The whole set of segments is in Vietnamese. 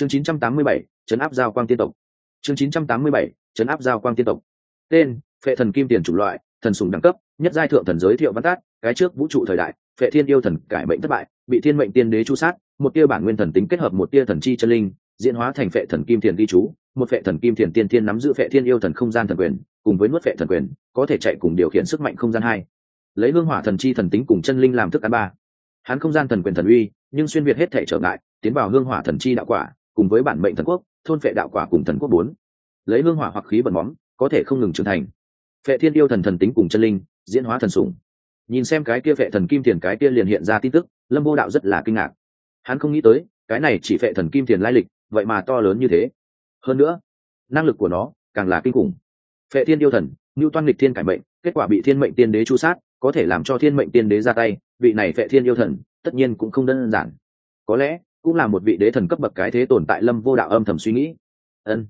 chương 987, chấn áp giao quang tiên tộc. Chương 987, chấn áp giao quang tiên tộc. Tên phệ thần kim tiền chủng loại thần sùng đẳng cấp nhất giai thượng thần giới thiệu văn tát cái trước vũ trụ thời đại phệ thiên yêu thần cải mệnh thất bại bị thiên mệnh tiên đế chu sát một tia bản nguyên thần tính kết hợp một tia thần chi chân linh diễn hóa thành phệ thần kim tiền ghi chú một phệ thần kim tiền tiên thiên nắm giữ phệ thiên yêu thần không gian thần quyền cùng với nuốt phệ thần quyền có thể chạy cùng điều khiển sức mạnh không gian hai. Lấy hương hỏa thần chi thần tính cùng chân linh làm thức ăn ba. Hắn không gian thần quyền thần uy nhưng xuyên việt hết thể trở ngại tiến vào hương hỏa thần chi đạo quả cùng với bản mệnh thần quốc, thôn phệ đạo quả cùng thần quốc bốn. Lấy hương hỏa hoặc khí bẩn móng có thể không ngừng trưởng thành. Phệ thiên yêu thần thần tính cùng chân linh, diễn hóa thần sủng. Nhìn xem cái kia phệ thần kim tiền cái kia liền hiện ra tin tức, lâm vô đạo rất là kinh ngạc. Hắn không nghĩ tới, cái này chỉ phệ thần kim tiền lai lịch, vậy mà to lớn như thế. Hơn nữa, năng lực của nó càng là kinh khủng. Phệ thiên yêu thần, ngưu toan lịch thiên cải mệnh, kết quả bị thiên mệnh tiên đế chu sát, có thể làm cho thiên mệnh tiên đế ra tay, vị này phệ thiên yêu thần, tất nhiên cũng không đơn giản. Có lẽ cũng là một vị đế thần cấp bậc cái thế tồn tại lâm vô đạo âm thầm suy nghĩ. Ân.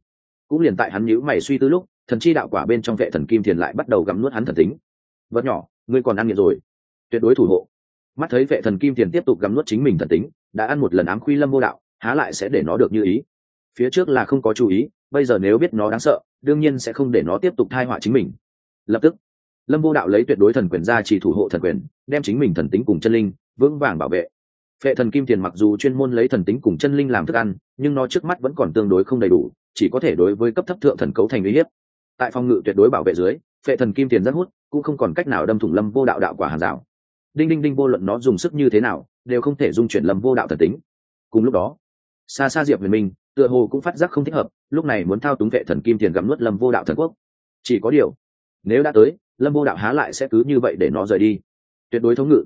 Cũng liền tại hắn nhíu mày suy tư lúc, thần chi đạo quả bên trong vệ thần kim thiền lại bắt đầu gặm nuốt hắn thần tính. Vật nhỏ, ngươi còn ăn nghiện rồi. Tuyệt đối thủ hộ. Mắt thấy vệ thần kim thiền tiếp tục gặm nuốt chính mình thần tính, đã ăn một lần ám khuy lâm vô đạo, há lại sẽ để nó được như ý. Phía trước là không có chú ý, bây giờ nếu biết nó đáng sợ, đương nhiên sẽ không để nó tiếp tục thai họa chính mình. Lập tức, lâm vô đạo lấy tuyệt đối thần quyền ra chỉ thủ hộ thần quyền, đem chính mình thần tính cùng chân linh, vững vàng bảo vệ phệ thần kim tiền mặc dù chuyên môn lấy thần tính cùng chân linh làm thức ăn, nhưng nó trước mắt vẫn còn tương đối không đầy đủ, chỉ có thể đối với cấp thấp thượng thần cấu thành uy hiếp. Tại phòng ngự tuyệt đối bảo vệ dưới, phệ thần kim tiền rất hút, cũng không còn cách nào đâm thủng lâm vô đạo đạo quả hàng rào. Đinh đinh đinh vô luận nó dùng sức như thế nào, đều không thể dung chuyển lâm vô đạo thần tính. Cùng lúc đó xa xa diệp huyền minh, tựa hồ cũng phát giác không thích hợp, lúc này muốn thao túng vệ thần kim tiền gặm nuốt lâm vô đạo thần quốc. Chỉ có điều, nếu đã tới, lâm vô đạo há lại sẽ cứ như vậy để nó rời đi. Tuyệt đối thống ngự.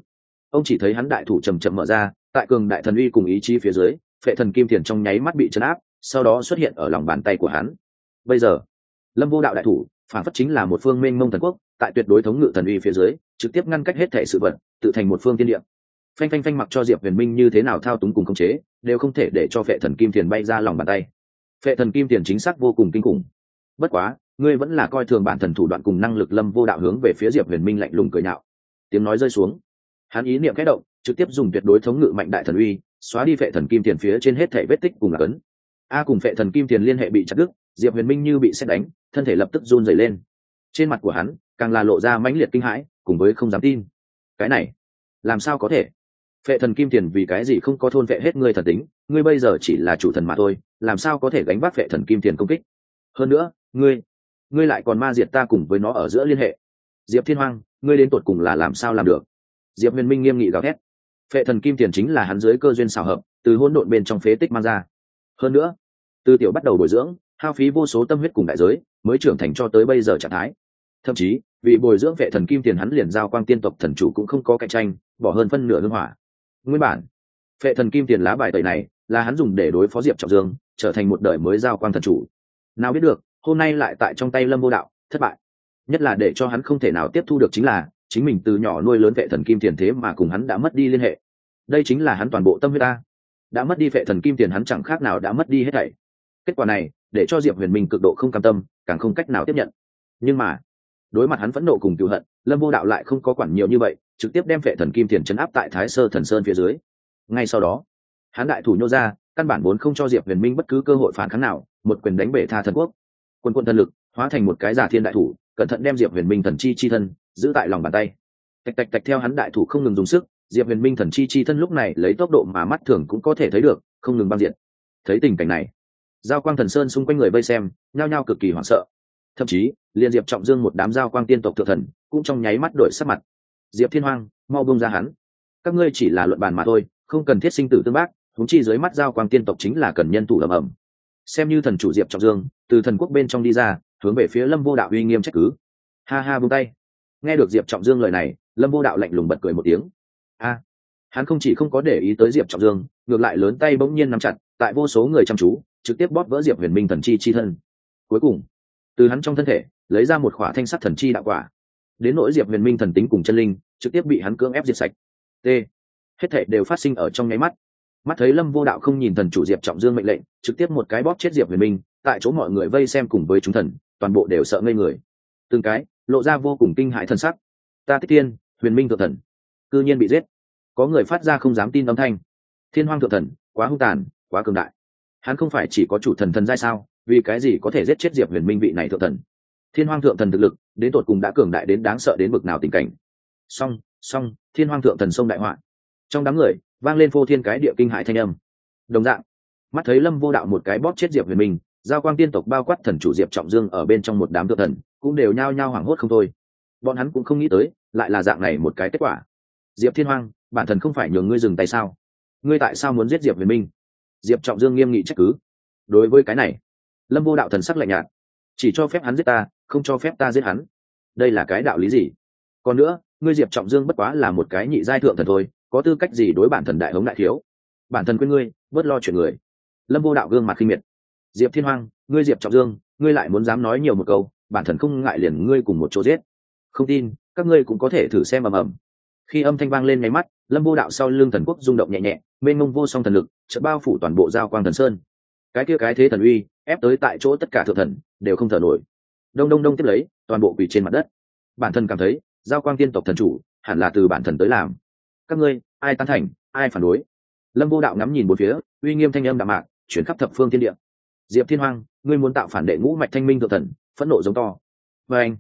Ông chỉ thấy hắn đại thủ chậm chậm mở ra tại cường đại thần uy cùng ý chí phía dưới, phệ thần kim tiền trong nháy mắt bị chấn áp, sau đó xuất hiện ở lòng bàn tay của hắn. Bây giờ, lâm vô đạo đại thủ, phản phất chính là một phương minh mông thần quốc, tại tuyệt đối thống ngự thần uy phía dưới, trực tiếp ngăn cách hết thể sự vật, tự thành một phương tiên địa. Phanh phanh phanh mặc cho diệp huyền minh như thế nào thao túng cùng khống chế, đều không thể để cho phệ thần kim tiền bay ra lòng bàn tay. Phệ thần kim tiền chính xác vô cùng kinh khủng. Bất quá, ngươi vẫn là coi thường bản thần thủ đoạn cùng năng lực lâm vô đạo hướng về phía diệp huyền minh lạnh lùng cười nhạo. Tiếng nói rơi xuống. Hắn ý niệm kẽ động trực tiếp dùng tuyệt đối thống ngự mạnh đại thần uy, xóa đi phệ thần kim tiền phía trên hết thể vết tích cùng là cấn a cùng phệ thần kim tiền liên hệ bị chặt đứt, diệp huyền minh như bị xét đánh, thân thể lập tức run dày lên. Trên mặt của hắn, càng là lộ ra mãnh liệt kinh hãi, cùng với không dám tin. Cái này, làm sao có thể? Phệ thần kim tiền vì cái gì không có thôn vệ hết ngươi thần tính, ngươi bây giờ chỉ là chủ thần mà thôi, làm sao có thể gánh vác phệ thần kim tiền công kích? Hơn nữa, ngươi ngươi lại còn ma diệt ta cùng với nó ở giữa liên hệ. Diệp thiên hoang, ngươi đến tột cùng là làm sao làm được? Diệp huyền minh nghiêm nghị gào thét phệ thần kim tiền chính là hắn dưới cơ duyên xào hợp, từ hôn độn bên trong phế tích mang ra. Hơn nữa, từ tiểu bắt đầu bồi dưỡng, hao phí vô số tâm huyết cùng đại giới, mới trưởng thành cho tới bây giờ trạng thái. Thậm chí vị bồi dưỡng vệ thần kim tiền hắn liền giao quang tiên tộc thần chủ cũng không có cạnh tranh, bỏ hơn phân nửa hương hỏa. Nguyên bản vệ thần kim tiền lá bài tẩy này là hắn dùng để đối phó diệp trọng dương, trở thành một đời mới giao quang thần chủ. Nào biết được, hôm nay lại tại trong tay lâm vô đạo, thất bại. Nhất là để cho hắn không thể nào tiếp thu được chính là chính mình từ nhỏ nuôi lớn vệ thần kim tiền thế mà cùng hắn đã mất đi liên hệ. Đây chính là hắn toàn bộ tâm huyết ta. Đã mất đi vệ thần kim tiền hắn chẳng khác nào đã mất đi hết thảy. Kết quả này, để cho diệp huyền minh cực độ không cam tâm, càng không cách nào tiếp nhận. Nhưng mà, đối mặt hắn phẫn nộ cùng cựu hận, lâm vô đạo lại không có quản nhiều như vậy, trực tiếp đem vệ thần kim tiền chấn áp tại thái sơ thần sơn phía dưới. Ngay sau đó, hắn đại thủ nhô ra, căn bản vốn không cho diệp huyền minh bất cứ cơ hội phản kháng nào, một quyền đánh bể tha thần quốc. Quân quân thần lực, hóa thành một cái giả thiên đại thủ, cẩn thận đem diệp huyền minh thần chi chi thân giữ tại lòng bàn tay. Tạch tạch tạch theo hắn đại thủ không ngừng dùng sức, diệp huyền minh thần chi chi thân lúc này lấy tốc độ mà mắt thường cũng có thể thấy được, không ngừng băng diện thấy tình cảnh này, giao quang thần sơn xung quanh người vây xem, nhao nhao cực kỳ hoảng sợ. Thậm chí liền diệp trọng dương một đám giao quang tiên tộc thượng thần cũng trong nháy mắt đổi sắc mặt. Diệp thiên hoang, mau bông ra hắn. Các ngươi chỉ là luận bàn mà thôi, không cần thiết sinh tử tương bác thúng chi dưới mắt giao quang tiên tộc chính là cần nhân thủ ầm ầm. Xem như thần chủ diệp trọng dương, từ thần quốc bên trong đi ra, hướng về phía lâm vô đạo uy nghiêm trách cứ. Ha ha buông tay nghe được diệp trọng dương lời này, lâm vô đạo lạnh lùng bật cười một tiếng. A, hắn không chỉ không có để ý tới diệp trọng dương, ngược lại lớn tay bỗng nhiên nắm chặt, tại vô số người chăm chú, trực tiếp bóp vỡ diệp huyền minh thần chi chi thân. Cuối cùng, từ hắn trong thân thể, lấy ra một khỏa thanh sắt thần chi đạo quả. Đến nỗi diệp huyền minh thần tính cùng chân linh, trực tiếp bị hắn cưỡng ép diệt sạch. T, hết thể đều phát sinh ở trong nháy mắt. Mắt thấy lâm vô đạo không nhìn thần chủ diệp trọng dương mệnh lệnh, trực tiếp một cái bóp chết diệp huyền minh, tại chỗ mọi người vây xem cùng với chúng thần, toàn bộ đều sợ ngây người. Từng cái lộ ra vô cùng kinh hãi thần sắc. Ta thích tiên huyền minh thượng thần. Cư nhiên bị giết. Có người phát ra không dám tin âm thanh. Thiên hoang thượng thần, quá hung tàn, quá cường đại. Hắn không phải chỉ có chủ thần thần giai sao? Vì cái gì có thể giết chết diệp huyền minh vị này thượng thần? Thiên hoang thượng thần thực lực, đến tột cùng đã cường đại đến đáng sợ đến bực nào tình cảnh. Song song thiên hoang thượng thần sông đại họa. Trong đám người, vang lên phô thiên cái địa kinh hại thanh âm. Đồng dạng, mắt thấy lâm vô đạo một cái bóp chết diệp huyền minh, giao quang tiên tộc bao quát thần chủ diệp trọng dương ở bên trong một đám thượng thần cũng đều nhao nhao hoảng hốt không thôi. Bọn hắn cũng không nghĩ tới, lại là dạng này một cái kết quả. Diệp thiên hoang, bản thần không phải nhường ngươi dừng tay sao? Ngươi tại sao muốn giết diệp huyền minh? Diệp trọng dương nghiêm nghị trách cứ. Đối với cái này, lâm vô đạo thần sắc lạnh nhạt. Chỉ cho phép hắn giết ta, không cho phép ta giết hắn. Đây là cái đạo lý gì? Còn nữa, ngươi diệp trọng dương bất quá là một cái nhị giai thượng thần thôi, có tư cách gì đối bản thần đại hống đại thiếu? Bản thần quên ngươi, bớt lo chuyện người. Lâm vô đạo gương mặt khinh miệt. Diệp thiên hoang, ngươi diệp trọng dương, ngươi lại muốn dám nói nhiều một câu bản thần không ngại liền ngươi cùng một chỗ giết. Không tin, các ngươi cũng có thể thử xem ầm ầm. Khi âm thanh vang lên máy mắt, lâm vô đạo sau lưng thần quốc rung động nhẹ nhẹ, mênh mông vô song thần lực, chợt bao phủ toàn bộ giao quang thần sơn. Cái kia cái thế thần uy, ép tới tại chỗ tất cả thượng thần, đều không thở nổi. Đông đông đông tiếp lấy, toàn bộ quỳ trên mặt đất. Bản thân cảm thấy, giao quang tiên tộc thần chủ, hẳn là từ bản thần tới làm. Các ngươi, ai tán thành, ai phản đối? Lâm vô đạo ngắm nhìn một phía, uy nghiêm thanh âm đạm mạc, chuyển khắp thập phương thiên địa. Diệp thiên hoang, ngươi muốn tạo phản đệ ngũ mạch thanh minh thượng thần phẫn nộ giống to. Và anh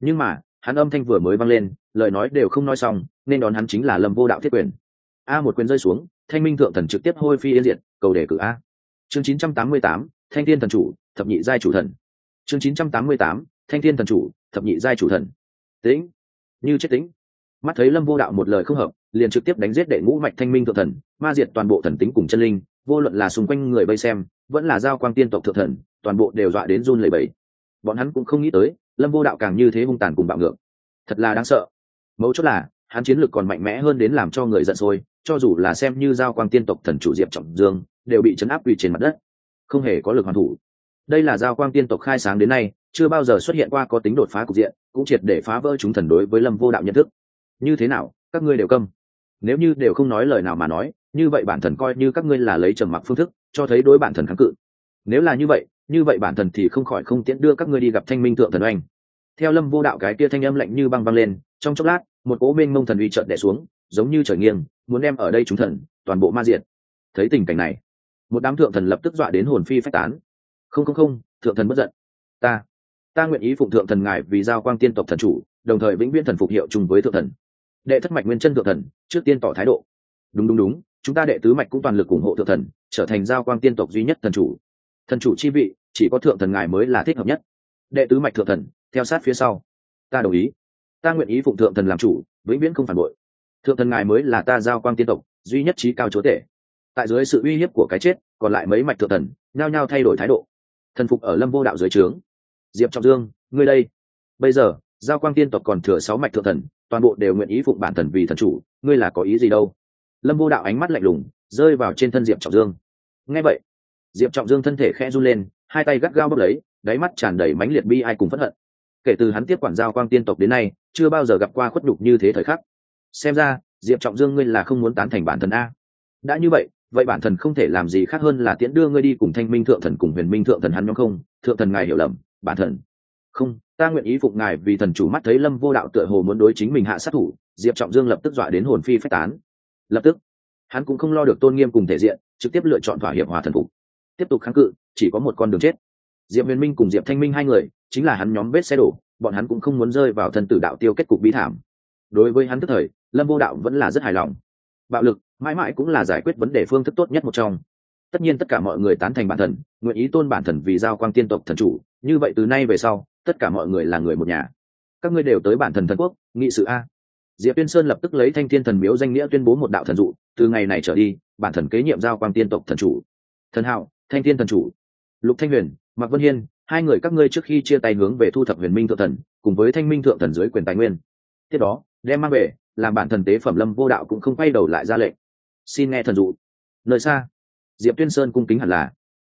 nhưng mà hắn âm thanh vừa mới vang lên lời nói đều không nói xong nên đón hắn chính là lâm vô đạo thiết quyền. A một quyền rơi xuống thanh minh thượng thần trực tiếp hôi phi yên diện cầu đề cử a. Chương 988, thanh thiên thần chủ thập nhị giai chủ thần. Chương 988, thanh thiên thần chủ thập nhị giai chủ thần. Tĩnh. Như chết tĩnh. Mắt thấy lâm vô đạo một lời không hợp liền trực tiếp đánh giết đệ ngũ mạch thanh minh thượng thần ma diệt toàn bộ thần tính cùng chân linh vô luận là xung quanh người bây xem vẫn là giao quang tiên tộc thượng thần toàn bộ đều dọa đến run lẩy bẩy bọn hắn cũng không nghĩ tới, lâm vô đạo càng như thế hung tàn cùng bạo ngược. Thật là đáng sợ. Mấu chốt là, hắn chiến lược còn mạnh mẽ hơn đến làm cho người giận sôi, cho dù là xem như giao quang tiên tộc thần chủ diệp trọng dương, đều bị chấn áp quỳ trên mặt đất. Không hề có lực hoàn thủ. Đây là giao quang tiên tộc khai sáng đến nay, chưa bao giờ xuất hiện qua có tính đột phá cục diện, cũng triệt để phá vỡ chúng thần đối với lâm vô đạo nhận thức. Như thế nào, các ngươi đều câm. Nếu như đều không nói lời nào mà nói, như vậy bản thần coi như các ngươi là lấy trầm mặc phương thức, cho thấy đối bản thần kháng cự. Nếu là như vậy như vậy bản thần thì không khỏi không tiễn đưa các ngươi đi gặp thanh minh thượng thần oanh. Theo lâm vô đạo cái kia thanh âm lạnh như băng băng lên, trong chốc lát, một cố minh mông thần uy trợn đẻ xuống, giống như trời nghiêng, muốn đem ở đây chúng thần, toàn bộ ma diệt. Thấy tình cảnh này, một đám thượng thần lập tức dọa đến hồn phi phách tán. Không không không, thượng thần bất giận. Ta ta nguyện ý phụng thượng thần ngài vì giao quang tiên tộc thần chủ, đồng thời vĩnh viễn thần phục hiệu chung với thượng thần. Đệ thất mạch nguyên chân thượng thần, trước tiên tỏ thái độ. Đúng đúng đúng, chúng ta đệ tứ mạch cũng toàn lực ủng hộ thượng thần, trở thành giao quang tiên tộc duy nhất thần chủ. Thần chủ chi vị chỉ có thượng thần ngài mới là thích hợp nhất. Đệ tứ mạch thượng thần, theo sát phía sau. Ta đồng ý. Ta nguyện ý phụng thượng thần làm chủ, vĩnh viễn không phản bội. Thượng thần ngài mới là ta giao quang tiên tộc, duy nhất trí cao chúa tể. Tại dưới sự uy hiếp của cái chết, còn lại mấy mạch thượng thần, nhao nhao thay đổi thái độ. Thần phục ở lâm vô đạo dưới trướng. Diệp trọng dương, ngươi đây. Bây giờ, giao quang tiên tộc còn thừa sáu mạch thượng thần, toàn bộ đều nguyện ý phụng bản thần vì thần chủ, ngươi là có ý gì đâu? Lâm vô đạo ánh mắt lạnh lùng, rơi vào trên thân diệp trọng dương. Ngay vậy, diệp trọng dương thân thể khẽ run lên hai tay gắt gao bốc lấy, đáy mắt tràn đầy mãnh liệt bi ai cùng phẫn hận. Kể từ hắn tiếp quản giao quang tiên tộc đến nay, chưa bao giờ gặp qua khuất nhục như thế thời khắc. Xem ra, diệp trọng dương ngươi là không muốn tán thành bản thần a. Đã như vậy vậy bản thần không thể làm gì khác hơn là tiễn đưa ngươi đi cùng thanh minh thượng thần cùng huyền minh thượng thần hắn nhóm không? Thượng thần ngài hiểu lầm, bản thần không, ta nguyện ý phục ngài vì thần chủ mắt thấy lâm vô đạo tựa hồ muốn đối chính mình hạ sát thủ, diệp trọng dương lập tức dọa đến hồn phi phách tán. Lập tức, hắn cũng không lo được tôn nghiêm cùng thể diện, trực tiếp lựa chọn thỏa hiệp hòa thần phục tiếp tục kháng cự, chỉ có một con đường chết. Diệp huyền minh cùng diệp thanh minh hai người, chính là hắn nhóm vết xe đổ, bọn hắn cũng không muốn rơi vào thần tử đạo tiêu kết cục bí thảm. Đối với hắn tức thời, lâm vô đạo vẫn là rất hài lòng. Bạo lực, mãi mãi cũng là giải quyết vấn đề phương thức tốt nhất một trong. Tất nhiên tất cả mọi người tán thành bản thần nguyện ý tôn bản thần vì giao quang tiên tộc thần chủ, như vậy từ nay về sau, tất cả mọi người là người một nhà. Các ngươi đều tới bản thần thần quốc, nghị sự a. Diệp tuyên sơn lập tức lấy thanh thiên thần miếu danh nghĩa tuyên bố một đạo thần dụ, từ ngày này trở đi, bản thần kế nhiệm giao quang tiên tộc thần chủ. Thần hạo thanh thiên thần chủ, lục thanh huyền, mạc vân hiên, hai người các ngươi trước khi chia tay hướng về thu thập huyền minh thượng thần, cùng với thanh minh thượng thần dưới quyền tài nguyên. Tiếp đó, đem mang về, làm bản thần tế phẩm lâm vô đạo cũng không quay đầu lại ra lệnh. Xin nghe thần dụ. Nơi xa, diệp tuyên sơn cung kính hẳn là.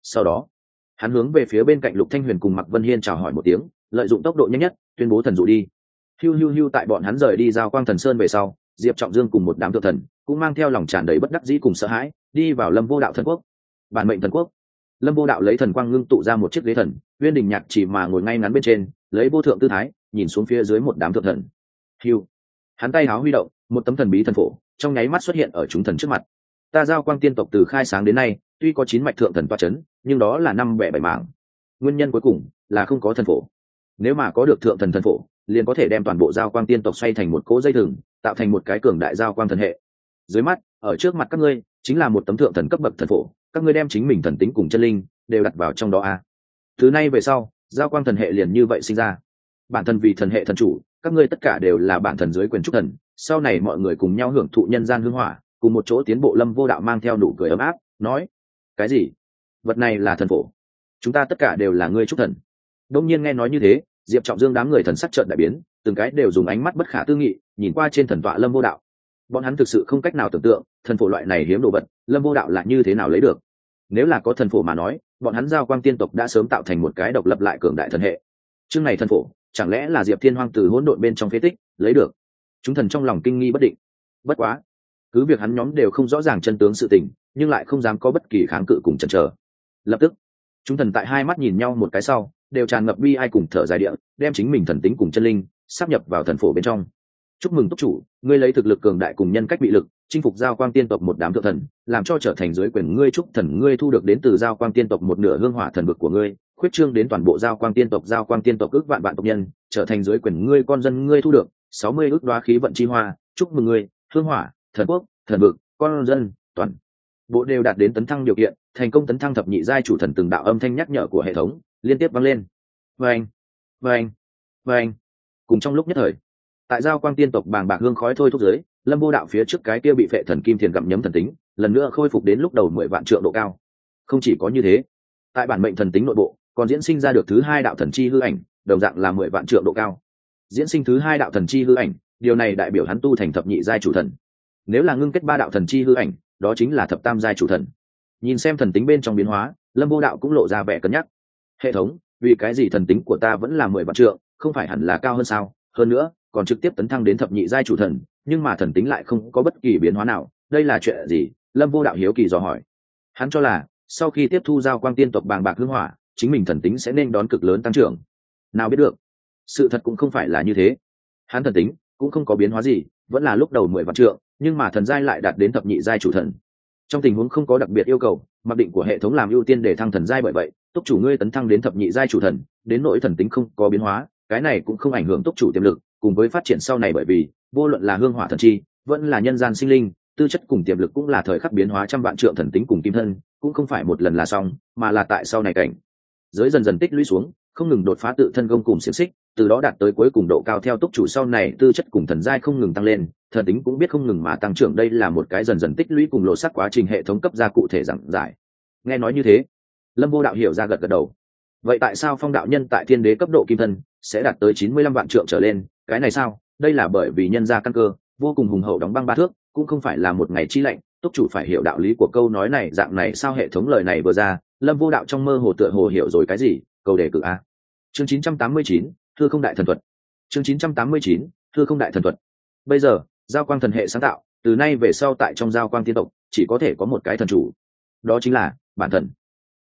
Sau đó, hắn hướng về phía bên cạnh lục thanh huyền cùng mạc vân hiên chào hỏi một tiếng, lợi dụng tốc độ nhanh nhất, tuyên bố thần dụ đi. Hiu hiu hiu tại bọn hắn rời đi giao quang thần sơn về sau, diệp trọng dương cùng một đám thượng thần cũng mang theo lòng tràn đầy bất đắc dĩ cùng sợ hãi, đi vào lâm vô đạo thần quốc. Bản mệnh thần quốc lâm vô đạo lấy thần quang ngưng tụ ra một chiếc ghế thần, uyên đình nhạc chỉ mà ngồi ngay ngắn bên trên, lấy vô thượng tư thái, nhìn xuống phía dưới một đám thượng thần. Hiu hắn tay háo huy động, một tấm thần bí thần phổ, trong nháy mắt xuất hiện ở chúng thần trước mặt. Ta giao quang tiên tộc từ khai sáng đến nay, tuy có chín mạch thượng thần toa c h ấ n nhưng đó là năm bẻ bảy mảng. Nguyên nhân cuối cùng là không có thần phổ. Nếu mà có được thượng thần thần phổ, liền có thể đem toàn bộ giao quang tiên tộc xoay thành một cỗ dây thừng, tạo thành một cái cường đại giao quang thần hệ. Dưới mắt, ở trước mặt các ngươi, chính là một tấm thượng thần cấp bậc thần phổ các ngươi đem chính mình thần tính cùng chân linh đều đặt vào trong đó a thứ này về sau, giao quang thần hệ liền như vậy sinh ra. Bản thân vì thần hệ thần chủ, các ngươi tất cả đều là bản thần dưới quyền trúc thần. Sau này mọi người cùng nhau hưởng thụ nhân gian hưng hỏa, cùng một chỗ tiến bộ lâm vô đạo mang theo nụ cười ấm áp, nói, cái gì? Vật này là thần phổ. Chúng ta tất cả đều là ngươi trúc thần. Đông nhiên nghe nói như thế, diệp trọng dương đám người thần sắc trợn đại biến, từng cái đều dùng ánh mắt bất khả tư nghị, nhìn qua trên thần tọa lâm vô đạo bọn hắn thực sự không cách nào tưởng tượng, thần phổ loại này hiếm đồ vật, lâm vô đạo là như thế nào lấy được. Nếu là có thần phổ mà nói, bọn hắn giao quang tiên tộc đã sớm tạo thành một cái độc lập lại cường đại thần hệ. Chương này thần phổ, chẳng lẽ là diệp thiên hoang từ hỗn độn bên trong phế tích, lấy được? Chúng thần trong lòng kinh nghi bất định. Bất quá, cứ việc hắn nhóm đều không rõ ràng chân tướng sự tình, nhưng lại không dám có bất kỳ kháng cự cùng chần chờ. Lập tức, chúng thần tại hai mắt nhìn nhau một cái sau, đều tràn ngập bi ai cùng thở dài địa, đem chính mình thần tính cùng chân linh sắp nhập vào thần phổ bên trong chúc mừng túc chủ, ngươi lấy thực lực cường đại cùng nhân cách bị lực, chinh phục giao quang tiên tộc một đám thượng thần, làm cho trở thành dưới quyền ngươi trúc thần ngươi thu được đến từ giao quang tiên tộc một nửa hương hỏa thần vực của ngươi, khuyết trương đến toàn bộ giao quang tiên tộc, giao quang tiên tộc ước vạn vạn tộc nhân, trở thành dưới quyền ngươi con dân ngươi thu được, sáu mươi ước đoá khí vận chi hoa, chúc mừng ngươi, hương hỏa, thần quốc, thần vực, con dân, toàn bộ đều đạt đến tấn thăng điều kiện, thành công tấn thăng thập nhị giai chủ thần từng đạo âm thanh nhắc nhở của hệ thống, liên tiếp vang lên. Vang vang vang cùng trong lúc nhất thời tại giao quang tiên tộc bàng bạc hương khói thôi thúc giới, lâm vô đạo phía trước cái kia bị phệ thần kim thiền gặm nhấm thần tính, lần nữa khôi phục đến lúc đầu mười vạn trượng độ cao. Không chỉ có như thế, tại bản mệnh thần tính nội bộ, còn diễn sinh ra được thứ hai đạo thần chi hư ảnh, đồng dạng là mười vạn trượng độ cao. Diễn sinh thứ hai đạo thần chi hư ảnh, điều này đại biểu hắn tu thành thập nhị giai chủ thần. Nếu là ngưng kết ba đạo thần chi hư ảnh, đó chính là thập tam giai chủ thần. Nhìn xem thần tính bên trong biến hóa, lâm vô đạo cũng lộ ra vẻ cân nhắc. Hệ thống, vì cái gì thần tính của ta vẫn là mười vạn trượng, không phải hẳn là cao hơn sao? Hơn nữa còn trực tiếp tấn thăng đến thập nhị giai chủ thần, nhưng mà thần tính lại không có bất kỳ biến hóa nào. Đây là chuyện gì? Lâm vô đạo hiếu kỳ dò hỏi. Hắn cho là, sau khi tiếp thu giao quang tiên tộc bàng bạc hưng hỏa, chính mình thần tính sẽ nên đón cực lớn tăng trưởng. Nào biết được, sự thật cũng không phải là như thế. Hắn thần tính cũng không có biến hóa gì, vẫn là lúc đầu mười vạn trượng, nhưng mà thần giai lại đạt đến thập nhị giai chủ thần. Trong tình huống không có đặc biệt yêu cầu, mặc định của hệ thống làm ưu tiên để thăng thần giai bởi vậy túc chủ ngươi tấn thăng đến thập nhị giai chủ thần, đến nỗi thần tính không có biến hóa, cái này cũng không ảnh hưởng túc chủ tiềm lực cùng với phát triển sau này bởi vì, vô luận là hương hỏa thần chi, vẫn là nhân gian sinh linh, tư chất cùng tiềm lực cũng là thời khắc biến hóa trăm vạn trượng thần tính cùng kim thân, cũng không phải một lần là xong, mà là tại sau này cảnh. Giới dần dần tích lũy xuống, không ngừng đột phá tự thân công cùng xiềng xích, từ đó đạt tới cuối cùng độ cao theo túc chủ sau này, tư chất cùng thần giai không ngừng tăng lên, thần tính cũng biết không ngừng mà tăng trưởng, đây là một cái dần dần tích lũy cùng lộ sắc quá trình hệ thống cấp ra cụ thể giảng giải. Nghe nói như thế, lâm vô đạo hiểu ra gật gật đầu. Vậy tại sao phong đạo nhân tại thiên đế cấp độ kim thân sẽ đạt tới chín mươi lăm vạn trượng trở lên cái này sao? Đây là bởi vì nhân gia căn cơ vô cùng hùng hậu đóng băng ba thước cũng không phải là một ngày chi lạnh túc chủ phải hiểu đạo lý của câu nói này dạng này sao hệ thống lời này vừa ra lâm vô đạo trong mơ hồ tựa hồ hiểu rồi cái gì câu đề cử a. Chương 989, thư không đại thần thuật. Chương 989, thư không đại thần thuật. Bây giờ giao quang thần hệ sáng tạo từ nay về sau tại trong giao quang tiên tộc chỉ có thể có một cái thần chủ. Đó chính là bản thần.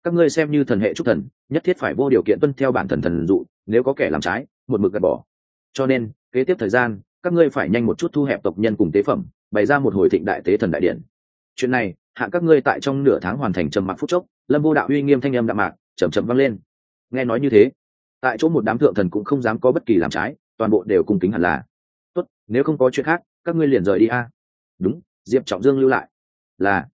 Các ngươi xem như thần hệ trúc thần nhất thiết phải vô điều kiện tuân theo bản thần thần dụ nếu có kẻ làm trái một mực gạt bỏ cho nên, kế tiếp thời gian, các ngươi phải nhanh một chút thu hẹp tộc nhân cùng tế phẩm, bày ra một hồi thịnh đại tế thần đại điện. Chuyện này, hạ các ngươi tại trong nửa tháng hoàn thành trầm mặc phút chốc, lâm vô đạo uy nghiêm thanh âm đạm mạc chầm chậm vang lên. Nghe nói như thế, tại chỗ một đám thượng thần cũng không dám có bất kỳ làm trái, toàn bộ đều cùng kính hẳn là. Tốt, nếu không có chuyện khác, các ngươi liền rời đi a. Đúng, diệp trọng dương lưu lại. Là.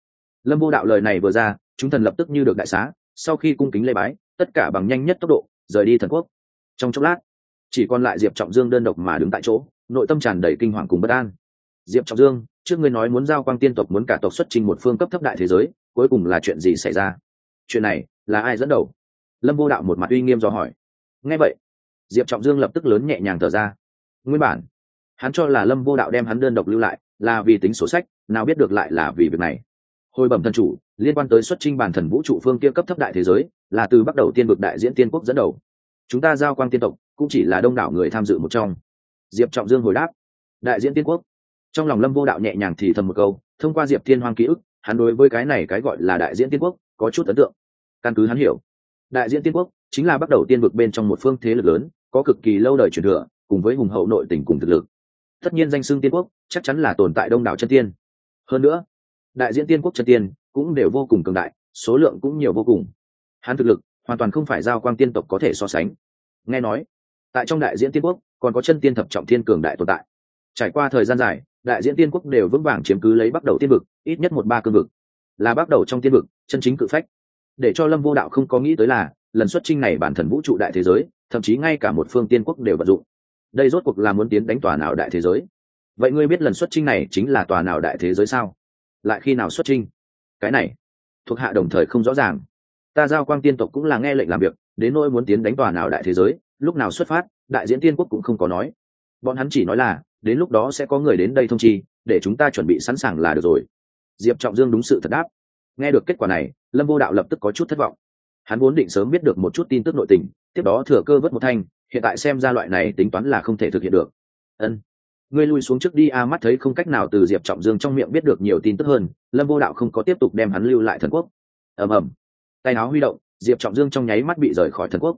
Lâm vô đạo lời này vừa ra, chúng thần lập tức như được đại xá, sau khi cung kính lê bái, tất cả bằng nhanh nhất tốc độ, rời đi thần quốc. Trong chốc lát chỉ còn lại diệp trọng dương đơn độc mà đứng tại chỗ, nội tâm tràn đầy kinh hoàng cùng bất an. Diệp trọng dương, trước ngươi nói muốn giao quang tiên tộc muốn cả tộc xuất trình một phương cấp thấp đại thế giới, cuối cùng là chuyện gì xảy ra? Chuyện này là ai dẫn đầu? Lâm vô đạo một mặt uy nghiêm do hỏi. Nghe vậy, diệp trọng dương lập tức lớn nhẹ nhàng thở ra. Nguyên bản, hắn cho là lâm vô đạo đem hắn đơn độc lưu lại là vì tính sổ sách, nào biết được lại là vì việc này. Hồi bẩm thần chủ, liên quan tới xuất trình bản thần vũ trụ phương kia cấp thấp đại thế giới, là từ bắt đầu tiên vực đại diễn tiên quốc dẫn đầu. Chúng ta giao quang tiên tộc cũng chỉ là đông đảo người tham dự một trong. Diệp trọng dương hồi đáp, đại diễn tiên quốc. Trong lòng lâm vô đạo nhẹ nhàng thì thầm một câu, thông qua diệp thiên hoang ký ức, hắn đối với cái này cái gọi là đại diễn tiên quốc có chút ấn tượng. Căn cứ hắn hiểu, đại diễn tiên quốc chính là bắt đầu tiên vực bên trong một phương thế lực lớn, có cực kỳ lâu đời truyền thừa, cùng với hùng hậu nội tình cùng thực lực. Tất nhiên danh xưng tiên quốc chắc chắn là tồn tại đông đảo chân tiên. Hơn nữa, đại diễn tiên quốc chân tiên cũng đều vô cùng cường đại, số lượng cũng nhiều vô cùng. Hắn thực lực hoàn toàn không phải giao quang tiên tộc có thể so sánh. Nghe nói tại trong đại diễn tiên quốc, còn có chân tiên thập trọng thiên cường đại tồn tại. Trải qua thời gian dài, đại diễn tiên quốc đều vững vàng chiếm cứ lấy bắt đầu tiên vực, ít nhất một ba cương vực. Là bắt đầu trong tiên vực, chân chính cự phách. Để cho lâm vô đạo không có nghĩ tới là, lần xuất trinh này bản thần vũ trụ đại thế giới, thậm chí ngay cả một phương tiên quốc đều vận dụng. Đây rốt cuộc là muốn tiến đánh tòa nào đại thế giới? Vậy ngươi biết lần xuất trinh này chính là tòa nào đại thế giới sao? Lại khi nào xuất trinh cái này, thuộc hạ đồng thời không rõ ràng. Ta giao quang tiên tộc cũng là nghe lệnh làm việc, đến nỗi muốn tiến đánh tòa nào đại thế giới lúc nào xuất phát, đại diễn tiên quốc cũng không có nói. Bọn hắn chỉ nói là, đến lúc đó sẽ có người đến đây thông chi, để chúng ta chuẩn bị sẵn sàng là được rồi. Diệp trọng dương đúng sự thật đáp. Nghe được kết quả này, lâm vô đạo lập tức có chút thất vọng. Hắn vốn định sớm biết được một chút tin tức nội tình, tiếp đó thừa cơ vớt một thanh, hiện tại xem ra loại này tính toán là không thể thực hiện được. Ân. Ngươi lui xuống trước đi, a mắt thấy không cách nào từ diệp trọng dương trong miệng biết được nhiều tin tức hơn, lâm vô đạo không có tiếp tục đem hắn lưu lại thần quốc. Ầm ầm. Tay áo huy động, diệp trọng dương trong nháy mắt bị rời khỏi thần quốc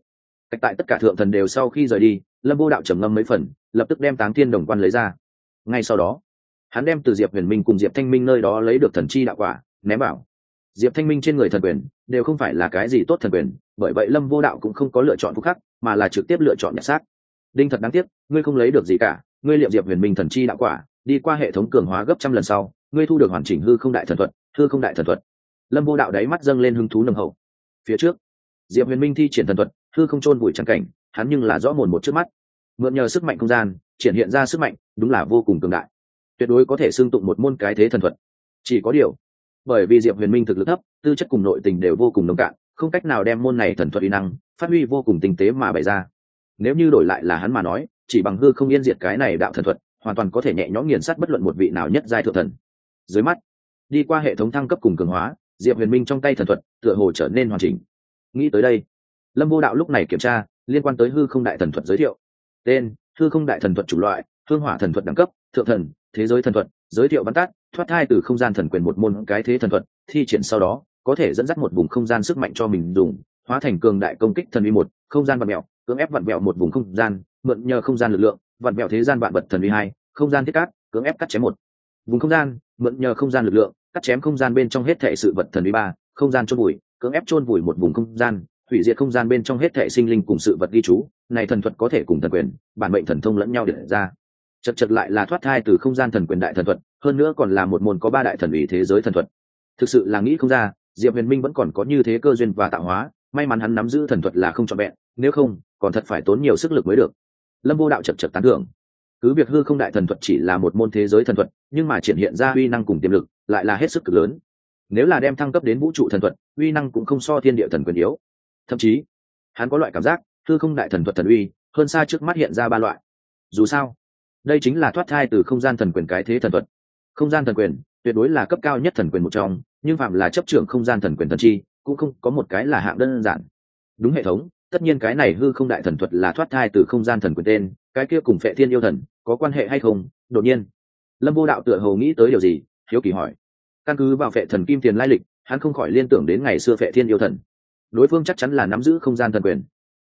cách tại tất cả thượng thần đều sau khi rời đi, lâm vô đạo trầm ngâm mấy phần, lập tức đem táng thiên đồng quan lấy ra. Ngay sau đó, hắn đem từ diệp huyền minh cùng diệp thanh minh nơi đó lấy được thần chi đạo quả, ném vào. Diệp thanh minh trên người thần quyền, đều không phải là cái gì tốt thần quyền, bởi vậy lâm vô đạo cũng không có lựa chọn phúc khắc, mà là trực tiếp lựa chọn nhặt xác. Đinh thật đáng tiếc, ngươi không lấy được gì cả, ngươi liệm diệp huyền minh thần chi đạo quả, đi qua hệ thống cường hóa gấp trăm lần sau, ngươi thu được hoàn chỉnh hư không đại thần thuật, hư không đại thần thuật. Lâm vô đạo đáy mắt dâng lên hứng thú nồng hậu. Phía trước, diệp huyền minh thi triển thần thuật hư không trôn vùi chẳng cảnh, hắn nhưng là rõ mồn một trước mắt. Mượn nhờ sức mạnh không gian, triển hiện ra sức mạnh, đúng là vô cùng cường đại. Tuyệt đối có thể xưng tụng một môn cái thế thần thuật. Chỉ có điều, bởi vì diệp huyền minh thực lực thấp, tư chất cùng nội tình đều vô cùng nông cạn, không cách nào đem môn này thần thuật uy năng, phát huy vô cùng tinh tế mà bày ra. Nếu như đổi lại là hắn mà nói, chỉ bằng hư không yên diệt cái này đạo thần thuật, hoàn toàn có thể nhẹ nhõm nghiền sát bất luận một vị nào nhất giai thượng thần. Dưới mắt, đi qua hệ thống thăng cấp cùng cường hóa, diệp huyền minh trong tay thần thuật tựa hồ trở nên hoàn chỉnh. Nghĩ tới đây lâm vô đạo lúc này kiểm tra, liên quan tới hư không đại thần thuật giới thiệu. Tên, hư không đại thần thuật chủ loại, hương hỏa thần thuật đẳng cấp, thượng thần, thế giới thần thuật, giới thiệu văn tát thoát thai từ không gian thần quyền một môn cái thế thần thuật, thi triển sau đó, có thể dẫn dắt một vùng không gian sức mạnh cho mình dùng, hóa thành cường đại công kích thần uy một, không gian vạn mẹo, cưỡng ép vạn mẹo một vùng không gian, mượn nhờ không gian lực lượng, vạn mẹo thế gian vạn vật thần uy hai, không gian thiết cát, cưỡng ép cắt chém một. Vùng không gian, mượn nhờ không gian lực lượng, cắt chém không gian bên trong hết thệ sự vật thần uy ba, không gian chôn vùi, cưỡng ép chôn vùi một vùng không gian hủy diệt không gian bên trong hết thệ sinh linh cùng sự vật ghi chú, này thần thuật có thể cùng thần quyền, bản mệnh thần thông lẫn nhau để ra. Chật chật lại là thoát thai từ không gian thần quyền đại thần thuật, hơn nữa còn là một môn có ba đại thần ủy thế giới thần thuật. Thực sự là nghĩ không ra, diệp huyền minh vẫn còn có như thế cơ duyên và tạo hóa, may mắn hắn nắm giữ thần thuật là không trọn vẹn, nếu không, còn thật phải tốn nhiều sức lực mới được. Lâm vô đạo chật chật tán thưởng. Cứ việc hư không đại thần thuật chỉ là một môn thế giới thần thuật, nhưng mà triển hiện ra uy năng cùng tiềm lực, lại là hết sức cực lớn. Nếu là đem thăng cấp đến vũ trụ thần thuật, uy năng cũng không so thiên địa thần quyền yếu thậm chí hắn có loại cảm giác hư không đại thần thuật thần uy hơn xa trước mắt hiện ra ba loại. Dù sao, đây chính là thoát thai từ không gian thần quyền cái thế thần thuật. Không gian thần quyền tuyệt đối là cấp cao nhất thần quyền một trong, nhưng phạm là chấp trưởng không gian thần quyền thần chi, cũng không có một cái là hạng đơn giản. Đúng hệ thống, tất nhiên cái này hư không đại thần thuật là thoát thai từ không gian thần quyền tên, cái kia cùng phệ thiên yêu thần có quan hệ hay không? Đột nhiên, lâm vô đạo tựa hồ nghĩ tới điều gì, hiếu kỳ hỏi. Căn cứ vào phệ thần kim tiền lai lịch, hắn không khỏi liên tưởng đến ngày xưa phệ thiên yêu thần đối phương chắc chắn là nắm giữ không gian thần quyền.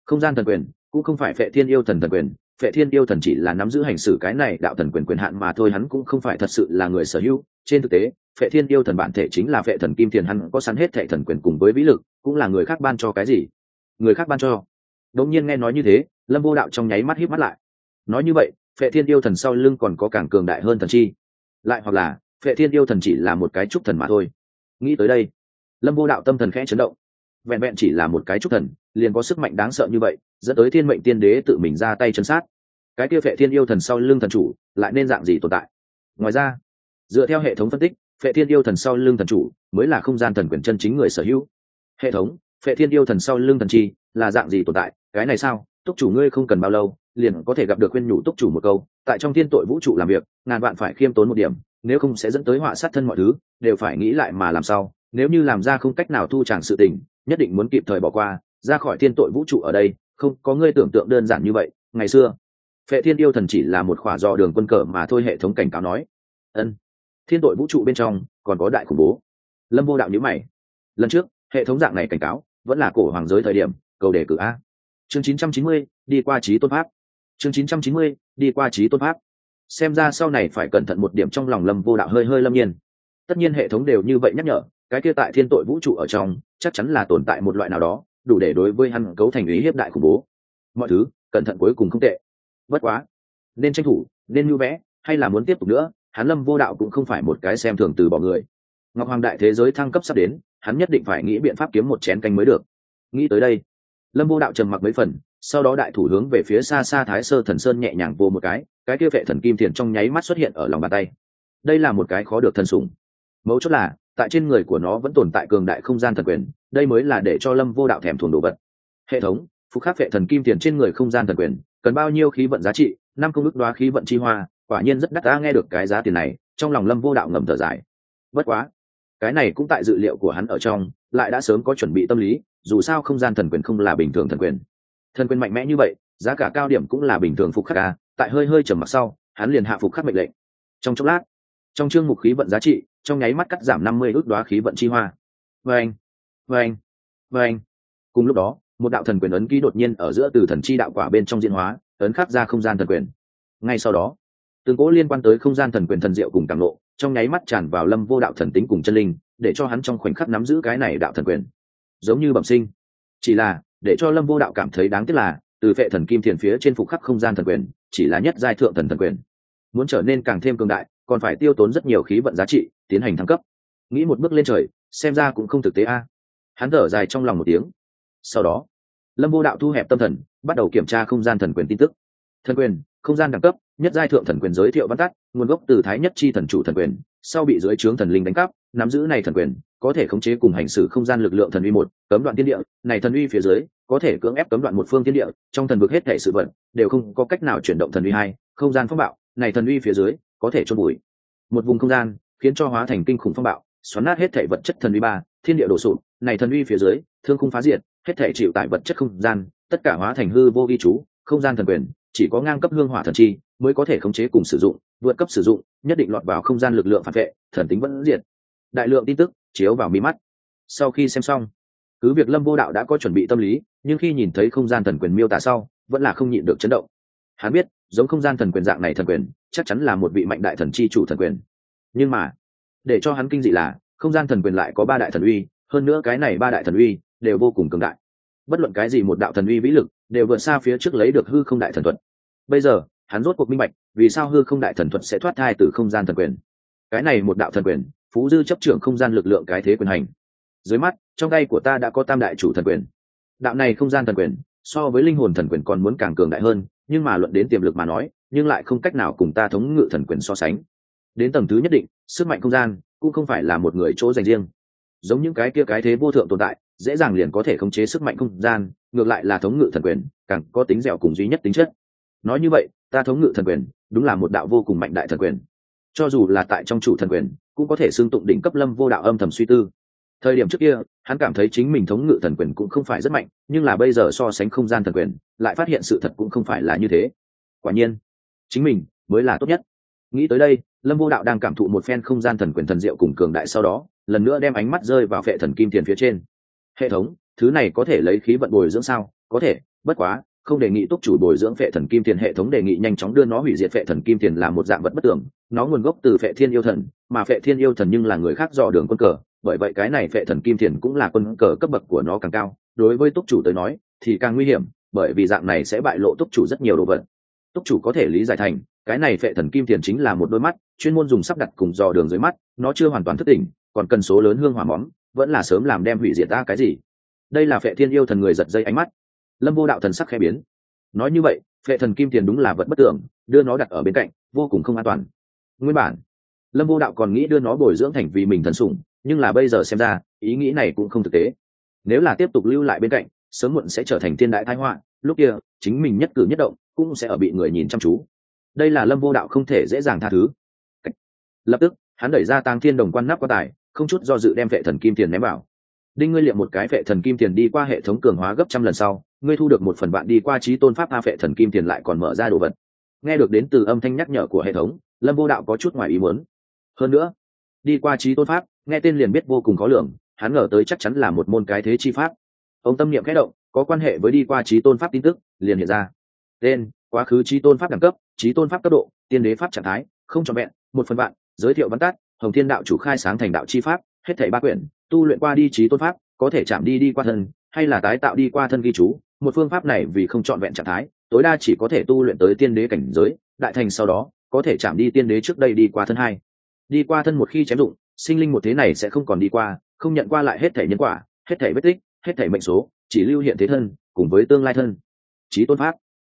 Không gian thần quyền cũng không phải phệ thiên yêu thần thần quyền, phệ thiên yêu thần chỉ là nắm giữ hành xử cái này đạo thần quyền quyền hạn mà thôi, hắn cũng không phải thật sự là người sở hữu. Trên thực tế, phệ thiên yêu thần bản thể chính là phệ thần kim tiền, hắn có sẵn hết thệ thần quyền cùng với vĩ lực, cũng là người khác ban cho cái gì? Người khác ban cho. Đống nhiên nghe nói như thế, lâm vô đạo trong nháy mắt híp mắt lại. Nói như vậy, phệ thiên yêu thần sau lưng còn có càng cường đại hơn thần chi. Lại hoặc là, phệ thiên yêu thần chỉ là một cái trúc thần mà thôi. Nghĩ tới đây, lâm vô đạo tâm thần khẽ chấn động vẹn vẹn chỉ là một cái trúc thần, liền có sức mạnh đáng sợ như vậy, dẫn tới thiên mệnh tiên đế tự mình ra tay chân sát. Cái kia phệ thiên yêu thần sau lưng thần chủ, lại nên dạng gì tồn tại? Ngoài ra, dựa theo hệ thống phân tích, phệ thiên yêu thần sau lưng thần chủ mới là không gian thần quyền chân chính người sở hữu. Hệ thống, phệ thiên yêu thần sau lưng thần chi là dạng gì tồn tại? Cái này sao? Túc chủ ngươi không cần bao lâu, liền có thể gặp được khuyên nhủ túc chủ một câu. Tại trong thiên tội vũ trụ làm việc, ngàn vạn phải khiêm tốn một điểm, nếu không sẽ dẫn tới họa sát thân mọi thứ, đều phải nghĩ lại mà làm sao. Nếu như làm ra không cách nào thu tràng sự tình nhất định muốn kịp thời bỏ qua ra khỏi thiên tội vũ trụ ở đây không có ngươi tưởng tượng đơn giản như vậy ngày xưa phệ thiên yêu thần chỉ là một khỏa do đường quân cờ mà thôi hệ thống cảnh cáo nói ân thiên tội vũ trụ bên trong còn có đại khủng bố. Lâm vô đạo nhữ mày lần trước hệ thống dạng này cảnh cáo vẫn là cổ hoàng giới thời điểm cầu đề cử a. Chương 990, đi qua trí tôn pháp. Chương 990, đi qua trí tôn pháp. Xem ra sau này phải cẩn thận một điểm trong lòng lâm vô đạo hơi hơi lâm nhiên. Tất nhiên hệ thống đều như vậy nhắc nhở cái kia tại thiên tội vũ trụ ở trong, chắc chắn là tồn tại một loại nào đó, đủ để đối với hắn cấu thành ý hiếp đại khủng bố. Mọi thứ, cẩn thận cuối cùng không tệ. Bất quá, nên tranh thủ, nên lưu vẽ, hay là muốn tiếp tục nữa hắn lâm vô đạo cũng không phải một cái xem thường từ bỏ người. Ngọc hoàng đại thế giới thăng cấp sắp đến, hắn nhất định phải nghĩ biện pháp kiếm một chén canh mới được. Nghĩ tới đây, lâm vô đạo trầm mặc mấy phần, sau đó đại thủ hướng về phía xa xa thái sơ thần sơn nhẹ nhàng vô một cái cái kia vệ thần kim thiền trong nháy mắt xuất hiện ở lòng bàn tay. Đây là một cái khó được thần sùng mấu chốt là tại trên người của nó vẫn tồn tại cường đại không gian thần quyền, đây mới là để cho lâm vô đạo thèm thuồng đồ vật. Hệ thống, phục khắc vệ thần kim tiền trên người không gian thần quyền, cần bao nhiêu khí vận giá trị? Năm công ước đoá khí vận chi hoa, quả nhiên rất đắt ta nghe được cái giá tiền này, trong lòng lâm vô đạo ngầm thở dài. Bất quá, cái này cũng tại dự liệu của hắn ở trong, lại đã sớm có chuẩn bị tâm lý, dù sao không gian thần quyền không là bình thường thần quyền. Thần quyền mạnh mẽ như vậy, giá cả cao điểm cũng là bình thường phục khắc ca tại hơi hơi trầm mặc sau, hắn liền hạ phục khắc mệnh lệnh. Trong chốc lát trong chương mục khí vận giá trị, trong nháy mắt cắt giảm năm mươi ước đoá khí vận chi hoa. Vâng vâng vâng. Cùng lúc đó, một đạo thần quyền ấn ký đột nhiên ở giữa từ thần chi đạo quả bên trong diễn hóa, ấn khắc ra không gian thần quyền. Ngay sau đó, tương cố liên quan tới không gian thần quyền thần diệu cùng càng lộ, trong nháy mắt tràn vào lâm vô đạo thần tính cùng chân linh, để cho hắn trong khoảnh khắc nắm giữ cái này đạo thần quyền. Giống như bẩm sinh. Chỉ là, để cho lâm vô đạo cảm thấy đáng tiếc là, từ vệ thần kim thiền phía trên phục khắc không gian thần quyền, chỉ là nhất giai thượng thần thần quyền. Muốn trở nên càng thêm cường đại còn phải tiêu tốn rất nhiều khí vận giá trị, tiến hành thăng cấp. Nghĩ một bước lên trời, xem ra cũng không thực tế a. Hắn thở dài trong lòng một tiếng. Sau đó, lâm vô đạo thu hẹp tâm thần, bắt đầu kiểm tra không gian thần quyền tin tức. Thần quyền, không gian đẳng cấp, nhất giai thượng thần quyền giới thiệu văn tắt, nguồn gốc từ thái nhất chi thần chủ thần quyền, sau bị dưới trướng thần linh đánh cắp, nắm giữ này thần quyền, có thể khống chế cùng hành xử không gian lực lượng thần uy một, cấm đoạn tiên địa, này thần uy phía dưới, có thể cưỡng ép cấm đoạn một phương tiên địa, trong thần vực hết thể sự vận đều không có cách nào chuyển động thần uy hai, không gian phong bạo, này thần uy phía dưới có thể chôn bụi. Một vùng không gian khiến cho hóa thành kinh khủng phong bạo, xoắn nát hết thể vật chất thần uy ba, thiên địa đổ sụp, này thần uy phía dưới, thương khung phá diệt, hết thể chịu tại vật chất không gian, tất cả hóa thành hư vô vi chú, không gian thần quyền, chỉ có ngang cấp hương hỏa thần chi mới có thể khống chế cùng sử dụng, vượt cấp sử dụng, nhất định lọt vào không gian lực lượng phản vệ, thần tính vẫn diệt. Đại lượng tin tức chiếu vào mi mắt. Sau khi xem xong, cứ việc lâm vô đạo đã có chuẩn bị tâm lý, nhưng khi nhìn thấy không gian thần quyền miêu tả sau, vẫn là không nhịn được chấn động. Hắn biết, giống không gian thần quyền dạng này thần quyền chắc chắn là một vị mạnh đại thần chi chủ thần quyền. Nhưng mà, để cho hắn kinh dị là, không gian thần quyền lại có ba đại thần uy, hơn nữa cái này ba đại thần uy đều vô cùng cường đại. Bất luận cái gì một đạo thần uy vĩ lực đều vượt xa phía trước lấy được hư không đại thần thuật. Bây giờ, hắn rốt cuộc minh bạch, vì sao hư không đại thần thuật sẽ thoát thai từ không gian thần quyền. Cái này một đạo thần quyền, phú dư chấp trưởng không gian lực lượng cái thế quyền hành. Dưới mắt, trong tay của ta đã có tam đại chủ thần quyền. Đạo này không gian thần quyền, so với linh hồn thần quyền còn muốn càng cường đại hơn nhưng mà luận đến tiềm lực mà nói, nhưng lại không cách nào cùng ta thống ngự thần quyền so sánh. Đến tầng thứ nhất định, sức mạnh không gian cũng không phải là một người chỗ dành riêng. Giống những cái kia cái thế vô thượng tồn tại, dễ dàng liền có thể khống chế sức mạnh không gian, ngược lại là thống ngự thần quyền, càng có tính dẻo cùng duy nhất tính chất. Nói như vậy, ta thống ngự thần quyền đúng là một đạo vô cùng mạnh đại thần quyền. Cho dù là tại trong chủ thần quyền, cũng có thể xương tụng đỉnh cấp lâm vô đạo âm thầm suy tư thời điểm trước kia, hắn cảm thấy chính mình thống ngự thần quyền cũng không phải rất mạnh, nhưng là bây giờ so sánh không gian thần quyền, lại phát hiện sự thật cũng không phải là như thế. Quả nhiên, chính mình mới là tốt nhất. Nghĩ tới đây, lâm vô đạo đang cảm thụ một phen không gian thần quyền thần diệu cùng cường đại sau đó, lần nữa đem ánh mắt rơi vào phệ thần kim tiền phía trên. Hệ thống, thứ này có thể lấy khí vận bồi dưỡng sao? Có thể, bất quá, không đề nghị túc chủ bồi dưỡng phệ thần kim tiền. Hệ thống đề nghị nhanh chóng đưa nó hủy diệt. Phệ thần kim tiền là một dạng vật bất tưởng nó nguồn gốc từ phệ thiên yêu thần, mà phệ thiên yêu thần nhưng là người khác dò đường quân cờ bởi vậy cái này phệ thần kim thiền cũng là quân cờ cấp bậc của nó càng cao. Đối với túc chủ tới nói, thì càng nguy hiểm, bởi vì dạng này sẽ bại lộ túc chủ rất nhiều đồ vật. Túc chủ có thể lý giải thành, cái này phệ thần kim thiền chính là một đôi mắt, chuyên môn dùng sắp đặt cùng dò đường dưới mắt, nó chưa hoàn toàn thất tỉnh, còn cần số lớn hương hỏa móng, vẫn là sớm làm đem hủy diệt ta cái gì. Đây là phệ thiên yêu thần người giật dây ánh mắt. Lâm vô đạo thần sắc khẽ biến. Nói như vậy, phệ thần kim tiền đúng là vật bất tưởng, đưa nó đặt ở bên cạnh, vô cùng không an toàn. Nguyên bản, lâm vô đạo còn nghĩ đưa nó bồi dưỡng thành vì mình thần sủng nhưng là bây giờ xem ra, ý nghĩ này cũng không thực tế. Nếu là tiếp tục lưu lại bên cạnh, sớm muộn sẽ trở thành thiên đại thái họa, lúc kia, chính mình nhất cử nhất động, cũng sẽ ở bị người nhìn chăm chú. Đây là lâm vô đạo không thể dễ dàng tha thứ. Lập tức, hắn đẩy ra tăng thiên đồng quan nắp quan tài, không chút do dự đem vệ thần kim tiền ném vào. Đinh ngươi liệm một cái vệ thần kim tiền đi qua hệ thống cường hóa gấp trăm lần sau, ngươi thu được một phần bạn đi qua trí tôn pháp tha vệ thần kim tiền lại còn mở ra đồ vật. Nghe được đến từ âm thanh nhắc nhở của hệ thống, lâm vô đạo có chút ngoài ý muốn. Hơn nữa, đi qua trí tôn pháp nghe tên liền biết vô cùng khó lường, hắn ngờ tới chắc chắn là một môn cái thế chi pháp. Ông tâm niệm khẽ động, có quan hệ với đi qua trí tôn pháp tin tức, liền hiện ra. Tên, quá khứ trí tôn pháp đẳng cấp, trí tôn pháp cấp độ, tiên đế pháp trạng thái, không trọn vẹn, một phần vạn, giới thiệu văn tát hồng thiên đạo chủ khai sáng thành đạo chi pháp, hết thảy ba quyển, tu luyện qua đi trí tôn pháp, có thể chạm đi đi qua thân, hay là tái tạo đi qua thân ghi chú, một phương pháp này vì không trọn vẹn trạng thái, tối đa chỉ có thể tu luyện tới tiên đế cảnh giới, đại thành sau đó, có thể chạm đi tiên đế trước đây đi qua thân hai. Đi qua thân một khi chém dụng sinh linh một thế này sẽ không còn đi qua, không nhận qua lại hết thể nhân quả, hết thể vết tích, hết thể mệnh số, chỉ lưu hiện thế thân, cùng với tương lai thân. Trí tôn pháp.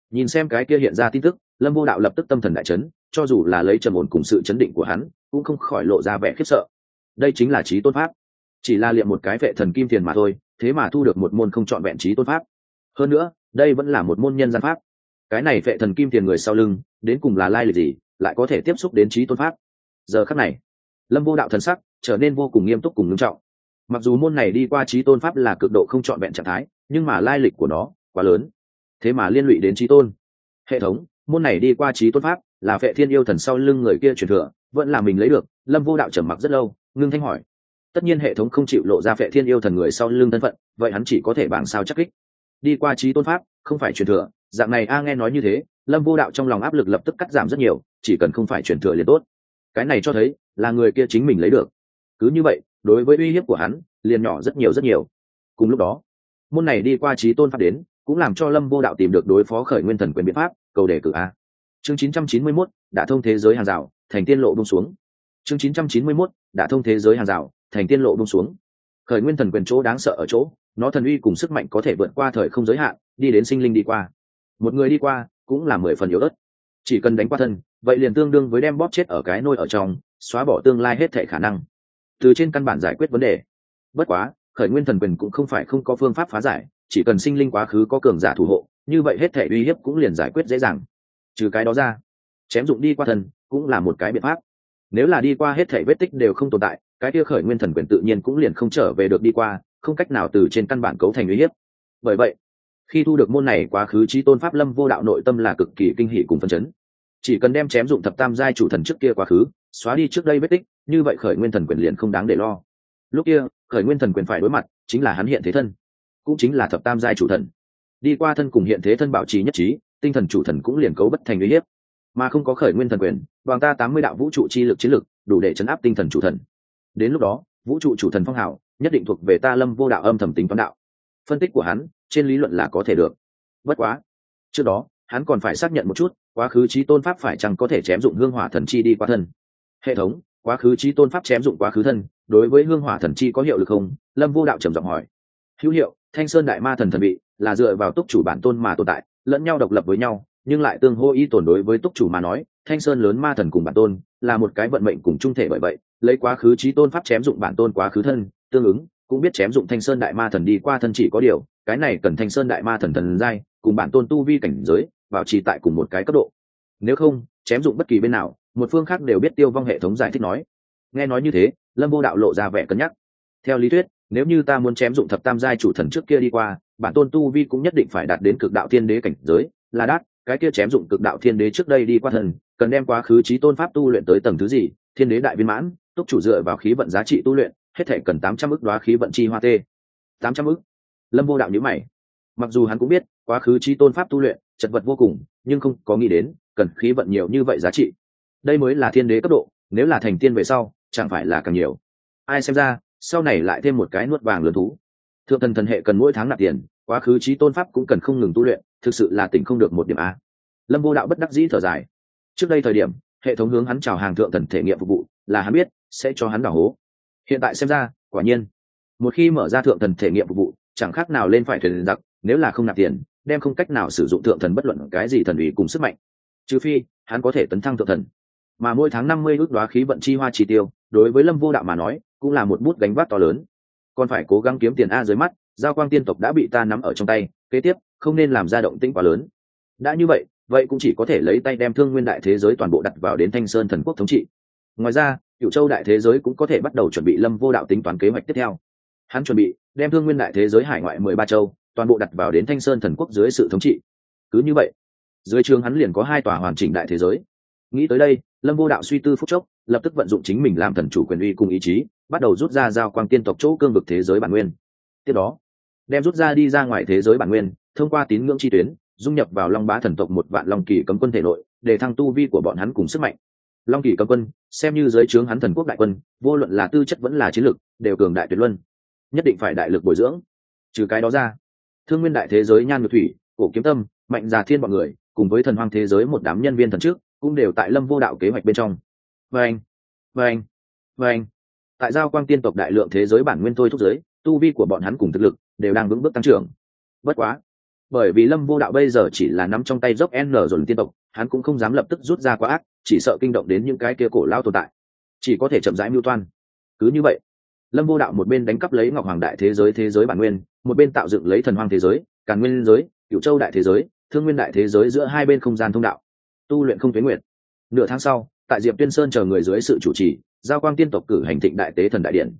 Nhìn xem cái kia hiện ra tin tức, lâm vô đạo lập tức tâm thần đại chấn, cho dù là lấy trầm ổn cùng sự chấn định của hắn, cũng không khỏi lộ ra vẻ khiếp sợ. Đây chính là trí tôn pháp. Chỉ là liệm một cái vệ thần kim tiền mà thôi, thế mà thu được một môn không trọn vẹn trí tôn pháp. Hơn nữa, đây vẫn là một môn nhân gian pháp. Cái này vệ thần kim tiền người sau lưng, đến cùng là lai lịch gì, lại có thể tiếp xúc đến trí tôn pháp? Giờ khắc này lâm vô đạo thần sắc trở nên vô cùng nghiêm túc cùng nghiêm trọng. Mặc dù môn này đi qua trí tôn pháp là cực độ không trọn vẹn trạng thái, nhưng mà lai lịch của nó quá lớn. Thế mà liên lụy đến trí tôn. Hệ thống, môn này đi qua trí tôn pháp là vệ thiên yêu thần sau lưng người kia truyền thừa, vẫn là mình lấy được, lâm vô đạo trầm mặc rất lâu, ngưng thanh hỏi. Tất nhiên hệ thống không chịu lộ ra vệ thiên yêu thần người sau lưng thân phận, vậy hắn chỉ có thể bảng sao chắc kích. Đi qua trí tôn pháp, không phải truyền thừa, dạng này a nghe nói như thế, lâm vô đạo trong lòng áp lực lập tức cắt giảm rất nhiều, chỉ cần không phải truyền thừa liền tốt cái này cho thấy là người kia chính mình lấy được. Cứ như vậy đối với uy hiếp của hắn liền nhỏ rất nhiều rất nhiều. Cùng lúc đó môn này đi qua trí tôn pháp đến cũng làm cho lâm vô đạo tìm được đối phó khởi nguyên thần quyền biện pháp cầu đề cử a. Chương 991, đã thông thế giới hàng rào thành tiên lộ bông xuống. Chương 991, đã thông thế giới hàng rào thành tiên lộ bông xuống. Khởi nguyên thần quyền chỗ đáng sợ ở chỗ nó thần uy cùng sức mạnh có thể vượt qua thời không giới hạn đi đến sinh linh đi qua. Một người đi qua cũng là mười phần yếu ớt chỉ cần đánh qua thân, vậy liền tương đương với đem bóp chết ở cái nôi ở trong, xóa bỏ tương lai hết thể khả năng. Từ trên căn bản giải quyết vấn đề. Bất quá, khởi nguyên thần quyền cũng không phải không có phương pháp phá giải, chỉ cần sinh linh quá khứ có cường giả thủ hộ, như vậy hết thể uy hiếp cũng liền giải quyết dễ dàng. Trừ cái đó ra, chém dụng đi qua thần cũng là một cái biện pháp. Nếu là đi qua hết thể vết tích đều không tồn tại, cái kia khởi nguyên thần quyền tự nhiên cũng liền không trở về được đi qua, không cách nào từ trên căn bản cấu thành uy hiếp. Bởi vậy khi thu được môn này quá khứ trí tôn pháp lâm vô đạo nội tâm là cực kỳ kinh hỷ cùng phân chấn. Chỉ cần đem chém dụng thập tam giai chủ thần trước kia quá khứ, xóa đi trước đây vết tích, như vậy khởi nguyên thần quyền liền không đáng để lo. Lúc kia, khởi nguyên thần quyền phải đối mặt, chính là hắn hiện thế thân, cũng chính là thập tam giai chủ thần. Đi qua thân cùng hiện thế thân bảo trì nhất trí, tinh thần chủ thần cũng liền cấu bất thành uy hiếp. Mà không có khởi nguyên thần quyền, bằng ta tám mươi đạo vũ trụ chi lực chiến lực, đủ để chấn áp tinh thần chủ thần. Đến lúc đó, vũ trụ chủ thần phong hào, nhất định thuộc về ta lâm vô đạo âm thầm tính toán đạo. Phân tích của hắn trên lý luận là có thể được. Bất quá, trước đó, hắn còn phải xác nhận một chút, quá khứ trí tôn pháp phải chăng có thể chém dụng hương hỏa thần chi đi qua thân. Hệ thống, quá khứ trí tôn pháp chém dụng quá khứ thân, đối với hương hỏa thần chi có hiệu lực không? Lâm vô đạo trầm giọng hỏi. Hữu hiệu, thanh sơn đại ma thần thần bị là dựa vào túc chủ bản tôn mà tồn tại, lẫn nhau độc lập với nhau, nhưng lại tương hô ý tồn đối với túc chủ mà nói, thanh sơn lớn ma thần cùng bản tôn là một cái vận mệnh cùng chung thể bởi vậy, lấy quá khứ trí tôn pháp chém dụng bản tôn quá khứ thân, tương ứng cũng biết chém dụng thanh sơn đại ma thần đi qua thân chỉ có điều, cái này cần thanh sơn đại ma thần thần giai, cùng bản tôn tu vi cảnh giới, bảo trì tại cùng một cái cấp độ. Nếu không, chém dụng bất kỳ bên nào, một phương khác đều biết tiêu vong hệ thống giải thích nói. Nghe nói như thế, lâm vô đạo lộ ra vẻ cân nhắc. Theo lý thuyết, nếu như ta muốn chém dụng thập tam giai chủ thần trước kia đi qua, bản tôn tu vi cũng nhất định phải đạt đến cực đạo thiên đế cảnh giới, là đát cái kia chém dụng cực đạo thiên đế trước đây đi qua thần, cần đem quá khứ trí tôn pháp tu luyện tới tầng thứ gì, thiên đế đại viên mãn, túc chủ dựa vào khí vận giá trị tu luyện hết thể cần tám trăm ức đoá khí vận chi hoa tê. Tám trăm ức? Lâm vô đạo nhữ mày. Mặc dù hắn cũng biết, quá khứ chi tôn pháp tu luyện, chật vật vô cùng, nhưng không có nghĩ đến, cần khí vận nhiều như vậy giá trị. Đây mới là thiên đế cấp độ, nếu là thành tiên về sau, chẳng phải là càng nhiều. Ai xem ra, sau này lại thêm một cái nuốt vàng lớn thú. Thượng thần thần hệ cần mỗi tháng nạp tiền, quá khứ trí tôn pháp cũng cần không ngừng tu luyện, thực sự là tỉnh không được một điểm a. Lâm vô đạo bất đắc dĩ thở dài. Trước đây thời điểm, hệ thống hướng hắn chào hàng thượng thần thể nghiệm phục vụ, là hắn biết, sẽ cho hắn đảo hố hiện tại xem ra, quả nhiên, một khi mở ra thượng thần thể nghiệm phục vụ, chẳng khác nào lên phải thuyền giặc, nếu là không nạp tiền, đem không cách nào sử dụng thượng thần bất luận cái gì thần ủy cùng sức mạnh. Trừ phi, hắn có thể tấn thăng thượng thần. Mà mỗi tháng năm mươi ước đoá khí vận chi hoa chi tiêu, đối với lâm vô đạo mà nói, cũng là một bút gánh vác to lớn. Còn phải cố gắng kiếm tiền a dưới mắt, giao quang tiên tộc đã bị ta nắm ở trong tay, kế tiếp, không nên làm ra động tĩnh quá lớn. Đã như vậy vậy cũng chỉ có thể lấy tay đem thương nguyên đại thế giới toàn bộ đặt vào đến thanh sơn thần quốc thống trị. Ngoài ra cựu châu đại thế giới cũng có thể bắt đầu chuẩn bị lâm vô đạo tính toán kế hoạch tiếp theo. Hắn chuẩn bị đem thương nguyên đại thế giới hải ngoại mười ba châu, toàn bộ đặt vào đến thanh sơn thần quốc dưới sự thống trị. Cứ như vậy, dưới trường hắn liền có hai tòa hoàn chỉnh đại thế giới. Nghĩ tới đây, lâm vô đạo suy tư phúc chốc, lập tức vận dụng chính mình làm thần chủ quyền uy cùng ý chí, bắt đầu rút ra giao quang tiên tộc chỗ cương vực thế giới bản nguyên. Tiếp đó, đem rút ra đi ra ngoài thế giới bản nguyên, thông qua tín ngưỡng chi tuyến, dung nhập vào long bá thần tộc một vạn long kỳ cấm quân thể nội, để thăng tu vi của bọn hắn cùng sức mạnh long kỳ cầm quân, xem như giới trướng hắn thần quốc đại quân, vô luận là tư chất vẫn là chiến lược đều cường đại tuyệt luân. Nhất định phải đại lực bồi dưỡng. Trừ cái đó ra, thương nguyên đại thế giới nhan ngược thủy, cổ kiếm tâm, mạnh già thiên bọn người, cùng với thần hoang thế giới một đám nhân viên thần trước, cũng đều tại lâm vô đạo kế hoạch bên trong. Vâng vâng vâng. Tại giao quang tiên tộc đại lượng thế giới bản nguyên thôi thúc giới, tu vi của bọn hắn cùng thực lực đều đang vững bước tăng trưởng. Bất quá, bởi vì lâm vô đạo bây giờ chỉ là nắm trong tay dốc n rồi tiên tộc hắn cũng không dám lập tức rút ra quá ác, chỉ sợ kinh động đến những cái kia cổ lao tồn tại. Chỉ có thể chậm rãi mưu toan. Cứ như vậy, lâm vô đạo một bên đánh cắp lấy ngọc hoàng đại thế giới thế giới bản nguyên, một bên tạo dựng lấy thần hoang thế giới, càn nguyên giới cựu châu đại thế giới, thương nguyên đại thế giới giữa hai bên không gian thông đạo. Tu luyện không tuyến nguyện nửa tháng sau, tại diệp tuyên sơn chờ người dưới sự chủ trì, giao quang tiên tộc cử hành thịnh đại tế thần đại điện.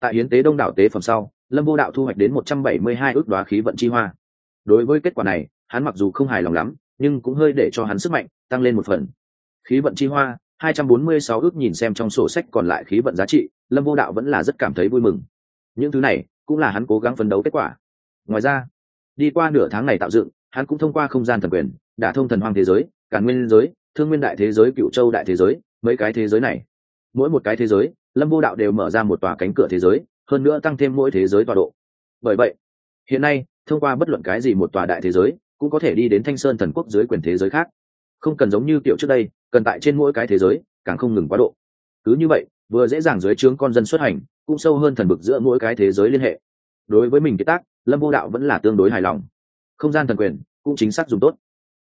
Tại hiến tế đông đảo tế phẩm sau, lâm vô đạo thu hoạch đến một trăm bảy mươi hai ước đoá khí vận chi hoa. Đối với kết quả này, hắn mặc dù không hài lòng lắm nhưng cũng hơi để cho hắn sức mạnh tăng lên một phần. Khí vận chi hoa, hai trăm bốn mươi sáu ước nhìn xem trong sổ sách còn lại khí vận giá trị, lâm vô đạo vẫn là rất cảm thấy vui mừng. Những thứ này cũng là hắn cố gắng phấn đấu kết quả. Ngoài ra, đi qua nửa tháng này tạo dựng, hắn cũng thông qua không gian thần quyền đã thông thần hoang thế giới càn nguyên giới, thương nguyên đại thế giới cựu châu đại thế giới, mấy cái thế giới này. Mỗi một cái thế giới, lâm vô đạo đều mở ra một tòa cánh cửa thế giới, hơn nữa tăng thêm mỗi thế giới tọa độ. Bởi vậy, hiện nay, thông qua bất luận cái gì một tòa đại thế giới cũng có thể đi đến thanh sơn thần quốc dưới quyền thế giới khác. Không cần giống như kiểu trước đây, cần tại trên mỗi cái thế giới, càng không ngừng quá độ. Cứ như vậy, vừa dễ dàng dưới trướng con dân xuất hành, cũng sâu hơn thần bực giữa mỗi cái thế giới liên hệ. Đối với mình kế tác, lâm vô đạo vẫn là tương đối hài lòng. Không gian thần quyền, cũng chính xác dùng tốt.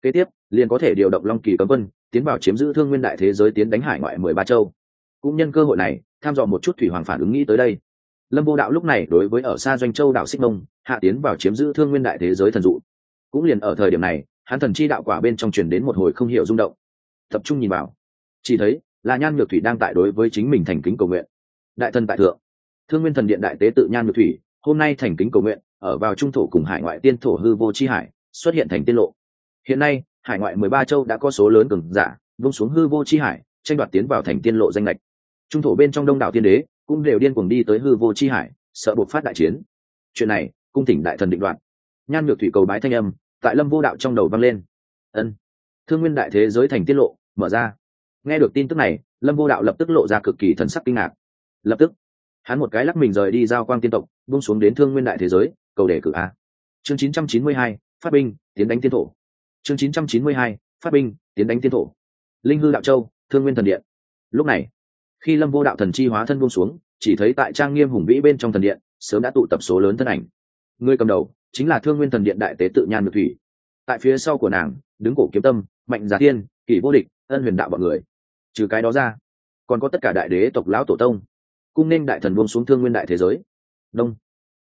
Kế tiếp, liền có thể điều động long kỳ cấm quân, tiến vào chiếm giữ thương nguyên đại thế giới tiến đánh hải ngoại mười ba châu. Cũng nhân cơ hội này, tham dò một chút thủy hoàng phản ứng nghĩ tới đây. Lâm vô đạo lúc này đối với ở xa doanh châu đảo xích mông, hạ tiến vào chiếm giữ thương nguyên đại thế giới thần dụ cũng liền ở thời điểm này, hắn thần chi đạo quả bên trong truyền đến một hồi không hiểu rung động. Tập trung nhìn vào. Chỉ thấy, là nhan nhược thủy đang tại đối với chính mình thành kính cầu nguyện. Đại thần tại thượng. Thương nguyên thần điện đại tế tự nhan nhược thủy, hôm nay thành kính cầu nguyện, ở vào trung thổ cùng hải ngoại tiên thổ hư vô chi hải, xuất hiện thành tiên lộ. Hiện nay, hải ngoại mười ba châu đã có số lớn cường giả, vung xuống hư vô chi hải, tranh đoạt tiến vào thành tiên lộ danh lệch trung thổ bên trong đông đảo tiên đế cũng đều điên cuồng đi tới hư vô chi hải, sợ buộc phát đại chiến. Chuyện này, cung tỉnh đại thần định đoạn nhan nhược thủy cầu bái thanh âm tại lâm vô đạo trong đầu vang lên. Ân. Thương nguyên đại thế giới thành tiết lộ mở ra. Nghe được tin tức này lâm vô đạo lập tức lộ ra cực kỳ thần sắc kinh ngạc. Lập tức hắn một cái lắc mình rời đi giao quang tiên tộc bung xuống đến thương nguyên đại thế giới cầu đề cử a. Chương 992, phát binh tiến đánh tiên thổ. Chương 992, phát binh tiến đánh tiên thổ. Linh hư đạo châu thương nguyên thần điện. Lúc này khi lâm vô đạo thần chi hóa thân buông xuống chỉ thấy tại trang nghiêm hùng vĩ bên trong thần điện sớm đã tụ tập số lớn thân ảnh. Người cầm đầu chính là thương nguyên thần điện đại tế tự nhan nhược thủy. Tại phía sau của nàng, đứng cổ kiếm tâm, mạnh giả tiên kỷ vô địch, ân huyền đạo bọn người. Trừ cái đó ra, còn có tất cả đại đế tộc lão tổ tông, cung nên đại thần buông xuống thương nguyên đại thế giới. Đông.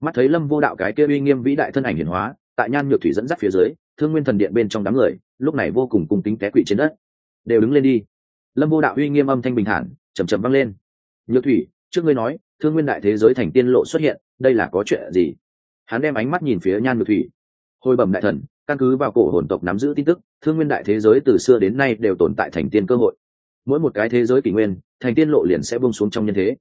Mắt thấy lâm vô đạo cái kia uy nghiêm vĩ đại thân ảnh hiển hóa, tại nhan nhược thủy dẫn dắt phía dưới, thương nguyên thần điện bên trong đám người, lúc này vô cùng cung tính té quỵ trên đất. Đều đứng lên đi. Lâm vô đạo uy nghiêm âm thanh bình thản chầm chầm vang lên. Nhược thủy, trước ngươi nói, thương nguyên đại thế giới thành tiên lộ xuất hiện, đây là có chuyện gì? Hắn đem ánh mắt nhìn phía nhan nhược thủy. Hồi bẩm đại thần, căn cứ vào cổ hồn tộc nắm giữ tin tức, thương nguyên đại thế giới từ xưa đến nay đều tồn tại thành tiên cơ hội. Mỗi một cái thế giới kỷ nguyên, thành tiên lộ liền sẽ bông xuống trong nhân thế.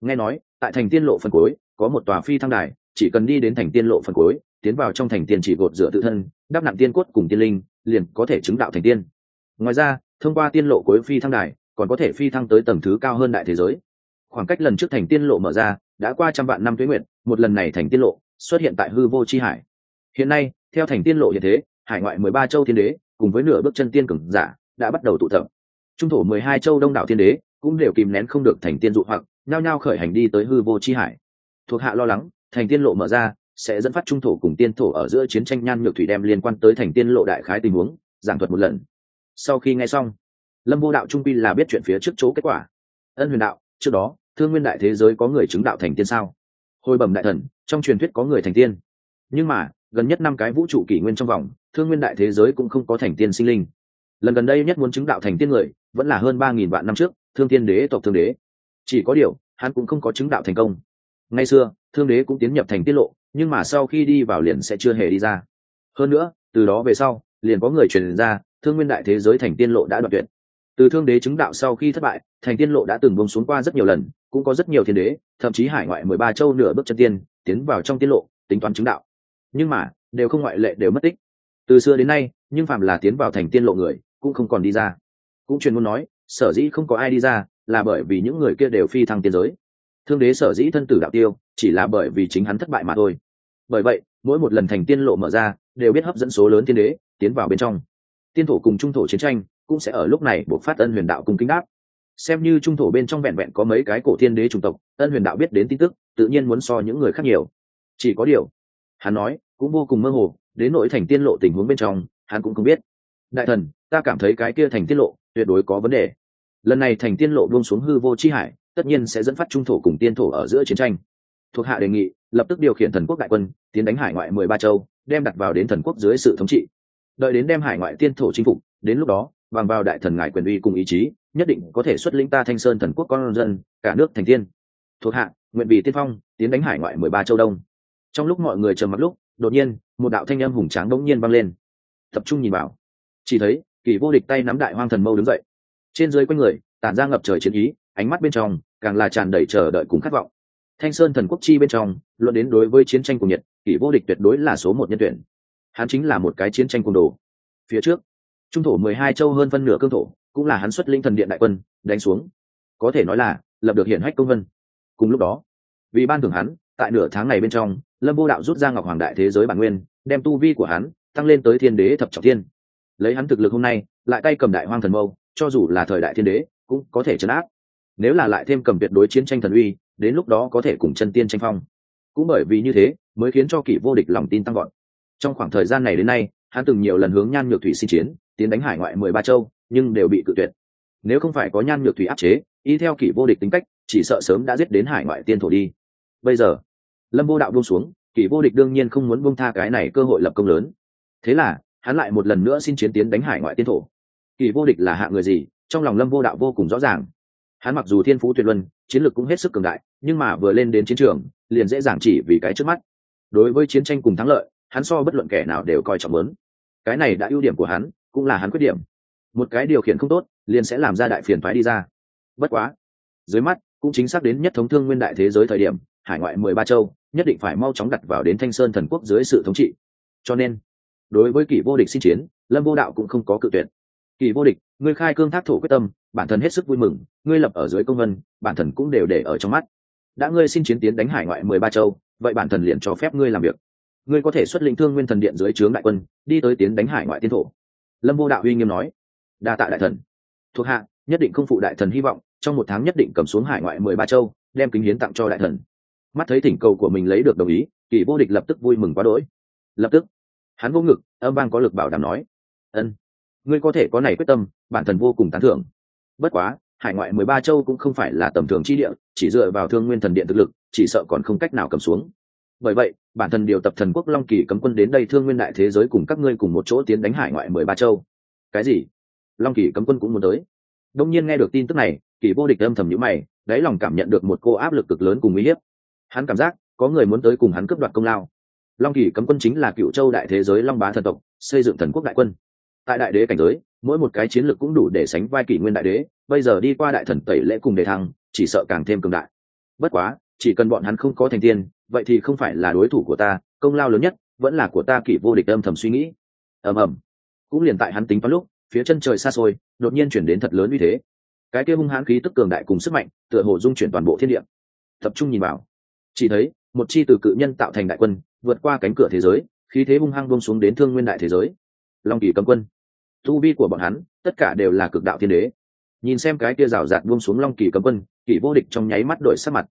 Nghe nói, tại thành tiên lộ phần cuối, có một tòa phi thăng đài, chỉ cần đi đến thành tiên lộ phần cuối, tiến vào trong thành tiên chỉ gột dựa tự thân, đắp nặng tiên cốt cùng tiên linh, liền có thể chứng đạo thành tiên. Ngoài ra, thông qua tiên lộ cuối phi thăng đài, còn có thể phi thăng tới tầng thứ cao hơn đại thế giới. Khoảng cách lần trước thành tiên lộ mở ra, đã qua trăm vạn năm tuế nguyện một lần này thành tiên lộ xuất hiện tại hư vô chi hải. Hiện nay, theo thành tiên lộ hiện thế, hải ngoại mười ba châu thiên đế, cùng với nửa bước chân tiên cường giả, đã bắt đầu tụ tập. Trung thổ mười hai châu đông đảo thiên đế, cũng đều kìm nén không được thành tiên dụ hoặc, nhao nhao khởi hành đi tới hư vô chi hải. Thuộc hạ lo lắng, thành tiên lộ mở ra, sẽ dẫn phát trung thổ cùng tiên thổ ở giữa chiến tranh nhan nhược thủy đem liên quan tới thành tiên lộ đại khái tình huống, giảng thuật một lần. Sau khi nghe xong, lâm vô đạo trung pi là biết chuyện phía trước chỗ kết quả. Ân huyền đạo, trước đó, thương nguyên đại thế giới có người chứng đạo thành tiên sao? Hồi bẩm đại thần trong truyền thuyết có người thành tiên. Nhưng mà, gần nhất năm cái vũ trụ kỷ nguyên trong vòng, thương nguyên đại thế giới cũng không có thành tiên sinh linh. Lần gần đây nhất muốn chứng đạo thành tiên người, vẫn là hơn ba nghìn vạn năm trước, thương tiên đế tộc thương đế. Chỉ có điều, hắn cũng không có chứng đạo thành công. Ngay xưa, thương đế cũng tiến nhập thành tiết lộ, nhưng mà sau khi đi vào liền sẽ chưa hề đi ra. Hơn nữa, từ đó về sau, liền có người truyền ra, thương nguyên đại thế giới thành tiên lộ đã đoạt tuyệt. Từ thương đế chứng đạo sau khi thất bại, thành tiên lộ đã từng bông xuống qua rất nhiều lần cũng có rất nhiều thiên đế, thậm chí hải ngoại mười ba châu nửa bước chân tiên, tiến vào trong tiên lộ, tính toán chứng đạo. Nhưng mà, đều không ngoại lệ đều mất tích. Từ xưa đến nay, nhưng phạm là tiến vào thành tiên lộ người, cũng không còn đi ra. Cũng truyền muốn nói, sở dĩ không có ai đi ra, là bởi vì những người kia đều phi thăng tiên giới. Thương đế sở dĩ thân tử đạo tiêu, chỉ là bởi vì chính hắn thất bại mà thôi. Bởi vậy, mỗi một lần thành tiên lộ mở ra, đều biết hấp dẫn số lớn tiên đế, tiến vào bên trong. Tiên thổ cùng trung thổ chiến tranh, cũng sẽ ở lúc này buộc phát ân huyền đạo cùng kính đáp xem như trung thổ bên trong vẹn vẹn có mấy cái cổ thiên đế chủng tộc, ân huyền đạo biết đến tin tức, tự nhiên muốn so những người khác nhiều. Chỉ có điều, hắn nói, cũng vô cùng mơ hồ, đến nỗi thành tiên lộ tình huống bên trong, hắn cũng không biết. Đại thần, ta cảm thấy cái kia thành tiên lộ, tuyệt đối có vấn đề. Lần này thành tiên lộ buông xuống hư vô chi hải, tất nhiên sẽ dẫn phát trung thổ cùng tiên thổ ở giữa chiến tranh. Thuộc hạ đề nghị, lập tức điều khiển thần quốc đại quân, tiến đánh hải ngoại mười ba châu, đem đặt vào đến thần quốc dưới sự thống trị. Đợi đến đem hải ngoại tiên thổ chinh phục, đến lúc đó bằng vào đại thần ngài quyền uy cùng ý chí, nhất định có thể xuất lĩnh ta thanh sơn thần quốc con dân, cả nước thành tiên thuộc hạ, nguyện vì tiên phong, tiến đánh hải ngoại mười ba châu đông. Trong lúc mọi người trầm mặc lúc, đột nhiên, một đạo thanh âm hùng tráng bỗng nhiên vang lên. Tập trung nhìn vào. Chỉ thấy, kỳ vô địch tay nắm đại hoang thần mâu đứng dậy. Trên dưới quanh người, tản ra ngập trời chiến ý, ánh mắt bên trong, càng là tràn đầy chờ đợi cùng khát vọng. Thanh sơn thần quốc chi bên trong, luận đến đối với chiến tranh cùng nhật kỷ vô địch tuyệt đối là số một nhân tuyển. Hắn chính là một cái chiến tranh cùng đồ. Phía trước trung thổ mười hai châu hơn phân nửa cương thổ, cũng là hắn xuất linh thần điện đại quân, đánh xuống. Có thể nói là, lập được hiển hách công vân. Cùng lúc đó, vì ban thưởng hắn, tại nửa tháng này bên trong, lâm vô đạo rút ra ngọc hoàng đại thế giới bản nguyên, đem tu vi của hắn tăng lên tới thiên đế thập trọng thiên. Lấy hắn thực lực hôm nay, lại tay cầm đại hoang thần mâu, cho dù là thời đại thiên đế, cũng có thể chấn áp. Nếu là lại thêm cầm tuyệt đối chiến tranh thần uy, đến lúc đó có thể cùng chân tiên tranh phong. Cũng bởi vì như thế, mới khiến cho kỷ vô địch lòng tin tăng gọn trong khoảng thời gian này đến nay, hắn từng nhiều lần hướng nhan nhược thủy xin chiến tiến đánh hải ngoại mười ba châu, nhưng đều bị cự tuyệt. Nếu không phải có nhan nhược thủy áp chế, y theo kỷ vô địch tính cách, chỉ sợ sớm đã giết đến hải ngoại tiên thổ đi. Bây giờ, lâm vô đạo buông xuống, kỷ vô địch đương nhiên không muốn buông tha cái này cơ hội lập công lớn. Thế là, hắn lại một lần nữa xin chiến tiến đánh hải ngoại tiên thổ. Kỷ vô địch là hạ người gì, trong lòng lâm vô đạo vô cùng rõ ràng. Hắn mặc dù thiên phú tuyệt luân, chiến lược cũng hết sức cường đại, nhưng mà vừa lên đến chiến trường, liền dễ dàng chỉ vì cái trước mắt. Đối với chiến tranh cùng thắng lợi, hắn so bất luận kẻ nào đều coi trọng lớn. Cái này đã ưu điểm của hắn cũng là hắn khuyết điểm. Một cái điều khiển không tốt, liền sẽ làm ra đại phiền phái đi ra. Bất quá, dưới mắt, cũng chính xác đến nhất thống thương nguyên đại thế giới thời điểm, hải ngoại mười ba châu, nhất định phải mau chóng đặt vào đến thanh sơn thần quốc dưới sự thống trị. Cho nên, đối với kỷ vô địch xin chiến, lâm vô đạo cũng không có cự tuyệt. Kỷ vô địch, ngươi khai cương thác thổ quyết tâm, bản thân hết sức vui mừng, ngươi lập ở dưới công vân, bản thân cũng đều để ở trong mắt. Đã ngươi xin chiến tiến đánh hải ngoại mười ba châu, vậy bản thân liền cho phép ngươi làm việc. Ngươi có thể xuất lĩnh thương nguyên thần điện dưới trướng đại quân, đi tới tiến đánh hải ngoại tiên thổ lâm vô đạo uy nghiêm nói, đa tạ đại thần. Thuộc hạ, nhất định không phụ đại thần hy vọng, trong một tháng nhất định cầm xuống hải ngoại mười ba châu, đem kính hiến tặng cho đại thần. Mắt thấy thỉnh cầu của mình lấy được đồng ý, kỳ vô địch lập tức vui mừng quá đỗi. Lập tức, hắn vô ngực, âm vang có lực bảo đảm nói, ân, ngươi có thể có này quyết tâm, bản thần vô cùng tán thưởng. Bất quá, hải ngoại mười ba châu cũng không phải là tầm thường chi địa, chỉ dựa vào thương nguyên thần điện thực lực, chỉ sợ còn không cách nào cầm xuống bởi vậy, bản thân điều tập thần quốc long kỳ cấm quân đến đây thương nguyên đại thế giới cùng các ngươi cùng một chỗ tiến đánh hải ngoại mười ba châu. Cái gì? Long kỳ cấm quân cũng muốn tới. Đông nhiên nghe được tin tức này, kỳ vô địch âm thầm nhữ mày, đáy lòng cảm nhận được một cô áp lực cực lớn cùng uy hiếp. Hắn cảm giác, có người muốn tới cùng hắn cướp đoạt công lao. Long kỳ cấm quân chính là cựu châu đại thế giới long bá thần tộc, xây dựng thần quốc đại quân. Tại đại đế cảnh giới, mỗi một cái chiến lược cũng đủ để sánh vai kỷ nguyên đại đế, bây giờ đi qua đại thần tẩy lễ cùng đề thăng, chỉ sợ càng thêm cường đại. Bất quá, chỉ cần bọn hắn không có thành tiên vậy thì không phải là đối thủ của ta, công lao lớn nhất vẫn là của ta kỷ vô địch âm thầm suy nghĩ. Ầm ầm. Cũng liền tại hắn tính toán lúc, phía chân trời xa xôi, đột nhiên chuyển đến thật lớn uy thế. Cái kia hung hãn khí tức cường đại cùng sức mạnh, tựa hồ dung chuyển toàn bộ thiên địa. Tập trung nhìn vào. Chỉ thấy, một chi từ cự nhân tạo thành đại quân, vượt qua cánh cửa thế giới, khí thế hung hăng bông xuống đến thương nguyên đại thế giới. Long kỳ cấm quân. Tu vi của bọn hắn, tất cả đều là cực đạo thiên đế. Nhìn xem cái kia rào rạt buông xuống long kỳ cấm quân, kỷ vô địch trong nháy mắt đổi sắc mặt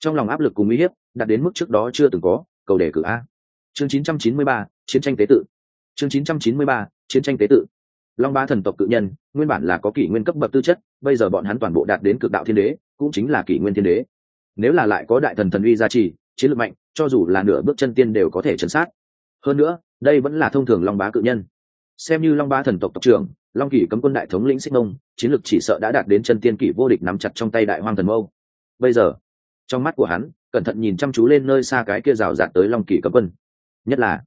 trong lòng áp lực cùng uy hiếp đạt đến mức trước đó chưa từng có cầu đề cử a. Chương 993, chiến tranh tế tự. Chương 993, chiến tranh tế tự. Long ba thần tộc cự nhân nguyên bản là có kỷ nguyên cấp bậc tư chất bây giờ bọn hắn toàn bộ đạt đến cực đạo thiên đế cũng chính là kỷ nguyên thiên đế. Nếu là lại có đại thần thần uy gia trì chiến lược mạnh cho dù là nửa bước chân tiên đều có thể chấn sát. Hơn nữa đây vẫn là thông thường long bá cự nhân. Xem như long bá thần tộc tộc trưởng long kỷ cấm quân đại thống lĩnh xích mông chiến lược chỉ sợ đã đạt đến chân tiên kỷ vô địch nắm chặt trong tay đại hoang thần mâu. Bây giờ trong mắt của hắn, cẩn thận nhìn chăm chú lên nơi xa cái kia rào rạt tới long kỳ cấm quân. Nhất là,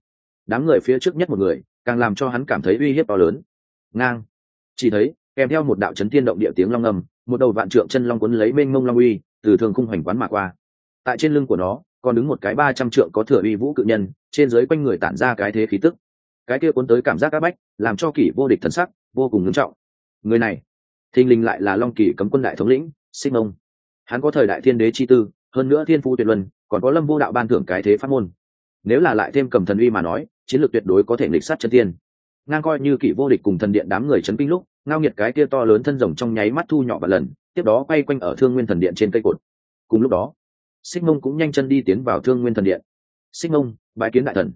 đám người phía trước nhất một người, càng làm cho hắn cảm thấy uy hiếp to lớn. Ngang. Chỉ thấy, kèm theo một đạo chấn tiên động địa tiếng long ngầm một đầu vạn trượng chân long quấn lấy mênh mông long uy, từ thường khung hoành quán mà qua. Tại trên lưng của nó, còn đứng một cái ba trăm trượng có thừa uy vũ cự nhân, trên dưới quanh người tản ra cái thế khí tức. Cái kia cuốn tới cảm giác áp bách, làm cho kỷ vô địch thần sắc vô cùng ngưng trọng. Người này, thình lình lại là long kỳ cấm quân đại thống lĩnh, xích mông hắn có thời đại thiên đế chi tư, hơn nữa thiên phu tuyệt luân, còn có lâm vô đạo ban thưởng cái thế pháp môn. Nếu là lại thêm cầm thần uy mà nói, chiến lược tuyệt đối có thể nghịch sát chân tiên. Ngang coi như kỷ vô địch cùng thần điện đám người chấn kinh lúc, ngao nghiệt cái kia to lớn thân rồng trong nháy mắt thu nhỏ và lần, tiếp đó quay quanh ở thương nguyên thần điện trên cây cột. Cùng lúc đó, xích mông cũng nhanh chân đi tiến vào thương nguyên thần điện. Xích mông, bái kiến đại thần.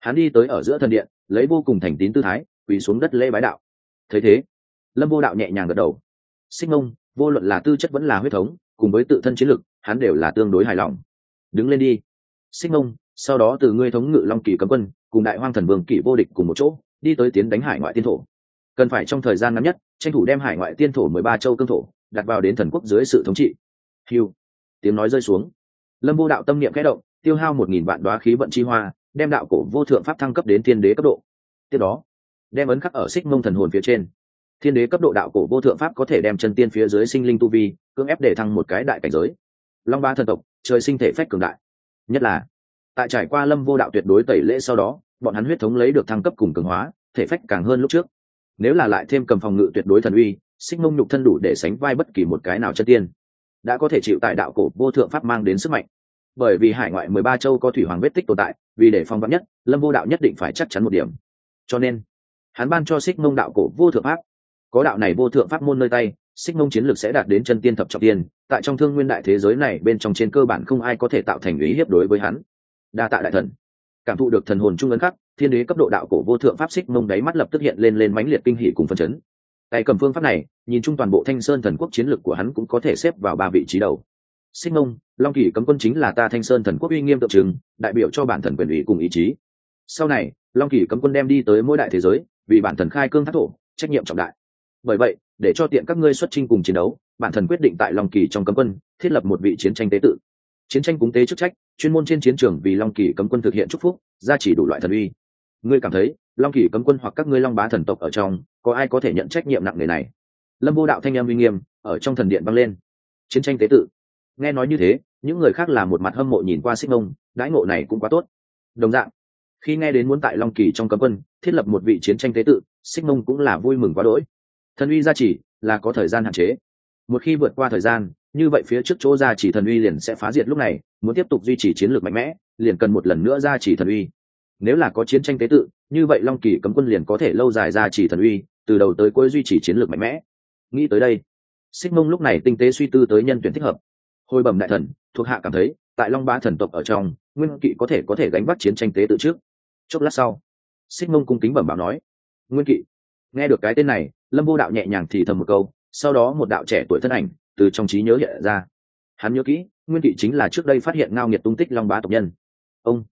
Hắn đi tới ở giữa thần điện, lấy vô cùng thành tín tư thái, quỳ xuống đất lễ bái đạo. Thấy thế, lâm vô đạo nhẹ nhàng gật đầu. Xích mông, vô luận là tư chất vẫn là huyết thống cùng với tự thân chiến lực, hắn đều là tương đối hài lòng. Đứng lên đi. Xích mông, sau đó từ ngươi thống ngự long kỳ cấm quân, cùng đại hoang thần vương kỷ vô địch cùng một chỗ, đi tới tiến đánh hải ngoại tiên thổ. Cần phải trong thời gian ngắn nhất, tranh thủ đem hải ngoại tiên thổ mười ba châu cương thổ, đặt vào đến thần quốc dưới sự thống trị. Hiu tiếng nói rơi xuống. Lâm vô đạo tâm niệm khẽ động, tiêu hao một nghìn vạn đoá khí vận chi hoa, đem đạo cổ vô thượng pháp thăng cấp đến thiên đế cấp độ. Tiếp đó, đem ấn khắc ở xích mông thần hồn phía trên thiên đế cấp độ đạo cổ vô thượng pháp có thể đem chân tiên phía dưới sinh linh tu vi, cưỡng ép để thăng một cái đại cảnh giới. Long ba thần tộc, trời sinh thể phách cường đại. Nhất là, tại trải qua lâm vô đạo tuyệt đối tẩy lễ sau đó, bọn hắn huyết thống lấy được thăng cấp cùng cường hóa, thể phách càng hơn lúc trước. Nếu là lại thêm cầm phòng ngự tuyệt đối thần uy, xích mông nhục thân đủ để sánh vai bất kỳ một cái nào chân tiên, đã có thể chịu tại đạo cổ vô thượng pháp mang đến sức mạnh. Bởi vì hải ngoại mười ba châu có thủy hoàng vết tích tồn tại, vì để phong vắn nhất, lâm vô đạo nhất định phải chắc chắn một điểm. Cho nên, hắn ban cho xích mông đạo cổ vô thượng pháp có đạo này vô thượng pháp môn nơi tay, xích mông chiến lược sẽ đạt đến chân tiên thập trọng tiên, tại trong thương nguyên đại thế giới này bên trong trên cơ bản không ai có thể tạo thành ý hiếp đối với hắn. Đa tạ đại thần. Cảm thụ được thần hồn trung ấn khắc, thiên đế cấp độ đạo cổ vô thượng pháp xích mông đáy mắt lập tức hiện lên lên mãnh liệt kinh hỷ cùng phân chấn. Tay cầm phương pháp này, nhìn chung toàn bộ thanh sơn thần quốc chiến lược của hắn cũng có thể xếp vào ba vị trí đầu. Xích mông, long kỳ cấm quân chính là ta thanh sơn thần quốc uy nghiêm tượng trưng, đại biểu cho bản thần quyền ủy cùng ý chí. Sau này, long kỳ cấm quân đem đi tới mỗi đại thế giới, vì bản thần khai cương thác thổ, trách nhiệm trọng đại bởi vậy, để cho tiện các ngươi xuất chinh cùng chiến đấu, bản thần quyết định tại long kỳ trong cấm quân, thiết lập một vị chiến tranh tế tự. Chiến tranh cúng tế chức trách, chuyên môn trên chiến trường vì long kỳ cấm quân thực hiện chúc phúc, gia chỉ đủ loại thần uy. Ngươi cảm thấy, long kỳ cấm quân hoặc các ngươi long bá thần tộc ở trong, có ai có thể nhận trách nhiệm nặng nề này? Lâm vô đạo thanh em uy nghiêm, ở trong thần điện vang lên. Chiến tranh tế tự. Nghe nói như thế, những người khác là một mặt hâm mộ nhìn qua xích mông, đãi ngộ này cũng quá tốt. Đồng dạng, khi nghe đến muốn tại long kỳ trong cấm quân, thiết lập một vị chiến tranh tế tự, xích mông cũng là vui mừng quá đỗi thần uy gia trì là có thời gian hạn chế. Một khi vượt qua thời gian, như vậy phía trước chỗ gia trì thần uy liền sẽ phá diệt lúc này, muốn tiếp tục duy trì chiến lược mạnh mẽ, liền cần một lần nữa gia trì thần uy. Nếu là có chiến tranh tế tự, như vậy long kỳ cấm quân liền có thể lâu dài gia trì thần uy, từ đầu tới cuối duy trì chiến lược mạnh mẽ. Nghĩ tới đây, xích mông lúc này tinh tế suy tư tới nhân tuyển thích hợp. Hồi bẩm đại thần, thuộc hạ cảm thấy, tại long bá thần tộc ở trong, nguyên kỵ có thể có thể gánh vác chiến tranh tế tự trước. Chốc lát sau, xích mông cung kính bẩm bảo nói, nguyên kỵ, nghe được cái tên này lâm vô đạo nhẹ nhàng thì thầm một câu, sau đó một đạo trẻ tuổi thân ảnh từ trong trí nhớ hiện ra. Hắn nhớ kỹ, nguyên thị chính là trước đây phát hiện ngao nghiệt tung tích long bá tộc nhân. Ông,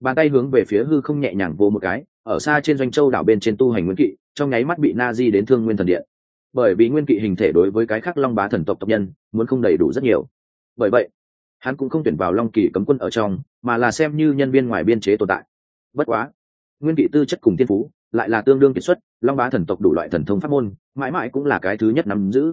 bàn tay hướng về phía hư không nhẹ nhàng vô một cái, ở xa trên doanh châu đảo bên trên tu hành nguyên kỵ, trong nháy mắt bị na di đến thương nguyên thần điện. Bởi vì nguyên kỵ hình thể đối với cái khác long bá thần tộc tộc nhân, muốn không đầy đủ rất nhiều. Bởi vậy, hắn cũng không tuyển vào long kỳ cấm quân ở trong, mà là xem như nhân viên ngoài biên chế tồn tại. Bất quá, nguyên kỵ tư chất cùng thiên phú lại là tương đương kiệt xuất, long bá thần tộc đủ loại thần thông pháp môn, mãi mãi cũng là cái thứ nhất nắm giữ.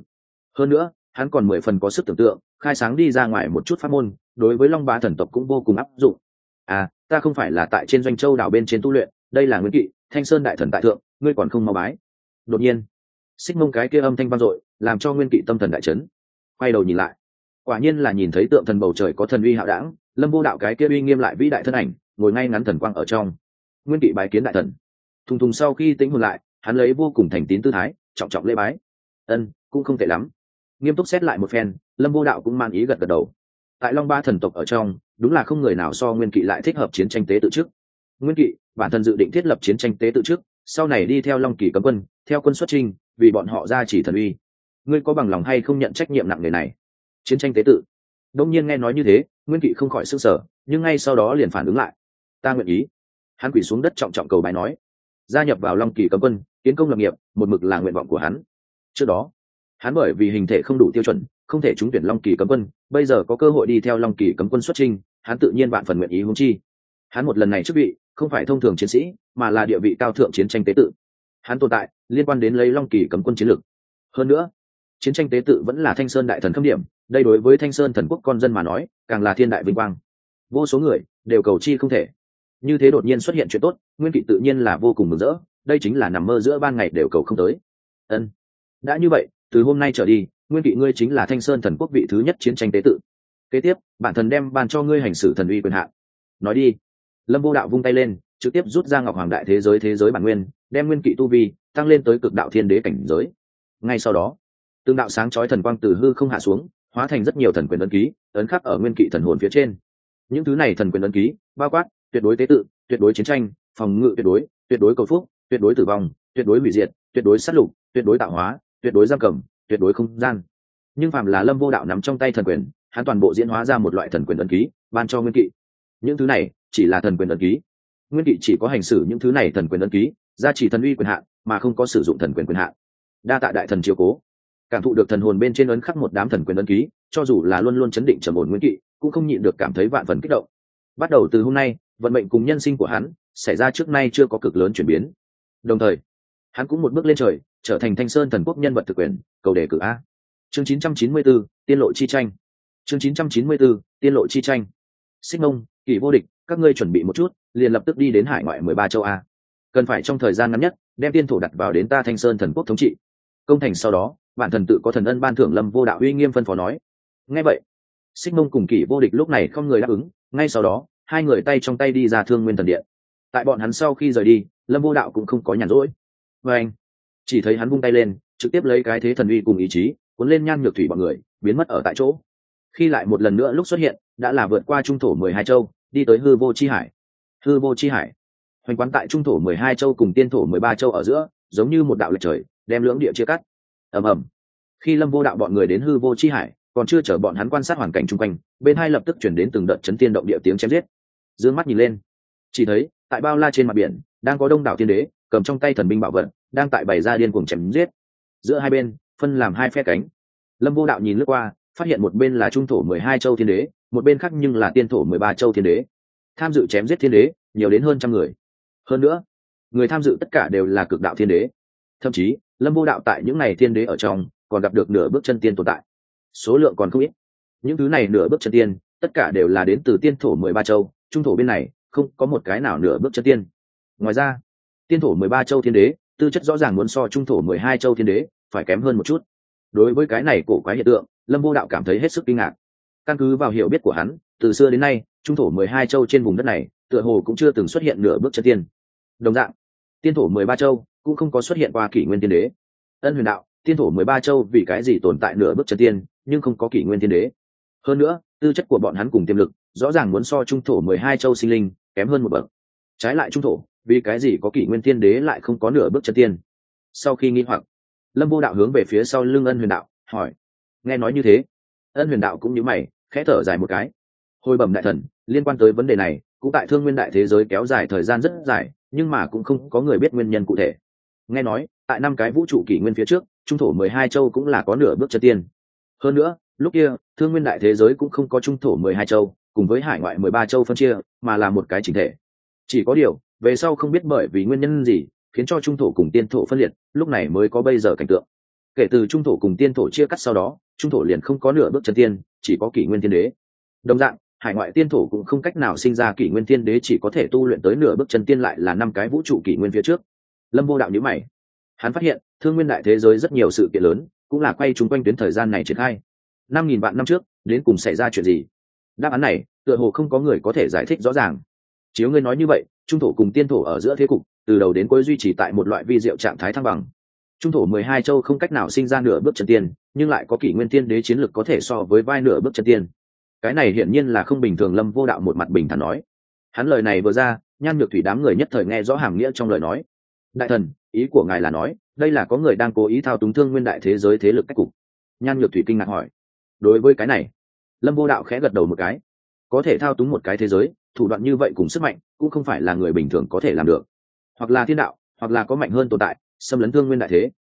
Hơn nữa, hắn còn mười phần có sức tưởng tượng, khai sáng đi ra ngoài một chút pháp môn, đối với long bá thần tộc cũng vô cùng áp dụng. À ta không phải là tại trên doanh châu đảo bên trên tu luyện, đây là nguyên kỵ, thanh sơn đại thần tại thượng, ngươi còn không mau bái. Đột nhiên, xích mông cái kia âm thanh vang dội, làm cho nguyên kỵ tâm thần đại trấn quay đầu nhìn lại, quả nhiên là nhìn thấy tượng thần bầu trời có thần uy hạo đảng lâm vô đạo cái kia uy nghiêm lại vĩ đại thân ảnh, ngồi ngay ngắn thần quang ở trong. Nguyên kỵ bái kiến đại thần thùng thùng sau khi tính hồn lại, hắn lấy vô cùng thành tín tư thái, trọng trọng lễ bái. Ân, cũng không tệ lắm. Nghiêm túc xét lại một phen, lâm vô đạo cũng mang ý gật gật đầu. Tại long ba thần tộc ở trong, đúng là không người nào so nguyên kỵ lại thích hợp chiến tranh tế tự trước. Nguyên kỵ, bản thân dự định thiết lập chiến tranh tế tự trước, sau này đi theo long kỳ cấm quân, theo quân xuất trinh vì bọn họ ra chỉ thần uy. Ngươi có bằng lòng hay không nhận trách nhiệm nặng nề này? Chiến tranh tế tự. Đông nhiên nghe nói như thế, nguyên kỵ không khỏi s ư n g sở nhưng ngay sau đó liền phản ứng lại. Ta nguyện ý. Hắn quỷ xuống đất trọng trọng cầu bài nói gia nhập vào long kỳ cấm quân tiến công lập nghiệp, một mực là nguyện vọng của hắn. Trước đó, hắn bởi vì hình thể không đủ tiêu chuẩn, không thể trúng tuyển long kỳ cấm quân, bây giờ có cơ hội đi theo long kỳ cấm quân xuất trinh hắn tự nhiên bạn phần nguyện ý hung chi. Hắn một lần này chức vị, không phải thông thường chiến sĩ, mà là địa vị cao thượng chiến tranh tế tự. Hắn tồn tại, liên quan đến lấy long kỳ cấm quân chiến lược. Hơn nữa, chiến tranh tế tự vẫn là thanh sơn đại thần khâm điểm, đây đối với thanh sơn thần quốc con dân mà nói, càng là thiên đại vinh quang. Vô số người đều cầu chi không thể như thế đột nhiên xuất hiện chuyện tốt, nguyên kỵ tự nhiên là vô cùng mừng rỡ, đây chính là nằm mơ giữa ban ngày đều cầu không tới. Ân, đã như vậy, từ hôm nay trở đi, nguyên kỵ ngươi chính là thanh sơn thần quốc vị thứ nhất chiến tranh tế tự. Kế tiếp, bản thần đem bàn cho ngươi hành xử thần uy quyền hạn. Nói đi. Lâm vô đạo vung tay lên, trực tiếp rút ra ngọc hoàng đại thế giới thế giới bản nguyên, đem nguyên kỵ tu vi tăng lên tới cực đạo thiên đế cảnh giới. Ngay sau đó, tương đạo sáng chói thần quang từ hư không hạ xuống, hóa thành rất nhiều thần quyền ấn ký, ấn khắc ở nguyên kỵ thần hồn phía trên. Những thứ này thần quyền ấn ký, bao quát tuyệt đối tế tự, tuyệt đối chiến tranh, phòng ngự tuyệt đối tuyệt đối cầu phúc, tuyệt đối tử vong, tuyệt đối hủy diệt, tuyệt đối sát lục, tuyệt đối tạo hóa, tuyệt đối giam cầm, tuyệt đối không gian. Nhưng phàm là lâm vô đạo nắm trong tay thần quyền, hắn toàn bộ diễn hóa ra một loại thần quyền ấn ký, ban cho nguyên kỵ. Những thứ này chỉ là thần quyền ấn ký. Nguyên kỵ chỉ có hành xử những thứ này thần quyền ấn ký ra chỉ thần uy quyền hạn, mà không có sử dụng thần quyền quyền hạn. Đa tạ đại thần chiếu cố. Cảm thụ được thần hồn bên trên ấn khắc một đám thần quyền ấn ký, cho dù là luôn luôn chấn định trầm ổn nguyên kỵ, cũng không nhịn được cảm thấy vạn phần kích động. Bắt đầu từ hôm nay vận mệnh cùng nhân sinh của hắn xảy ra trước nay chưa có cực lớn chuyển biến. Đồng thời hắn cũng một bước lên trời trở thành thanh sơn thần quốc nhân vật thực quyền cầu đề cử a. Chương 994, tiên lộ chi tranh. Chương 994, tiên lộ chi tranh. Xích mông kỷ vô địch các ngươi chuẩn bị một chút liền lập tức đi đến hải ngoại mười ba châu a. Cần phải trong thời gian ngắn nhất đem tiên thổ đặt vào đến ta thanh sơn thần quốc thống trị. Công thành sau đó bản thần tự có thần ân ban thưởng lâm vô đạo uy nghiêm phân phó nói. Ngay vậy xích mông cùng kỷ vô địch lúc này không người đáp ứng ngay sau đó hai người tay trong tay đi ra thương nguyên thần điện. Tại bọn hắn sau khi rời đi, lâm vô đạo cũng không có nhàn rỗi. Vê anh, chỉ thấy hắn vung tay lên, trực tiếp lấy cái thế thần uy cùng ý chí, cuốn lên nhan nhược thủy bọn người, biến mất ở tại chỗ. Khi lại một lần nữa lúc xuất hiện, đã là vượt qua trung thổ mười hai châu, đi tới hư vô chi hải. Hư vô chi hải. Hoành quán tại trung thổ mười hai châu cùng tiên thổ mười ba châu ở giữa, giống như một đạo lệch trời, đem lưỡng địa chia cắt. Ầm ầm. Khi lâm vô đạo bọn người đến hư vô chi hải, còn chưa chở bọn hắn quan sát hoàn cảnh chung quanh, bên hai lập tức chuyển đến từng đợt chấn tiên động địa tiếng chém giết d ư ơ n g mắt nhìn lên. Chỉ thấy, tại bao la trên mặt biển, đang có đông đảo tiên đế, cầm trong tay thần binh bảo vật, đang tại bày ra điên cuồng chém giết. Giữa hai bên, phân làm hai phe cánh. Lâm vô đạo nhìn lướt qua, phát hiện một bên là trung thổ mười hai châu thiên đế, một bên khác nhưng là tiên thổ mười ba châu thiên đế. Tham dự chém giết thiên đế, nhiều đến hơn trăm người. Hơn nữa, người tham dự tất cả đều là cực đạo thiên đế. Thậm chí, lâm vô đạo tại những n à y thiên đế ở trong, còn gặp được nửa bước chân tiên tồn tại. Số lượng còn không ít. Những thứ này nửa bước chân tiên, tất cả đều là đến từ tiên thổ mười ba châu trung thổ bên này không có một cái nào nửa bước chân tiên. Ngoài ra, tiên thổ mười ba châu thiên đế, tư chất rõ ràng muốn so trung thổ mười hai châu thiên đế phải kém hơn một chút. Đối với cái này cổ quái hiện tượng, lâm vô đạo cảm thấy hết sức kinh ngạc. Căn cứ vào hiểu biết của hắn, từ xưa đến nay, trung thổ mười hai châu trên vùng đất này, tựa hồ cũng chưa từng xuất hiện nửa bước chân tiên. Đồng dạng, tiên thổ mười ba châu cũng không có xuất hiện qua kỷ nguyên tiên đế. Ân huyền đạo, tiên thổ mười ba châu vì cái gì tồn tại nửa bước chân tiên, nhưng không có kỷ nguyên tiên đế. Hơn nữa, tư chất của bọn hắn cùng tiềm lực rõ ràng muốn so trung thổ mười hai châu sinh linh kém hơn một bậc. Trái lại trung thổ, vì cái gì có kỷ nguyên tiên đế lại không có nửa bước chân tiên? Sau khi nghi hoặc, lâm vô đạo hướng về phía sau lưng ân huyền đạo, hỏi. Nghe nói như thế, ân huyền đạo cũng nhớ mày, khẽ thở dài một cái. Hồi bẩm đại thần, liên quan tới vấn đề này, cũng tại thương nguyên đại thế giới kéo dài thời gian rất dài, nhưng mà cũng không có người biết nguyên nhân cụ thể. Nghe nói, tại năm cái vũ trụ kỷ nguyên phía trước, trung thổ mười hai châu cũng là có nửa bước chân tiên. Hơn nữa, lúc kia, thương nguyên đại thế giới cũng không có trung thổ mười hai châu cùng với hải ngoại mười ba châu phân chia, mà là một cái chính thể. Chỉ có điều, về sau không biết bởi vì nguyên nhân gì, khiến cho trung thổ cùng tiên thổ phân liệt, lúc này mới có bây giờ cảnh tượng. Kể từ trung thổ cùng tiên thổ chia cắt sau đó, trung thổ liền không có nửa bước chân tiên, chỉ có kỷ nguyên tiên đế. Đồng dạng, hải ngoại tiên thổ cũng không cách nào sinh ra kỷ nguyên tiên đế, chỉ có thể tu luyện tới nửa bước chân tiên lại là năm cái vũ trụ kỷ nguyên phía trước. Lâm vô đạo nhữ mày. Hắn phát hiện, thương nguyên đại thế giới rất nhiều sự kiện lớn, cũng là quay chung quanh tuyến thời gian này triển khai. Năm nghìn vạn năm trước, đến cùng xảy ra chuyện gì? Đáp án này, tựa hồ không có người có thể giải thích rõ ràng. Chiếu ngươi nói như vậy, trung thổ cùng tiên thổ ở giữa thế cục, từ đầu đến cuối duy trì tại một loại vi diệu trạng thái thăng bằng. Trung thổ mười hai châu không cách nào sinh ra nửa bước chân tiên, nhưng lại có kỷ nguyên tiên đế chiến lược có thể so với vai nửa bước chân tiên. Cái này hiển nhiên là không bình thường lâm vô đạo một mặt bình thản nói. Hắn lời này vừa ra, nhan nhược thủy đám người nhất thời nghe rõ hàm nghĩa trong lời nói. Đại thần, ý của ngài là nói, đây là có người đang cố ý thao túng thương nguyên đại thế giới thế lực cách cục. Nhan nhược thủy kinh ngạc hỏi. Đối với cái này lâm vô đạo khẽ gật đầu một cái. Có thể thao túng một cái thế giới, thủ đoạn như vậy cùng sức mạnh, cũng không phải là người bình thường có thể làm được. Hoặc là thiên đạo, hoặc là có mạnh hơn tồn tại, xâm lấn thương nguyên đại thế.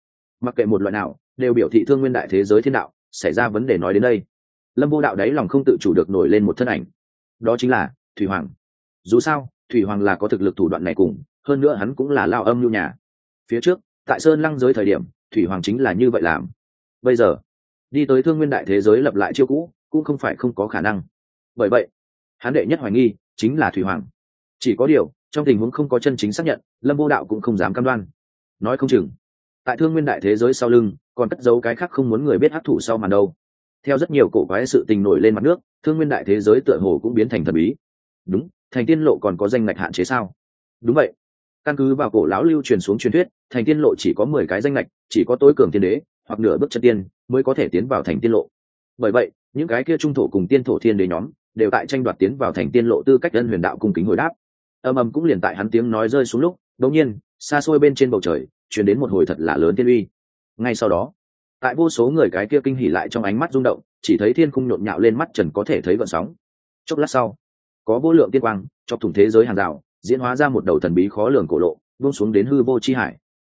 Mặc kệ một loại nào, đều biểu thị thương nguyên đại thế giới thiên đạo, xảy ra vấn đề nói đến đây. Lâm vô đạo đáy lòng không tự chủ được nổi lên một thân ảnh. Đó chính là thủy hoàng. Dù sao, thủy hoàng là có thực lực thủ đoạn này cùng, hơn nữa hắn cũng là lao âm nhu nhà. Phía trước, tại sơn lăng giới thời điểm, thủy hoàng chính là như vậy làm. Bây giờ, đi tới thương nguyên đại thế giới lập lại chiêu cũ cũng không phải không có khả năng. Bởi vậy, hắn đệ nhất hoài nghi chính là thủy hoàng. Chỉ có điều, trong tình huống không có chân chính xác nhận, lâm vô đạo cũng không dám cam đoan. Nói không chừng, tại thương nguyên đại thế giới sau lưng, còn cất giấu cái khác không muốn người biết hắc thủ sau màn đâu. Theo rất nhiều cổ quái sự tình nổi lên mặt nước, thương nguyên đại thế giới tựa hồ cũng biến thành thần bí. Đúng, thành tiên lộ còn có danh ngạch hạn chế sao? Đúng vậy. Căn cứ vào cổ lão lưu truyền xuống truyền thuyết, thành tiên lộ chỉ có mười cái danh ngạch, chỉ có tối cường tiên đế, hoặc nửa bước chân tiên, mới có thể tiến vào thành tiên lộ. Bởi vậy những cái kia trung thổ cùng tiên thổ thiên đế nhóm đều tại tranh đoạt tiến vào thành tiên lộ tư cách ân huyền đạo cung kính hồi đáp. Âm âm cũng liền tại hắn tiếng nói rơi xuống lúc, đột nhiên, xa xôi bên trên bầu trời chuyển đến một hồi thật là lớn tiên uy. Ngay sau đó, tại vô số người cái kia kinh hỉ lại trong ánh mắt rung động, chỉ thấy thiên khung nhộn nhạo lên mắt trần có thể thấy vận sóng. Chốc lát sau, có vô lượng tiên quang, chọc thủng thế giới hàng rào, diễn hóa ra một đầu thần bí khó lường cổ lộ, buông xuống đến hư vô chi hải.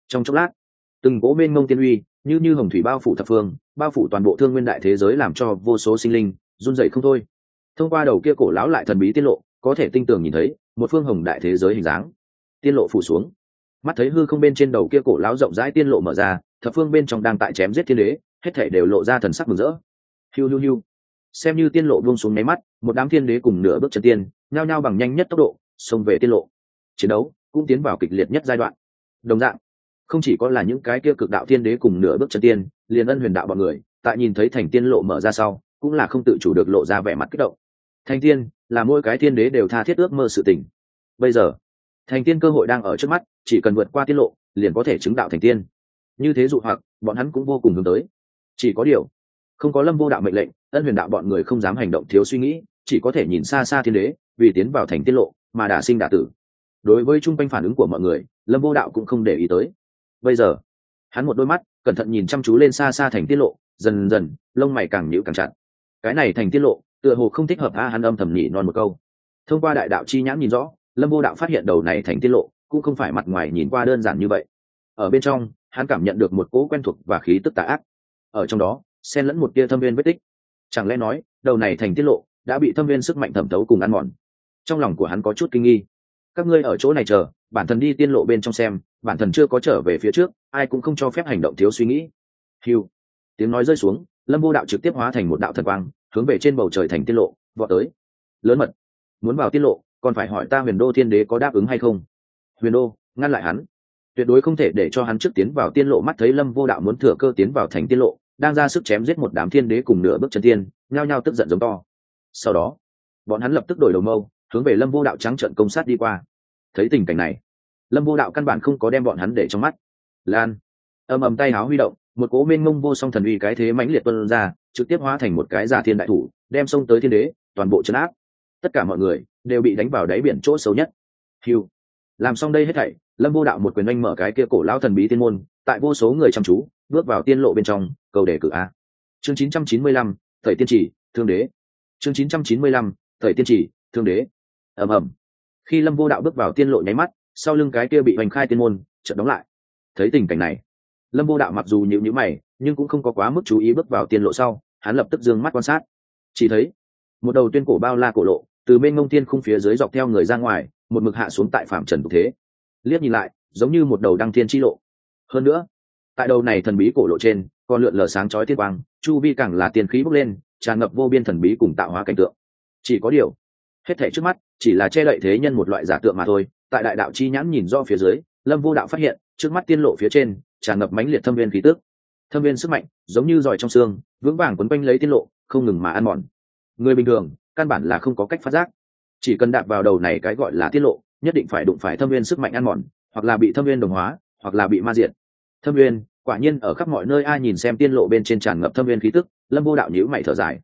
Trong chốc lát, từng cỗ mênh mông tiên uy như như hồng thủy bao phủ thập phương, bao phủ toàn bộ thương nguyên đại thế giới làm cho vô số sinh linh run dậy không thôi. Thông qua đầu kia cổ lão lại thần bí tiết lộ, có thể tinh tường nhìn thấy một phương hồng đại thế giới hình dáng. Tiên lộ phủ xuống. Mắt thấy hư không bên trên đầu kia cổ lão rộng rãi tiên lộ mở ra, thập phương bên trong đang tại chém giết thiên đế, hết thể đều lộ ra thần sắc mừng rỡ. Hiu hiu hiu. Xem như tiên lộ buông xuống nháy mắt, một đám thiên đế cùng nửa bước chân tiên, nhao nhao bằng nhanh nhất tốc độ, xông về tiên lộ. Chiến đấu cũng tiến vào kịch liệt nhất giai đoạn. Đồng dạng không chỉ có là những cái kia cực đạo thiên đế cùng nửa bước chân tiên, liền ân huyền đạo bọn người, tại nhìn thấy thành tiên lộ mở ra sau, cũng là không tự chủ được lộ ra vẻ mặt kích động. Thành tiên là mỗi cái thiên đế đều tha thiết ước mơ sự tình. Bây giờ, thành tiên cơ hội đang ở trước mắt, chỉ cần vượt qua tiết lộ, liền có thể chứng đạo thành tiên. Như thế dụ hoặc, bọn hắn cũng vô cùng hướng tới. Chỉ có điều, không có lâm vô đạo mệnh lệnh, ân huyền đạo bọn người không dám hành động thiếu suy nghĩ, chỉ có thể nhìn xa xa thiên đế, vì tiến vào thành tiết lộ, mà đả sinh đả tử. Đối với chung quanh phản ứng của mọi người, lâm vô đạo cũng không để ý tới bây giờ? Hắn một đôi mắt, cẩn thận nhìn chăm chú lên xa xa thành tiết lộ, dần dần, lông mày càng nhịu càng chặt. Cái này thành tiết lộ, tựa hồ không thích hợp a hắn âm thầm nhị non một câu. Thông qua đại đạo chi nhãn nhìn rõ, lâm vô đạo phát hiện đầu này thành tiết lộ, cũng không phải mặt ngoài nhìn qua đơn giản như vậy. Ở bên trong, hắn cảm nhận được một cỗ quen thuộc và khí tức tà ác. Ở trong đó, xen lẫn một tia thâm viên vết tích. Chẳng lẽ nói, đầu này thành tiết lộ đã bị thâm viên sức mạnh thẩm thấu cùng ăn mòn? Trong lòng của hắn có chút kinh nghi. Các ngươi ở chỗ này chờ, bản thân đi tiên lộ bên trong xem bản thân chưa có trở về phía trước, ai cũng không cho phép hành động thiếu suy nghĩ. Hiu tiếng nói rơi xuống, lâm vô đạo trực tiếp hóa thành một đạo thần quang, hướng về trên bầu trời thành tiên lộ, vọt tới. Lớn mật. Muốn vào tiên lộ, còn phải hỏi ta huyền đô thiên đế có đáp ứng hay không? Huyền đô, ngăn lại hắn. Tuyệt đối không thể để cho hắn trước tiến vào tiên lộ mắt thấy lâm vô đạo muốn thừa cơ tiến vào thành tiên lộ, đang ra sức chém giết một đám thiên đế cùng nửa bước chân tiên, nhao nhao tức giận giống to. Sau đó, bọn hắn lập tức đổi đầu mâu, hướng về lâm vô đạo trắng trận công sát đi qua. Thấy tình cảnh này lâm vô đạo căn bản không có đem bọn hắn để trong mắt. Lan ầm ầm tay háo huy động một cố mênh mông vô song thần uy cái thế mãnh liệt tuân ra trực tiếp hóa thành một cái giả thiên đại thủ đem xông tới thiên đế toàn bộ chấn áp. Tất cả mọi người đều bị đánh vào đáy biển chỗ xấu nhất. Hiu làm xong đây hết thảy lâm vô đạo một quyền oanh mở cái kia cổ lão thần bí tiên môn tại vô số người chăm chú bước vào tiên lộ bên trong cầu đề cử a. Chương 995, thời tiên chỉ thương đế. Chương 995, thời tiên chỉ thương đế. Ầm ầm. Khi lâm vô đạo bước vào tiên lộ nháy mắt sau lưng cái kia bị hoành khai tiên môn, chợt đóng lại. Thấy tình cảnh này, lâm vô đạo mặc dù nhịu nhữ mày, nhưng cũng không có quá mức chú ý bước vào tiên lộ sau, hắn lập tức d ư ơ n g mắt quan sát. Chỉ thấy, một đầu tuyên cổ bao la cổ lộ, từ bên ngông tiên khung phía dưới dọc theo người ra ngoài, một mực hạ xuống tại phạm trần tục thế. Liếc nhìn lại, giống như một đầu đăng thiên tri lộ. Hơn nữa, tại đầu này thần bí cổ lộ trên, còn lượn lờ sáng chói tiên quang, chu vi càng là tiền khí bốc lên, tràn ngập vô biên thần bí cùng tạo hóa cảnh tượng. Chỉ có điều, hết thể trước mắt, chỉ là che đậy thế nhân một loại giả tượng mà thôi tại đại đạo chi nhãn nhìn do phía dưới, lâm vô đạo phát hiện, trước mắt tiên lộ phía trên, tràn ngập mãnh liệt thâm viên khí tước thâm viên sức mạnh, giống như giỏi trong xương, vững vàng quấn quanh lấy tiên lộ, không ngừng mà ăn mòn. Người bình thường, căn bản là không có cách phát giác. Chỉ cần đạp vào đầu này cái gọi là tiết lộ, nhất định phải đụng phải thâm viên sức mạnh ăn mòn, hoặc là bị thâm viên đồng hóa, hoặc là bị ma diệt. Thâm viên, quả nhiên ở khắp mọi nơi ai nhìn xem tiên lộ bên trên tràn ngập thâm viên khí tức, lâm vô đạo nhữ mày thở dài.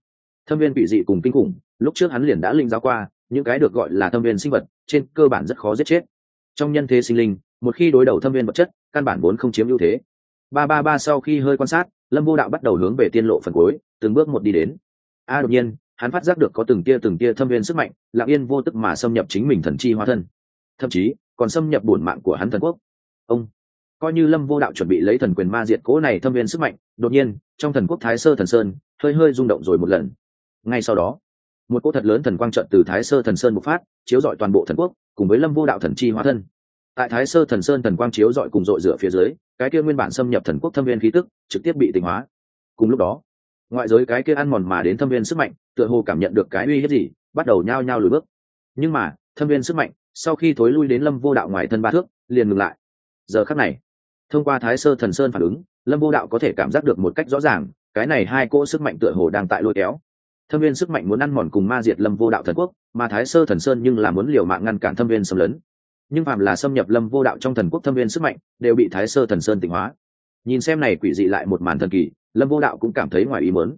Thâm viên bị dị cùng kinh khủng, lúc trước hắn liền đã linh giáo qua, những cái được gọi là thâm viên sinh vật trên cơ bản rất khó giết chết. Trong nhân thế sinh linh, một khi đối đầu thâm viên vật chất, căn bản vốn không chiếm ưu thế. Ba ba ba sau khi hơi quan sát, lâm vô đạo bắt đầu hướng về tiên lộ phần cuối, từng bước một đi đến. A, đột nhiên, hắn phát giác được có từng tia từng tia thâm viên sức mạnh, lặng yên vô tức mà xâm nhập chính mình thần chi hóa thân. Thậm chí, còn xâm nhập bổn mạng của hắn thần quốc. Ông, coi như lâm vô đạo chuẩn bị lấy thần quyền ma diệt cố này thâm viên sức mạnh, đột nhiên, trong thần quốc thái sơ thần sơn, hơi hơi rung động rồi một lần. Ngay sau đó một cỗ thật lớn thần quang trận từ thái sơ thần sơn bộc phát, chiếu dọi toàn bộ thần quốc, cùng với lâm vô đạo thần chi hóa thân. Tại thái sơ thần sơn thần quang chiếu dọi cùng dội rửa phía dưới, cái kia nguyên bản xâm nhập thần quốc thâm viên khí tức, trực tiếp bị tỉnh hóa. Cùng lúc đó, ngoại giới cái kia ăn mòn mà đến thâm viên sức mạnh, tựa hồ cảm nhận được cái uy hiếp gì, bắt đầu nhao nhao lùi bước. Nhưng mà, thâm viên sức mạnh, sau khi thối lui đến lâm vô đạo ngoài thân ba thước, liền ngừng lại. Giờ khắc này, thông qua thái sơ thần sơn phản ứng, lâm vô đạo có thể cảm giác được một cách rõ ràng, cái này hai cỗ sức mạnh tựa hồ đang tại lôi kéo thâm viên sức mạnh muốn ăn mòn cùng ma diệt lâm vô đạo thần quốc mà thái sơ thần sơn nhưng là muốn liều mạng ngăn cản thâm viên xâm lấn. Nhưng phạm là xâm nhập lâm vô đạo trong thần quốc thâm viên sức mạnh, đều bị thái sơ thần sơn tịnh hóa. Nhìn xem này quỷ dị lại một màn thần kỳ, lâm vô đạo cũng cảm thấy ngoài ý mớn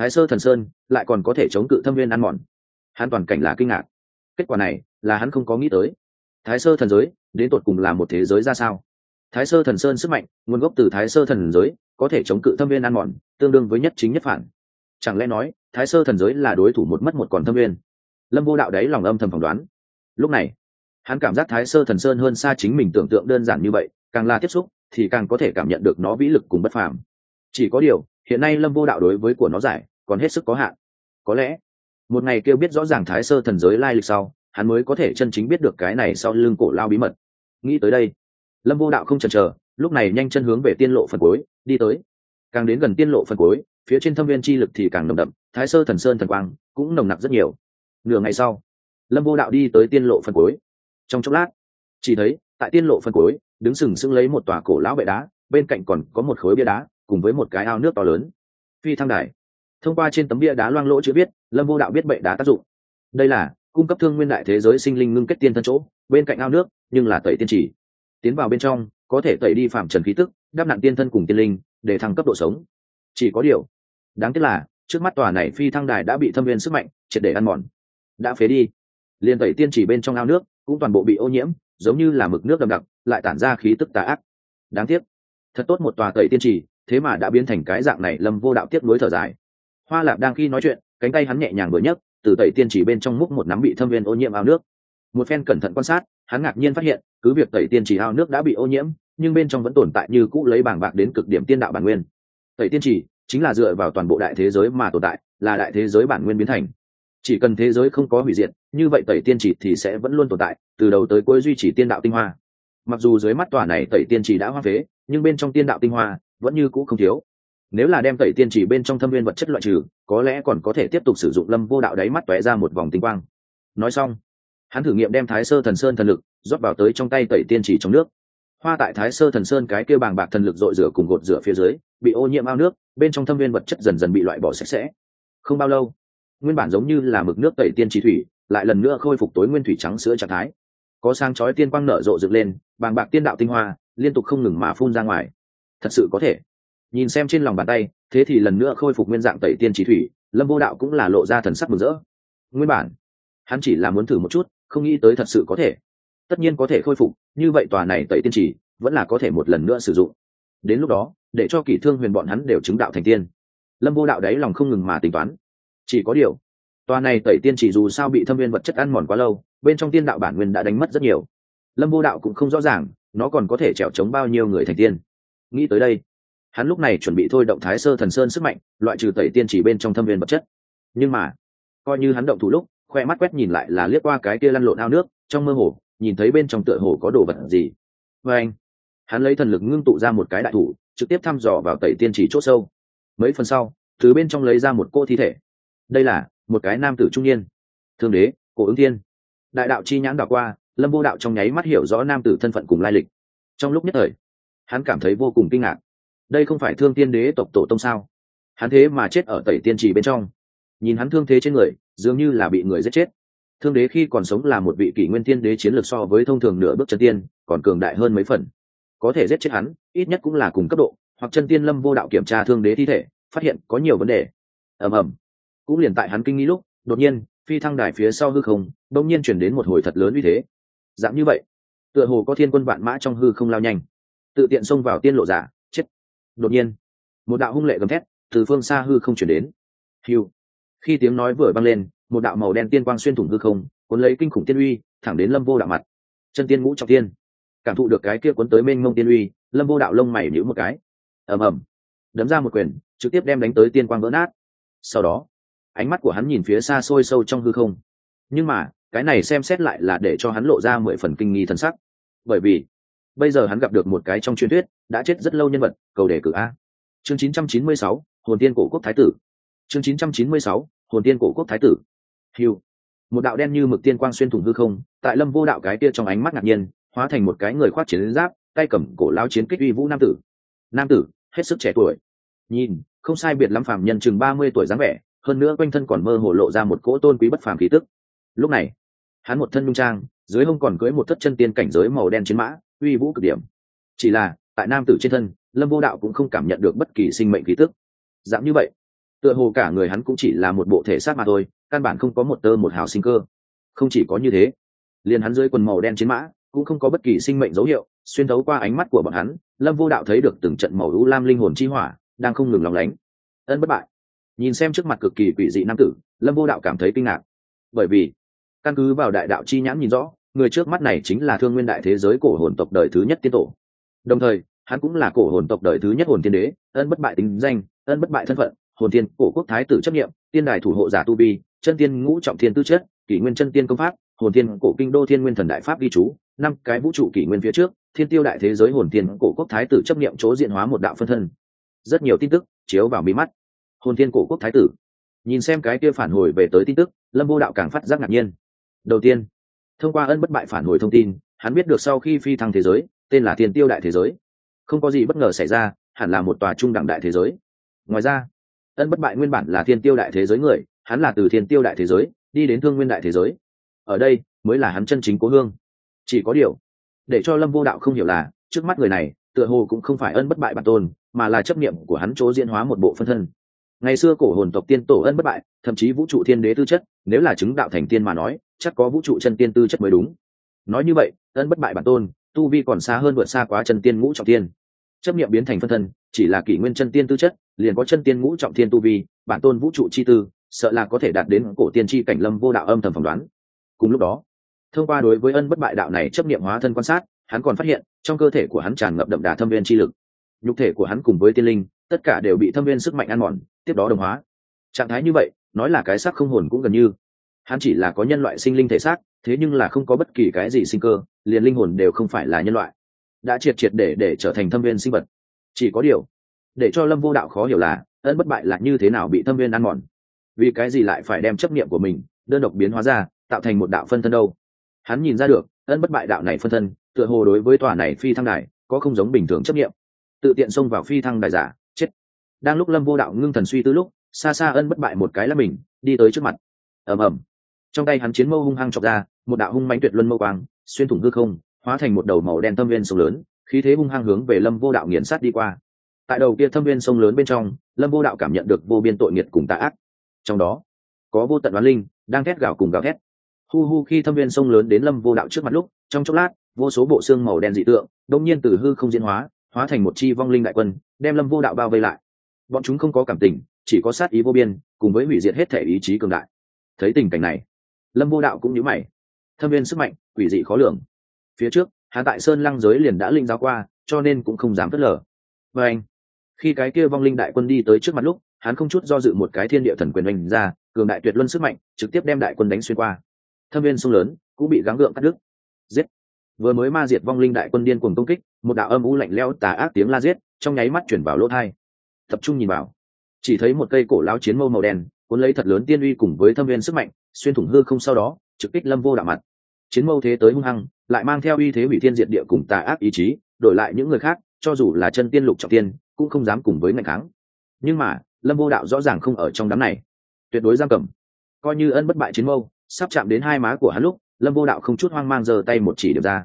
thái sơ thần sơn lại còn có thể chống cự thâm viên ăn mòn. Hắn toàn cảnh là kinh ngạc. Kết quả này là hắn không có nghĩ tới. Thái sơ thần giới đến tột cùng là một thế giới ra sao? Thái sơ thần sơn sức mạnh, nguồn gốc từ thái sơ thần giới có thể chống cự thâm viên ăn mòn, tương đương với nhất chính nhất phản chẳng lẽ nói, thái sơ thần giới là đối thủ một mất một còn thâm nguyên lâm vô đạo đấy lòng âm thầm phỏng đoán. Lúc này, hắn cảm giác thái sơ thần sơn hơn xa chính mình tưởng tượng đơn giản như vậy, càng là tiếp xúc, thì càng có thể cảm nhận được nó vĩ lực cùng bất phàm. Chỉ có điều, hiện nay lâm vô đạo đối với của nó giải, còn hết sức có hạn. Có lẽ, một ngày kêu biết rõ ràng thái sơ thần giới lai lịch sau, hắn mới có thể chân chính biết được cái này sau lưng cổ lao bí mật. Nghĩ tới đây, lâm vô đạo không chần chờ, lúc này nhanh chân hướng về tiên lộ phần cuối, đi tới. Càng đến gần tiên lộ phần cuối phía trên thâm viên chi lực thì càng nồng đậm thái sơ thần sơn thần quang cũng nồng nặc rất nhiều. Nửa ngày sau lâm vô đạo đi tới tiên lộ phân cối, trong chốc lát chỉ thấy tại tiên lộ phân cối đứng sừng sững lấy một tòa cổ lão bệ đá bên cạnh còn có một khối bia đá cùng với một cái ao nước to lớn. Phi thăng đài. Thông qua trên tấm bia đá loang lỗ chữ viết lâm vô đạo biết bệ đá tác dụng. Đây là cung cấp thương nguyên đại thế giới sinh linh ngưng kết tiên thân chỗ bên cạnh ao nước nhưng là tẩy tiên chỉ. Tiến vào bên trong có thể tẩy đi phạm trần khí tức đắp nặng tiên thân cùng tiên linh để thăng cấp độ sống. Chỉ có điều đáng tiếc là, trước mắt tòa này phi thăng đài đã bị thâm viên sức mạnh, triệt để ăn mòn. Đã phế đi. Liền tẩy tiên chỉ bên trong ao nước, cũng toàn bộ bị ô nhiễm, giống như là mực nước đậm đặc, lại tản ra khí tức tà ác. Đáng tiếc. Thật tốt một tòa tẩy tiên trì thế mà đã biến thành cái dạng này lâm vô đạo tiếp nối thở dài. Hoa lạp đang khi nói chuyện, cánh tay hắn nhẹ nhàng vừa nhấc, từ tẩy tiên trì bên trong múc một nắm bị thâm viên ô nhiễm ao nước. Một phen cẩn thận quan sát, hắn ngạc nhiên phát hiện, cứ việc tẩy tiên trì ao nước đã bị ô nhiễm, nhưng bên trong vẫn tồn tại như cũ lấy bảng bạc đến cực điểm tiên đạo bản nguyên. Tẩy tiên trì chính là dựa vào toàn bộ đại thế giới mà tồn tại, là đại thế giới bản nguyên biến thành. Chỉ cần thế giới không có hủy diệt, như vậy tẩy tiên chỉ thì sẽ vẫn luôn tồn tại, từ đầu tới cuối duy trì tiên đạo tinh hoa. Mặc dù dưới mắt tòa này tẩy tiên chỉ đã hoa phế, nhưng bên trong tiên đạo tinh hoa vẫn như cũ không thiếu. Nếu là đem tẩy tiên chỉ bên trong thâm viên vật chất loại trừ, có lẽ còn có thể tiếp tục sử dụng lâm vô đạo đáy mắt tóe ra một vòng tinh quang. Nói xong, hắn thử nghiệm đem thái sơ thần sơn thần lực rót vào tới trong tay tẩy tiên chỉ trong nước hoa tại thái sơ thần sơn cái kêu bàng bạc thần lực dội rửa cùng gột rửa phía dưới, bị ô nhiễm ao nước, bên trong thâm viên vật chất dần dần bị loại bỏ sạch sẽ. Không bao lâu, nguyên bản giống như là mực nước tẩy tiên trí thủy, lại lần nữa khôi phục tối nguyên thủy trắng sữa trạng thái. Có sang chói tiên quang nở rộ dựng lên, bàng bạc tiên đạo tinh hoa liên tục không ngừng mà phun ra ngoài. Thật sự có thể. Nhìn xem trên lòng bàn tay, thế thì lần nữa khôi phục nguyên dạng tẩy tiên trí thủy, lâm vô đạo cũng là lộ ra thần sắc mừng rỡ. Nguyên bản, hắn chỉ là muốn thử một chút, không nghĩ tới thật sự có thể tất nhiên có thể khôi phục, như vậy tòa này tẩy tiên chỉ vẫn là có thể một lần nữa sử dụng. Đến lúc đó, để cho kỷ thương huyền bọn hắn đều chứng đạo thành tiên. Lâm vô đạo đấy lòng không ngừng mà tính toán. Chỉ có điều, tòa này tẩy tiên chỉ dù sao bị thâm viên vật chất ăn mòn quá lâu, bên trong tiên đạo bản nguyên đã đánh mất rất nhiều. Lâm vô đạo cũng không rõ ràng, nó còn có thể trèo chống bao nhiêu người thành tiên. Nghĩ tới đây, hắn lúc này chuẩn bị thôi động thái sơ thần sơn sức mạnh, loại trừ tẩy tiên chỉ bên trong thâm viên vật chất. Nhưng mà, coi như hắn động thủ lúc, khoe mắt quét nhìn lại là liếc qua cái kia lăn lộn ao nước, trong mơ hồ nhìn thấy bên trong tựa hồ có đồ vật gì. Và anh, hắn lấy thần lực ngưng tụ ra một cái đại thủ, trực tiếp thăm dò vào tẩy tiên chỉ c h sâu. Mấy phần sau thứ bên trong lấy ra một cô thi thể. Đây là một cái nam tử trung niên. Thương đế, cổ ứng thiên. Đại đạo chi nhãn đảo qua, lâm vô đạo trong nháy mắt hiểu rõ nam tử thân phận cùng lai lịch. Trong lúc nhất thời, hắn cảm thấy vô cùng kinh ngạc. Đây không phải thương tiên đế tộc tổ tông sao? Hắn thế mà chết ở tẩy tiên trì bên trong. Nhìn hắn thương thế trên người, dường như là bị người giết chết thương đế khi còn sống là một vị kỷ nguyên tiên đế chiến lược so với thông thường nửa bước chân tiên, còn cường đại hơn mấy phần. Có thể giết chết hắn, ít nhất cũng là cùng cấp độ, hoặc chân tiên lâm vô đạo kiểm tra thương đế thi thể, phát hiện có nhiều vấn đề. Ầm ầm. Cũng liền tại hắn kinh nghĩ lúc, đột nhiên, phi thăng đài phía sau hư không đông nhiên chuyển đến một hồi thật lớn uy thế. Dạng như vậy, tựa hồ có thiên quân vạn mã trong hư không lao nhanh. Tự tiện xông vào tiên lộ giả, chết. Đột nhiên, một đạo hung lệ gầm thét từ phương xa hư không chuyển đến. Hiu khi tiếng nói vừa băng lên một đạo màu đen tiên quang xuyên thủng hư không cuốn lấy kinh khủng tiên uy thẳng đến lâm vô đạo mặt. Chân tiên ngũ trọng tiên. Cảm thụ được cái kia cuốn tới mênh mông tiên uy lâm vô đạo lông mày nhữ một cái. Ầm ầm. Đấm ra một quyền trực tiếp đem đánh tới tiên quang vỡ nát. Sau đó ánh mắt của hắn nhìn phía xa xôi sâu trong hư không. Nhưng mà cái này xem xét lại là để cho hắn lộ ra mười phần kinh nghi thân sắc. Bởi vì bây giờ hắn gặp được một cái trong truyền thuyết đã chết rất lâu nhân vật cầu đề cử a. Chương 996, hồn tiên cổ quốc thái tử. Chương 996, hồn tiên cổ quốc thái tử hiu một đạo đen như mực tiên quang xuyên thủng hư không, tại lâm vô đạo cái kia trong ánh mắt ngạc nhiên, hóa thành một cái người khoác chiến giáp, tay cầm cổ lao chiến kích uy vũ nam tử. Nam tử, hết sức trẻ tuổi. Nhìn, không sai biệt lắm phàm nhân chừng ba mươi tuổi dáng vẻ, hơn nữa quanh thân còn mơ hồ lộ ra một cỗ tôn quý bất phàm khí tức. Lúc này, hắn một thân nhung trang, dưới hông còn cưới một thất chân tiên cảnh giới màu đen chiến mã, uy vũ cực điểm. Chỉ là, tại nam tử trên thân, lâm vô đạo cũng không cảm nhận được bất kỳ sinh mệnh khí tức. Dạng như vậy tựa hồ cả người hắn cũng chỉ là một bộ thể xác mà thôi, căn bản không có một tơ một hào sinh cơ. Không chỉ có như thế, liền hắn dưới quần màu đen chiến mã cũng không có bất kỳ sinh mệnh dấu hiệu, xuyên thấu qua ánh mắt của bọn hắn, lâm vô đạo thấy được từng trận màu lũ lam linh hồn chi hỏa, đang không ngừng lòng lánh. Ân bất bại. Nhìn xem trước mặt cực kỳ quỷ dị nam tử, lâm vô đạo cảm thấy kinh ngạc. Bởi vì, căn cứ vào đại đạo chi nhãn nhìn rõ, người trước mắt này chính là thương nguyên đại thế giới cổ hồn tộc đời thứ nhất tiên tổ. Đồng thời, hắn cũng là cổ hồn tộc đời thứ nhất hồn tiên đế, ân bất bại tính danh, ân bất bại thân phận hồn tiên cổ quốc thái tử chấp nghiệm tiên đài thủ hộ giả tu bi chân tiên ngũ trọng thiên tư chất, kỷ nguyên chân tiên công pháp, hồn tiên cổ kinh đô thiên nguyên thần đại pháp ghi chú, năm cái vũ trụ kỷ nguyên phía trước, thiên tiêu đại thế giới hồn tiên cổ quốc thái tử chấp nghiệm chỗ diện hóa một đạo phân thân. Rất nhiều tin tức chiếu vào mí mắt. Hồn tiên cổ quốc thái tử. Nhìn xem cái kia phản hồi về tới tin tức, lâm vô đạo càng phát giác ngạc nhiên. Đầu tiên, thông qua ân bất bại phản hồi thông tin, hắn biết được sau khi phi thăng thế giới, tên là thiên tiêu đại thế giới. Không có gì bất ngờ xảy ra, hẳn là một tòa trung đẳng đại thế giới. Ngoài ra ân bất bại nguyên bản là thiên tiêu đại thế giới người, hắn là từ thiên tiêu đại thế giới, đi đến thương nguyên đại thế giới. Ở đây mới là hắn chân chính cố hương. Chỉ có điều, để cho lâm vô đạo không hiểu là, trước mắt người này, tựa hồ cũng không phải ân bất bại bản tôn, mà là chấp niệm của hắn chỗ diễn hóa một bộ phân thân. Ngày xưa cổ hồn tộc tiên tổ ân bất bại, thậm chí vũ trụ thiên đế tư chất, nếu là chứng đạo thành tiên mà nói, chắc có vũ trụ chân tiên tư chất mới đúng. Nói như vậy, ân bất bại bản tôn, tu vi còn xa hơn vượt xa quá chân tiên ngũ trọng tiên chấp niệm biến thành phân thân, chỉ là kỷ nguyên chân tiên tư chất, liền có chân tiên ngũ trọng thiên tu vi, bản tôn vũ trụ chi tư, sợ là có thể đạt đến cổ tiên tri cảnh lâm vô đạo âm thầm phỏng đoán. Cùng lúc đó, thông qua đối với ân bất bại đạo này chấp niệm hóa thân quan sát, hắn còn phát hiện, trong cơ thể của hắn tràn ngập đậm đà thâm viên chi lực. Nhục thể của hắn cùng với tiên linh, tất cả đều bị thâm viên sức mạnh ăn mòn, tiếp đó đồng hóa. Trạng thái như vậy, nói là cái xác không hồn cũng gần như. Hắn chỉ là có nhân loại sinh linh thể xác, thế nhưng là không có bất kỳ cái gì sinh cơ, liền linh hồn đều không phải là nhân loại đã triệt triệt để để trở thành thâm viên sinh vật. Chỉ có điều, để cho lâm vô đạo khó hiểu là, ân bất bại là như thế nào bị thâm viên ăn mòn. Vì cái gì lại phải đem chấp niệm của mình, đơn độc biến hóa ra, tạo thành một đạo phân thân đâu? Hắn nhìn ra được, ân bất bại đạo này phân thân, tựa hồ đối với tòa này phi thăng đài, có không giống bình thường chấp niệm. Tự tiện xông vào phi thăng đài giả, chết. Đang lúc lâm vô đạo ngưng thần suy tư lúc, xa xa ân bất bại một cái là mình, đi tới trước mặt. Ầm ầm. Trong tay hắn chiến mâu hung hăng chọc ra, một đạo hung mãnh tuyệt luân mâu quang, xuyên thủng hư không hóa thành một đầu màu đen thâm viên sông lớn, khí thế hung hăng hướng về lâm vô đạo nghiền sát đi qua. Tại đầu kia thâm viên sông lớn bên trong, lâm vô đạo cảm nhận được vô biên tội nghiệt cùng tạ ác. Trong đó, có vô tận đoán linh, đang thét gào cùng gào thét. Hu hu, khi thâm viên sông lớn đến lâm vô đạo trước mặt lúc, trong chốc lát, vô số bộ xương màu đen dị tượng đông nhiên từ hư không diễn hóa hóa thành một chi vong linh đại quân, đem lâm vô đạo bao vây lại. Bọn chúng không có cảm tình, chỉ có sát ý vô biên, cùng với hủy diệt hết thể ý chí cường đại. Thấy tình cảnh này, lâm vô đạo cũng nhớ mày. Thâm viên sức mạnh, quỷ dị khó lường phía trước, hắn tại sơn lăng giới liền đã linh giáo qua, cho nên cũng không dám phớt lờ. Và anh, khi cái kia vong linh đại quân đi tới trước mặt lúc, hắn không chút do dự một cái thiên địa thần quyền oanh ra, cường đại tuyệt luân sức mạnh, trực tiếp đem đại quân đánh xuyên qua. Thâm viên sông lớn, cũng bị gắng gượng cắt đứt. Giết! Vừa mới ma diệt vong linh đại quân điên cuồng công kích, một đạo âm u lạnh lẽo tà ác tiếng la giết, trong nháy mắt chuyển vào lỗ thai. Tập trung nhìn vào. Chỉ thấy một cây cổ lao chiến mâu màu đen, cuốn lấy thật lớn tiên uy cùng với thâm viên sức mạnh, xuyên thủng hư không sau đó, trực kích lâm vô đạo mặt chiến mâu thế tới hung hăng, lại mang theo uy thế hủy thiên diệt địa cùng tà ác ý chí, đổi lại những người khác, cho dù là chân tiên lục trọng tiên, cũng không dám cùng với ngành kháng. Nhưng mà, lâm vô đạo rõ ràng không ở trong đám này. Tuyệt đối giam cầm. Coi như ân bất bại chiến mâu, sắp chạm đến hai má của hắn lúc, lâm vô đạo không chút hoang mang giơ tay một chỉ điểm ra.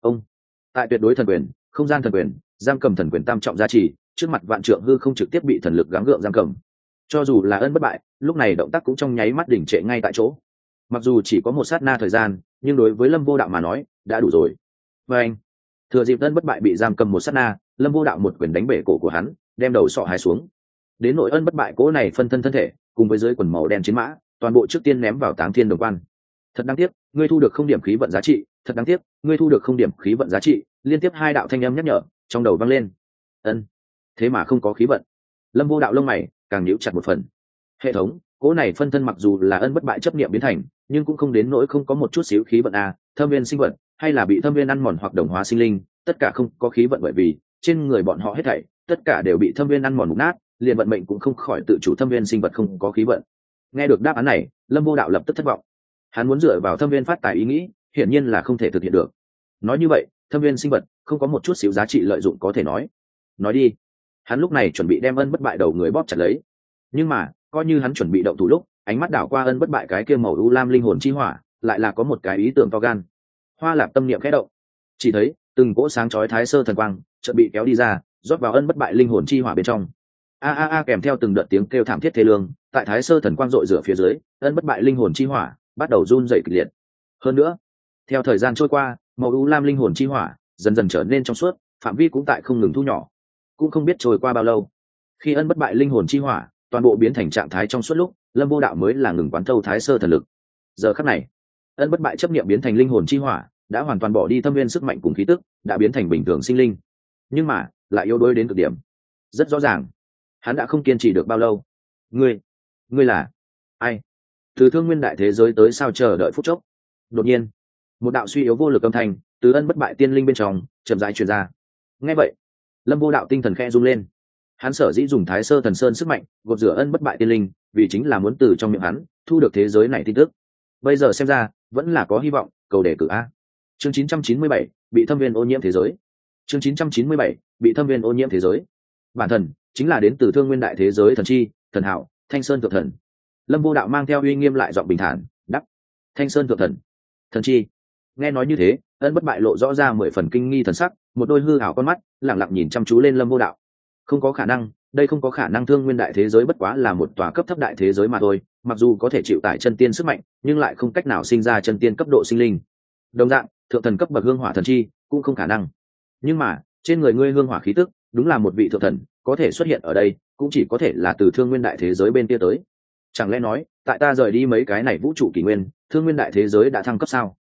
Ông, tại tuyệt đối thần quyền, không gian thần quyền, giam cầm thần quyền tam trọng gia trì, trước mặt vạn trượng hư không trực tiếp bị thần lực gắng gượng giam cầm. Cho dù là ân bất bại, lúc này động tác cũng trong nháy mắt đỉnh trệ ngay tại chỗ mặc dù chỉ có một sát na thời gian, nhưng đối với lâm vô đạo mà nói, đã đủ rồi. Và anh, thừa dịp ân bất bại bị giam cầm một sát na, lâm vô đạo một quyền đánh bể cổ của hắn, đem đầu sọ hai xuống. Đến nội ân bất bại cố này phân thân thân thể, cùng với dưới quần màu đen chiến mã, toàn bộ trước tiên ném vào táng thiên đồng quan. Thật đáng tiếc, ngươi thu được không điểm khí vận giá trị, thật đáng tiếc, ngươi thu được không điểm khí vận giá trị, liên tiếp hai đạo thanh âm nhắc nhở, trong đầu vang lên. Ân, thế mà không có khí vận. Lâm vô đạo lông mày càng nhíu chặt một phần. Hệ thống cỗ này phân thân mặc dù là ân bất bại chấp niệm biến thành, nhưng cũng không đến nỗi không có một chút xíu khí vận a, thâm viên sinh vật, hay là bị thâm viên ăn mòn hoặc đồng hóa sinh linh, tất cả không có khí vận bởi vì trên người bọn họ hết thảy, tất cả đều bị thâm viên ăn mòn mục nát, liền vận mệnh cũng không khỏi tự chủ thâm viên sinh vật không có khí vận. Nghe được đáp án này, lâm vô đạo lập tức thất vọng. Hắn muốn dựa vào thâm viên phát tài ý nghĩ, hiển nhiên là không thể thực hiện được. Nói như vậy, thâm viên sinh vật không có một chút xíu giá trị lợi dụng có thể nói. Nói đi. Hắn lúc này chuẩn bị đem ân bất bại đầu người bóp chặt lấy. Nhưng mà coi như hắn chuẩn bị động thủ lúc, ánh mắt đảo qua ân bất bại cái kia màu u lam linh hồn chi hỏa, lại là có một cái ý tưởng to gan. Hoa lạp tâm niệm khẽ động. Chỉ thấy, từng cỗ sáng chói thái sơ thần quang chợt bị kéo đi ra, rót vào ân bất bại linh hồn chi hỏa bên trong. A a a kèm theo từng đợt tiếng kêu thảm thiết thế lương, tại thái sơ thần quang dội rửa phía dưới, ân bất bại linh hồn chi hỏa bắt đầu run dậy kịch liệt. Hơn nữa, theo thời gian trôi qua, màu u lam linh hồn chi hỏa dần dần trở nên trong suốt, phạm vi cũng tại không ngừng thu nhỏ. Cũng không biết trôi qua bao lâu, khi ân bất bại linh hồn chi hỏa toàn bộ biến thành trạng thái trong suốt lúc, lâm vô đạo mới là ngừng quán thâu thái sơ thần lực. Giờ khắc này, ân bất bại chấp nghiệm biến thành linh hồn chi hỏa, đã hoàn toàn bỏ đi thâm viên sức mạnh cùng khí tức, đã biến thành bình thường sinh linh. Nhưng mà, lại yếu đuối đến cực điểm. Rất rõ ràng, hắn đã không kiên trì được bao lâu. Ngươi ngươi là ai? Từ thương nguyên đại thế giới tới sao chờ đợi phút chốc? Đột nhiên, một đạo suy yếu vô lực âm thanh từ ân bất bại tiên linh bên trong chậm rãi truyền ra. Nghe vậy, lâm vô đạo tinh thần khe rung lên hắn sở dĩ dùng thái sơ thần sơn sức mạnh gột rửa ân bất bại tiên linh vì chính là muốn từ trong miệng hắn thu được thế giới này tin tức. Bây giờ xem ra vẫn là có hy vọng cầu đề cử a. Chương 997, bị thâm viên ô nhiễm thế giới. Chương 997, bị thâm viên ô nhiễm thế giới. Bản thần chính là đến từ thương nguyên đại thế giới thần chi thần hảo thanh sơn thượng thần. Lâm vô đạo mang theo uy nghiêm lại giọng bình thản đắp thanh sơn thượng thần thần chi. Nghe nói như thế ân bất bại lộ rõ ra mười phần kinh nghi thần sắc một đôi hư hảo con mắt lẳng lặng nhìn chăm chú lên lâm vô đạo không có khả năng, đây không có khả năng thương nguyên đại thế giới bất quá là một tòa cấp thấp đại thế giới mà thôi, mặc dù có thể chịu tải chân tiên sức mạnh, nhưng lại không cách nào sinh ra chân tiên cấp độ sinh linh. Đồng dạng, thượng thần cấp bậc hương hỏa thần chi cũng không khả năng. Nhưng mà, trên người ngươi hương hỏa khí tức, đúng là một vị thượng thần, có thể xuất hiện ở đây, cũng chỉ có thể là từ thương nguyên đại thế giới bên kia tới. Chẳng lẽ nói, tại ta rời đi mấy cái này vũ trụ kỷ nguyên, thương nguyên đại thế giới đã thăng cấp sao?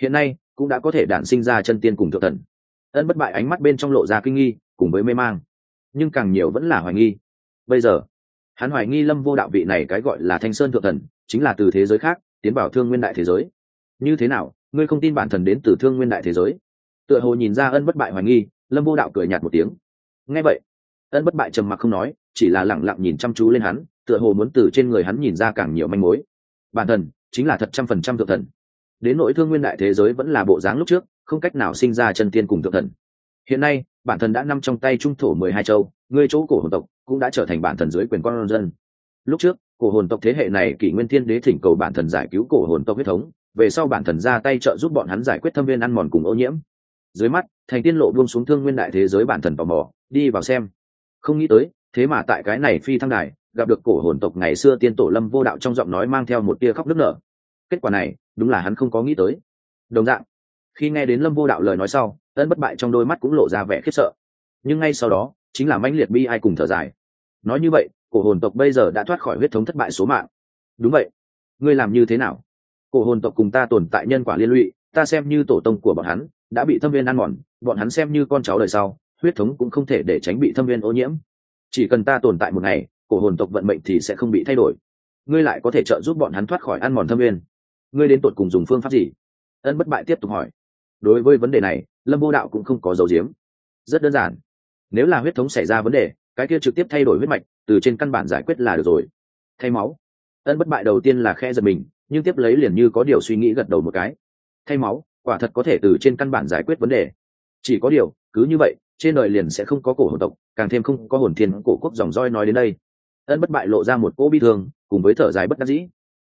Hiện nay, cũng đã có thể đản sinh ra chân tiên cùng thượng thần. Ân bất bại ánh mắt bên trong lộ ra kinh nghi, cùng với mê mang nhưng càng nhiều vẫn là hoài nghi. Bây giờ, hắn hoài nghi lâm vô đạo vị này cái gọi là thanh sơn thượng thần, chính là từ thế giới khác, tiến vào thương nguyên đại thế giới. Như thế nào, ngươi không tin bản thần đến từ thương nguyên đại thế giới? Tựa hồ nhìn ra ân bất bại hoài nghi, lâm vô đạo cười nhạt một tiếng. Nghe vậy, ân bất bại trầm mặc không nói, chỉ là lẳng lặng nhìn chăm chú lên hắn, tựa hồ muốn từ trên người hắn nhìn ra càng nhiều manh mối. Bản thần chính là thật trăm phần trăm thượng thần. Đến nỗi thương nguyên đại thế giới vẫn là bộ dáng lúc trước, không cách nào sinh ra chân tiên cùng thượng thần. Hiện nay bản thần đã nằm trong tay trung thổ mười hai châu, ngươi chỗ cổ hồn tộc cũng đã trở thành bản thần dưới quyền con dân. Lúc trước, cổ hồn tộc thế hệ này kỷ nguyên thiên đế thỉnh cầu bản thần giải cứu cổ hồn tộc huyết thống, về sau bản thần ra tay trợ giúp bọn hắn giải quyết thâm viên ăn mòn cùng ô nhiễm. Dưới mắt, thành tiên lộ buông xuống thương nguyên đại thế giới bản thần tò mò, đi vào xem. Không nghĩ tới, thế mà tại cái này phi thăng đài, gặp được cổ hồn tộc ngày xưa tiên tổ lâm vô đạo trong giọng nói mang theo một tia khóc nức nở. Kết quả này, đúng là hắn không có nghĩ tới. Đồng dạng khi nghe đến lâm vô đạo lời nói sau, ân bất bại trong đôi mắt cũng lộ ra vẻ khiếp sợ. Nhưng ngay sau đó, chính là mãnh liệt bi ai cùng thở dài. Nói như vậy, cổ hồn tộc bây giờ đã thoát khỏi huyết thống thất bại số mạng. Đúng vậy. Ngươi làm như thế nào? Cổ hồn tộc cùng ta tồn tại nhân quả liên lụy, ta xem như tổ tông của bọn hắn, đã bị thâm viên ăn mòn, bọn hắn xem như con cháu đời sau, huyết thống cũng không thể để tránh bị thâm viên ô nhiễm. Chỉ cần ta tồn tại một ngày, cổ hồn tộc vận mệnh thì sẽ không bị thay đổi. Ngươi lại có thể trợ giúp bọn hắn thoát khỏi ăn mòn thâm viên. Ngươi đến tột cùng dùng phương pháp gì? Ân bất bại tiếp tục hỏi đối với vấn đề này, lâm vô đạo cũng không có dấu diếm rất đơn giản. Nếu là huyết thống xảy ra vấn đề, cái kia trực tiếp thay đổi huyết mạch, từ trên căn bản giải quyết là được rồi. Thay máu. Ân bất bại đầu tiên là khe giật mình, nhưng tiếp lấy liền như có điều suy nghĩ gật đầu một cái. Thay máu, quả thật có thể từ trên căn bản giải quyết vấn đề. Chỉ có điều, cứ như vậy, trên đời liền sẽ không có cổ hồn tộc, càng thêm không có hồn thiên cổ quốc dòng roi nói đến đây. Ân bất bại lộ ra một cỗ bi thương, cùng với thở dài bất đắc dĩ.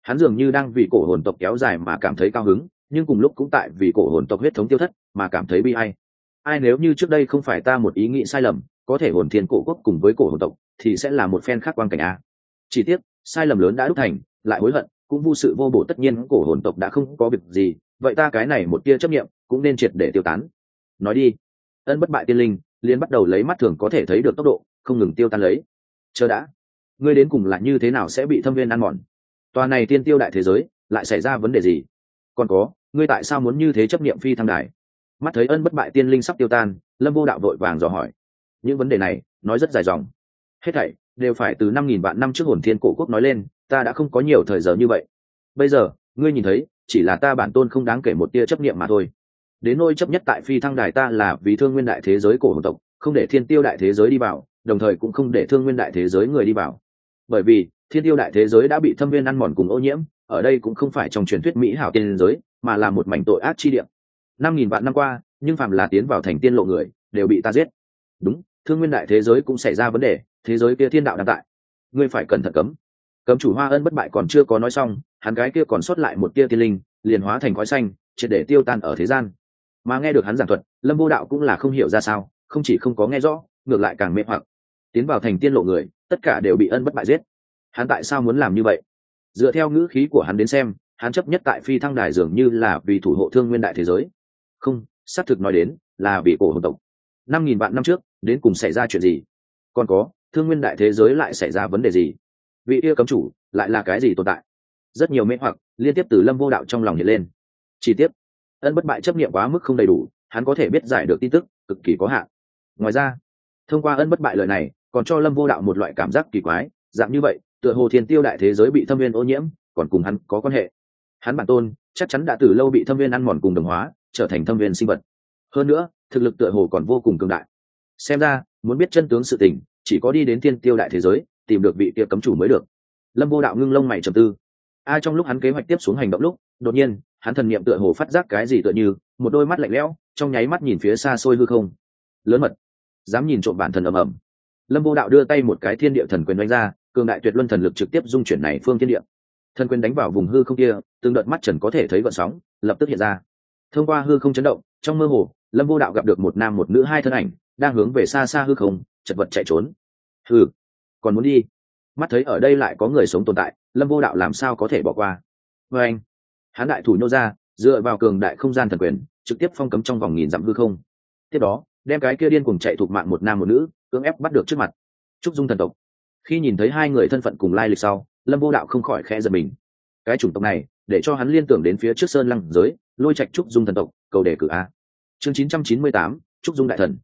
Hắn dường như đang vì cổ hồn tộc kéo dài mà cảm thấy cao hứng nhưng cùng lúc cũng tại vì cổ hồn tộc huyết thống tiêu thất mà cảm thấy bi ai. Ai nếu như trước đây không phải ta một ý nghĩ sai lầm, có thể hồn thiên cổ quốc cùng với cổ hồn tộc thì sẽ là một phen khác quan cảnh a. Chỉ tiếc, sai lầm lớn đã đúc thành, lại hối hận, cũng vô sự vô bổ tất nhiên cổ hồn tộc đã không có việc gì, vậy ta cái này một tia chấp nghiệm cũng nên triệt để tiêu tán. Nói đi. Ân bất bại tiên linh liên bắt đầu lấy mắt thường có thể thấy được tốc độ, không ngừng tiêu tan lấy. Chờ đã. Ngươi đến cùng là như thế nào sẽ bị thâm viên ăn mòn? Tòa này tiên tiêu đại thế giới, lại xảy ra vấn đề gì? Còn có ngươi tại sao muốn như thế chấp niệm phi thăng đài? Mắt thấy ân bất bại tiên linh sắp tiêu tan, lâm vô đạo vội vàng dò hỏi. Những vấn đề này, nói rất dài dòng. Hết thảy đều phải từ năm nghìn vạn năm trước hồn thiên cổ quốc nói lên, ta đã không có nhiều thời giờ như vậy. Bây giờ, ngươi nhìn thấy, chỉ là ta bản tôn không đáng kể một tia chấp niệm mà thôi. Đến nôi chấp nhất tại phi thăng đài ta là vì thương nguyên đại thế giới cổ hồn tộc, không để thiên tiêu đại thế giới đi vào, đồng thời cũng không để thương nguyên đại thế giới người đi vào. Bởi vì, thiên tiêu đại thế giới đã bị thâm viên ăn mòn cùng ô nhiễm, ở đây cũng không phải trong truyền thuyết mỹ hảo tiên giới mà là một mảnh tội ác chi điểm năm nghìn vạn năm qua, nhưng phàm là tiến vào thành tiên lộ người, đều bị ta giết. Đúng, thương nguyên đại thế giới cũng xảy ra vấn đề, thế giới kia thiên đạo đang tại. Ngươi phải cẩn thận cấm. Cấm chủ hoa ân bất bại còn chưa có nói xong, hắn gái kia còn sót lại một tia tiên linh, liền hóa thành khói xanh, triệt để tiêu tan ở thế gian. Mà nghe được hắn giảng thuật, lâm vô đạo cũng là không hiểu ra sao, không chỉ không có nghe rõ, ngược lại càng mê hoặc. Tiến vào thành tiên lộ người, tất cả đều bị ân bất bại giết. Hắn tại sao muốn làm như vậy? Dựa theo ngữ khí của hắn đến xem hắn chấp nhất tại phi thăng đài dường như là vì thủ hộ thương nguyên đại thế giới. Không, xác thực nói đến là vì cổ hồn tộc. Năm nghìn vạn năm trước, đến cùng xảy ra chuyện gì? Còn có, thương nguyên đại thế giới lại xảy ra vấn đề gì? Vị yêu cấm chủ lại là cái gì tồn tại? Rất nhiều mê hoặc liên tiếp từ lâm vô đạo trong lòng hiện lên. Chi tiết ân bất bại chấp nghiệm quá mức không đầy đủ, hắn có thể biết giải được tin tức, cực kỳ có hạn. Ngoài ra, thông qua ân bất bại lời này, còn cho lâm vô đạo một loại cảm giác kỳ quái, dạng như vậy, tựa hồ thiên tiêu đại thế giới bị thâm viên ô nhiễm, còn cùng hắn có quan hệ hắn bản tôn chắc chắn đã từ lâu bị thâm viên ăn mòn cùng đồng hóa, trở thành thâm viên sinh vật. Hơn nữa, thực lực tựa hồ còn vô cùng cường đại. Xem ra, muốn biết chân tướng sự tình, chỉ có đi đến thiên tiêu đại thế giới, tìm được vị kia cấm chủ mới được. Lâm vô đạo ngưng lông mày trầm tư. Ai trong lúc hắn kế hoạch tiếp xuống hành động lúc, đột nhiên, hắn thần niệm tựa hồ phát giác cái gì tựa như, một đôi mắt lạnh lẽo, trong nháy mắt nhìn phía xa xôi hư không. Lớn mật. Dám nhìn trộm bản thần ầm ầm. Lâm vô đạo đưa tay một cái thiên địa thần quyền đánh ra, cường đại tuyệt luân thần lực trực tiếp dung chuyển này phương thiên địa thần quyền đánh vào vùng hư không kia, từng đợt mắt trần có thể thấy vận sóng, lập tức hiện ra. Thông qua hư không chấn động, trong mơ hồ, lâm vô đạo gặp được một nam một nữ hai thân ảnh, đang hướng về xa xa hư không, chật vật chạy trốn. Hư còn muốn đi? Mắt thấy ở đây lại có người sống tồn tại, lâm vô đạo làm sao có thể bỏ qua? Vê anh hán đại thủ nhô ra, dựa vào cường đại không gian thần quyền, trực tiếp phong cấm trong vòng nghìn dặm hư không. Tiếp đó, đem cái kia điên cùng chạy thuộc mạng một nam một nữ, cưỡng ép bắt được trước mặt. Trúc dung thần tộc. Khi nhìn thấy hai người thân phận cùng lai lịch sau lâm vô đạo không khỏi khẽ giật mình. Cái chủng tộc này để cho hắn liên tưởng đến phía trước sơn lăng giới lôi trạch trúc dung thần tộc cầu đề cử a. Chương 998, trúc dung đại thần.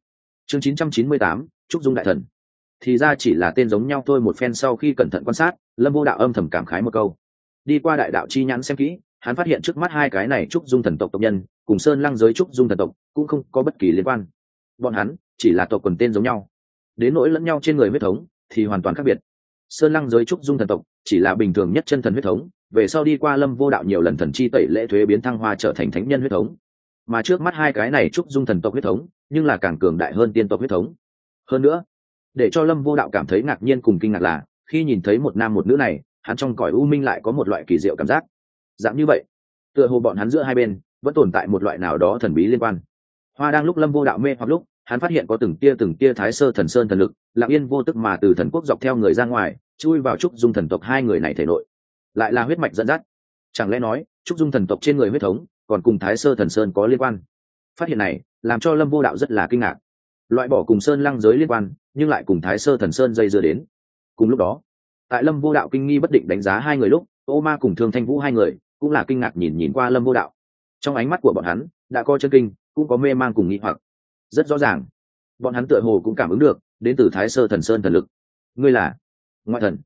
Chương 998, trúc dung đại thần. Thì ra chỉ là tên giống nhau thôi một phen sau khi cẩn thận quan sát lâm vô đạo âm thầm cảm khái một câu. Đi qua đại đạo chi nhãn xem kỹ hắn phát hiện trước mắt hai cái này trúc dung thần tộc tộc nhân cùng sơn lăng giới trúc dung thần tộc cũng không có bất kỳ liên quan. Bọn hắn chỉ là tộc quần tên giống nhau. Đến nỗi lẫn nhau trên người huyết thống thì hoàn toàn khác biệt sơn lăng giới trúc dung thần tộc, chỉ là bình thường nhất chân thần huyết thống, về sau đi qua lâm vô đạo nhiều lần thần chi tẩy lễ thuế biến thăng hoa trở thành thánh nhân huyết thống. Mà trước mắt hai cái này trúc dung thần tộc huyết thống, nhưng là càng cường đại hơn tiên tộc huyết thống. Hơn nữa, để cho lâm vô đạo cảm thấy ngạc nhiên cùng kinh ngạc là, khi nhìn thấy một nam một nữ này, hắn trong cõi u minh lại có một loại kỳ diệu cảm giác. Dạng như vậy, tựa hồ bọn hắn giữa hai bên, vẫn tồn tại một loại nào đó thần bí liên quan. Hoa đang lúc lâm vô đạo mê hoặc lúc hắn phát hiện có từng tia từng tia thái sơ thần sơn thần lực, lặng yên vô tức mà từ thần quốc dọc theo người ra ngoài, chui vào trúc dung thần tộc hai người này thể nội. Lại là huyết mạch dẫn dắt. Chẳng lẽ nói, trúc dung thần tộc trên người huyết thống, còn cùng thái sơ thần sơn có liên quan? Phát hiện này, làm cho lâm vô đạo rất là kinh ngạc. Loại bỏ cùng sơn lăng giới liên quan, nhưng lại cùng thái sơ thần sơn dây dưa đến. Cùng lúc đó, tại lâm vô đạo kinh nghi bất định đánh giá hai người lúc, ô ma cùng thương thanh vũ hai người cũng là kinh ngạc nhìn nhìn qua lâm vô đạo. Trong ánh mắt của bọn hắn, đã có chân kinh, cũng có mê mang cùng nghĩ hoặc rất rõ ràng. Bọn hắn tựa hồ cũng cảm ứng được, đến từ thái sơ thần sơn thần lực. Ngươi là ngoại thần.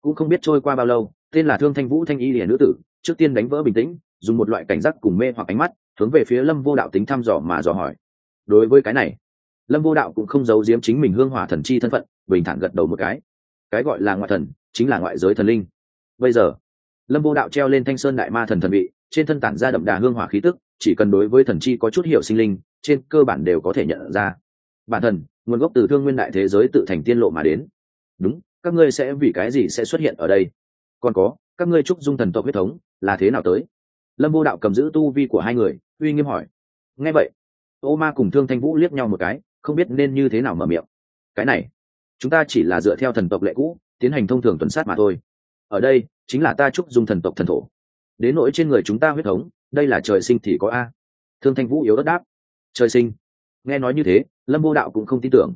Cũng không biết trôi qua bao lâu, tên là thương thanh vũ thanh y hiển nữ tử, trước tiên đánh vỡ bình tĩnh, dùng một loại cảnh giác cùng mê hoặc ánh mắt, hướng về phía lâm vô đạo tính thăm dò mà dò hỏi. Đối với cái này, lâm vô đạo cũng không giấu giếm chính mình hương hỏa thần chi thân phận, bình thản gật đầu một cái. Cái gọi là ngoại thần, chính là ngoại giới thần linh. Bây giờ, lâm vô đạo treo lên thanh sơn đại ma thần thần vị, trên thân tản ra đậm đà hương hỏa khí tức, chỉ cần đối với thần chi có chút hiểu sinh linh trên cơ bản đều có thể nhận ra. Bản thân, nguồn gốc từ thương nguyên đại thế giới tự thành tiên lộ mà đến. Đúng các ngươi sẽ vì cái gì sẽ xuất hiện ở đây? Còn có các ngươi trúc dung thần tộc huyết thống là thế nào tới? Lâm vô đạo cầm giữ tu vi của hai người uy nghiêm hỏi. Nghe vậy ô ma cùng thương thanh vũ liếc nhau một cái không biết nên như thế nào mở miệng. Cái này chúng ta chỉ là dựa theo thần tộc lệ cũ tiến hành thông thường tuần sát mà thôi. Ở đây chính là ta trúc dung thần tộc thần thổ. Đến nỗi trên người chúng ta huyết thống đây là trời sinh thì có a. Thương thanh vũ yếu đất đáp trời sinh. Nghe nói như thế, lâm vô đạo cũng không tin tưởng.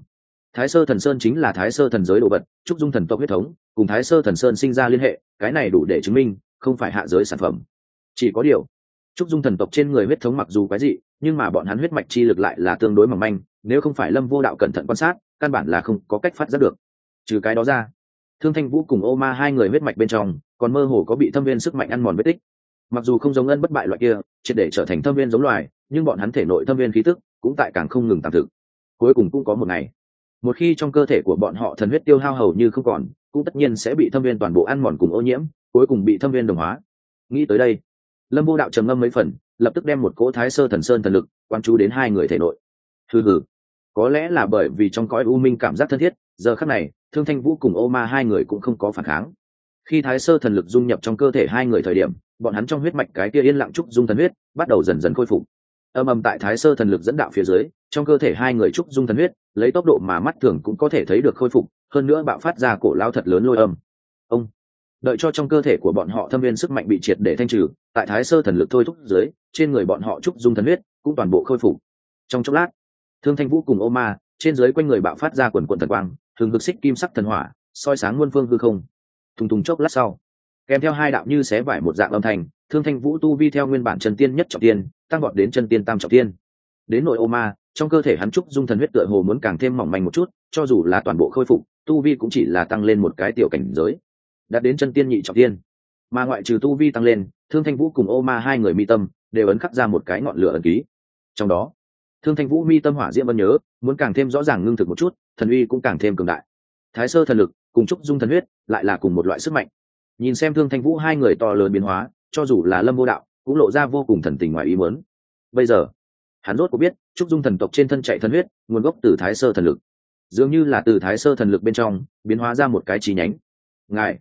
Thái sơ thần sơn chính là thái sơ thần giới đồ vật trúc dung thần tộc huyết thống, cùng thái sơ thần sơn sinh ra liên hệ, cái này đủ để chứng minh, không phải hạ giới sản phẩm. Chỉ có điều trúc dung thần tộc trên người huyết thống mặc dù cái gì nhưng mà bọn hắn huyết mạch chi lực lại là tương đối mỏng manh, nếu không phải lâm vô đạo cẩn thận quan sát, căn bản là không có cách phát giác được. Trừ cái đó ra, thương thanh vũ cùng ô ma hai người huyết mạch bên trong, còn mơ hồ có bị thâm viên sức mạnh ăn mòn vết tích mặc dù không giống ân bất bại loại kia, triệt để trở thành thâm viên giống loài, nhưng bọn hắn thể nội thâm viên khí tức cũng tại càng không ngừng tạm thực. Cuối cùng cũng có một ngày, một khi trong cơ thể của bọn họ thần huyết tiêu hao hầu như không còn, cũng tất nhiên sẽ bị thâm viên toàn bộ ăn mòn cùng ô nhiễm, cuối cùng bị thâm viên đồng hóa. Nghĩ tới đây, lâm vô đạo trầm ngâm mấy phần, lập tức đem một cỗ thái sơ thần sơn thần lực quan chú đến hai người thể nội. Thư hử có lẽ là bởi vì trong cõi u minh cảm giác thân thiết, giờ khắc này, thương thanh vũ cùng ô ma hai người cũng không có phản kháng khi thái sơ thần lực dung nhập trong cơ thể hai người thời điểm, bọn hắn trong huyết mạch cái kia yên lặng trúc dung thần huyết bắt đầu dần dần khôi phục. Âm âm tại thái sơ thần lực dẫn đạo phía dưới, trong cơ thể hai người trúc dung thần huyết, lấy tốc độ mà mắt thường cũng có thể thấy được khôi phục, hơn nữa bạo phát ra cổ lao thật lớn lôi âm. Ông, đợi cho trong cơ thể của bọn họ thâm viên sức mạnh bị triệt để thanh trừ, tại thái sơ thần lực thôi thúc dưới, trên người bọn họ trúc dung thần huyết cũng toàn bộ khôi phục. Trong chốc lát, thương thanh vũ cùng ô ma, trên dưới quanh người bạo phát ra quần quần thần quang thường cực xích kim sắc thần hỏa, soi sáng muôn phương hư không thùng thùng chốc lát sau, kèm theo hai đạo như xé vải một dạng âm thanh, thương thanh vũ tu vi theo nguyên bản chân tiên nhất trọng tiên, tăng gọn đến chân tiên tam trọng tiên. Đến nội ô ma, trong cơ thể hắn trúc dung thần huyết tựa hồ muốn càng thêm mỏng manh một chút, cho dù là toàn bộ khôi phục, tu vi cũng chỉ là tăng lên một cái tiểu cảnh giới, đạt đến chân tiên nhị trọng tiên. Mà ngoại trừ tu vi tăng lên, thương thanh vũ cùng ô ma hai người mi tâm đều ấn khắc ra một cái ngọn lửa ẩn ký. Trong đó, thương thanh vũ mi tâm hỏa diễm vân nhớ, muốn càng thêm rõ ràng ngưng thực một chút, thần uy cũng càng thêm cường đại. Thái sơ thần lực cùng trúc dung thần huyết, lại là cùng một loại sức mạnh. Nhìn xem thương thanh vũ hai người to lớn biến hóa, cho dù là lâm vô đạo, cũng lộ ra vô cùng thần tình ngoài ý muốn. Bây giờ, hắn rốt có biết trúc dung thần tộc trên thân chạy thần huyết, nguồn gốc từ thái sơ thần lực. Dường như là từ thái sơ thần lực bên trong, biến hóa ra một cái chi nhánh. Ngài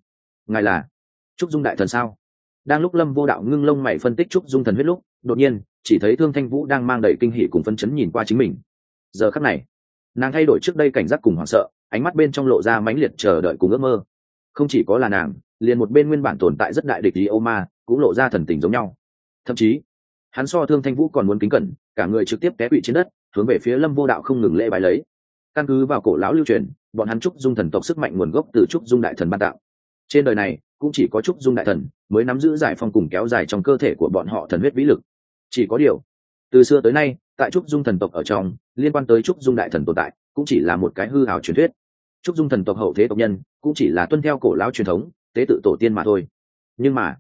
ngài là trúc dung đại thần sao? Đang lúc lâm vô đạo ngưng lông mày phân tích trúc dung thần huyết lúc, đột nhiên, chỉ thấy thương thanh vũ đang mang đầy kinh hỉ cùng phân chấn nhìn qua chính mình. Giờ khắc này, nàng thay đổi trước đây cảnh giác cùng hoảng sợ ánh mắt bên trong lộ ra mãnh liệt chờ đợi cùng ước mơ. Không chỉ có là nàng, liền một bên nguyên bản tồn tại rất đại địch lý ô ma cũng lộ ra thần tình giống nhau. Thậm chí, hắn so thương thanh vũ còn muốn kính cẩn, cả người trực tiếp té quỵ trên đất, hướng về phía lâm vô đạo không ngừng lễ bài lấy. Căn cứ vào cổ lão lưu truyền, bọn hắn trúc dung thần tộc sức mạnh nguồn gốc từ trúc dung đại thần ban tạo. Trên đời này, cũng chỉ có trúc dung đại thần mới nắm giữ giải phong cùng kéo dài trong cơ thể của bọn họ thần huyết vĩ lực. Chỉ có điều, từ xưa tới nay, tại trúc dung thần tộc ở trong, liên quan tới trúc dung đại thần tồn tại cũng chỉ là một cái hư hào truyền thuyết. Trúc dung thần tộc hậu thế tộc nhân, cũng chỉ là tuân theo cổ lão truyền thống, tế tự tổ tiên mà thôi. Nhưng mà,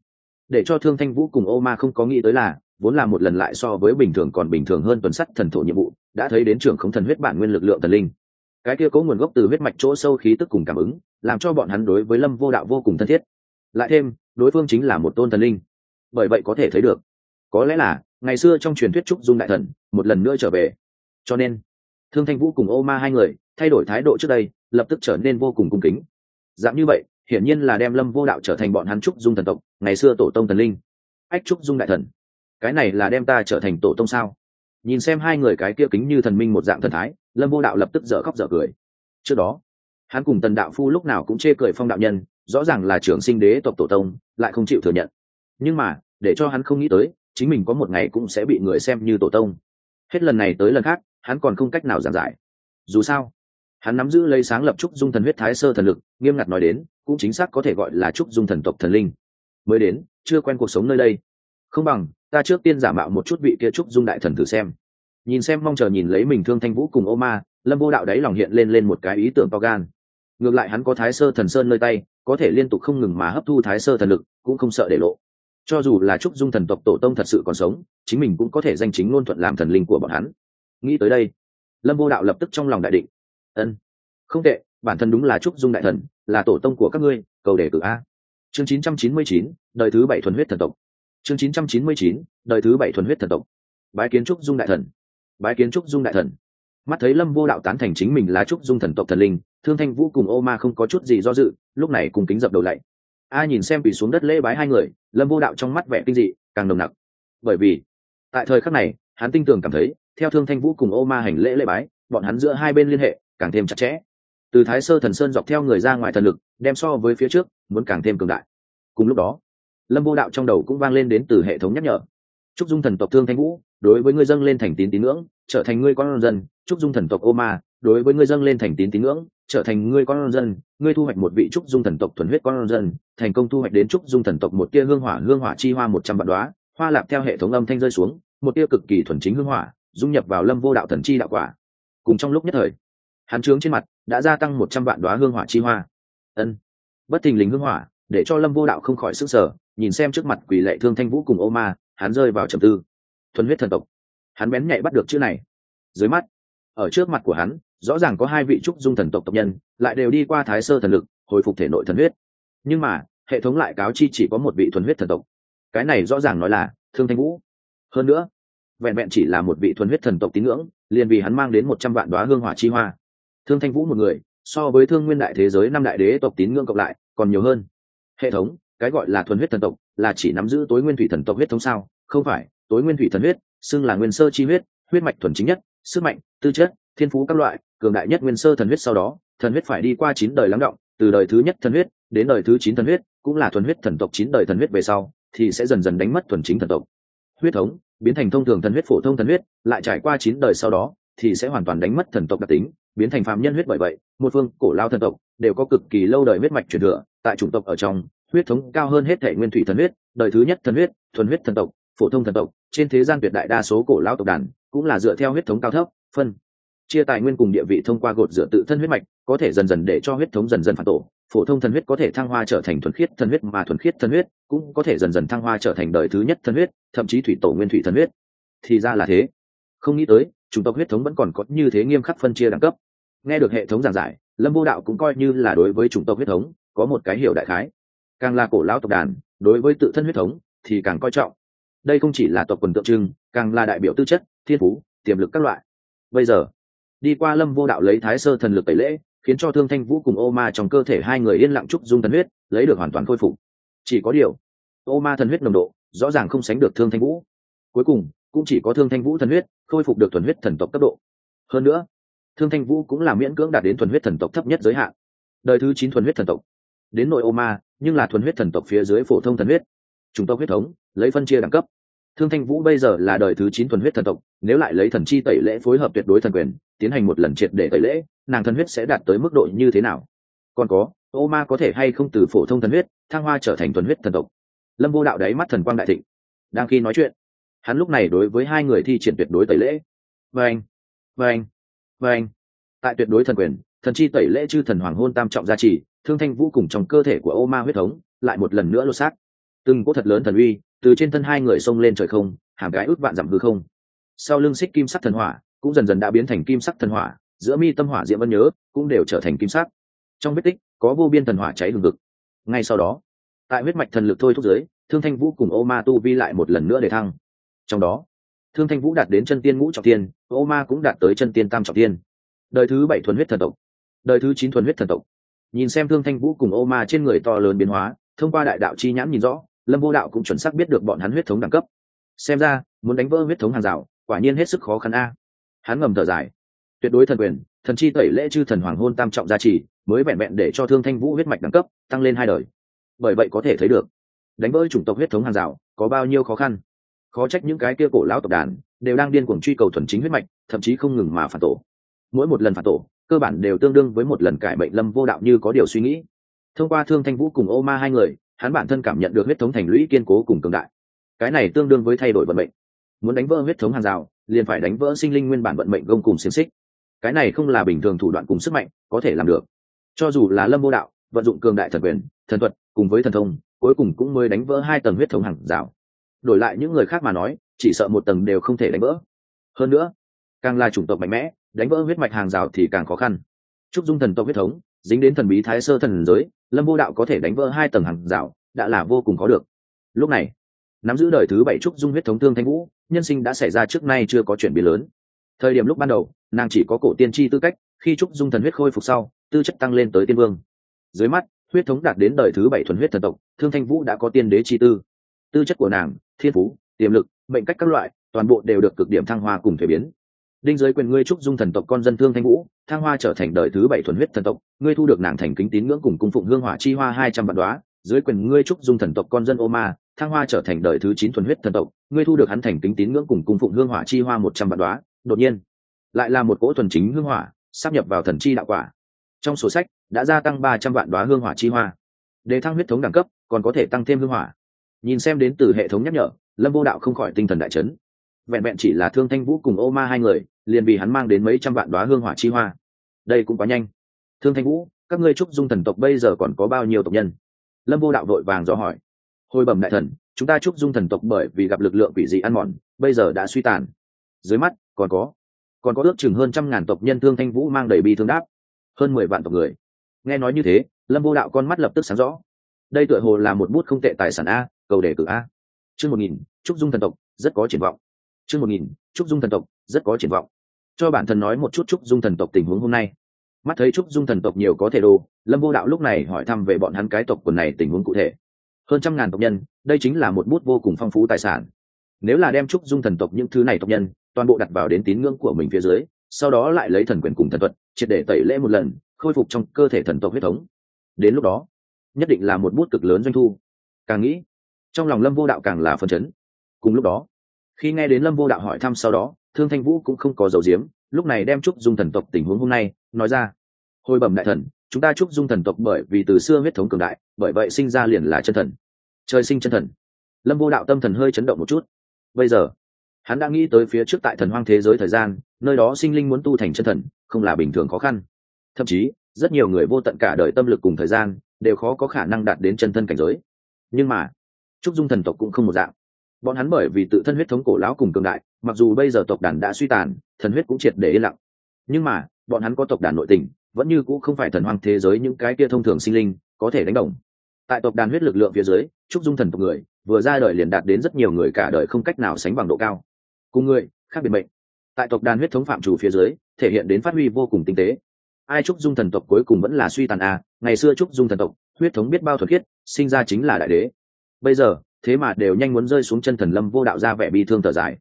để cho thương thanh vũ cùng ô ma không có nghĩ tới là, vốn là một lần lại so với bình thường còn bình thường hơn tuần sắt thần thổ nhiệm vụ, đã thấy đến trưởng không thần huyết bản nguyên lực lượng thần linh. Cái kia có nguồn gốc từ huyết mạch chỗ sâu khí tức cùng cảm ứng, làm cho bọn hắn đối với lâm vô đạo vô cùng thân thiết. Lại thêm, đối phương chính là một tôn thần linh. Bởi vậy có thể thấy được, có lẽ là, ngày xưa trong truyền thuyết trúc dung đại thần, một lần nữa trở về. Cho nên thương thanh vũ cùng ô ma hai người, thay đổi thái độ trước đây, lập tức trở nên vô cùng cung kính. Dạng như vậy, hiển nhiên là đem lâm vô đạo trở thành bọn hắn trúc dung thần tộc, ngày xưa tổ tông thần linh. Ách trúc dung đại thần. Cái này là đem ta trở thành tổ tông sao? Nhìn xem hai người cái kia kính như thần minh một dạng thần thái, lâm vô đạo lập tức dở khóc dở cười. Trước đó, hắn cùng tần đạo phu lúc nào cũng chê cười phong đạo nhân, rõ ràng là trưởng sinh đế tộc tổ tông, lại không chịu thừa nhận. Nhưng mà, để cho hắn không nghĩ tới, chính mình có một ngày cũng sẽ bị người xem như tổ tông. Hết lần này tới lần khác hắn còn không cách nào giảng giải. Dù sao, hắn nắm giữ lấy sáng lập trúc dung thần huyết thái sơ thần lực, nghiêm ngặt nói đến, cũng chính xác có thể gọi là trúc dung thần tộc thần linh. Mới đến, chưa quen cuộc sống nơi đây. Không bằng, ta trước tiên giả mạo một chút vị kia trúc dung đại thần thử xem. Nhìn xem mong chờ nhìn lấy mình thương thanh vũ cùng ô ma, lâm vô đạo đấy lòng hiện lên lên một cái ý tưởng to gan. Ngược lại hắn có thái sơ thần sơn nơi tay, có thể liên tục không ngừng mà hấp thu thái sơ thần lực, cũng không sợ để lộ. Cho dù là trúc dung thần tộc tổ tông thật sự còn sống, chính mình cũng có thể danh chính ngôn thuận làm thần linh của bọn hắn nghĩ tới đây lâm vô đạo lập tức trong lòng đại định. Ân không tệ bản thân đúng là trúc dung đại thần là tổ tông của các ngươi cầu đề cử a. Chương 999, đời thứ bảy thuần huyết thần tộc. Chương 999, đời thứ bảy thuần huyết thần tộc. Bái kiến trúc dung đại thần. Bái kiến trúc dung đại thần. Mắt thấy lâm vô đạo tán thành chính mình là trúc dung thần tộc thần linh thương thanh vũ cùng ô ma không có chút gì do dự lúc này cùng kính dập đầu lạy a nhìn xem bị xuống đất lễ bái hai người lâm vô đạo trong mắt vẻ kinh dị càng nồng nặc. Bởi vì tại thời khắc này hắn tinh tường cảm thấy theo thương thanh vũ cùng ô ma hành lễ lễ bái, bọn hắn giữa hai bên liên hệ, càng thêm chặt chẽ. Từ thái sơ thần sơn dọc theo người ra ngoài thần lực, đem so với phía trước, muốn càng thêm cường đại. Cùng lúc đó, lâm vô đạo trong đầu cũng vang lên đến từ hệ thống nhắc nhở. Chúc dung thần tộc thương thanh vũ, đối với ngươi dâng lên thành tín tín ngưỡng, trở thành ngươi con dân. Chúc dung thần tộc ô ma, đối với ngươi dâng lên thành tín tín ngưỡng, trở thành ngươi con dân. Ngươi thu hoạch một vị trúc dung thần tộc thuần huyết con dân, thành công thu hoạch đến trúc dung thần tộc một tia hương hỏa hương hỏa chi hoa một trăm vạn đoá hoa lạp theo hệ thống âm thanh rơi xuống, một tia cực kỳ thuần chính hương hỏa dung nhập vào lâm vô đạo thần chi đạo quả. Cùng trong lúc nhất thời hắn trướng trên mặt đã gia tăng một trăm vạn đoá hương hỏa chi hoa. Ân. Bất thình lình hương hỏa, để cho lâm vô đạo không khỏi sức sở nhìn xem trước mặt quỷ lệ thương thanh vũ cùng ô ma hắn rơi vào trầm tư. Thuần huyết thần tộc. Hắn bén nhạy bắt được chữ này. Dưới mắt, ở trước mặt của hắn, rõ ràng có hai vị trúc dung thần tộc tộc nhân, lại đều đi qua thái sơ thần lực, hồi phục thể nội thần huyết. Nhưng mà, hệ thống lại cáo chi chỉ có một vị thuần huyết thần tộc. Cái này rõ ràng nói là thương thanh vũ. Hơn nữa vẹn vẹn chỉ là một vị thuần huyết thần tộc tín ngưỡng, liền vì hắn mang đến một trăm vạn đoá hương hỏa chi hoa. Thương thanh vũ một người, so với thương nguyên đại thế giới năm đại đế tộc tín ngưỡng cộng lại, còn nhiều hơn. Hệ thống, cái gọi là thuần huyết thần tộc, là chỉ nắm giữ tối nguyên thủy thần tộc huyết thống sao? Không phải, tối nguyên thủy thần huyết, xưng là nguyên sơ chi huyết huyết mạch thuần chính nhất, sức mạnh, tư chất, thiên phú các loại, cường đại nhất nguyên sơ thần huyết sau đó, thần huyết phải đi qua chín đời lắng động, từ đời thứ nhất thần huyết, đến đời thứ chín thần huyết, cũng là thuần huyết thần tộc chín đời thần huyết về sau, thì sẽ dần dần đánh mất thuần chính thần tộc. Huyết thống biến thành thông thường thần huyết phổ thông thần huyết, lại trải qua chín đời sau đó, thì sẽ hoàn toàn đánh mất thần tộc đặc tính, biến thành phạm nhân huyết bởi vậy, một phương cổ lao thần tộc đều có cực kỳ lâu đời huyết mạch truyền thừa, tại chủng tộc ở trong, huyết thống cao hơn hết thể nguyên thủy thần huyết, đời thứ nhất thần huyết, thuần huyết thần tộc, phổ thông thần tộc, trên thế gian tuyệt đại đa số cổ lao tộc đàn cũng là dựa theo huyết thống cao thấp, phân, chia tài nguyên cùng địa vị thông qua gột rửa tự thân huyết mạch, có thể dần dần để cho huyết thống dần dần phản tổ phổ thông thần huyết có thể thăng hoa trở thành thuần khiết thần huyết mà thuần khiết thần huyết cũng có thể dần dần thăng hoa trở thành đời thứ nhất thần huyết, thậm chí thủy tổ nguyên thủy thần huyết. Thì ra là thế. Không nghĩ tới, chủng tộc huyết thống vẫn còn có như thế nghiêm khắc phân chia đẳng cấp. Nghe được hệ thống giảng giải, lâm vô đạo cũng coi như là đối với chủng tộc huyết thống có một cái hiểu đại khái. Càng là cổ lão tộc đàn, đối với tự thân huyết thống thì càng coi trọng. Đây không chỉ là tộc quần tượng trưng, càng là đại biểu tư chất, thiên phú, tiềm lực các loại. Bây giờ, đi qua lâm vô đạo lấy thái sơ thần lực tẩy lễ khiến cho thương thanh vũ cùng ô ma trong cơ thể hai người yên lặng trúc dung thần huyết, lấy được hoàn toàn khôi phục. Chỉ có điều, ô ma thần huyết nồng độ, rõ ràng không sánh được thương thanh vũ. Cuối cùng, cũng chỉ có thương thanh vũ thần huyết, khôi phục được thuần huyết thần tộc cấp độ. Hơn nữa, thương thanh vũ cũng là miễn cưỡng đạt đến thuần huyết thần tộc thấp nhất giới hạn. Đời thứ chín thuần huyết thần tộc. Đến nội ô ma, nhưng là thuần huyết thần tộc phía dưới phổ thông thần huyết. Chúng tộc huyết thống, lấy phân chia đẳng cấp. Thương thanh vũ bây giờ là đời thứ chín thuần huyết thần tộc nếu lại lấy thần chi tẩy lễ phối hợp tuyệt đối thần quyền, tiến hành một lần triệt để tẩy lễ, nàng thần huyết sẽ đạt tới mức độ như thế nào? Còn có, ô ma có thể hay không từ phổ thông thần huyết, thăng hoa trở thành thuần huyết thần tộc? Lâm vô đạo đáy mắt thần quang đại thịnh. Đang khi nói chuyện, hắn lúc này đối với hai người thi triển tuyệt đối tẩy lễ. Vâng vâng vâng. Tại tuyệt đối thần quyền, thần chi tẩy lễ chư thần hoàng hôn tam trọng gia trì, thương thanh vũ cùng trong cơ thể của ô ma huyết thống lại một lần nữa lột xác. Từng cỗ thật lớn thần uy từ trên thân hai người xông lên trời không hàng cái ước vạn dặm hư không sau lưng xích kim sắc thần hỏa cũng dần dần đã biến thành kim sắc thần hỏa, giữa mi tâm hỏa diễm vân nhớ, cũng đều trở thành kim sắc. Trong vết tích, có vô biên thần hỏa cháy hừng hực ngay sau đó, tại huyết mạch thần lực thôi thúc giới thương thanh vũ cùng ô ma tu vi lại một lần nữa để thăng. Trong đó, thương thanh vũ đạt đến chân tiên ngũ trọng tiên ô ma cũng đạt tới chân tiên tam trọng tiên đời thứ bảy thuần huyết thần tộc. Đời thứ chín thuần huyết thần tộc. Nhìn xem thương thanh vũ cùng ô ma trên người to lớn biến hóa, thông qua đại đạo chi nhãn nhìn rõ, lâm vô đạo cũng chuẩn xác biết được bọn hắn huyết thống đẳng cấp. Xem ra, muốn đánh vỡ huyết thống hàng rào quả nhiên hết sức khó khăn a. Hắn ngầm thở dài. Tuyệt đối thần quyền, thần chi tẩy lễ chư thần hoàng hôn tam trọng gia trì, mới vẹn vẹn để cho thương thanh vũ huyết mạch đẳng cấp tăng lên hai đời. Bởi vậy có thể thấy được, đánh vỡ chủng tộc huyết thống hàng rào, có bao nhiêu khó khăn. Khó trách những cái kia cổ lão tộc đàn đều đang điên cuồng truy cầu thuần chính huyết mạch, thậm chí không ngừng mà phản tổ. Mỗi một lần phản tổ, cơ bản đều tương đương với một lần cải bệnh lâm vô đạo như có điều suy nghĩ. Thông qua thương thanh vũ cùng ô ma hai người, hắn bản thân cảm nhận được huyết thống thành lũy kiên cố cùng cường đại. Cái này tương đương với thay đổi vận mệnh muốn đánh vỡ huyết thống hàng rào, liền phải đánh vỡ sinh linh nguyên bản vận mệnh gông cùng xiềng xích. Cái này không là bình thường thủ đoạn cùng sức mạnh có thể làm được. Cho dù là lâm vô đạo, vận dụng cường đại thần quyền, thần thuật, cùng với thần thông, cuối cùng cũng mới đánh vỡ hai tầng huyết thống hàng rào. Đổi lại những người khác mà nói, chỉ sợ một tầng đều không thể đánh vỡ. Hơn nữa, càng là chủng tộc mạnh mẽ, đánh vỡ huyết mạch hàng rào thì càng khó khăn. Trúc dung thần tộc huyết thống, dính đến thần bí thái sơ thần giới, lâm vô đạo có thể đánh vỡ hai tầng hàng rào, đã là vô cùng có được. Lúc này nắm giữ đời thứ bảy trúc dung huyết thống thương thanh vũ, nhân sinh đã xảy ra trước nay chưa có chuyển biến lớn. Thời điểm lúc ban đầu, nàng chỉ có cổ tiên tri tư cách, khi trúc dung thần huyết khôi phục sau, tư chất tăng lên tới tiên vương. Dưới mắt, huyết thống đạt đến đời thứ bảy thuần huyết thần tộc, thương thanh vũ đã có tiên đế chi tư. Tư chất của nàng, thiên phú, tiềm lực, mệnh cách các loại, toàn bộ đều được cực điểm thăng hoa cùng thuế biến. Đinh giới quyền ngươi trúc dung thần tộc con dân thương thanh vũ, thăng hoa trở thành đời thứ bảy thuần huyết thần tộc, ngươi thu được nàng thành kính tín ngưỡng cùng cung phụng hương hỏa chi hoa hai trăm vạn đoá dưới quyền ngươi trúc dung thần tộc con dân ô ma thăng hoa trở thành đời thứ chín thuần huyết thần tộc, ngươi thu được hắn thành kính tín ngưỡng cùng cung phụng hương hỏa chi hoa một trăm vạn đoá đột nhiên, lại là một cỗ thuần chính hương hỏa sắp nhập vào thần chi đạo quả. Trong sổ sách, đã gia tăng ba trăm vạn đoá hương hỏa chi hoa. Để thăng huyết thống đẳng cấp, còn có thể tăng thêm hương hỏa. Nhìn xem đến từ hệ thống nhắc nhở, lâm vô đạo không khỏi tinh thần đại chấn. Vẹn vẹn chỉ là thương thanh vũ cùng ô ma hai người, liền vì hắn mang đến mấy trăm vạn đoá hương hỏa chi hoa. Đây cũng quá nhanh. Thương thanh vũ, các ngươi trúc dung thần tộc bây giờ còn có bao nhiêu tộc nhân? Lâm vô đạo đội vàng dò hỏi hồi bẩm đại thần, chúng ta chúc dung thần tộc bởi vì gặp lực lượng quỷ dị ăn mòn, bây giờ đã suy tàn. Dưới mắt, còn có còn có ước chừng hơn trăm ngàn tộc nhân thương thanh vũ mang đầy bi thương đáp. Hơn mười vạn tộc người. Nghe nói như thế, lâm vô đạo con mắt lập tức sáng rõ. Đây tựa hồ là một bút không tệ tài sản a, cầu đề cử a. Chương một nghìn trúc dung thần tộc, rất có triển vọng. Chương một nghìn trúc dung thần tộc, rất có triển vọng. Cho bản thân nói một chút trúc dung thần tộc tình huống hôm nay. Mắt thấy trúc dung thần tộc nhiều có thể đồ, lâm vô đạo lúc này hỏi thăm về bọn hắn cái tộc quần này tình huống cụ thể hơn trăm ngàn tộc nhân, đây chính là một bút vô cùng phong phú tài sản. Nếu là đem trúc dung thần tộc những thứ này tộc nhân, toàn bộ đặt vào đến tín ngưỡng của mình phía dưới, sau đó lại lấy thần quyền cùng thần thuật, triệt để tẩy lễ một lần, khôi phục trong cơ thể thần tộc huyết thống. Đến lúc đó, nhất định là một bút cực lớn doanh thu. Càng nghĩ, trong lòng lâm vô đạo càng là phân chấn. Cùng lúc đó, khi nghe đến lâm vô đạo hỏi thăm sau đó, thương thanh vũ cũng không có dầu diếm lúc này đem trúc dung thần tộc tình huống hôm nay nói ra. Hồi bẩm đại thần chúng ta chúc dung thần tộc bởi vì từ xưa huyết thống cường đại, bởi vậy sinh ra liền là chân thần. Trời sinh chân thần. Lâm vô đạo tâm thần hơi chấn động một chút. Bây giờ, hắn đã nghĩ tới phía trước tại thần hoang thế giới thời gian, nơi đó sinh linh muốn tu thành chân thần, không là bình thường khó khăn. Thậm chí, rất nhiều người vô tận cả đời tâm lực cùng thời gian, đều khó có khả năng đạt đến chân thân cảnh giới. Nhưng mà trúc dung thần tộc cũng không một dạng. Bọn hắn bởi vì tự thân huyết thống cổ lão cùng cường đại, mặc dù bây giờ tộc đàn đã suy tàn, thần huyết cũng triệt để yên lặng. Nhưng mà, bọn hắn có tộc đàn nội tình vẫn như cũ không phải thần hoang thế giới những cái kia thông thường sinh linh có thể đánh đồng. Tại tộc đàn huyết lực lượng phía dưới, trúc dung thần tộc người, vừa ra đời liền đạt đến rất nhiều người cả đời không cách nào sánh bằng độ cao. Cùng người, khác biệt mệnh. Tại tộc đàn huyết thống phạm chủ phía dưới, thể hiện đến phát huy vô cùng tinh tế. Ai trúc dung thần tộc cuối cùng vẫn là suy tàn à? Ngày xưa trúc dung thần tộc, huyết thống biết bao thuật khiết, sinh ra chính là đại đế. Bây giờ, thế mà đều nhanh muốn rơi xuống chân thần lâm vô đạo ra vẻ bi thương thở dài.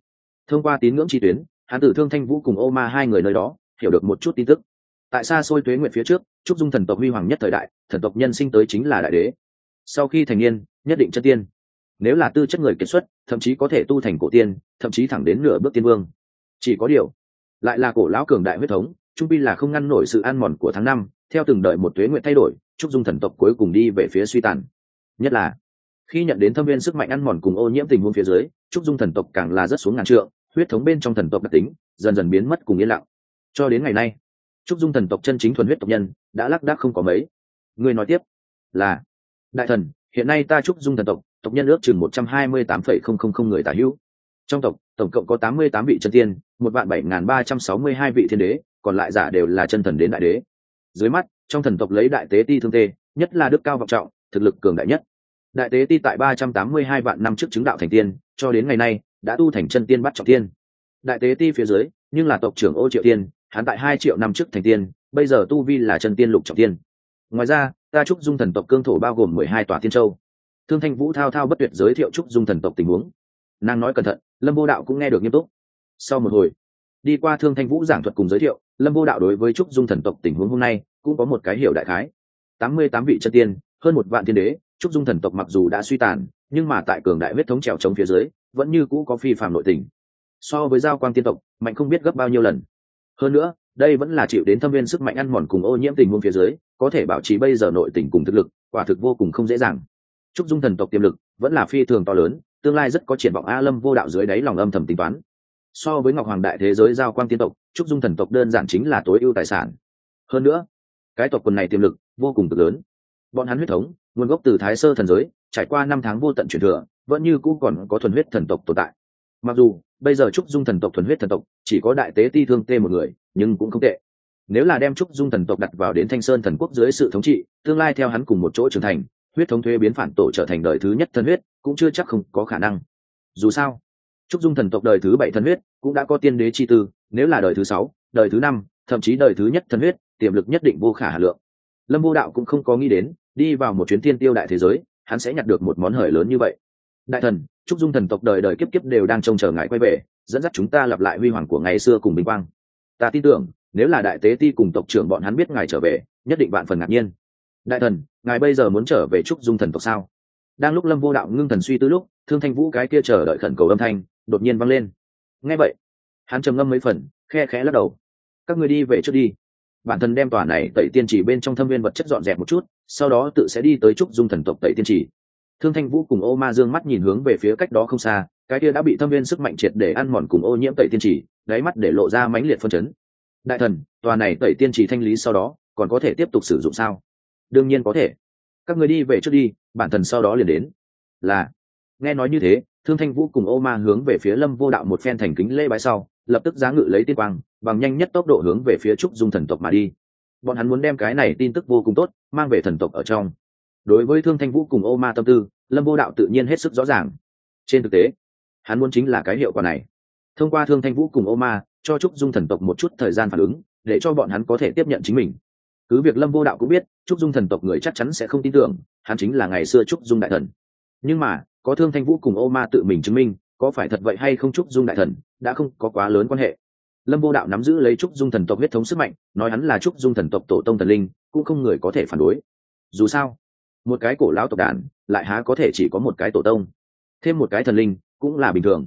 Thông qua tín ngưỡng chi tuyến, hán tử thương thanh vũ cùng ô ma hai người nơi đó, hiểu được một chút tin tức tại xa xôi tuế nguyện phía trước, trúc dung thần tộc huy hoàng nhất thời đại, thần tộc nhân sinh tới chính là đại đế. Sau khi thành niên, nhất định chân tiên. Nếu là tư chất người kiệt xuất, thậm chí có thể tu thành cổ tiên, thậm chí thẳng đến nửa bước tiên vương. Chỉ có điều, lại là cổ lão cường đại huyết thống, trung pi là không ngăn nổi sự ăn mòn của tháng năm, theo từng đợi một tuế nguyện thay đổi, trúc dung thần tộc cuối cùng đi về phía suy tàn. Nhất là, khi nhận đến thâm viên sức mạnh ăn mòn cùng ô nhiễm tình huống phía dưới, trúc dung thần tộc càng là rất xuống ngàn trượng, huyết thống bên trong thần tộc đặc tính dần dần biến mất cùng yên lặng. Cho đến ngày nay trúc dung thần tộc chân chính thuần huyết tộc nhân, đã lác đác không có mấy. Người nói tiếp, là, đại thần, hiện nay ta trúc dung thần tộc tộc nhân ước chừng một trăm hai mươi tám phẩy không không không người tả hữu. Trong tộc, tổng cộng có tám mươi tám vị chân tiên, một vạn bảy n g h n ba trăm sáu mươi hai vị thiên đế, còn lại giả đều là chân thần đến đại đế. Dưới mắt, trong thần tộc lấy đại tế ti thương tê, nhất là đức cao vọng trọng, thực lực cường đại nhất. Đại tế ti tại ba trăm tám mươi hai vạn năm trước chứng đạo thành tiên, cho đến ngày nay, đã tu thành chân tiên bắt trọng tiên. Đại tế ti phía dưới, nhưng là tộc trưởng ô triệu tiên hắn tại hai triệu năm trước thành tiên, bây giờ tu vi là chân tiên lục trọng tiên. Ngoài ra, ta chúc dung thần tộc cương thổ bao gồm mười hai tòa tiên châu. Thương thanh vũ thao thao bất tuyệt giới thiệu chúc dung thần tộc tình huống. Nàng nói cẩn thận, lâm vô đạo cũng nghe được nghiêm túc. Sau một hồi, đi qua thương thanh vũ giảng thuật cùng giới thiệu, lâm vô đạo đối với trúc dung thần tộc tình huống hôm nay cũng có một cái hiểu đại khái. Tám mươi tám vị chân tiên, hơn một vạn thiên đế trúc dung thần tộc mặc dù đã suy tàn, nhưng mà tại cường đại huyết thống trèo trống phía dưới, vẫn như cũ có phi phạm nội tình. So với giao quang tiên tộc, mạnh không biết gấp bao nhiêu lần hơn nữa, đây vẫn là chịu đến thâm viên sức mạnh ăn mòn cùng ô nhiễm tình huống phía dưới, có thể bảo trì bây giờ nội tình cùng thực lực, quả thực vô cùng không dễ dàng. Trúc dung thần tộc tiềm lực vẫn là phi thường to lớn, tương lai rất có triển vọng a lâm vô đạo dưới đáy lòng âm thầm tính toán. So với ngọc hoàng đại thế giới giao quang tiên tộc, trúc dung thần tộc đơn giản chính là tối ưu tài sản. Hơn nữa, cái tộc quần này tiềm lực vô cùng cực lớn. Bọn hắn huyết thống, nguồn gốc từ thái sơ thần giới, trải qua năm tháng vô tận truyền thừa, vẫn như cũ còn có thuần huyết thần tộc tồn tại mặc dù, bây giờ trúc dung thần tộc thuần huyết thần tộc chỉ có đại tế ti thương tê một người, nhưng cũng không tệ. Nếu là đem trúc dung thần tộc đặt vào đến thanh sơn thần quốc dưới sự thống trị, tương lai theo hắn cùng một chỗ trưởng thành, huyết thống thuế biến phản tổ trở thành đời thứ nhất thần huyết, cũng chưa chắc không có khả năng. Dù sao, trúc dung thần tộc đời thứ bảy thần huyết cũng đã có tiên đế chi tư, nếu là đời thứ sáu, đời thứ năm, thậm chí đời thứ nhất thần huyết, tiềm lực nhất định vô khả hà lượng. Lâm vô đạo cũng không có nghĩ đến, đi vào một chuyến tiên tiêu đại thế giới, hắn sẽ nhặt được một món hời lớn như vậy. Đại thần Chúc dung thần tộc đời đời kiếp kiếp đều đang trông chờ ngài quay về, dẫn dắt chúng ta lặp lại huy hoàng của ngày xưa cùng bình quang. Ta tin tưởng, nếu là đại tế ti cùng tộc trưởng bọn hắn biết ngài trở về, nhất định bạn phần ngạc nhiên. Đại thần, ngài bây giờ muốn trở về trúc dung thần tộc sao? Đang lúc lâm vô đạo ngưng thần suy tư lúc, thương thanh vũ cái kia chờ đợi khẩn cầu âm thanh, đột nhiên vang lên. Nghe vậy, hắn trầm ngâm mấy phần, khe khẽ lắc đầu. Các người đi về trước đi. Bản thân đem tòa này tẩy tiên chỉ bên trong thâm viên vật chất dọn dẹp một chút, sau đó tự sẽ đi tới trúc dung thần tộc tẩy tiên chỉ thương thanh vũ cùng ô ma dương mắt nhìn hướng về phía cách đó không xa, cái kia đã bị thâm viên sức mạnh triệt để ăn mòn cùng ô nhiễm tẩy tiên chỉ đáy mắt để lộ ra mãnh liệt phân chấn. Đại thần, tòa này tẩy tiên chỉ thanh lý sau đó, còn có thể tiếp tục sử dụng sao? Đương nhiên có thể. Các người đi về trước đi, bản thần sau đó liền đến. Là. Nghe nói như thế, thương thanh vũ cùng ô ma hướng về phía lâm vô đạo một phen thành kính lễ bái sau, lập tức giá ngự lấy tiên quang, bằng nhanh nhất tốc độ hướng về phía trúc dung thần tộc mà đi. Bọn hắn muốn đem cái này tin tức vô cùng tốt, mang về thần tộc ở trong đối với thương thanh vũ cùng ô ma tâm tư, lâm vô đạo tự nhiên hết sức rõ ràng. Trên thực tế, hắn muốn chính là cái hiệu quả này. Thông qua thương thanh vũ cùng ô ma, cho trúc dung thần tộc một chút thời gian phản ứng, để cho bọn hắn có thể tiếp nhận chính mình. Cứ việc lâm vô đạo cũng biết, trúc dung thần tộc người chắc chắn sẽ không tin tưởng, hắn chính là ngày xưa trúc dung đại thần. Nhưng mà, có thương thanh vũ cùng ô ma tự mình chứng minh, có phải thật vậy hay không trúc dung đại thần, đã không có quá lớn quan hệ. Lâm vô đạo nắm giữ lấy trúc dung thần tộc huyết thống sức mạnh, nói hắn là trúc dung thần tộc tổ tông thần linh, cũng không người có thể phản đối. Dù sao một cái cổ lão tộc đàn, lại há có thể chỉ có một cái tổ tông. Thêm một cái thần linh cũng là bình thường.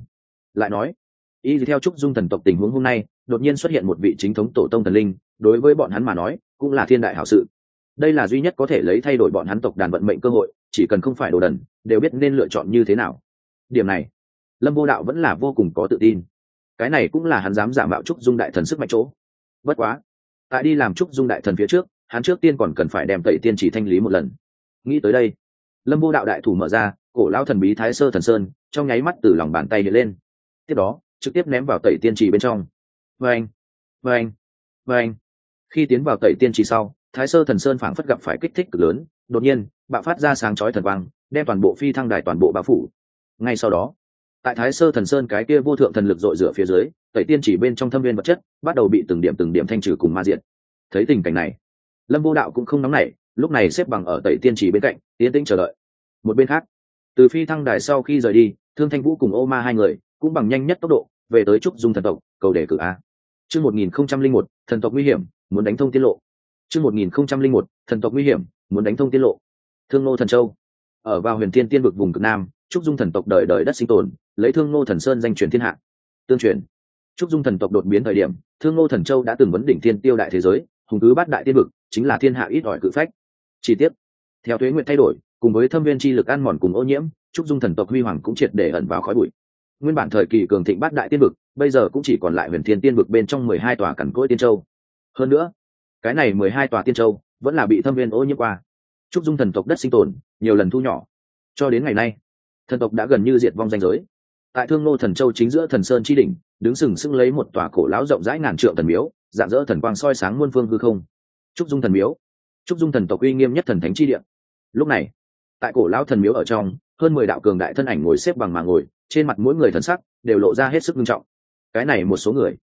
Lại nói, y theo trúc dung thần tộc tình huống hôm nay, đột nhiên xuất hiện một vị chính thống tổ tông thần linh, đối với bọn hắn mà nói, cũng là thiên đại hảo sự. Đây là duy nhất có thể lấy thay đổi bọn hắn tộc đàn vận mệnh cơ hội, chỉ cần không phải đồ đần, đều biết nên lựa chọn như thế nào. Điểm này, lâm vô đạo vẫn là vô cùng có tự tin. Cái này cũng là hắn dám giả mạo trúc dung đại thần sức mạnh chỗ. Bất quá, tại đi làm trúc dung đại thần phía trước, hắn trước tiên còn cần phải đem tẩy tiên chỉ thanh lý một lần nghĩ tới đây, lâm vô đạo đại thủ mở ra, cổ lao thần bí thái sơ thần sơn, trong nháy mắt từ lòng bàn tay hiện lên. Tiếp đó, trực tiếp ném vào tẩy tiên trì bên trong. Vâng vâng vâng. Khi tiến vào tẩy tiên trì sau, thái sơ thần sơn phảng phất gặp phải kích thích cực lớn. Đột nhiên, bạo phát ra sáng chói thần quang, đem toàn bộ phi thăng đài, toàn bộ bao phủ. Ngay sau đó, tại thái sơ thần sơn cái kia vô thượng thần lực dội rửa phía dưới, tẩy tiên chỉ bên trong thâm viên vật chất bắt đầu bị từng điểm từng điểm thanh trừ cùng ma diện thấy tình cảnh này, lâm vô đạo cũng không nóng nảy lúc này xếp bằng ở tẩy tiên chỉ bên cạnh tiến tĩnh chờ đợi. Một bên khác, từ phi thăng đài sau khi rời đi, thương thanh vũ cùng ô ma hai người cũng bằng nhanh nhất tốc độ về tới trúc dung thần tộc, cầu đề cử a. Chương một nghìn không trăm linh một, thần tộc nguy hiểm, muốn đánh thông tiết lộ. Chương một nghìn không trăm linh một, thần tộc nguy hiểm, muốn đánh thông tiết lộ. Thương nô thần châu. Ở vào huyền thiên tiên vực vùng cực nam, trúc dung thần tộc đời đời đất sinh tồn, lấy thương nô thần sơn danh truyền thiên hạ. Tương truyền, trúc dung thần tộc đột biến thời điểm, thương nô thần châu đã từng vấn đỉnh thiên tiêu đại thế giới, hùng cứ bát đại tiên vực, chính là thiên hạ ít ỏi cự phách chi tiết theo thuế nguyện thay đổi, cùng với thâm viên chi lực ăn mòn cùng ô nhiễm, trúc dung thần tộc huy hoàng cũng triệt để ẩn vào khói bụi. Nguyên bản thời kỳ cường thịnh bát đại tiên vực, bây giờ cũng chỉ còn lại huyền thiên tiên vực bên trong mười hai tòa cằn cỗi tiên châu. Hơn nữa, cái này mười hai tòa tiên châu vẫn là bị thâm viên ô nhiễm qua. Trúc dung thần tộc đất sinh tồn, nhiều lần thu nhỏ. Cho đến ngày nay, thần tộc đã gần như diệt vong danh giới. Tại thương nô thần châu chính giữa thần sơn chi đỉnh, đứng sừng sững lấy một tòa cổ lão rộng rãi ngàn trượng thần miếu, dạng dỡ thần quang soi sáng muôn phương hư không. Trúc dung thần miếu trúc dung thần tộc uy nghiêm nhất thần thánh chi địa. Lúc này, tại cổ lão thần miếu ở trong, hơn mười đạo cường đại thân ảnh ngồi xếp bằng mà ngồi, trên mặt mỗi người thần sắc đều lộ ra hết sức nghiêm trọng. Cái này một số người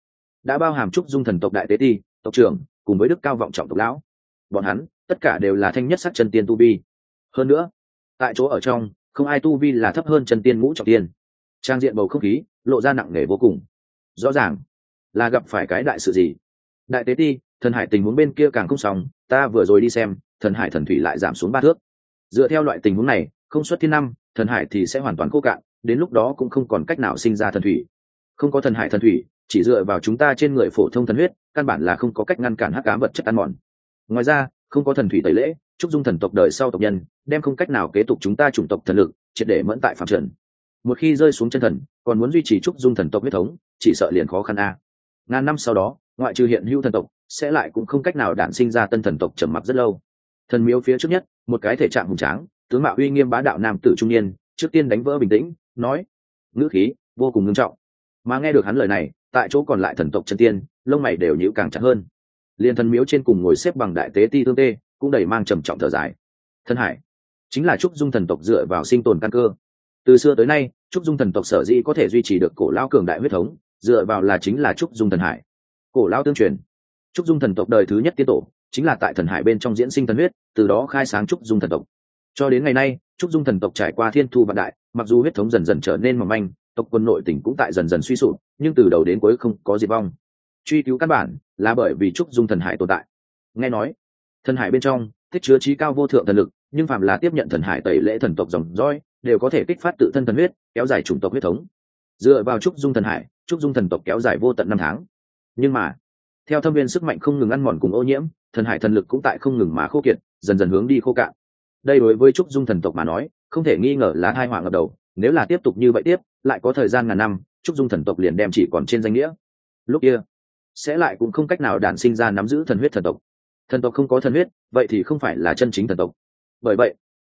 đã bao hàm trúc dung thần tộc đại tế ti, tộc trưởng, cùng với đức cao vọng trọng tộc lão. Bọn hắn, tất cả đều là thanh nhất sắc chân tiên tu vi. Hơn nữa, tại chỗ ở trong, không ai tu vi là thấp hơn chân tiên ngũ trọng tiên. Trang diện bầu không khí lộ ra nặng nề vô cùng. Rõ ràng là gặp phải cái đại sự gì. Đại tế ti, thần hải tình huống bên kia càng không xong ta vừa rồi đi xem, thần hải thần thủy lại giảm xuống ba thước. Dựa theo loại tình huống này, không xuất thiên năm, thần hải thì sẽ hoàn toàn khô cạn, đến lúc đó cũng không còn cách nào sinh ra thần thủy. Không có thần hải thần thủy, chỉ dựa vào chúng ta trên người phổ thông thần huyết, căn bản là không có cách ngăn cản hắc ám vật chất ăn mòn. Ngoài ra, không có thần thủy tẩy lễ, chúc dung thần tộc đời sau tộc nhân, đem không cách nào kế tục chúng ta chủng tộc thần lực, triệt để mẫn tại phạm trần. Một khi rơi xuống chân thần, còn muốn duy trì trúc dung thần tộc huyết thống, chỉ sợ liền khó khăn a. Ngàn năm sau đó, ngoại trừ hiện hữu thần tộc sẽ lại cũng không cách nào đản sinh ra tân thần tộc trầm mặc rất lâu. Thần miếu phía trước nhất, một cái thể trạng hùng tráng, tướng mạo uy nghiêm bá đạo nam tử trung niên, trước tiên đánh vỡ bình tĩnh, nói, ngữ khí vô cùng ngưng trọng. Mà nghe được hắn lời này, tại chỗ còn lại thần tộc chân tiên, lông mày đều nhíu càng chặt hơn. Liền thần miếu trên cùng ngồi xếp bằng đại tế ti tương tê, cũng đầy mang trầm trọng thở dài. Thân hải, chính là trúc dung thần tộc dựa vào sinh tồn căn cơ. Từ xưa tới nay, trúc dung thần tộc sở dĩ có thể duy trì được cổ lao cường đại huyết thống, dựa vào là chính là trúc dung thần hải. Cổ lao tương truyền trúc dung thần tộc đời thứ nhất tiên tổ, chính là tại thần hải bên trong diễn sinh thần huyết, từ đó khai sáng trúc dung thần tộc. Cho đến ngày nay, trúc dung thần tộc trải qua thiên thu vạn đại, mặc dù huyết thống dần dần trở nên mỏng manh, tộc quân nội tỉnh cũng tại dần dần suy sụp, nhưng từ đầu đến cuối không có diệt vong. Truy cứu căn bản là bởi vì trúc dung thần hải tồn tại. Nghe nói, thần hải bên trong, tích chứa trí cao vô thượng thần lực, nhưng phạm là tiếp nhận thần hải tẩy lễ thần tộc dòng roi đều có thể kích phát tự thân thần huyết, kéo dài chủng tộc huyết thống. Dựa vào trúc dung thần hải, trúc dung thần tộc kéo dài vô tận năm tháng. Nhưng mà theo thâm viên sức mạnh không ngừng ăn mòn cùng ô nhiễm, thần hải thần lực cũng tại không ngừng mà khô kiệt, dần dần hướng đi khô cạn. Đây đối với trúc dung thần tộc mà nói, không thể nghi ngờ là hai hoàng ngập đầu. Nếu là tiếp tục như vậy tiếp, lại có thời gian ngàn năm, trúc dung thần tộc liền đem chỉ còn trên danh nghĩa. Lúc kia, sẽ lại cũng không cách nào đản sinh ra nắm giữ thần huyết thần tộc. Thần tộc không có thần huyết, vậy thì không phải là chân chính thần tộc. Bởi vậy,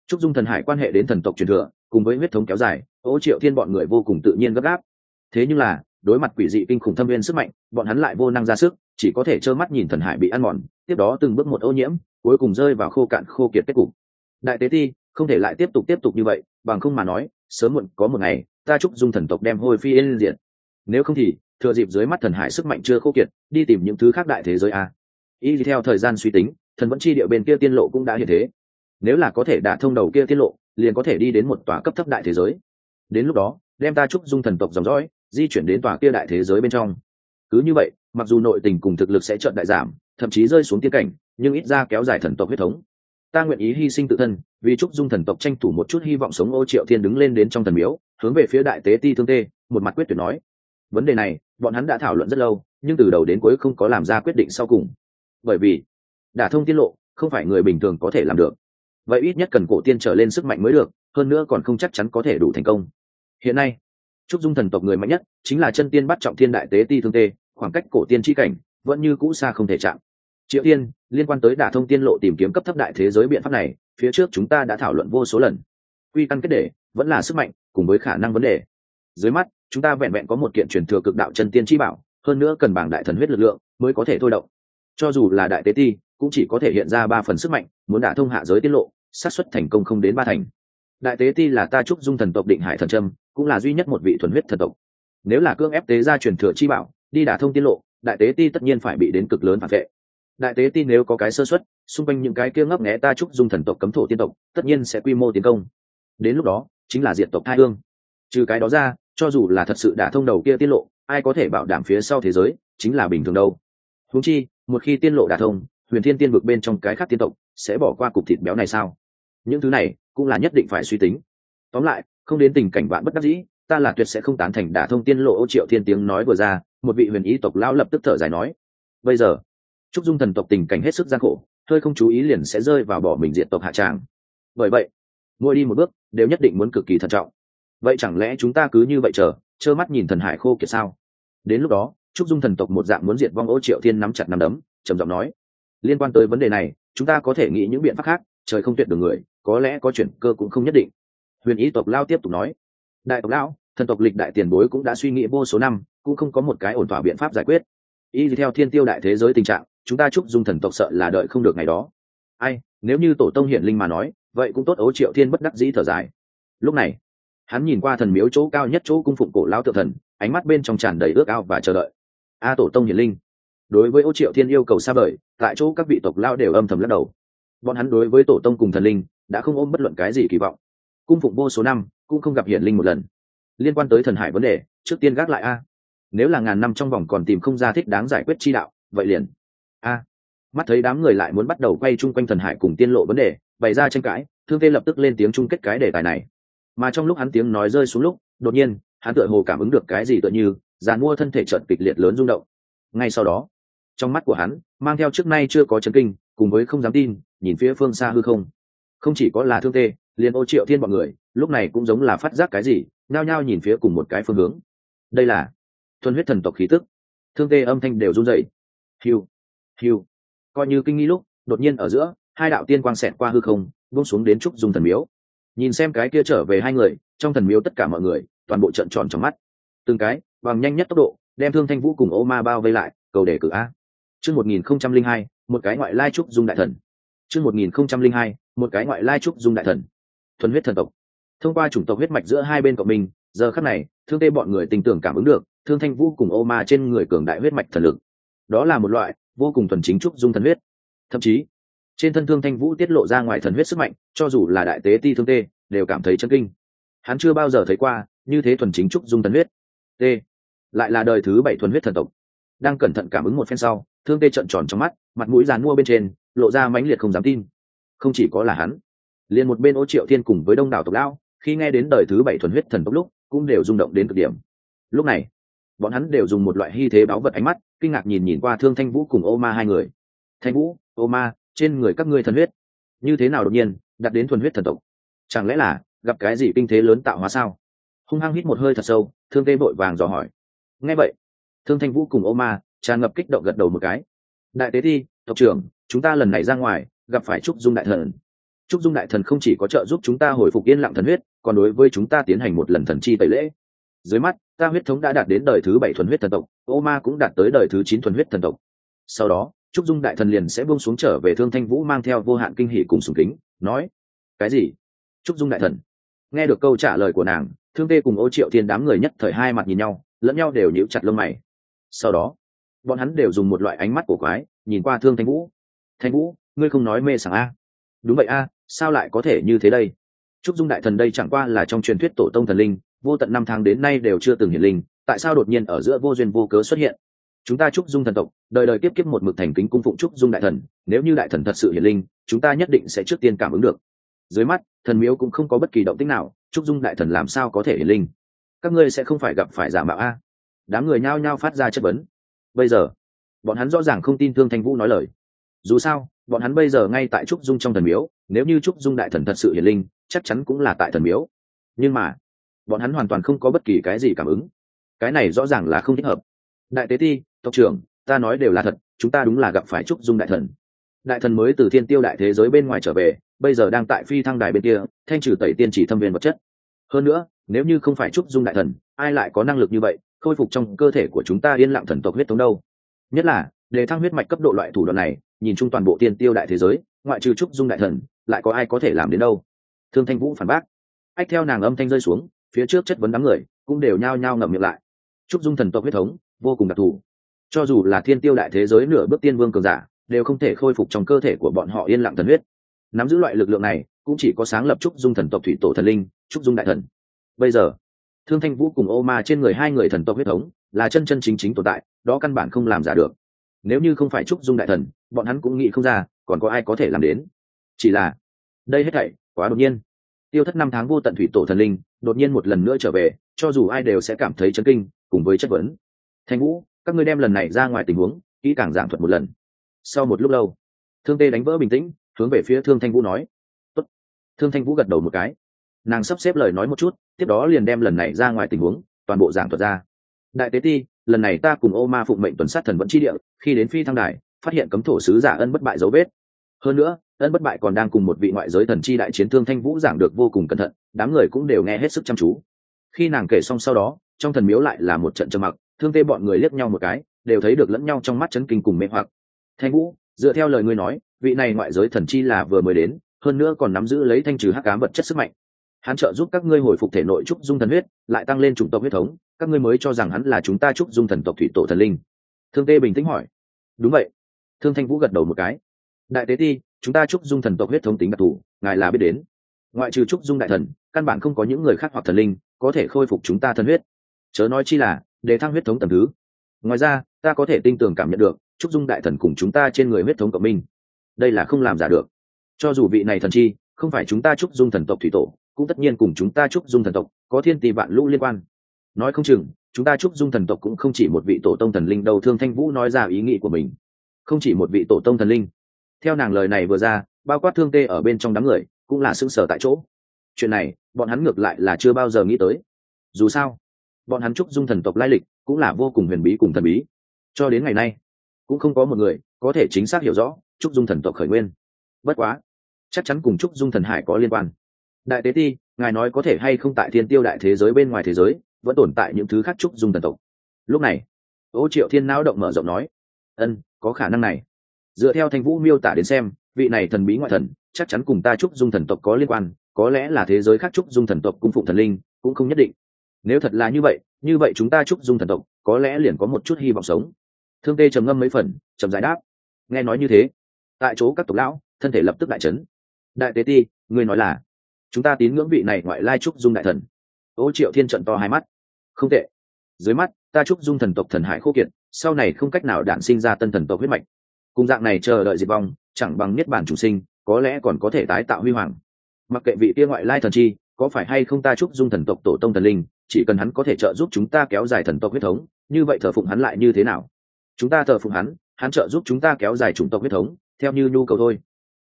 trúc dung thần hải quan hệ đến thần tộc truyền thừa, cùng với huyết thống kéo dài, ô triệu thiên bọn người vô cùng tự nhiên gấp gáp. Thế nhưng là đối mặt quỷ dị kinh khủng thâm viên sức mạnh bọn hắn lại vô năng ra sức chỉ có thể trơ mắt nhìn thần hải bị ăn mòn tiếp đó từng bước một ô nhiễm cuối cùng rơi vào khô cạn khô kiệt kết cục. Đại tế thi, không thể lại tiếp tục tiếp tục như vậy bằng không mà nói sớm muộn có một ngày ta chúc dung thần tộc đem hôi phi lên diện nếu không thì thừa dịp dưới mắt thần hải sức mạnh chưa khô kiệt đi tìm những thứ khác đại thế giới a. Y theo thời gian suy tính thần vẫn chi địa bên kia tiên lộ cũng đã hiện thế. Nếu là có thể đả thông đầu kia tiên lộ liền có thể đi đến một tòa cấp thấp đại thế giới. Đến lúc đó đem ta chúc dung thần tộc dòng dõi di chuyển đến tòa kia đại thế giới bên trong. Cứ như vậy, mặc dù nội tình cùng thực lực sẽ trợn đại giảm, thậm chí rơi xuống tiên cảnh, nhưng ít ra kéo dài thần tộc huyết thống. Ta nguyện ý hy sinh tự thân, vì chúc dung thần tộc tranh thủ một chút hy vọng sống ô triệu thiên đứng lên đến trong thần miếu, hướng về phía đại tế ti thương tê, một mặt quyết tuyệt nói. Vấn đề này, bọn hắn đã thảo luận rất lâu, nhưng từ đầu đến cuối không có làm ra quyết định sau cùng. Bởi vì, đả thông tiết lộ, không phải người bình thường có thể làm được. Vậy ít nhất cần cổ tiên trở lên sức mạnh mới được, hơn nữa còn không chắc chắn có thể đủ thành công. Hiện nay trúc dung thần tộc người mạnh nhất chính là chân tiên bắt trọng thiên đại tế ti thương tê, khoảng cách cổ tiên tri cảnh vẫn như cũ xa không thể chạm. Triệu tiên liên quan tới đả thông tiên lộ tìm kiếm cấp thấp đại thế giới biện pháp này, phía trước chúng ta đã thảo luận vô số lần. Quy căn kết để vẫn là sức mạnh cùng với khả năng vấn đề. Dưới mắt, chúng ta vẹn vẹn có một kiện truyền thừa cực đạo chân tiên chi bảo, hơn nữa cần bảng đại thần huyết lực lượng mới có thể thôi động. Cho dù là đại tế ti, cũng chỉ có thể hiện ra ba phần sức mạnh, muốn đả thông hạ giới tiết lộ, xác suất thành công không đến ba thành. Đại tế ti là ta trúc dung thần tộc định hải thần trâm cũng là duy nhất một vị thuần huyết thần tộc. Nếu là cương ép tế ra truyền thừa chi bảo, đi đả thông tiết lộ, đại tế ti tất nhiên phải bị đến cực lớn phản vệ. Đại tế ti nếu có cái sơ xuất xung quanh những cái kia ngấp nghé ta trúc dung thần tộc cấm thổ tiên tộc, tất nhiên sẽ quy mô tiến công. Đến lúc đó, chính là diện tộc thai hương. Trừ cái đó ra, cho dù là thật sự đả thông đầu kia tiết lộ, ai có thể bảo đảm phía sau thế giới chính là bình thường đâu. Húng chi, một khi tiên lộ đả thông, huyền thiên tiên vực bên trong cái khác tiên tộc sẽ bỏ qua cục thịt béo này sao? Những thứ này cũng là nhất định phải suy tính. Tóm lại không đến tình cảnh bạn bất đắc dĩ, ta là tuyệt sẽ không tán thành đả thông tiên lộ ô triệu thiên tiếng nói vừa ra, một vị huyền ý tộc lão lập tức thở dài nói. Bây giờ, trúc dung thần tộc tình cảnh hết sức gian khổ, hơi không chú ý liền sẽ rơi vào bỏ mình diện tộc hạ tràng bởi vậy, mỗi đi một bước, đều nhất định muốn cực kỳ thận trọng. Vậy chẳng lẽ chúng ta cứ như vậy chờ, trơ mắt nhìn thần hải khô kiệt sao? Đến lúc đó, trúc dung thần tộc một dạng muốn diệt vong ô triệu thiên nắm chặt nắm đấm, trầm giọng nói. Liên quan tới vấn đề này, chúng ta có thể nghĩ những biện pháp khác, trời không tuyệt được người, có lẽ có chuyển cơ cũng không nhất định huyền ý tộc lao tiếp tục nói, đại tộc lao thần tộc lịch đại tiền bối cũng đã suy nghĩ vô số năm, cũng không có một cái ổn thỏa biện pháp giải quyết. Y theo thiên tiêu đại thế giới tình trạng, chúng ta chúc dung thần tộc sợ là đợi không được ngày đó. Ai, nếu như tổ tông hiển linh mà nói, vậy cũng tốt ấu triệu thiên bất đắc dĩ thở dài. Lúc này, hắn nhìn qua thần miếu chỗ cao nhất chỗ cung phụng cổ lao tự thần, ánh mắt bên trong tràn đầy ước ao và chờ đợi. A tổ tông hiển linh, đối với ô triệu thiên yêu cầu xa vời, tại chỗ các vị tộc lao đều âm thầm lắc đầu. Bọn hắn đối với tổ tông cùng thần linh, đã không ôm bất luận cái gì kỳ vọng cung phụng vô số năm, cũng không gặp hiển linh một lần. Liên quan tới thần hải vấn đề, trước tiên gác lại a. Nếu là ngàn năm trong vòng còn tìm không ra thích đáng giải quyết chi đạo, vậy liền. A. Mắt thấy đám người lại muốn bắt đầu quay chung quanh thần hải cùng tiên lộ vấn đề, bày ra tranh cãi, thương tê lập tức lên tiếng chung kết cái đề tài này. Mà trong lúc hắn tiếng nói rơi xuống lúc, đột nhiên, hắn tựa hồ cảm ứng được cái gì tựa như dàn mua thân thể trận kịch liệt lớn rung động. Ngay sau đó, trong mắt của hắn, mang theo trước nay chưa có chấn kinh, cùng với không dám tin, nhìn phía phương xa hư không. Không chỉ có là thương tê liền ô triệu thiên bọn người, lúc này cũng giống là phát giác cái gì, nhao nhao nhìn phía cùng một cái phương hướng. Đây là thuần huyết thần tộc khí tức. Thương tê âm thanh đều run dậy hiu hiu coi như kinh nghi lúc, đột nhiên ở giữa, hai đạo tiên quang xẹt qua hư không vung xuống đến trúc dùng thần miếu. Nhìn xem cái kia trở về hai người, trong thần miếu tất cả mọi người, toàn bộ trận tròn trong mắt. Từng cái, bằng nhanh nhất tốc độ, đem thương thanh vũ cùng ô ma bao vây lại, cầu đề cử a. Chương một nghìn không trăm linh hai, một cái ngoại lai trúc dung đại thần. Chương một nghìn không trăm linh hai, một cái ngoại lai trúc dung đại thần thuần huyết thần tộc. Thông qua chủng tộc huyết mạch giữa hai bên cộng minh, giờ khắc này, thương tê bọn người tình tưởng cảm ứng được, thương thanh vũ cùng ô ma trên người cường đại huyết mạch thần lực. Đó là một loại vô cùng thuần chính trúc dung thần huyết. Thậm chí, trên thân thương thanh vũ tiết lộ ra ngoài thần huyết sức mạnh, cho dù là đại tế ti thương tê, đều cảm thấy chân kinh. Hắn chưa bao giờ thấy qua như thế thuần chính trúc dung thần huyết. T, lại là đời thứ bảy thuần huyết thần tộc. Đang cẩn thận cảm ứng một phen sau, thương tê trợn tròn trong mắt, mặt mũi dàn mua bên trên, lộ ra mãnh liệt không dám tin. Không chỉ có là hắn liền một bên ô triệu thiên cùng với đông đảo tộc lão, khi nghe đến đời thứ bảy thuần huyết thần tốc lúc, cũng đều rung động đến cực điểm. Lúc này, bọn hắn đều dùng một loại hy thế báo vật ánh mắt, kinh ngạc nhìn nhìn qua thương thanh vũ cùng ô ma hai người. Thanh vũ, ô ma, trên người các ngươi thần huyết, như thế nào đột nhiên đặt đến thuần huyết thần tộc? Chẳng lẽ là gặp cái gì kinh thế lớn tạo hóa sao? Hung hăng hít một hơi thật sâu, thương tê vội vàng dò hỏi. Nghe vậy, thương thanh vũ cùng ô ma tràn ngập kích động gật đầu một cái. Đại tế thi, tộc trưởng, chúng ta lần này ra ngoài, gặp phải trúc dung đại thần trúc dung đại thần không chỉ có trợ giúp chúng ta hồi phục yên lặng thần huyết, còn đối với chúng ta tiến hành một lần thần chi tẩy lễ. Dưới mắt, ta huyết thống đã đạt đến đời thứ bảy thuần huyết thần tộc, ô ma cũng đạt tới đời thứ chín thuần huyết thần tộc. Sau đó, trúc dung đại thần liền sẽ buông xuống trở về thương thanh vũ mang theo vô hạn kinh hỷ cùng sùng kính, nói, cái gì? Trúc dung đại thần nghe được câu trả lời của nàng, thương tê cùng ô triệu thiên đám người nhất thời hai mặt nhìn nhau, lẫn nhau đều nhíu chặt lông mày. Sau đó, bọn hắn đều dùng một loại ánh mắt cổ quái, nhìn qua thương thanh vũ. Thanh vũ, ngươi không nói mê sảng a? Đúng vậy a sao lại có thể như thế đây? Trúc dung đại thần đây chẳng qua là trong truyền thuyết tổ tông thần linh, vô tận năm tháng đến nay đều chưa từng hiển linh, tại sao đột nhiên ở giữa vô duyên vô cớ xuất hiện? Chúng ta trúc dung thần tộc, đời đời tiếp kiếp một mực thành kính cung phụng trúc dung đại thần, nếu như đại thần thật sự hiển linh, chúng ta nhất định sẽ trước tiên cảm ứng được. Dưới mắt, thần miếu cũng không có bất kỳ động tích nào, trúc dung đại thần làm sao có thể hiển linh? Các ngươi sẽ không phải gặp phải giả mạo a? Đám người nhao nhao phát ra chất vấn. Bây giờ, bọn hắn rõ ràng không tin thương thanh vũ nói lời. Dù sao, bọn hắn bây giờ ngay tại trúc dung trong thần miếu nếu như trúc dung đại thần thật sự hiển linh, chắc chắn cũng là tại thần miếu. Nhưng mà, bọn hắn hoàn toàn không có bất kỳ cái gì cảm ứng. Cái này rõ ràng là không thích hợp. Đại tế ti, tộc trưởng, ta nói đều là thật, chúng ta đúng là gặp phải trúc dung đại thần. Đại thần mới từ thiên tiêu đại thế giới bên ngoài trở về, bây giờ đang tại phi thăng đài bên kia, thanh trừ tẩy tiên chỉ thâm viên vật chất. Hơn nữa, nếu như không phải trúc dung đại thần, ai lại có năng lực như vậy, khôi phục trong cơ thể của chúng ta yên lặng thần tộc huyết thống đâu? Nhất là, để thăng huyết mạch cấp độ loại thủ đoạn này, nhìn chung toàn bộ tiên tiêu đại thế giới, ngoại trừ trúc dung đại thần lại có ai có thể làm đến đâu. Thương thanh vũ phản bác. Ách, theo nàng âm thanh rơi xuống, phía trước chất vấn đám người cũng đều nhao nhao ngậm miệng lại. Trúc dung thần tộc huyết thống, vô cùng đặc thù. Cho dù là thiên tiêu đại thế giới nửa bước tiên vương cường giả, đều không thể khôi phục trong cơ thể của bọn họ yên lặng thần huyết. Nắm giữ loại lực lượng này, cũng chỉ có sáng lập trúc dung thần tộc thủy tổ thần linh trúc dung đại thần. Bây giờ, thương thanh vũ cùng ô ma trên người hai người thần tộc huyết thống là chân chân chính chính tồn tại, đó căn bản không làm giả được. Nếu như không phải trúc dung đại thần, bọn hắn cũng nghĩ không ra, còn có ai có thể làm đến chỉ là, đây hết thảy, quá đột nhiên. Tiêu thất năm tháng vô tận thủy tổ thần linh, đột nhiên một lần nữa trở về, cho dù ai đều sẽ cảm thấy chấn kinh, cùng với chất vấn. Thanh vũ, các ngươi đem lần này ra ngoài tình huống, kỹ càng giảng thuật một lần. Sau một lúc lâu, thương tê đánh vỡ bình tĩnh, hướng về phía thương thanh vũ nói. Tốt. thương thanh vũ gật đầu một cái. Nàng sắp xếp lời nói một chút, tiếp đó liền đem lần này ra ngoài tình huống, toàn bộ giảng thuật ra. Đại tế ti, lần này ta cùng ô ma phụng mệnh tuần sát thần vẫn chi địa, khi đến phi thăng đài, phát hiện cấm thổ sứ giả ân bất bại dấu vết. Hơn nữa ân bất bại còn đang cùng một vị ngoại giới thần chi đại chiến thương thanh vũ giảng được vô cùng cẩn thận, đám người cũng đều nghe hết sức chăm chú. Khi nàng kể xong sau đó, trong thần miếu lại là một trận trầm mặc, thương tê bọn người liếc nhau một cái, đều thấy được lẫn nhau trong mắt chấn kinh cùng mê hoặc. Thanh vũ, dựa theo lời ngươi nói, vị này ngoại giới thần chi là vừa mới đến, hơn nữa còn nắm giữ lấy thanh trừ hắc cám vật chất sức mạnh. Hắn trợ giúp các ngươi hồi phục thể nội trúc dung thần huyết, lại tăng lên chủng tộc huyết thống, các ngươi mới cho rằng hắn là chúng ta trúc dung thần tộc thủy tổ thần linh. Thương tê bình tĩnh hỏi. Đúng vậy. Thương thanh vũ gật đầu một cái. Đại tế ti chúng ta trúc dung thần tộc huyết thống tính đặc thù, ngài là biết đến. Ngoại trừ trúc dung đại thần, căn bản không có những người khác hoặc thần linh có thể khôi phục chúng ta thân huyết. Chớ nói chi là để thăng huyết thống tầm thứ. Ngoài ra, ta có thể tin tưởng cảm nhận được trúc dung đại thần cùng chúng ta trên người huyết thống cộng minh. Đây là không làm giả được. Cho dù vị này thần chi, không phải chúng ta trúc dung thần tộc thủy tổ, cũng tất nhiên cùng chúng ta trúc dung thần tộc có thiên tỷ vạn lũ liên quan. Nói không chừng, chúng ta trúc dung thần tộc cũng không chỉ một vị tổ tông thần linh đầu thương thanh vũ nói ra ý nghĩ của mình. Không chỉ một vị tổ tông thần linh theo nàng lời này vừa ra, bao quát thương tê ở bên trong đám người cũng là xưng sở tại chỗ. Chuyện này, bọn hắn ngược lại là chưa bao giờ nghĩ tới. Dù sao, bọn hắn trúc dung thần tộc lai lịch cũng là vô cùng huyền bí cùng thần bí. Cho đến ngày nay, cũng không có một người có thể chính xác hiểu rõ trúc dung thần tộc khởi nguyên. Bất quá, chắc chắn cùng trúc dung thần hải có liên quan. Đại tế ti, ngài nói có thể hay không tại thiên tiêu đại thế giới bên ngoài thế giới, vẫn tồn tại những thứ khác trúc dung thần tộc. Lúc này, ô triệu thiên não động mở rộng nói, ân, có khả năng này dựa theo thanh vũ miêu tả đến xem, vị này thần bí ngoại thần, chắc chắn cùng ta trúc dung thần tộc có liên quan, có lẽ là thế giới khác trúc dung thần tộc cung phụng thần linh, cũng không nhất định. Nếu thật là như vậy như vậy chúng ta trúc dung thần tộc, có lẽ liền có một chút hy vọng sống. Thương tê trầm ngâm mấy phần trầm giải đáp. Nghe nói như thế, tại chỗ các tộc lão, thân thể lập tức đại trấn đại tế ti, ngươi nói là, chúng ta tín ngưỡng vị này ngoại lai trúc dung đại thần. Ô triệu thiên trận to hai mắt. Không tệ. Dưới mắt, ta trúc dung thần tộc thần hải khô kiệt, sau này không cách nào đản sinh ra tân thần tộc huyết mạch cùng dạng này chờ đợi diệt vong, chẳng bằng niết bản chủ sinh, có lẽ còn có thể tái tạo huy hoàng. Mặc kệ vị kia ngoại lai thần chi, có phải hay không ta chúc dung thần tộc tổ tông thần linh, chỉ cần hắn có thể trợ giúp chúng ta kéo dài thần tộc huyết thống, như vậy thờ phụng hắn lại như thế nào? Chúng ta thờ phụng hắn hắn trợ giúp chúng ta kéo dài chủng tộc huyết thống, theo như nhu cầu thôi.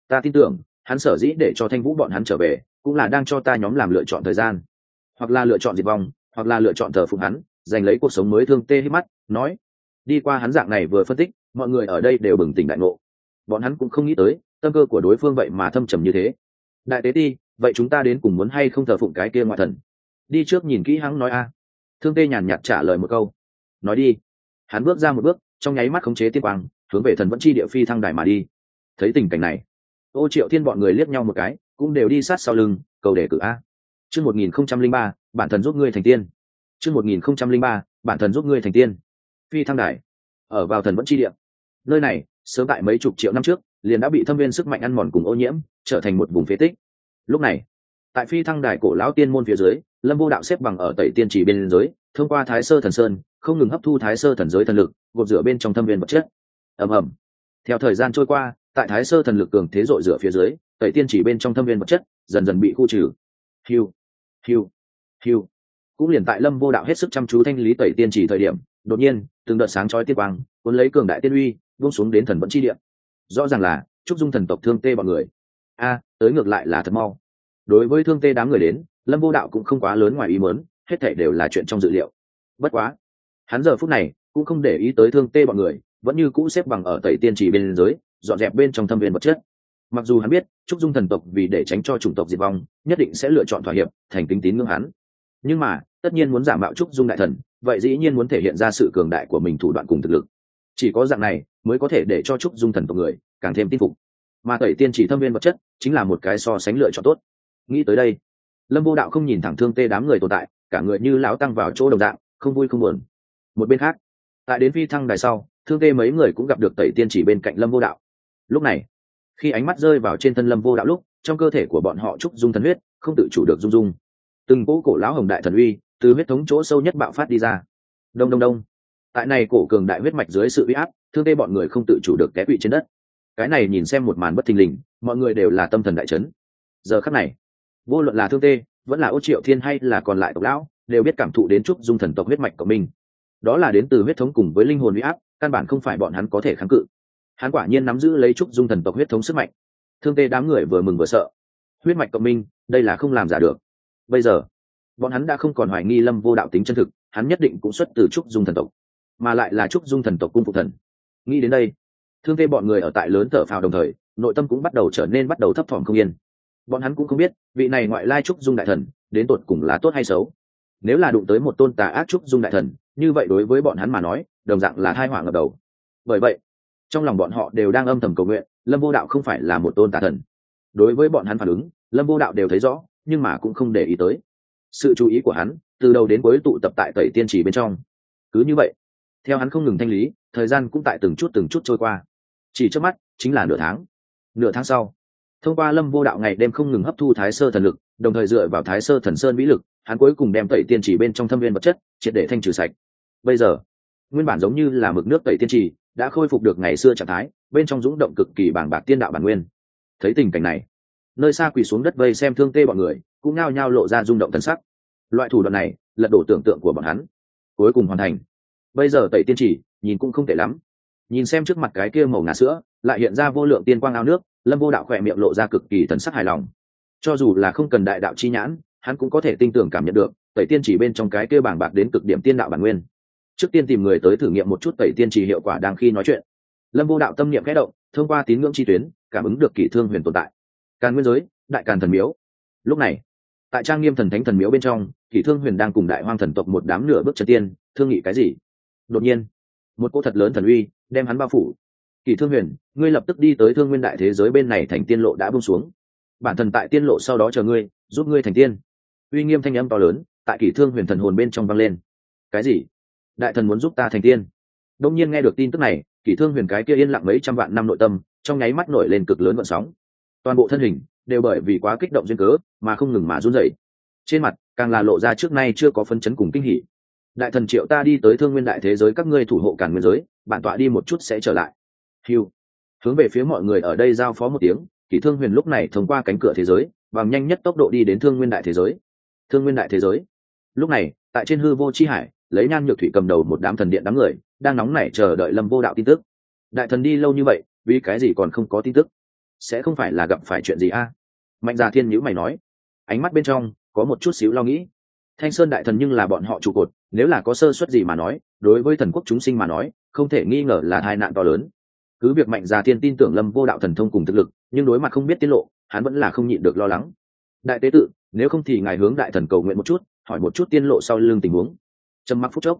Ta tin tưởng, hắn sở dĩ để cho thanh vũ bọn hắn trở về, cũng là đang cho ta nhóm làm lựa chọn thời gian. Hoặc là lựa chọn diệt vong, hoặc là lựa chọn thờ phụng hắn, giành lấy cuộc sống mới thương tê hết mắt, nói. Đi qua hắn dạng này vừa phân tích mọi người ở đây đều bừng tỉnh đại ngộ. Bọn hắn cũng không nghĩ tới, tâm cơ của đối phương vậy mà thâm trầm như thế. Đại tế ti, vậy chúng ta đến cùng muốn hay không thờ phụng cái kia ngoại thần? Đi trước nhìn kỹ hắn nói a. Thương tê nhàn nhạt trả lời một câu. Nói đi. Hắn bước ra một bước, trong nháy mắt khống chế tiên quang, hướng về thần vẫn chi địa phi thăng đài mà đi. Thấy tình cảnh này, ô triệu thiên bọn người liếc nhau một cái, cũng đều đi sát sau lưng, cầu đề cử a. Chương một nghìn không trăm linh ba, bản thần giúp ngươi thành tiên. Chương một nghìn không trăm linh ba, bản thần giúp ngươi thành tiên. Phi thăng đài. Ở vào thần vẫn chi địa nơi này, sớm tại mấy chục triệu năm trước, liền đã bị thâm viên sức mạnh ăn mòn cùng ô nhiễm, trở thành một vùng phế tích. Lúc này, tại phi thăng đài cổ lão tiên môn phía dưới, lâm vô đạo xếp bằng ở tẩy tiên chỉ bên giới thông qua thái sơ thần sơn, không ngừng hấp thu thái sơ thần giới thần lực gột rửa bên trong thâm viên vật chất. Ầm ầm. Theo thời gian trôi qua, tại thái sơ thần lực cường thế dội rửa phía dưới, tẩy tiên chỉ bên trong thâm viên vật chất dần dần bị khu trừ. Hiu hiu hiu. Cũng liền tại lâm vô đạo hết sức chăm chú thanh lý tẩy tiên chỉ thời điểm, đột nhiên, từng đợt sáng chói tiên quang, cuốn lấy cường đại tiên uy buông xuống đến thần vẫn chi địa rõ ràng là trúc dung thần tộc thương tê bọn người. A, tới ngược lại là thật mau. Đối với thương tê đám người đến, lâm vô đạo cũng không quá lớn ngoài ý mớn hết thể đều là chuyện trong dự liệu. Bất quá, hắn giờ phút này cũng không để ý tới thương tê bọn người, vẫn như cũ xếp bằng ở tẩy tiên chỉ bên dưới, dọn dẹp bên trong thâm viên vật chất. Mặc dù hắn biết trúc dung thần tộc vì để tránh cho chủng tộc diệt vong, nhất định sẽ lựa chọn thỏa hiệp, thành kính tín ngưỡng hắn. Nhưng mà, tất nhiên muốn giả mạo trúc dung đại thần, vậy dĩ nhiên muốn thể hiện ra sự cường đại của mình thủ đoạn cùng thực lực chỉ có dạng này mới có thể để cho trúc dung thần tộc người càng thêm tin phục. Mà tẩy tiên chỉ thâm viên vật chất chính là một cái so sánh lựa chọn tốt. Nghĩ tới đây, lâm vô đạo không nhìn thẳng thương tê đám người tồn tại, cả người như lão tăng vào chỗ đồng dạng, không vui không buồn. Một bên khác, tại đến phi thăng đài sau, thương tê mấy người cũng gặp được tẩy tiên chỉ bên cạnh lâm vô đạo. Lúc này, khi ánh mắt rơi vào trên thân lâm vô đạo lúc, trong cơ thể của bọn họ trúc dung thần huyết không tự chủ được dung dung từng cỗ cổ lão hồng đại thần uy từ huyết thống chỗ sâu nhất bạo phát đi ra. Đông đông đông tại này cổ cường đại huyết mạch dưới sự uy áp, thương tê bọn người không tự chủ được té quỵ trên đất. Cái này nhìn xem một màn bất thình lình, mọi người đều là tâm thần đại chấn. Giờ khắc này, vô luận là thương tê vẫn là ô triệu thiên hay là còn lại tộc lão, đều biết cảm thụ đến chút dung thần tộc huyết mạch của mình. Đó là đến từ huyết thống cùng với linh hồn uy áp, căn bản không phải bọn hắn có thể kháng cự. Hắn quả nhiên nắm giữ lấy chút dung thần tộc huyết thống sức mạnh. Thương tê đám người vừa mừng vừa sợ. Huyết mạch cộng minh đây là không làm giả được. Bây giờ, bọn hắn đã không còn hoài nghi lâm vô đạo tính chân thực, hắn nhất định cũng xuất từ trúc dung thần tộc mà lại là trúc dung thần tộc cung phụ thần. Nghĩ đến đây, thương tê bọn người ở tại lớn thở phào đồng thời, nội tâm cũng bắt đầu trở nên bắt đầu thấp thỏm không yên. Bọn hắn cũng không biết, vị này ngoại lai trúc dung đại thần, đến tột cùng là tốt hay xấu. Nếu là đụng tới một tôn tà ác trúc dung đại thần, như vậy đối với bọn hắn mà nói, đồng dạng là thai họa ngập đầu. Bởi vậy, trong lòng bọn họ đều đang âm thầm cầu nguyện, lâm vô đạo không phải là một tôn tà thần. Đối với bọn hắn phản ứng, lâm vô đạo đều thấy rõ, nhưng mà cũng không để ý tới. Sự chú ý của hắn, từ đầu đến cuối tụ tập tại tẩy tiên trì bên trong. Cứ như vậy theo hắn không ngừng thanh lý, thời gian cũng tại từng chút từng chút trôi qua. Chỉ trước mắt, chính là nửa tháng. Nửa tháng sau, thông qua lâm vô đạo ngày đêm không ngừng hấp thu thái sơ thần lực, đồng thời dựa vào thái sơ thần sơn vĩ lực, hắn cuối cùng đem tẩy tiên trì bên trong thâm viên vật chất, triệt để thanh trừ sạch. Bây giờ, nguyên bản giống như là mực nước tẩy tiên trì, đã khôi phục được ngày xưa trạng thái, bên trong dũng động cực kỳ bàng bạc tiên đạo bản nguyên. Thấy tình cảnh này, nơi xa quỳ xuống đất vây xem thương tê bọn người, cũng nao nhao lộ ra rung động thân sắc. Loại thủ đoạn này, lật đổ tưởng tượng của bọn hắn. Cuối cùng hoàn thành bây giờ tẩy tiên chỉ, nhìn cũng không tệ lắm. Nhìn xem trước mặt cái kia màu ngà sữa, lại hiện ra vô lượng tiên quang ao nước, lâm vô đạo khỏe miệng lộ ra cực kỳ thần sắc hài lòng. Cho dù là không cần đại đạo chi nhãn, hắn cũng có thể tin tưởng cảm nhận được, tẩy tiên chỉ bên trong cái kia bảng bạc đến cực điểm tiên đạo bản nguyên. Trước tiên tìm người tới thử nghiệm một chút tẩy tiên chỉ hiệu quả đang khi nói chuyện. Lâm vô đạo tâm niệm khẽ động, thông qua tín ngưỡng chi tuyến, cảm ứng được kỷ thương huyền tồn tại. Càn nguyên giới, đại càn thần miếu. Lúc này, tại trang nghiêm thần thánh thần miếu bên trong kỷ thương huyền đang cùng đại hoang thần tộc một đám nửa bước chân tiên, thương nghị cái gì? Đột nhiên, một cô thật lớn thần uy đem hắn bao phủ. Kỷ thương huyền, ngươi lập tức đi tới thương nguyên đại thế giới bên này thành tiên lộ đã bông xuống. Bản thần tại tiên lộ sau đó chờ ngươi, giúp ngươi thành tiên. Uy nghiêm thanh âm to lớn tại kỷ thương huyền thần hồn bên trong vang lên. Cái gì? Đại thần muốn giúp ta thành tiên? Đông nhiên nghe được tin tức này kỷ thương huyền cái kia yên lặng mấy trăm vạn năm nội tâm, trong nháy mắt nổi lên cực lớn vận sóng. Toàn bộ thân hình đều bởi vì quá kích động duyên cớ mà không ngừng mà run rẩy. Trên mặt càng là lộ ra trước nay chưa có phấn chấn cùng kinh hỉ đại thần triệu ta đi tới thương nguyên đại thế giới, các ngươi thủ hộ cản nguyên giới, bản tọa đi một chút sẽ trở lại. Hiu hướng về phía mọi người ở đây giao phó một tiếng kỷ thương huyền lúc này thông qua cánh cửa thế giới, bằng nhanh nhất tốc độ đi đến thương nguyên đại thế giới. Thương nguyên đại thế giới. Lúc này, tại trên hư vô chi hải, lấy nhan nhược thủy cầm đầu một đám thần điện đám người, đang nóng nảy chờ đợi lâm vô đạo tin tức. Đại thần đi lâu như vậy, vì cái gì còn không có tin tức? Sẽ không phải là gặp phải chuyện gì a? Mạnh già thiên nhữ mày nói. Ánh mắt bên trong, có một chút xíu lo nghĩ. Thanh sơn đại thần nhưng là bọn họ trụ cột nếu là có sơ suất gì mà nói, đối với thần quốc chúng sinh mà nói, không thể nghi ngờ là tai nạn to lớn. Cứ việc mạnh già thiên tin tưởng lâm vô đạo thần thông cùng thực lực, nhưng đối mặt không biết tiết lộ, hắn vẫn là không nhịn được lo lắng. Đại tế tự, nếu không thì ngài hướng đại thần cầu nguyện một chút, hỏi một chút tiên lộ sau lưng tình huống. Trầm mặc phút chốc,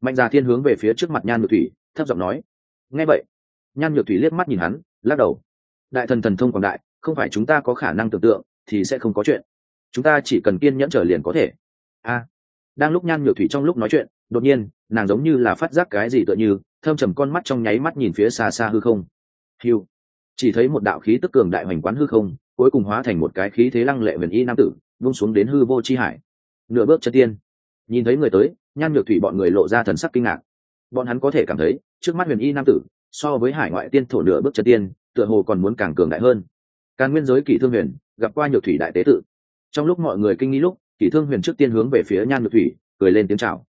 mạnh già thiên hướng về phía trước mặt nhan nhược thủy, thấp giọng nói, nghe vậy. Nhan nhược thủy liếc mắt nhìn hắn, lắc đầu. Đại thần thần thông quảng đại, không phải chúng ta có khả năng tưởng tượng thì sẽ không có chuyện. Chúng ta chỉ cần kiên nhẫn trở liền có thể. A đang lúc nhan nhược thủy trong lúc nói chuyện, đột nhiên, nàng giống như là phát giác cái gì tựa như thơm trầm con mắt trong nháy mắt nhìn phía xa xa hư không. Hiu chỉ thấy một đạo khí tức cường đại hoành quán hư không, cuối cùng hóa thành một cái khí thế lăng lệ huyền y nam tử, vung xuống đến hư vô chi hải. Nửa bước chân tiên. Nhìn thấy người tới, nhan nhược thủy bọn người lộ ra thần sắc kinh ngạc. Bọn hắn có thể cảm thấy, trước mắt huyền y nam tử, so với hải ngoại tiên thổ nửa bước chân tiên, tựa hồ còn muốn càng cường đại hơn. Càng nguyên giới kỷ thương huyền, gặp qua nhược thủy đại tế tự. Trong lúc mọi người kinh nghi lúc kỷ thương huyền trước tiên hướng về phía nhan nhược thủy, cười lên tiếng chào.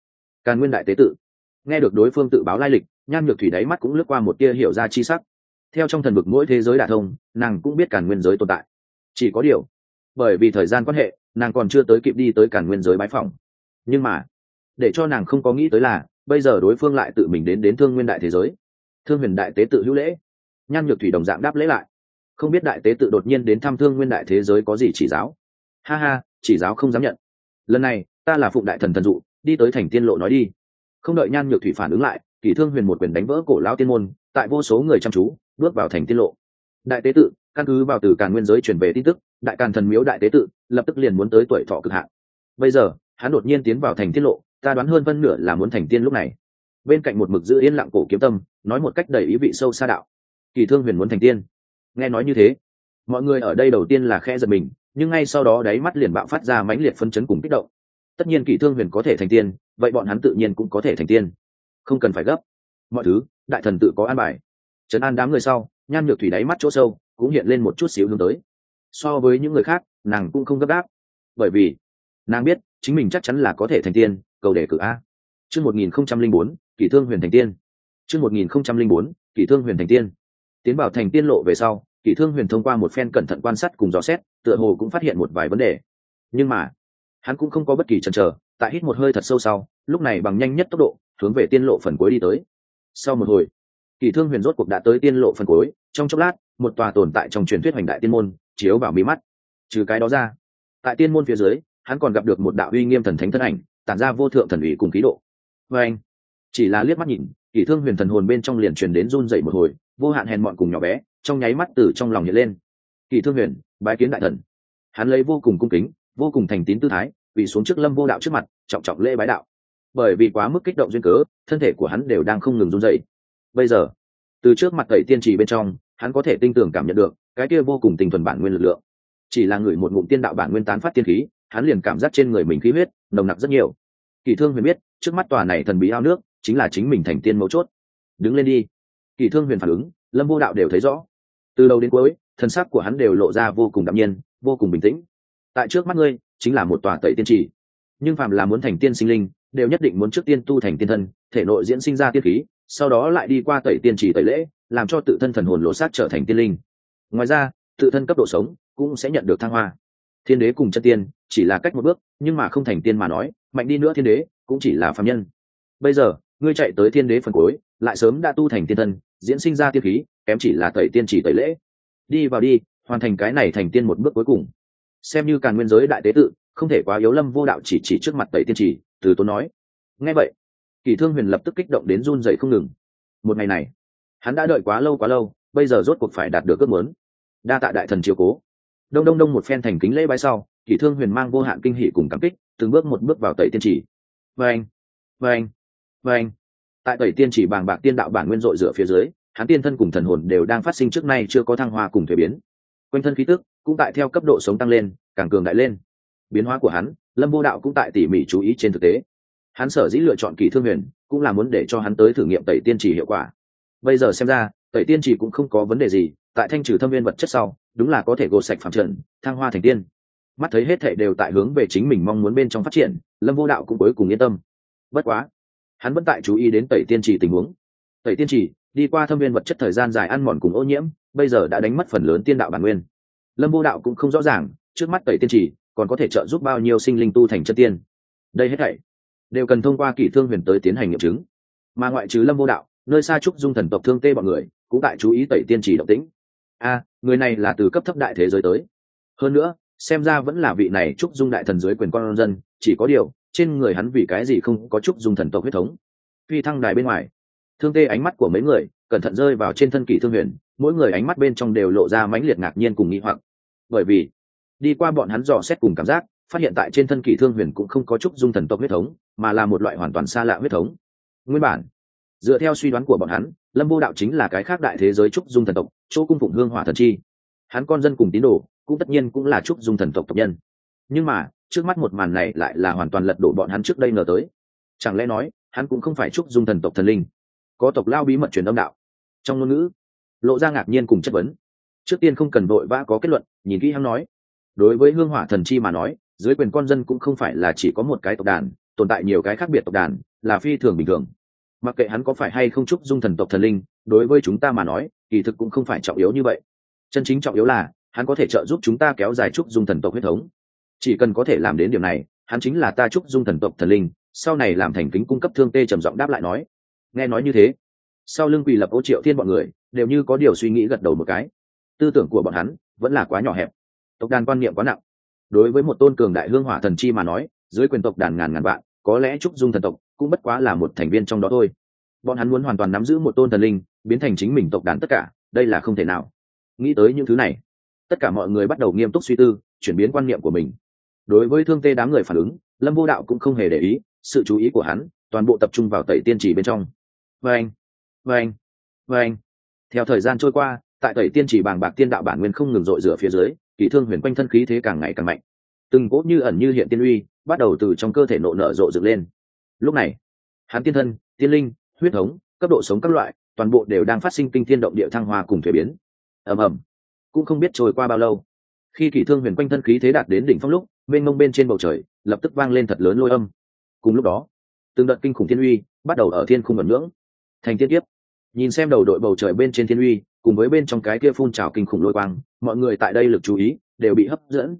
Càn nguyên đại tế tự. Nghe được đối phương tự báo lai lịch, nhan nhược thủy đáy mắt cũng lướt qua một tia hiểu ra chi sắc. Theo trong thần vực mỗi thế giới đả thông, nàng cũng biết càn nguyên giới tồn tại. Chỉ có điều, bởi vì thời gian quan hệ, nàng còn chưa tới kịp đi tới càn nguyên giới bái phòng nhưng mà, để cho nàng không có nghĩ tới là, bây giờ đối phương lại tự mình đến đến thương nguyên đại thế giới. Thương huyền đại tế tự hữu lễ. Nhan nhược thủy đồng dạng đáp lễ lại. Không biết đại tế tự đột nhiên đến thăm thương nguyên đại thế giới có gì chỉ giáo. Ha ha chỉ giáo không dám nhận. Lần này, ta là phụng đại thần thần dụ, đi tới thành tiên lộ nói đi. Không đợi nhan nhược thủy phản ứng lại kỷ thương huyền một quyền đánh vỡ cổ lao tiên môn, tại vô số người chăm chú, bước vào thành tiên lộ. Đại tế tự, căn cứ vào từ càn nguyên giới truyền về tin tức, đại càn thần miếu đại tế tự, lập tức liền muốn tới tuổi thọ cực hạn. Bây giờ, hắn đột nhiên tiến vào thành tiên lộ, ta đoán hơn phân nửa là muốn thành tiên lúc này. Bên cạnh một mực giữ yên lặng cổ kiếm tâm, nói một cách đầy ý vị sâu xa đạo. Kỳ thương huyền muốn thành tiên. Nghe nói như thế, mọi người ở đây đầu tiên là khe giật mình nhưng ngay sau đó đáy mắt liền bạo phát ra mãnh liệt phân chấn cùng kích động. Tất nhiên kỷ thương huyền có thể thành tiên, vậy bọn hắn tự nhiên cũng có thể thành tiên. Không cần phải gấp. Mọi thứ, đại thần tự có an bài. Trấn an đám người sau nhan nhược thủy đáy mắt chỗ sâu, cũng hiện lên một chút xíu hướng tới. So với những người khác, nàng cũng không gấp gáp. Bởi vì, nàng biết, chính mình chắc chắn là có thể thành tiên, cầu đề cử a. Chương một nghìn không trăm linh bốn, kỷ thương huyền thành tiên. Chương một nghìn không trăm linh bốn, kỷ thương huyền thành tiên. Tiến vào thành tiên lộ về sau kỷ thương huyền thông qua một phen cẩn thận quan sát cùng dò xét, tựa hồ cũng phát hiện một vài vấn đề. Nhưng mà, hắn cũng không có bất kỳ chần chờ, tại hít một hơi thật sâu sau, lúc này bằng nhanh nhất tốc độ, hướng về tiên lộ phần cuối đi tới. Sau một hồi kỳ thương huyền rốt cuộc đã tới tiên lộ phần cuối, trong chốc lát, một tòa tồn tại trong truyền thuyết hoành đại tiên môn, chiếu vào mí mắt. Trừ cái đó ra, tại tiên môn phía dưới, hắn còn gặp được một đạo uy nghiêm thần thánh thân ảnh, tản ra vô thượng thần ủy cùng khí độ. Và anh, chỉ là liếc mắt nhìn kỳ thương huyền thần hồn bên trong liền truyền đến run dậy một hồi, vô hạn hèn mọn cùng nhỏ bé trong nháy mắt từ trong lòng hiện lên. Kỳ thương huyền, bái kiến đại thần. Hắn lấy vô cùng cung kính, vô cùng thành tín tư thái vì xuống trước lâm vô đạo trước mặt, trọng trọng lễ bái đạo. Bởi vì quá mức kích động duyên cớ, thân thể của hắn đều đang không ngừng run dậy bây giờ, từ trước mặt tẩy tiên trì bên trong, hắn có thể tinh tưởng cảm nhận được, cái kia vô cùng tình thuần bản nguyên lực lượng. Chỉ là người một ngụm tiên đạo bản nguyên tán phát tiên khí, hắn liền cảm giác trên người mình khí huyết, nồng nặc rất nhiều. Kỳ thương huyền biết, trước mắt tòa này thần bí ao nước, chính là chính mình thành tiên mấu chốt. Đứng lên đi. Kỳ thương huyền phản ứng lâm vô đạo đều thấy rõ. Từ đầu đến cuối thân xác của hắn đều lộ ra vô cùng đạm nhiên, vô cùng bình tĩnh. Tại trước mắt ngươi, chính là một tòa tẩy tiên trì. Nhưng phàm là muốn thành tiên sinh linh, đều nhất định muốn trước tiên tu thành tiên thân, thể nội diễn sinh ra tiên khí, sau đó lại đi qua tẩy tiên trì tẩy lễ, làm cho tự thân thần hồn lộ sát trở thành tiên linh. Ngoài ra, tự thân cấp độ sống cũng sẽ nhận được thăng hoa. Thiên đế cùng chân tiên chỉ là cách một bước, nhưng mà không thành tiên mà nói, mạnh đi nữa thiên đế cũng chỉ là phạm nhân. Bây giờ, ngươi chạy tới thiên đế phần cuối, lại sớm đã tu thành tiên thân diễn sinh ra tiên khí, kém chỉ là tẩy tiên chỉ tẩy lễ. Đi vào đi, hoàn thành cái này thành tiên một bước cuối cùng. Xem như càn nguyên giới đại tế tự, không thể quá yếu lâm vô đạo chỉ chỉ trước mặt tẩy tiên chỉ, từ tốn nói. Nghe vậy, kỳ thương huyền lập tức kích động đến run dậy không ngừng. Một ngày này, hắn đã đợi quá lâu quá lâu, bây giờ rốt cuộc phải đạt được ước muốn. Đa tạ đại thần chiều cố. Đông đông đông một phen thành kính lễ bái sau, kỳ thương huyền mang vô hạn kinh hỷ cùng cảm kích, từng bước một bước vào tẩy tiên chỉ. Anh vê anh tại tẩy tiên chỉ bàng bạc tiên đạo bản nguyên dội dựa phía dưới, hắn tiên thân cùng thần hồn đều đang phát sinh trước nay chưa có thăng hoa cùng thuế biến. Quanh thân khí tức cũng tại theo cấp độ sống tăng lên, càng cường đại lên. Biến hóa của hắn, lâm vô đạo cũng tại tỉ mỉ chú ý trên thực tế. Hắn sở dĩ lựa chọn kỳ thương huyền, cũng là muốn để cho hắn tới thử nghiệm tẩy tiên trì hiệu quả. Bây giờ xem ra, tẩy tiên trì cũng không có vấn đề gì, tại thanh trừ thâm viên vật chất sau, đúng là có thể gột sạch phạm trần, thăng hoa thành tiên. Mắt thấy hết thệ đều tại hướng về chính mình mong muốn bên trong phát triển, lâm vô đạo cũng cuối cùng yên tâm. Bất quá hắn vẫn tại chú ý đến tẩy tiên trì tình huống. Tẩy tiên trì, đi qua thâm viên vật chất thời gian dài ăn mòn cùng ô nhiễm, bây giờ đã đánh mất phần lớn tiên đạo bản nguyên. Lâm vô đạo cũng không rõ ràng, trước mắt tẩy tiên trì, còn có thể trợ giúp bao nhiêu sinh linh tu thành chất tiên. Đây hết thảy, đều cần thông qua kỷ thương huyền tới tiến hành nghiệm chứng. Mà ngoại trừ lâm vô đạo, nơi xa trúc dung thần tộc thương tê bọn người, cũng tại chú ý tẩy tiên trì động tĩnh. A, người này là từ cấp thấp đại thế giới tới. Hơn nữa, xem ra vẫn là vị này trúc dung đại thần dưới quyền con dân, chỉ có điều trên người hắn vì cái gì không có chút dung thần tộc huyết thống. Phi thăng đài bên ngoài, thương tê ánh mắt của mấy người, cẩn thận rơi vào trên thân kỷ thương huyền, mỗi người ánh mắt bên trong đều lộ ra mãnh liệt ngạc nhiên cùng nghi hoặc. Bởi vì, đi qua bọn hắn dò xét cùng cảm giác, phát hiện tại trên thân kỷ thương huyền cũng không có chút dung thần tộc huyết thống, mà là một loại hoàn toàn xa lạ huyết thống. Nguyên bản, dựa theo suy đoán của bọn hắn, lâm vô đạo chính là cái khác đại thế giới trúc dung thần tộc, chỗ cung phụng hương hỏa thần chi. Hắn con dân cùng tín đồ, cũng tất nhiên cũng là trúc dung thần tộc tộc nhân. Nhưng mà trước mắt một màn này lại là hoàn toàn lật đổ bọn hắn trước đây ngờ tới. Chẳng lẽ nói, hắn cũng không phải trúc dung thần tộc thần linh? Có tộc lao bí mật truyền âm đạo. Trong ngôn ngữ, lộ ra ngạc nhiên cùng chất vấn. Trước tiên không cần vội vã có kết luận, nhìn kỹ hắn nói. Đối với hương hỏa thần chi mà nói, dưới quyền con dân cũng không phải là chỉ có một cái tộc đàn, tồn tại nhiều cái khác biệt tộc đàn, là phi thường bình thường. Mặc kệ hắn có phải hay không chúc dung thần tộc thần linh, đối với chúng ta mà nói, kỳ thực cũng không phải trọng yếu như vậy. Chân chính trọng yếu là, hắn có thể trợ giúp chúng ta kéo dài trúc dung thần tộc huyết thống chỉ cần có thể làm đến điều này, hắn chính là ta trúc dung thần tộc thần linh, sau này làm thành kính cung cấp thương tê trầm giọng đáp lại nói. Nghe nói như thế, sau lưng quỳ lập ô triệu thiên bọn người, đều như có điều suy nghĩ gật đầu một cái. Tư tưởng của bọn hắn vẫn là quá nhỏ hẹp, tộc đàn quan niệm quá nặng. Đối với một tôn cường đại hương hỏa thần chi mà nói, dưới quyền tộc đàn ngàn ngàn vạn, có lẽ trúc dung thần tộc cũng bất quá là một thành viên trong đó thôi. Bọn hắn muốn hoàn toàn nắm giữ một tôn thần linh, biến thành chính mình tộc đàn tất cả, đây là không thể nào. Nghĩ tới những thứ này, tất cả mọi người bắt đầu nghiêm túc suy tư, chuyển biến quan niệm của mình đối với thương tê đám người phản ứng, lâm vô đạo cũng không hề để ý, sự chú ý của hắn toàn bộ tập trung vào tẩy tiên chỉ bên trong. Vâng vâng vâng. Theo thời gian trôi qua, tại tẩy tiên chỉ bàng bạc tiên đạo bản nguyên không ngừng rội rửa phía dưới, kỳ thương huyền quanh thân khí thế càng ngày càng mạnh. Từng cỗ như ẩn như hiện tiên uy bắt đầu từ trong cơ thể nộ nở rộ dựng lên. Lúc này, hắn tiên thân, tiên linh, huyết thống, cấp độ sống các loại, toàn bộ đều đang phát sinh kinh thiên động địa thăng hoa cùng thuế biến. Ầm ầm. Cũng không biết trôi qua bao lâu, khi kỷ thương huyền quanh thân khí thế đạt đến đỉnh phong lúc bên mông bên trên bầu trời lập tức vang lên thật lớn lôi âm. Cùng lúc đó, từng đợt kinh khủng thiên uy bắt đầu ở thiên khung ẩn ngưỡng, thành thiên tiếp nhìn xem đầu đội bầu trời bên trên thiên uy, cùng với bên trong cái kia phun trào kinh khủng lôi quang, mọi người tại đây lực chú ý đều bị hấp dẫn.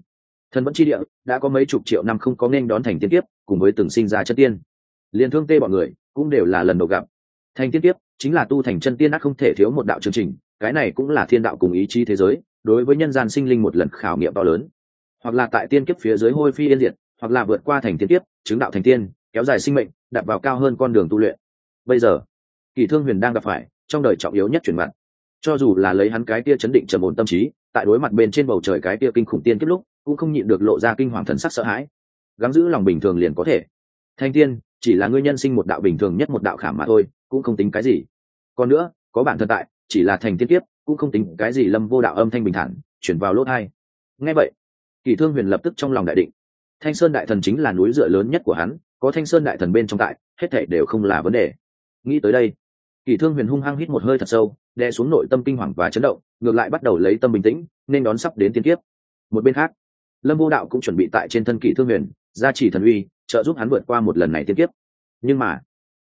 Thần vẫn chi địa đã có mấy chục triệu năm không có nên đón thành tiên tiếp cùng với từng sinh ra chất tiên. Liền thương tê bọn người cũng đều là lần đầu gặp. Thành tiên tiếp chính là tu thành chân tiên ác không thể thiếu một đạo chương trình, cái này cũng là thiên đạo cùng ý chí thế giới, đối với nhân gian sinh linh một lần khảo nghiệm to lớn hoặc là tại tiên kiếp phía dưới hôi phi yên diệt, hoặc là vượt qua thành tiên kiếp, chứng đạo thành tiên, kéo dài sinh mệnh đặt vào cao hơn con đường tu luyện. Bây giờ, kỳ thương huyền đang gặp phải trong đời trọng yếu nhất chuyển mặt cho dù là lấy hắn cái tia chấn định trầm ổn tâm trí, tại đối mặt bên trên bầu trời cái tia kinh khủng tiên kiếp lúc, cũng không nhịn được lộ ra kinh hoàng thần sắc sợ hãi. Gắng giữ lòng bình thường liền có thể. Thanh tiên, chỉ là ngươi nhân sinh một đạo bình thường nhất một đạo khảm mà thôi, cũng không tính cái gì. Còn nữa, có bản thân tại, chỉ là thành tiên kiếp, cũng không tính cái gì lâm vô đạo âm thanh bình thản, chuyển vào lỗ thai. Ngay vậy kỳ thương huyền lập tức trong lòng đại định. Thanh sơn đại thần chính là núi dựa lớn nhất của hắn, có thanh sơn đại thần bên trong tại, hết thể đều không là vấn đề. Nghĩ tới đây kỳ thương huyền hung hăng hít một hơi thật sâu đe xuống nội tâm kinh hoàng và chấn động, ngược lại bắt đầu lấy tâm bình tĩnh, nên đón sắp đến tiên kiếp. Một bên khác, lâm vô đạo cũng chuẩn bị tại trên thân kỳ thương huyền, gia trì thần uy, trợ giúp hắn vượt qua một lần này tiên kiếp. Nhưng mà,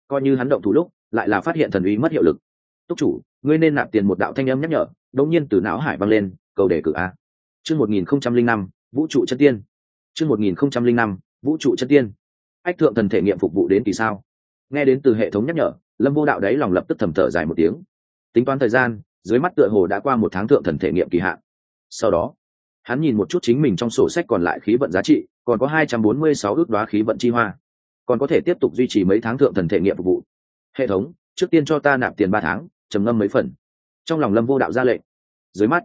coi như hắn động thủ lúc, lại là phát hiện thần uy mất hiệu lực. Túc chủ, ngươi nên nạp tiền một đạo thanh âm nhắc nhở đột nhiên từ não hải băng lên, cầu đề cử a. Chương một nghìn không trăm linh năm vũ trụ chân tiên. Chương một nghìn không trăm linh năm vũ trụ chân tiên. Ách thượng thần thể nghiệm phục vụ đến kỳ sao? Nghe đến từ hệ thống nhắc nhở, lâm vô đạo đấy lòng lập tức thầm thở dài một tiếng. Tính toán thời gian, dưới mắt tựa hồ đã qua một tháng thượng thần thể nghiệm kỳ hạn. Sau đó, hắn nhìn một chút chính mình trong sổ sách còn lại khí vận giá trị, còn có hai trăm bốn mươi sáu ước đoá khí vận chi hoa. Còn có thể tiếp tục duy trì mấy tháng thượng thần thể nghiệm phục vụ. Hệ thống, trước tiên cho ta nạp tiền ba tháng, trầm ngâm mấy phần. Trong lòng lâm vô đạo ra lệnh. Dưới mắt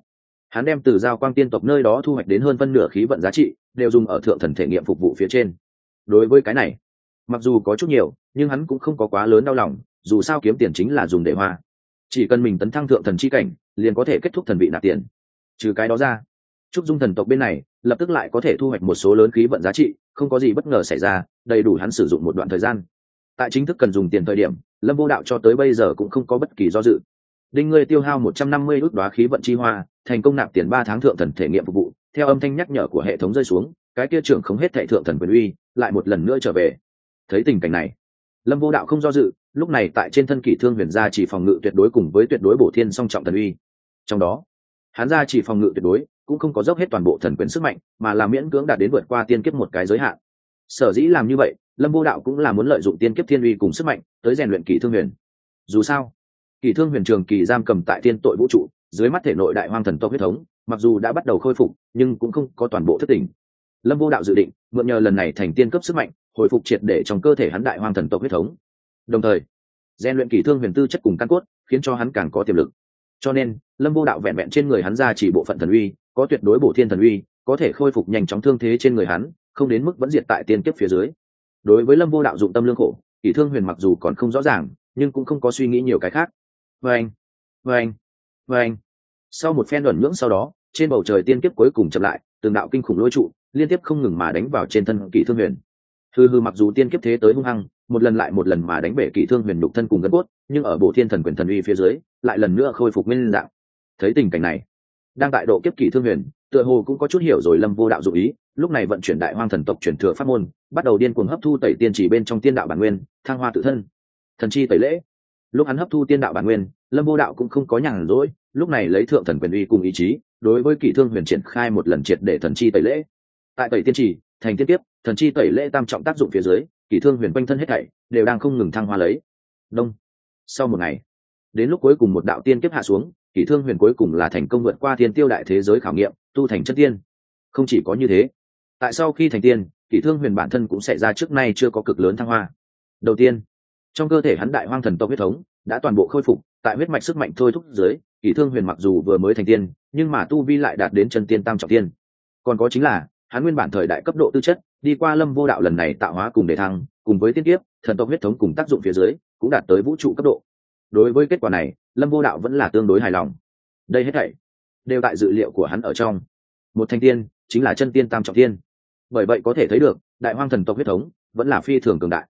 hắn đem từ giao quang tiên tộc nơi đó thu hoạch đến hơn phân nửa khí vận giá trị, đều dùng ở thượng thần thể nghiệm phục vụ phía trên. Đối với cái này, mặc dù có chút nhiều, nhưng hắn cũng không có quá lớn đau lòng, dù sao kiếm tiền chính là dùng để hoa. Chỉ cần mình tấn thăng thượng thần chi cảnh, liền có thể kết thúc thần vị nạp tiền. Trừ cái đó ra, trúc dung thần tộc bên này, lập tức lại có thể thu hoạch một số lớn khí vận giá trị, không có gì bất ngờ xảy ra, đầy đủ hắn sử dụng một đoạn thời gian. Tại chính thức cần dùng tiền thời điểm, lâm vô đạo cho tới bây giờ cũng không có bất kỳ do dự đinh ngươi tiêu hao một trăm năm mươi ước đoá khí vận chi hoa, thành công nạp tiền ba tháng thượng thần thể nghiệm phục vụ, theo âm thanh nhắc nhở của hệ thống rơi xuống, cái kia trưởng không hết thệ thượng thần quyền uy, lại một lần nữa trở về. Thấy tình cảnh này, lâm vô đạo không do dự, lúc này tại trên thân kỷ thương huyền gia chỉ phòng ngự tuyệt đối cùng với tuyệt đối bổ thiên song trọng thần uy. Trong đó, hắn gia chỉ phòng ngự tuyệt đối cũng không có dốc hết toàn bộ thần quyền sức mạnh, mà là miễn cưỡng đạt đến vượt qua tiên kiếp một cái giới hạn. Sở dĩ làm như vậy, lâm vô đạo cũng là muốn lợi dụng tiên kiếp thiên uy cùng sức mạnh tới rèn luyện kỷ thương huyền. Dù sao kỳ thương huyền trường kỳ giam cầm tại tiên tội vũ trụ, dưới mắt thể nội đại hoang thần tộc huyết thống, mặc dù đã bắt đầu khôi phục, nhưng cũng không có toàn bộ thất tình lâm vô đạo dự định, mượn nhờ lần này thành tiên cấp sức mạnh, hồi phục triệt để trong cơ thể hắn đại hoang thần tộc huyết thống. Đồng thời gian luyện kỳ thương huyền tư chất cùng căn cốt, khiến cho hắn càng có tiềm lực. Cho nên, lâm vô đạo vẹn vẹn trên người hắn ra chỉ bộ phận thần uy, có tuyệt đối bổ thiên thần uy, có thể khôi phục nhanh chóng thương thế trên người hắn, không đến mức vẫn diệt tại tiên kiếp phía dưới. Đối với lâm vô đạo dụng tâm lương khổ, kỳ thương huyền mặc dù còn không rõ ràng, nhưng cũng không có suy nghĩ nhiều cái khác vâng. Vâng. Vâng. Sau một phen luẩn nhưỡng sau đó, trên bầu trời tiên kiếp cuối cùng chậm lại, từng đạo kinh khủng lôi trụ, liên tiếp không ngừng mà đánh vào trên thân kỷ thương huyền. Hư hư mặc dù tiên kiếp thế tới hung hăng, một lần lại một lần mà đánh bể kỷ thương huyền đục thân cùng gân cốt, nhưng ở bộ thiên thần quyền thần uy phía dưới, lại lần nữa khôi phục nguyên dạng. Thấy tình cảnh này, đang tại độ kiếp kỷ thương huyền, tựa hồ cũng có chút hiểu rồi lâm vô đạo dụ ý, lúc này vận chuyển đại hoang thần tộc chuyển thừa pháp môn, bắt đầu điên cuồng hấp thu tẩy tiên chỉ bên trong tiên đạo bản nguyên, thăng hoa tự thân. Thần chi tẩy lễ lúc hắn hấp thu tiên đạo bản nguyên, lâm vô đạo cũng không có nhàn rỗi, lúc này lấy thượng thần quyền uy cùng ý chí, đối với kỷ thương huyền triển khai một lần triệt để thần chi tẩy lễ. Tại tẩy tiên chỉ thành tiên tiếp, thần chi tẩy lễ tam trọng tác dụng phía dưới, kỷ thương huyền quanh thân hết thảy đều đang không ngừng thăng hoa lấy. Đông. Sau một ngày, đến lúc cuối cùng một đạo tiên kiếp hạ xuống, kỷ thương huyền cuối cùng là thành công vượt qua thiên tiêu đại thế giới khảo nghiệm, tu thành chất tiên. Không chỉ có như thế, tại sau khi thành tiên, kỷ thương huyền bản thân cũng xảy ra trước nay chưa có cực lớn thăng hoa. Đầu tiên trong cơ thể hắn đại hoang thần tộc huyết thống đã toàn bộ khôi phục, tại huyết mạch sức mạnh thôi thúc dưới kỷ thương huyền mặc dù vừa mới thành tiên, nhưng mà tu vi lại đạt đến chân tiên tam trọng tiên. Còn có chính là, hắn nguyên bản thời đại cấp độ tư chất, đi qua lâm vô đạo lần này tạo hóa cùng đề thăng, cùng với tiên tiếp thần tộc huyết thống cùng tác dụng phía dưới, cũng đạt tới vũ trụ cấp độ. Đối với kết quả này, lâm vô đạo vẫn là tương đối hài lòng. Đây hết thảy đều tại dự liệu của hắn ở trong. Một thanh tiên chính là chân tiên tam trọng tiên. Bởi vậy có thể thấy được, đại hoang thần tộc huyết thống vẫn là phi thường cường đại.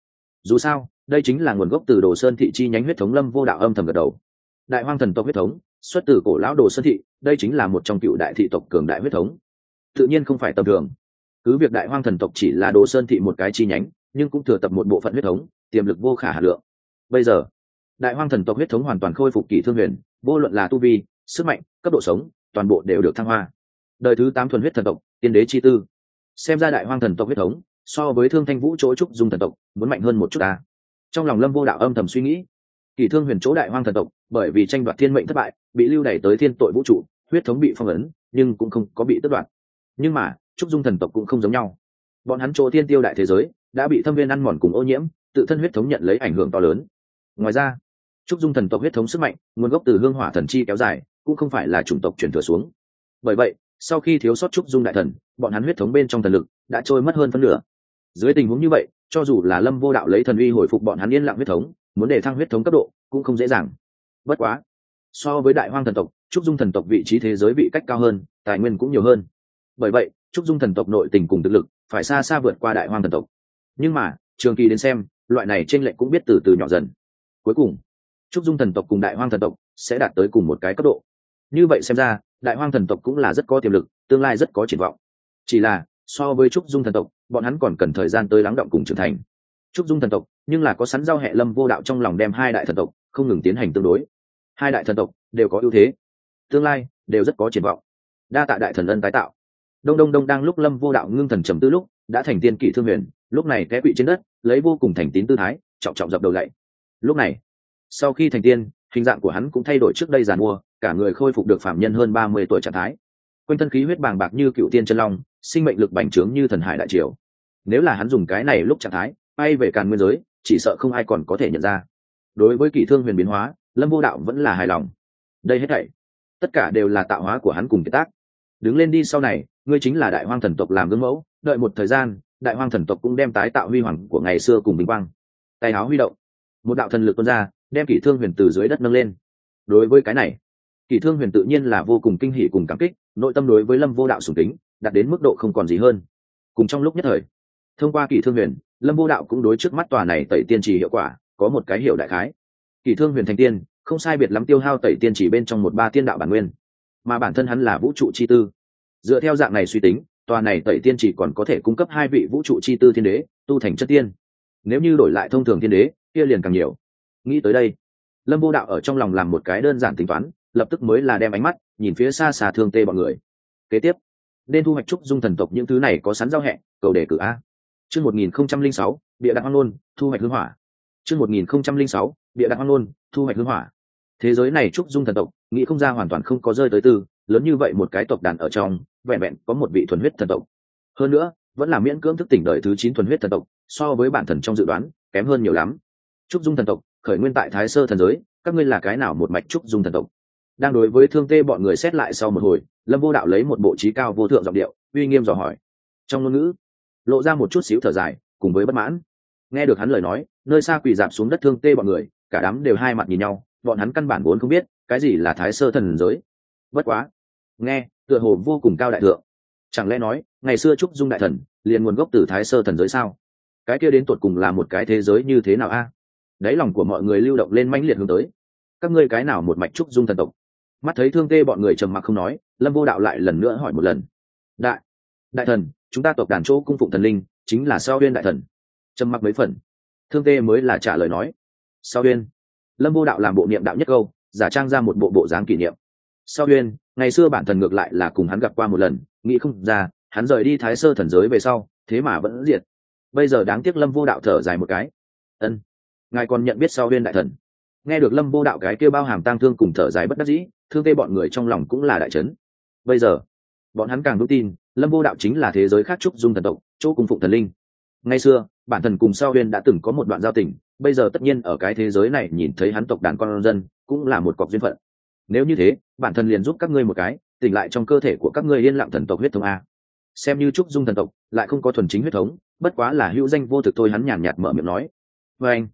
Dù sao đây chính là nguồn gốc từ đồ sơn thị chi nhánh huyết thống lâm vô đạo âm thầm gật đầu. Đại hoang thần tộc huyết thống, xuất từ cổ lão đồ sơn thị, đây chính là một trong cựu đại thị tộc cường đại huyết thống. Tự nhiên không phải tầm thường. Cứ việc đại hoang thần tộc chỉ là đồ sơn thị một cái chi nhánh, nhưng cũng thừa tập một bộ phận huyết thống, tiềm lực vô khả hà lượng. Bây giờ, đại hoang thần tộc huyết thống hoàn toàn khôi phục kỷ thương huyền, vô luận là tu vi, sức mạnh, cấp độ sống, toàn bộ đều được thăng hoa. Đời thứ tám thuần huyết thần tộc, tiên đế chi tư. Xem ra đại hoang thần tộc huyết thống, so với thương thanh vũ chỗ trúc dung thần tộc, muốn mạnh hơn một chút ta trong lòng lâm vô đạo âm thầm suy nghĩ. Kỳ thương huyền chỗ đại hoang thần tộc, bởi vì tranh đoạt thiên mệnh thất bại, bị lưu đày tới thiên tội vũ trụ, huyết thống bị phong ấn, nhưng cũng không có bị tất đoạt. Nhưng mà, trúc dung thần tộc cũng không giống nhau. Bọn hắn chỗ thiên tiêu đại thế giới, đã bị thâm viên ăn mòn cùng ô nhiễm, tự thân huyết thống nhận lấy ảnh hưởng to lớn. Ngoài ra, trúc dung thần tộc huyết thống sức mạnh, nguồn gốc từ hương hỏa thần chi kéo dài, cũng không phải là chủng tộc chuyển thừa xuống. Bởi vậy, sau khi thiếu sót trúc dung đại thần, bọn hắn huyết thống bên trong thần lực đã trôi mất hơn phân nửa. Dưới tình huống như vậy cho dù là lâm vô đạo lấy thần uy hồi phục bọn hắn yên lặng huyết thống, muốn để thăng huyết thống cấp độ cũng không dễ dàng. Bất quá, so với đại hoang thần tộc, trúc dung thần tộc vị trí thế giới vị cách cao hơn, tài nguyên cũng nhiều hơn. Bởi vậy, trúc dung thần tộc nội tình cùng thực lực phải xa xa vượt qua đại hoang thần tộc. Nhưng mà, trường kỳ đến xem, loại này t r ê n lệch cũng biết từ từ nhỏ dần. Cuối cùng, trúc dung thần tộc cùng đại hoang thần tộc sẽ đạt tới cùng một cái cấp độ. Như vậy xem ra, đại hoang thần tộc cũng là rất có tiềm lực, tương lai rất có triển vọng. Chỉ là so với trúc dung thần tộc, bọn hắn còn cần thời gian tới lắng động cùng trưởng thành. Trúc dung thần tộc, nhưng là có sẵn giao hệ lâm vô đạo trong lòng đem hai đại thần tộc không ngừng tiến hành tương đối. Hai đại thần tộc đều có ưu thế, tương lai đều rất có triển vọng. Đa tạ đại thần ân tái tạo. Đông đông đông đang lúc lâm vô đạo ngưng thần trầm tư lúc, đã thành tiên kỷ thương huyền, lúc này té quỵ trên đất, lấy vô cùng thành tín tư thái, trọng trọng dập đầu lạy lúc này, sau khi thành tiên, hình dạng của hắn cũng thay đổi trước đây giàn mua, cả người khôi phục được phạm nhân hơn ba mươi tuổi trạng thái quanh thân khí huyết bàng bạc như cựu tiên chân long, sinh mệnh lực bành trướng như thần hải đại triều. Nếu là hắn dùng cái này lúc trạng thái, bay về càn nguyên giới, chỉ sợ không ai còn có thể nhận ra. Đối với kỷ thương huyền biến hóa, lâm vô đạo vẫn là hài lòng. Đây hết thảy, tất cả đều là tạo hóa của hắn cùng kiệt tác. Đứng lên đi sau này, ngươi chính là đại hoang thần tộc làm gương mẫu, đợi một thời gian, đại hoang thần tộc cũng đem tái tạo huy hoàng của ngày xưa cùng bình quang. Tay áo huy động, một đạo thần lực tuôn ra, đem kỷ thương huyền từ dưới đất nâng lên. Đối với cái này, kỷ thương huyền tự nhiên là vô cùng kinh hỉ cùng cảm kích nội tâm đối với lâm vô đạo sùng tính đạt đến mức độ không còn gì hơn. Cùng trong lúc nhất thời, thông qua kỷ thương huyền, lâm vô đạo cũng đối trước mắt tòa này tẩy tiên trì hiệu quả, có một cái hiệu đại khái. Kỷ thương huyền thành tiên, không sai biệt lắm tiêu hao tẩy tiên chỉ bên trong một ba tiên đạo bản nguyên. Mà bản thân hắn là vũ trụ chi tư. Dựa theo dạng này suy tính, tòa này tẩy tiên chỉ còn có thể cung cấp hai vị vũ trụ chi tư thiên đế, tu thành chất tiên. Nếu như đổi lại thông thường thiên đế, kia liền càng nhiều. Nghĩ tới đây, lâm vô đạo ở trong lòng làm một cái đơn giản tính toán lập tức mới là đem ánh mắt nhìn phía xa xa thương tê bọn người. Kế tiếp nên thu hoạch trúc dung thần tộc những thứ này có sắn giao hẹ cầu đề cử a. Chương một nghìn không trăm linh sáu, bịa đặt hoang nôn, thu hoạch hương hỏa. Chương một nghìn không trăm linh sáu, bịa đặt hoang nôn, thu hoạch hương hỏa. Thế giới này trúc dung thần tộc, nghĩ không ra hoàn toàn không có rơi tới tư, lớn như vậy một cái tộc đàn ở trong, vẹn vẹn có một vị thuần huyết thần tộc. Hơn nữa, vẫn là miễn cưỡng thức tỉnh đợi thứ chín thuần huyết thần tộc, so với bản thần trong dự đoán, kém hơn nhiều lắm. Trúc dung thần tộc, khởi nguyên tại thái sơ thần giới, các ngươi là cái nào một mạch trúc dung thần tộc? Đang đối với thương tê bọn người xét lại sau một hồi, lâm vô đạo lấy một bộ trí cao vô thượng giọng điệu, uy nghiêm dò hỏi. Trong ngôn ngữ, lộ ra một chút xíu thở dài, cùng với bất mãn. Nghe được hắn lời nói, nơi xa quỳ dạp xuống đất thương tê bọn người, cả đám đều hai mặt nhìn nhau, bọn hắn căn bản vốn không biết, cái gì là thái sơ thần giới. Bất quá, nghe, tựa hồ vô cùng cao đại thượng. Chẳng lẽ nói, ngày xưa trúc dung đại thần, liền nguồn gốc từ thái sơ thần giới sao? Cái kia đến tột cùng là một cái thế giới như thế nào a? À? đáy lòng của mọi người lưu động lên mãnh liệt hướng tới. Các ngươi cái nào một mạch trúc dung thần tộc? Mắt thấy thương tê bọn người trầm mặc không nói, lâm vô đạo lại lần nữa hỏi một lần. Đại đại thần, chúng ta tộc đàn chỗ cung phụng thần linh chính là sao huyên đại thần. Trầm mặc mấy phần. Thương tê mới là trả lời nói, sao huyên? Lâm vô đạo làm bộ niệm đạo nhất câu, giả trang ra một bộ bộ dáng kỷ niệm. Sao huyên, ngày xưa bản thần ngược lại là cùng hắn gặp qua một lần, nghĩ không ra, hắn rời đi thái sơ thần giới về sau, thế mà vẫn diệt. Bây giờ đáng tiếc lâm vô đạo thở dài một cái. Ân, ngài còn nhận biết sao huyên đại thần? Nghe được lâm vô đạo cái kêu bao hàm tang thương cùng thở dài bất đắc dĩ thương tê bọn người trong lòng cũng là đại trấn bây giờ, bọn hắn càng vững tin, lâm vô đạo chính là thế giới khác trúc dung thần tộc, chỗ cung phụng thần linh. Ngay xưa, bản thần cùng sao huyên đã từng có một đoạn giao tình, bây giờ tất nhiên ở cái thế giới này nhìn thấy hắn tộc đàn con dân, cũng là một cọc duyên phận. Nếu như thế, bản thân liền giúp các ngươi một cái, tỉnh lại trong cơ thể của các ngươi yên lặng thần tộc huyết thống a. Xem như trúc dung thần tộc, lại không có thuần chính huyết thống, bất quá là hữu danh vô thực thôi hắn nhàn nhạt mở miệng nói. Vê anh,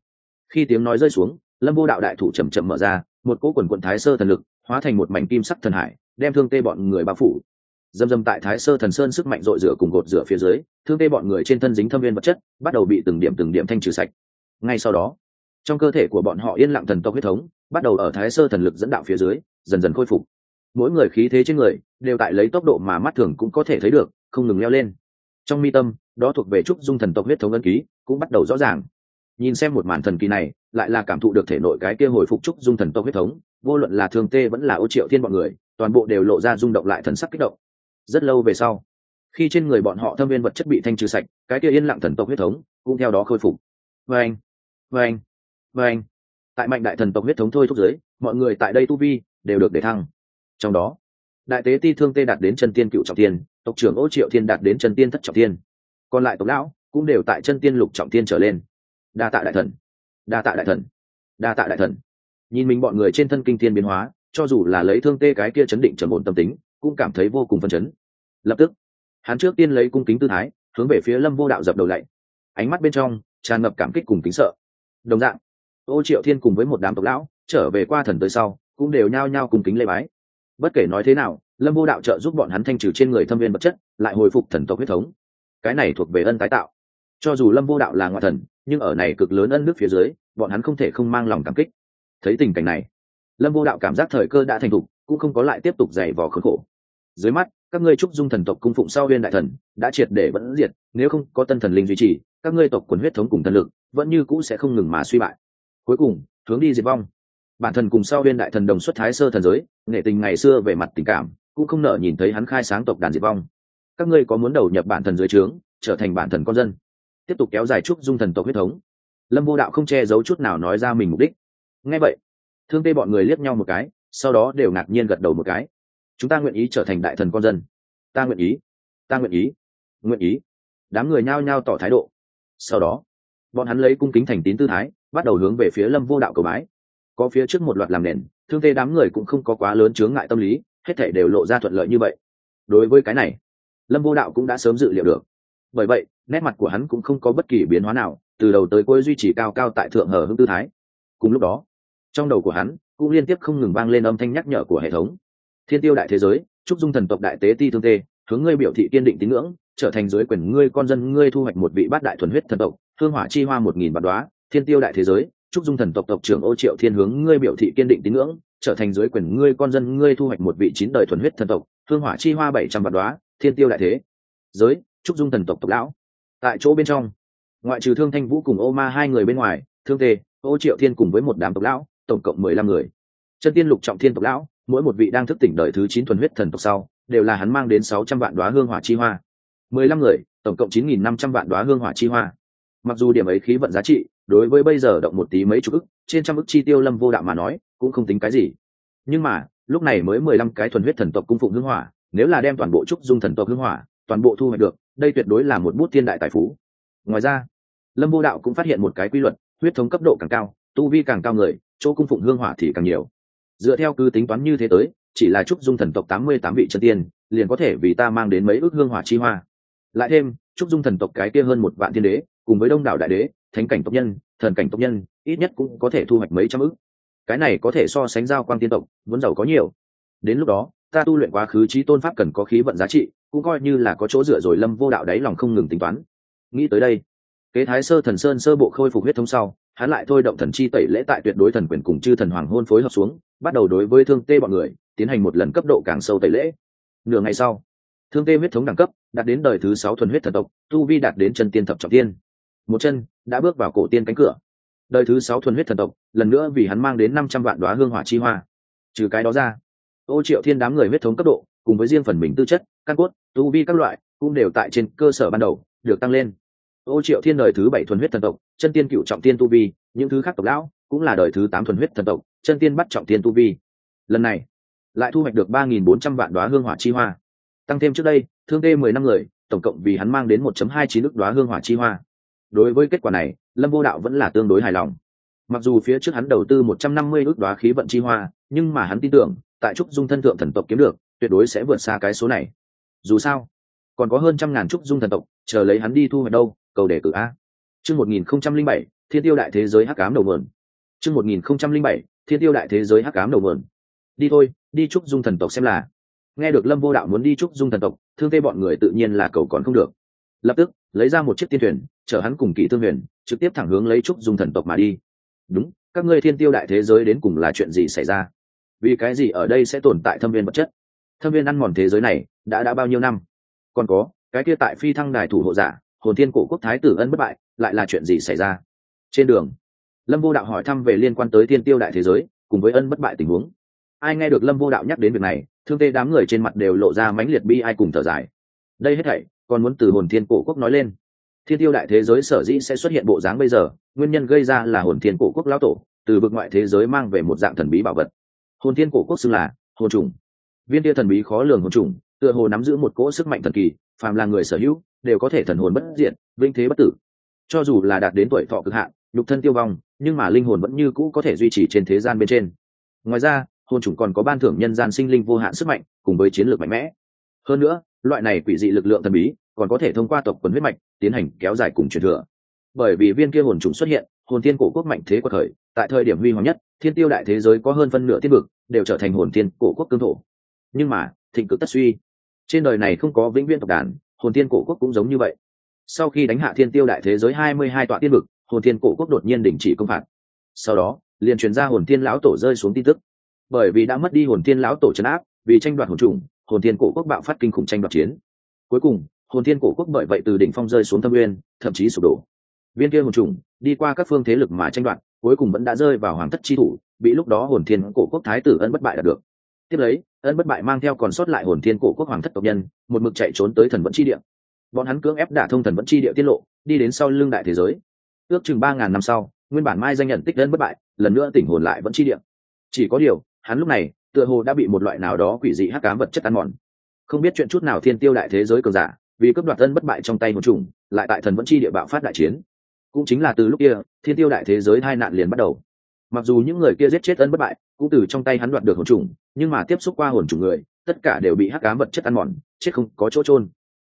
khi tiếng nói rơi xuống, lâm vô đạo đại thủ chầm chậm mở ra một cỗ quần quận thái sơ thần lực, hóa thành một mảnh kim sắc thần hải, đem thương tê bọn người bao phủ. Dầm dầm tại thái sơ thần sơn sức mạnh dội rửa cùng gột rửa phía dưới, thương tê bọn người trên thân dính thâm viên vật chất, bắt đầu bị từng điểm từng điểm thanh trừ sạch. Ngay sau đó, trong cơ thể của bọn họ yên lặng thần tộc huyết thống, bắt đầu ở thái sơ thần lực dẫn đạo phía dưới, dần dần khôi phục. Mỗi người khí thế trên người, đều tại lấy tốc độ mà mắt thường cũng có thể thấy được, không ngừng leo lên. Trong mi tâm, đó thuộc về trúc dung thần tộc huyết thống ân ký, cũng bắt đầu rõ ràng. Nhìn xem một màn thần kỳ này lại là cảm thụ được thể nội cái kia hồi phục trúc dung thần tộc huyết thống, vô luận là thường tê vẫn là ô triệu thiên bọn người, toàn bộ đều lộ ra rung động lại thần sắc kích động. Rất lâu về sau, khi trên người bọn họ thâm viên vật chất bị thanh trừ sạch, cái kia yên lặng thần tộc huyết thống cũng theo đó khôi phục. Vê anh vê anh vê anh tại mạnh đại thần tộc huyết thống thôi thúc giới, mọi người tại đây tu vi đều được để thăng. Trong đó, đại tế ti thương tê đạt đến chân tiên cựu trọng tiên tộc trưởng ô triệu thiên đạt đến chân tiên thất trọng tiên còn lại tộc lão cũng đều tại chân tiên lục trọng tiên trở lên. Đa tạ đại thần đa tạ đại thần. Đa tạ đại thần. Nhìn mình bọn người trên thân kinh thiên biến hóa, cho dù là lấy thương tê cái kia chấn định trầm ổn tâm tính, cũng cảm thấy vô cùng phân chấn. Lập tức, hắn trước tiên lấy cung kính tư thái, hướng về phía lâm vô đạo dập đầu lạy ánh mắt bên trong, tràn ngập cảm kích cùng kính sợ. Đồng dạng, ô triệu thiên cùng với một đám tộc lão, trở về qua thần tới sau, cũng đều nhao nhao cùng kính lê bái. Bất kể nói thế nào, lâm vô đạo trợ giúp bọn hắn thanh trừ trên người thâm viên vật chất, lại hồi phục thần tộc huyết thống. Cái này thuộc về ân tái tạo cho dù lâm vô đạo là ngoại thần, nhưng ở này cực lớn ân nước phía dưới, bọn hắn không thể không mang lòng cảm kích. Thấy tình cảnh này, lâm vô đạo cảm giác thời cơ đã thành thục, cũng không có lại tiếp tục dày vò khốn khổ. Dưới mắt, các ngươi trúc dung thần tộc cung phụng sau huyên đại thần, đã triệt để vẫn diệt, nếu không có tân thần linh duy trì, các ngươi tộc quần huyết thống cùng thần lực, vẫn như cũ sẽ không ngừng mà suy bại. Cuối cùng, hướng đi diệt vong. Bản thần cùng sau viên đại thần đồng xuất thái sơ thần giới nghệ tình ngày xưa về mặt tình cảm, cũng không nợ nhìn thấy hắn khai sáng tộc đàn diệt vong. Các ngươi có muốn đầu nhập bản thần dưới trướng, trở thành bản thần con dân? Tiếp tục kéo dài trúc dung thần tộc huyết thống. Lâm vô đạo không che giấu chút nào nói ra mình mục đích. Ngay vậy, thương tê bọn người liếc nhau một cái, sau đó đều ngạc nhiên gật đầu một cái. Chúng ta nguyện ý trở thành đại thần con dân. Ta nguyện ý. Ta nguyện ý. Nguyện ý. Đám người nhao nhao tỏ thái độ. Sau đó, bọn hắn lấy cung kính thành tín tư thái, bắt đầu hướng về phía lâm vô đạo cầu bái. Có phía trước một loạt làm nền, thương tê đám người cũng không có quá lớn chướng ngại tâm lý, hết thể đều lộ ra thuận lợi như vậy. Đối với cái này, lâm vô đạo cũng đã sớm dự liệu được. Bởi vậy nét mặt của hắn cũng không có bất kỳ biến hóa nào, từ đầu tới cuối duy trì cao cao tại thượng hờ hưng tư thái. Cùng lúc đó, trong đầu của hắn cũng liên tiếp không ngừng vang lên âm thanh nhắc nhở của hệ thống. Thiên tiêu đại thế giới, chúc dung thần tộc đại tế ti thương tê, hướng ngươi biểu thị kiên định tín ngưỡng, trở thành dưới quyền ngươi con dân, ngươi thu hoạch một vị bát đại thuần huyết thần tộc thương hỏa chi hoa một nghìn bạt đoá thiên tiêu đại thế giới, chúc dung thần tộc tộc trưởng ô triệu thiên hướng ngươi biểu thị kiên định tín ngưỡng, trở thành dưới quyền ngươi con dân, ngươi thu hoạch một vị chín đời thuần huyết thần tộc thương hỏa chi hoa bảy trăm bạt đoá thiên tiêu đại thế giới, chúc dung thần tộc tộc lão tại chỗ bên trong. Ngoại trừ thương thanh vũ cùng ô ma hai người bên ngoài, thương tề, ô triệu thiên cùng với một đám tộc lão, tổng cộng mười lăm người. Chân tiên lục trọng thiên tộc lão, mỗi một vị đang thức tỉnh đời thứ chín thuần huyết thần tộc sau, đều là hắn mang đến sáu trăm vạn đoá hương hỏa chi hoa. mười lăm người, tổng cộng chín nghìn năm trăm vạn đoá hương hỏa chi hoa. Mặc dù điểm ấy khí vận giá trị, đối với bây giờ động một tí mấy chục ức, trên trăm ức chi tiêu lâm vô đạo mà nói, cũng không tính cái gì. Nhưng mà, lúc này mới mười lăm cái thuần huyết thần tộc cung phụng hương hỏa, nếu là đem toàn bộ trúc dung thần tộc hương hỏa, toàn bộ thu hoạch được đây tuyệt đối là một bút thiên đại tài phú. Ngoài ra, lâm vô đạo cũng phát hiện một cái quy luật, huyết thống cấp độ càng cao, tu vi càng cao người, chỗ cung phụng hương hỏa thì càng nhiều. Dựa theo cứ tính toán như thế tới, chỉ là trúc dung thần tộc tám mươi tám vị chân tiên, liền có thể vì ta mang đến mấy ước hương hỏa chi hoa. Lại thêm, trúc dung thần tộc cái kia hơn một vạn thiên đế, cùng với đông đảo đại đế, thánh cảnh tộc nhân, thần cảnh tộc nhân, ít nhất cũng có thể thu hoạch mấy trăm ước. Cái này có thể so sánh giao quang tiên tộc muốn giàu có nhiều. Đến lúc đó, ta tu luyện quá khứ trí tôn pháp cần có khí vận giá trị cũng coi như là có chỗ dựa rồi lâm vô đạo đáy lòng không ngừng tính toán. Nghĩ tới đây, kế thái sơ thần sơn sơ bộ khôi phục huyết thống sau, hắn lại thôi động thần chi tẩy lễ tại tuyệt đối thần quyền cùng chư thần hoàng hôn phối hợp xuống, bắt đầu đối với thương tê bọn người tiến hành một lần cấp độ càng sâu tẩy lễ. Nửa ngày sau, thương tê huyết thống đẳng cấp đạt đến đời thứ sáu thuần huyết thần tộc, tu vi đạt đến chân tiên thập trọng tiên. Một chân đã bước vào cổ tiên cánh cửa. Đời thứ sáu thuần huyết thần tộc, lần nữa vì hắn mang đến năm trăm vạn đoá hương hỏa chi hoa. Trừ cái đó ra, ô triệu thiên đám người huyết thống cấp độ, cùng với riêng phần mình tư chất căn cốt, tu vi các loại cũng đều tại trên cơ sở ban đầu được tăng lên. Ô triệu thiên đời thứ bảy thuần huyết thần tộc, chân tiên cựu trọng tiên tu vi, những thứ khác tộc lão cũng là đời thứ tám thuần huyết thần tộc, chân tiên bắt trọng tiên tu vi. Lần này, lại thu hoạch được ba nghìn bốn trăm vạn đoá hương hỏa chi hoa. Tăng thêm trước đây, thương tê mười năm người, tổng cộng vì hắn mang đến một chấm hai chín ước đoá hương hỏa chi hoa. Đối với kết quả này, lâm vô đạo vẫn là tương đối hài lòng. Mặc dù phía trước hắn đầu tư một trăm năm mươi ước đoá khí vận chi hoa, nhưng mà hắn tin tưởng, tại trúc dung thân thượng thần tộc kiếm được, tuyệt đối sẽ vượt xa cái số này dù sao, còn có hơn trăm ngàn trúc dung thần tộc, chờ lấy hắn đi thu hoạch đâu, cầu đề cử a. Chương một nghìn không trăm linh bảy, thiên tiêu đại thế giới hắc cám đầu mượn chương một nghìn không trăm linh bảy, thiên tiêu đại thế giới hắc cám đầu mượn đi thôi, đi trúc dung thần tộc xem là. Nghe được lâm vô đạo muốn đi trúc dung thần tộc, thương tê bọn người tự nhiên là cầu còn không được. Lập tức, lấy ra một chiếc tiên thuyền, chở hắn cùng kỵ thương huyền, trực tiếp thẳng hướng lấy trúc dung thần tộc mà đi. Đúng, các ngươi thiên tiêu đại thế giới đến cùng là chuyện gì xảy ra? Vì cái gì ở đây sẽ tồn tại thâm viên vật chất? Thâm viên ăn mòn thế giới này đã đã bao nhiêu năm? Còn có, cái kia tại phi thăng đài thủ hộ giả, hồn thiên cổ quốc thái tử ân bất bại, lại là chuyện gì xảy ra? Trên đường, lâm vô đạo hỏi thăm về liên quan tới thiên tiêu đại thế giới, cùng với ân bất bại tình huống. Ai nghe được lâm vô đạo nhắc đến việc này, thương tê đám người trên mặt đều lộ ra mãnh liệt bi ai cùng thở dài. Đây hết thảy, còn muốn từ hồn thiên cổ quốc nói lên. Thiên tiêu đại thế giới sở dĩ sẽ xuất hiện bộ dáng bây giờ, nguyên nhân gây ra là hồn thiên cổ quốc lão tổ, từ vực ngoại thế giới mang về một dạng thần bí bảo vật. Hồn thiên cổ quốc xưng là hồn trùng viên tia thần bí khó lường hồn trùng, tựa hồ nắm giữ một cỗ sức mạnh thần kỳ, phàm là người sở hữu, đều có thể thần hồn bất diện vinh thế bất tử. Cho dù là đạt đến tuổi thọ cực hạn, nhục thân tiêu vong, nhưng mà linh hồn vẫn như cũ có thể duy trì trên thế gian bên trên. Ngoài ra, hồn trùng còn có ban thưởng nhân gian sinh linh vô hạn sức mạnh, cùng với chiến lược mạnh mẽ. Hơn nữa, loại này quỷ dị lực lượng thần bí, còn có thể thông qua tộc quần huyết mạch, tiến hành kéo dài cùng truyền thừa. Bởi vì viên kia hồn trùng xuất hiện, hồn thiên cổ quốc mạnh thế của thời tại thời điểm huy hoàng nhất, thiên tiêu đại thế giới có hơn phân nửa thiên vực, đều trở thành hồn thiên cổ quốc cương thổ nhưng mà, thịnh cực tất suy. Trên đời này không có vĩnh viễn tộc đàn, hồn thiên cổ quốc cũng giống như vậy. Sau khi đánh hạ thiên tiêu đại thế giới hai mươi hai tọa tiên vực, hồn thiên cổ quốc đột nhiên đình chỉ công phạt. Sau đó, liền truyền ra hồn thiên lão tổ rơi xuống tin tức. Bởi vì đã mất đi hồn thiên lão tổ trấn áp, vì tranh đoạt hồn trùng hồn thiên cổ quốc bạo phát kinh khủng tranh đoạt chiến. Cuối cùng, hồn thiên cổ quốc bởi vậy từ đỉnh phong rơi xuống thâm nguyên, thậm chí sụp đổ. Viên kia hồn trùng đi qua các phương thế lực mà tranh đoạt, cuối cùng vẫn đã rơi vào hoàng thất chi thủ, bị lúc đó hồn thiên cổ quốc thái tử ân bất bại đạt được tiếp lấy, ân bất bại mang theo còn sót lại hồn thiên cổ quốc hoàng thất tộc nhân, một mực chạy trốn tới thần vẫn chi địa. Bọn hắn cưỡng ép đả thông thần vẫn chi địa tiết lộ, đi đến sau lưng đại thế giới. Ước chừng ba ngàn năm sau, nguyên bản mai danh nhận tích ân bất bại, lần nữa tỉnh hồn lại vẫn chi địa. Chỉ có điều, hắn lúc này, tựa hồ đã bị một loại nào đó quỷ dị hắc cám vật chất ăn mòn. Không biết chuyện chút nào thiên tiêu đại thế giới cường giả, vì cướp đoạt ân bất bại trong tay một chủng, lại tại thần vẫn chi địa bạo phát đại chiến. Cũng chính là từ lúc kia, thiên tiêu đại thế giới hai nạn liền bắt đầu mặc dù những người kia giết chết ân bất bại, cũng từ trong tay hắn đoạt được hồn trùng, nhưng mà tiếp xúc qua hồn trùng người, tất cả đều bị hắc cám vật chất ăn mòn, chết không có chỗ trôn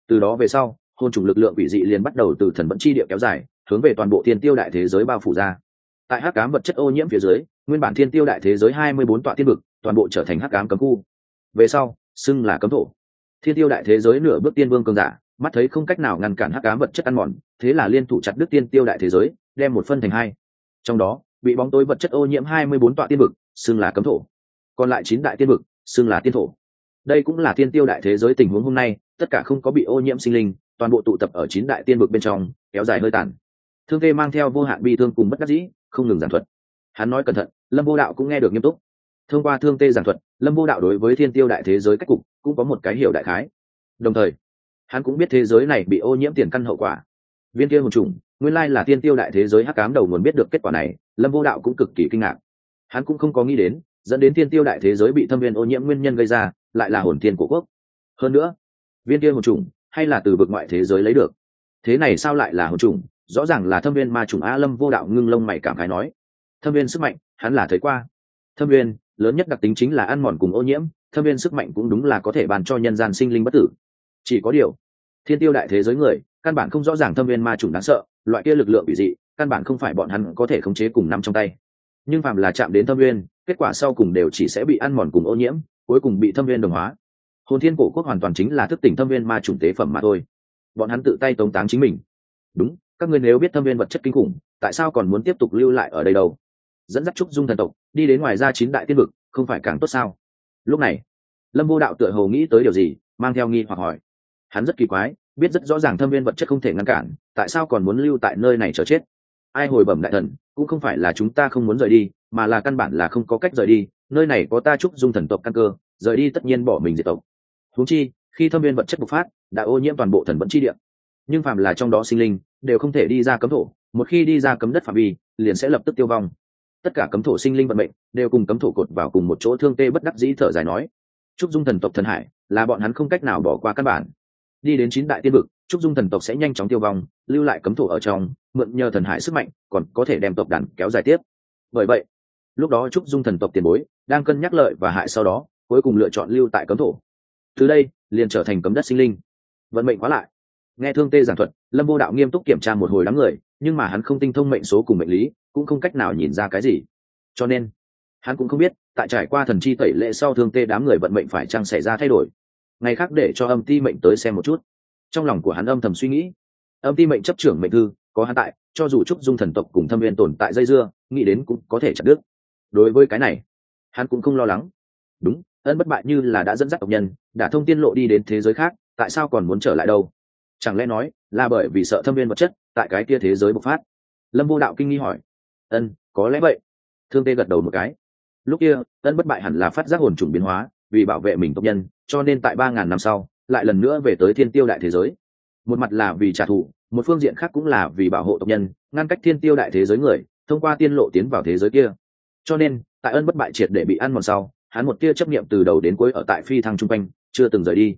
từ đó về sau, hồn trùng lực lượng quỷ dị liền bắt đầu từ thần vẫn chi địa kéo dài, hướng về toàn bộ thiên tiêu đại thế giới bao phủ ra. Tại hắc cám vật chất ô nhiễm phía dưới, nguyên bản thiên tiêu đại thế giới hai mươi bốn tọa tiên vực, toàn bộ trở thành hắc cám cấm khu. Về sau, xưng là cấm thổ. Thiên tiêu đại thế giới nửa bước tiên vương cường giả, mắt thấy không cách nào ngăn cản hắc cám vật chất ăn mòn, thế là liên thủ chặt đứt tiên tiêu đại thế giới, đem một phân thành hai. Trong đó bị bóng tối vật chất ô nhiễm hai mươi bốn tọa tiên vực, xưng là cấm thổ. Còn lại chín đại tiên vực, xưng là tiên thổ. Đây cũng là tiên tiêu đại thế giới tình huống hôm nay, tất cả không có bị ô nhiễm sinh linh, toàn bộ tụ tập ở chín đại tiên vực bên trong, kéo dài hơi tàn. Thương tê mang theo vô hạn bi thương cùng bất đắc dĩ, không ngừng giảng thuật. Hắn nói cẩn thận, lâm vô đạo cũng nghe được nghiêm túc. Thông qua thương tê giảng thuật, lâm vô đạo đối với thiên tiêu đại thế giới cách cục cũng có một cái hiểu đại khái. Đồng thời, hắn cũng biết thế giới này bị ô nhiễm tiền căn hậu quả. Viên kia hồn trùng, nguyên lai là tiên tiêu đại thế giới hắc cám đầu nguồn biết được kết quả này lâm vô đạo cũng cực kỳ kinh ngạc. Hắn cũng không có nghĩ đến, dẫn đến Thiên tiêu đại thế giới bị thâm viên ô nhiễm nguyên nhân gây ra, lại là hồn tiên của quốc. Hơn nữa, viên kia hồn trùng, hay là từ vực ngoại thế giới lấy được? Thế này sao lại là hồn trùng? Rõ ràng là thâm viên ma trùng a lâm vô đạo ngưng lông mày cảm khái nói. Thâm viên sức mạnh, hắn là thấy qua. Thâm viên, lớn nhất đặc tính chính là ăn mòn cùng ô nhiễm, thâm viên sức mạnh cũng đúng là có thể bàn cho nhân gian sinh linh bất tử. Chỉ có điều, thiên tiêu đại thế giới người, căn bản không rõ ràng thâm viên ma Trùng đáng sợ, loại kia lực lượng bị dị căn bản không phải bọn hắn có thể khống chế cùng nắm trong tay. Nhưng phàm là chạm đến thâm nguyên, kết quả sau cùng đều chỉ sẽ bị ăn mòn cùng ô nhiễm cuối cùng bị thâm nguyên đồng hóa. Hồn thiên cổ quốc hoàn toàn chính là thức tỉnh thâm viên ma chủng tế phẩm mà thôi. Bọn hắn tự tay tống táng chính mình. Đúng các ngươi nếu biết thâm viên vật chất kinh khủng tại sao còn muốn tiếp tục lưu lại ở đây đâu? Dẫn dắt trúc dung thần tộc đi đến ngoài ra chín đại tiên vực không phải càng tốt sao? Lúc này lâm vô đạo tựa hồ nghĩ tới điều gì mang theo nghi hoặc hỏi. Hắn rất kỳ quái biết rất rõ ràng thâm viên vật chất không thể ngăn cản tại sao còn muốn lưu tại nơi này chờ chết? Ai hồi bẩm đại thần, cũng không phải là chúng ta không muốn rời đi, mà là căn bản là không có cách rời đi, nơi này có ta trúc dung thần tộc căn cơ, rời đi tất nhiên bỏ mình diệt tộc. Huống chi, khi thâm viên vật chất bộc phát, đã ô nhiễm toàn bộ thần vẫn chi địa. Nhưng phàm là trong đó sinh linh, đều không thể đi ra cấm thổ, một khi đi ra cấm đất phạm vi, liền sẽ lập tức tiêu vong. Tất cả cấm thổ sinh linh vận mệnh, đều cùng cấm thổ cột vào cùng một chỗ thương tê bất đắc dĩ thở dài nói trúc dung thần tộc thần hải, là bọn hắn không cách nào bỏ qua căn bản. Đi đến chín đại tiên vực trúc dung thần tộc sẽ nhanh chóng tiêu vong, lưu lại cấm thổ ở trong, mượn nhờ thần hải sức mạnh, còn có thể đem tộc đàn kéo dài tiếp. Bởi vậy, lúc đó trúc dung thần tộc tiền bối đang cân nhắc lợi và hại sau đó, cuối cùng lựa chọn lưu tại cấm thổ. Từ đây, liền trở thành cấm đất sinh linh. Vận mệnh quá lại. Nghe thương tê giảng thuật, lâm vô đạo nghiêm túc kiểm tra một hồi đám người, nhưng mà hắn không tinh thông mệnh số cùng mệnh lý, cũng không cách nào nhìn ra cái gì. Cho nên, hắn cũng không biết, tại trải qua thần chi tẩy lệ sau thương tê đám người vận mệnh phải chăng xảy ra thay đổi. Ngày khác để cho âm ti mệnh tới xem một chút trong lòng của hắn âm thầm suy nghĩ. Âm ti mệnh chấp trưởng mệnh thư, có hắn tại, cho dù trúc dung thần tộc cùng thâm viên tồn tại dây dưa, nghĩ đến cũng có thể chặt đứt. Đối với cái này, hắn cũng không lo lắng. Đúng, ân bất bại như là đã dẫn dắt tộc nhân, đã thông tiên lộ đi đến thế giới khác, tại sao còn muốn trở lại đâu? Chẳng lẽ nói là bởi vì sợ thâm viên vật chất tại cái kia thế giới bộc phát? Lâm vô đạo kinh nghi hỏi. Ân, có lẽ vậy. Thương tê gật đầu một cái. Lúc kia, ân bất bại hẳn là phát giác hồn trùng biến hóa, vì bảo vệ mình tộc nhân, cho nên tại ba ngàn năm sau lại lần nữa về tới thiên tiêu đại thế giới. Một mặt là vì trả thù, một phương diện khác cũng là vì bảo hộ tộc nhân, ngăn cách thiên tiêu đại thế giới người, thông qua tiên lộ tiến vào thế giới kia. Cho nên, tại ân bất bại triệt để bị ăn mòn sau, hắn một tia chấp nghiệm từ đầu đến cuối ở tại phi thăng trung quanh, chưa từng rời đi.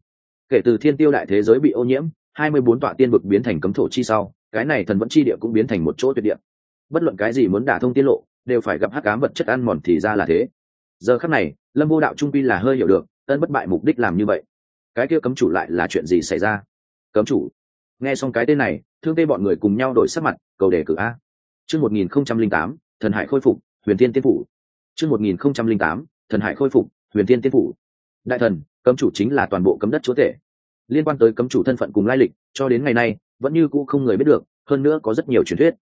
Kể từ thiên tiêu đại thế giới bị ô nhiễm, hai mươi bốn tọa tiên vực biến thành cấm thổ chi sau, cái này thần vẫn chi địa cũng biến thành một chỗ tuyệt địa. Bất luận cái gì muốn đả thông tiên lộ, đều phải gặp hắc cám vật chất ăn mòn thì ra là thế. Giờ khắc này, lâm vô đạo trung pi là hơi hiểu được, ân bất bại mục đích làm như vậy cái kia cấm chủ lại là chuyện gì xảy ra? Cấm chủ? Nghe xong cái tên này, thương tê bọn người cùng nhau đổi sắc mặt, cầu đề cử a. Chương một nghìn không trăm linh tám, thần hải khôi phục, huyền thiên tiên phủ. Chương một nghìn không trăm linh tám, thần hải khôi phục, huyền thiên tiên phủ. Đại thần, cấm chủ chính là toàn bộ cấm đất chúa tể. Liên quan tới cấm chủ thân phận cùng lai lịch, cho đến ngày nay, vẫn như cũ không người biết được, hơn nữa có rất nhiều truyền thuyết.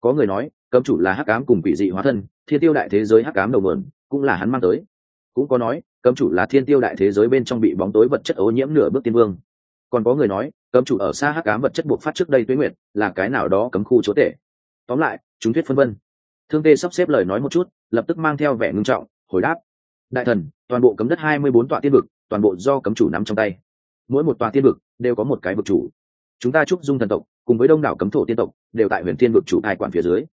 Có người nói, cấm chủ là hắc ám cùng quỷ dị hóa thân, thiên tiêu đại thế giới hắc ám đầu mượn cũng là hắn mang tới. Cũng có nói cấm chủ là thiên tiêu đại thế giới bên trong bị bóng tối vật chất ô nhiễm nửa bước tiên vương. Còn có người nói, cấm chủ ở xa hắc ám vật chất buộc phát trước đây tuế nguyệt, là cái nào đó cấm khu chúa tể. Tóm lại, chúng thuyết phân vân. Thương tê sắp xếp lời nói một chút, lập tức mang theo vẻ ngưng trọng, hồi đáp. Đại thần, toàn bộ cấm đất hai mươi bốn tọa tiên vực, toàn bộ do cấm chủ nắm trong tay. Mỗi một tòa tiên vực đều có một cái vực chủ. Chúng ta chúc dung thần tộc, cùng với đông đảo cấm thổ tiên tộc, đều tại huyền tiên vực chủ tài quản phía dưới.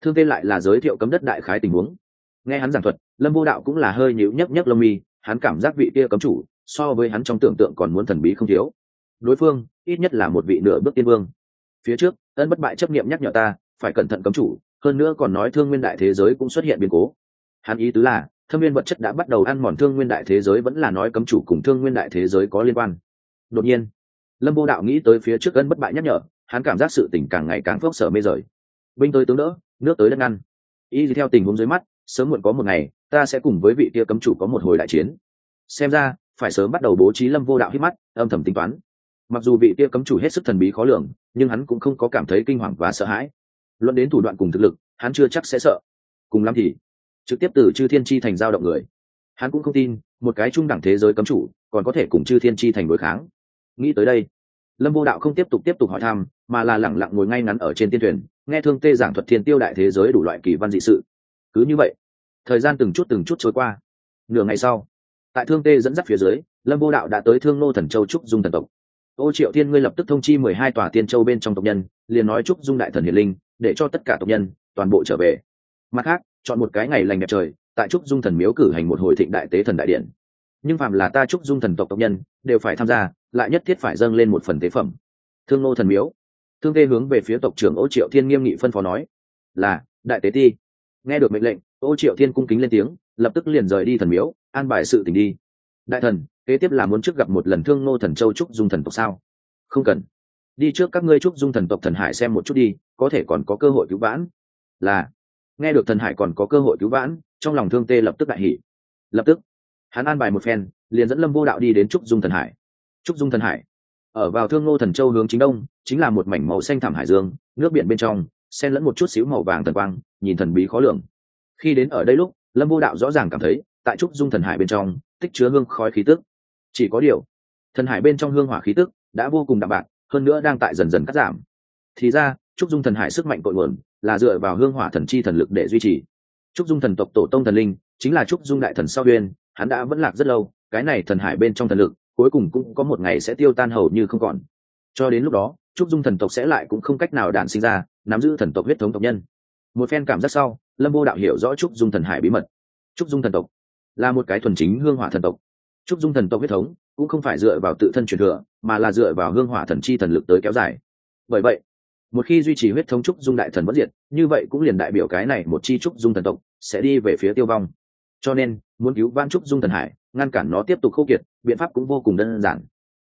Thương tê lại là giới thiệu cấm đất đại khái tình huống. Nghe hắn giảng thuật, lâm vô đạo cũng là hơi nhịu nhấc nhấc lông mi hắn cảm giác vị kia cấm chủ so với hắn trong tưởng tượng còn muốn thần bí không thiếu. Đối phương, ít nhất là một vị nửa bước tiên vương. Phía trước, ân bất bại chấp nghiệm nhắc nhở ta, phải cẩn thận cấm chủ, hơn nữa còn nói thương nguyên đại thế giới cũng xuất hiện biến cố. Hắn ý tứ là, thâm viên vật chất đã bắt đầu ăn mòn thương nguyên đại thế giới vẫn là nói cấm chủ cùng thương nguyên đại thế giới có liên quan. Đột nhiên, lâm vô đạo nghĩ tới phía trước ân bất bại nhắc nhở, hắn cảm giác sự tình càng ngày càng phốc sở mê rời. Binh tới tướng đỡ, nước tới đất ngăn. Y theo tình huống dưới mắt, sớm muộn có một ngày ta sẽ cùng với vị kia cấm chủ có một hồi đại chiến. Xem ra, phải sớm bắt đầu bố trí lâm vô đạo hít mắt, âm thầm tính toán. Mặc dù vị kia cấm chủ hết sức thần bí khó lường, nhưng hắn cũng không có cảm thấy kinh hoàng và sợ hãi. Luận đến thủ đoạn cùng thực lực, hắn chưa chắc sẽ sợ. Cùng lắm thì, trực tiếp từ chư thiên chi thành giao động người. Hắn cũng không tin, một cái trung đẳng thế giới cấm chủ, còn có thể cùng chư thiên chi thành đối kháng. Nghĩ tới đây, lâm vô đạo không tiếp tục tiếp tục hỏi thăm, mà là lẳng lặng ngồi ngay ngắn ở trên tiên thuyền, nghe thương tê giảng thuật thiên tiêu đại thế giới đủ loại kỳ văn dị sự. Cứ như vậy thời gian từng chút từng chút trôi qua. Nửa ngày sau, tại thương tê dẫn dắt phía dưới, lâm vô đạo đã tới thương nô thần châu trúc dung thần tộc. Ô triệu thiên, ngươi lập tức thông chi mười hai tòa tiên châu bên trong tộc nhân, liền nói trúc dung đại thần hiền linh, để cho tất cả tộc nhân toàn bộ trở về. Mặt khác, chọn một cái ngày lành đẹp trời, tại trúc dung thần miếu cử hành một hồi thịnh đại tế thần đại điện. Nhưng phàm là ta trúc dung thần tộc tộc nhân, đều phải tham gia, lại nhất thiết phải dâng lên một phần tế phẩm. Thương nô thần miếu. Thương tê hướng về phía tộc trưởng ô triệu thiên nghiêm nghị phân phó nói, là, đại tế ti, nghe được mệnh lệnh ô triệu thiên cung kính lên tiếng, lập tức liền rời đi thần miếu, an bài sự tình đi. Đại thần, kế tiếp là muốn trước gặp một lần thương ngô thần châu trúc dung thần tộc sao? Không cần. Đi trước các ngươi trúc dung thần tộc thần hải xem một chút đi, có thể còn có cơ hội cứu vãn. Là. Nghe được thần hải còn có cơ hội cứu vãn, trong lòng thương tê lập tức đại hỉ. Lập tức, hắn an bài một phen, liền dẫn lâm vô đạo đi đến trúc dung thần hải. Trúc dung thần hải. Ở vào thương ngô thần châu hướng chính đông, chính là một mảnh màu xanh thảm hải dương, nước biển bên trong, xen lẫn một chút xíu màu vàng thần quang, nhìn thần bí khó lường khi đến ở đây lúc, lâm vô đạo rõ ràng cảm thấy, tại trúc dung thần hải bên trong, tích chứa hương khói khí tức. Chỉ có điều, thần hải bên trong hương hỏa khí tức đã vô cùng đạm bạc, hơn nữa đang tại dần dần cắt giảm. Thì ra, trúc dung thần hải sức mạnh cội nguồn là dựa vào hương hỏa thần chi thần lực để duy trì. Trúc dung thần tộc tổ tông thần linh, chính là trúc dung đại thần sao uyên hắn đã vẫn lạc rất lâu, cái này thần hải bên trong thần lực, cuối cùng cũng có một ngày sẽ tiêu tan hầu như không còn. Cho đến lúc đó, trúc dung thần tộc sẽ lại cũng không cách nào đản sinh ra, nắm giữ thần tộc huyết thống tộc nhân. Một phen cảm giác sau lâm vô đạo hiểu rõ trúc dung thần hải bí mật. Trúc dung thần tộc là một cái thuần chính hương hỏa thần tộc. Trúc dung thần tộc huyết thống cũng không phải dựa vào tự thân truyền thừa, mà là dựa vào hương hỏa thần chi thần lực tới kéo dài. Bởi vậy, một khi duy trì huyết thống trúc dung đại thần bất diệt, như vậy cũng liền đại biểu cái này một chi trúc dung thần tộc sẽ đi về phía tiêu vong. Cho nên, muốn cứu van trúc dung thần hải, ngăn cản nó tiếp tục khâu kiệt, biện pháp cũng vô cùng đơn giản.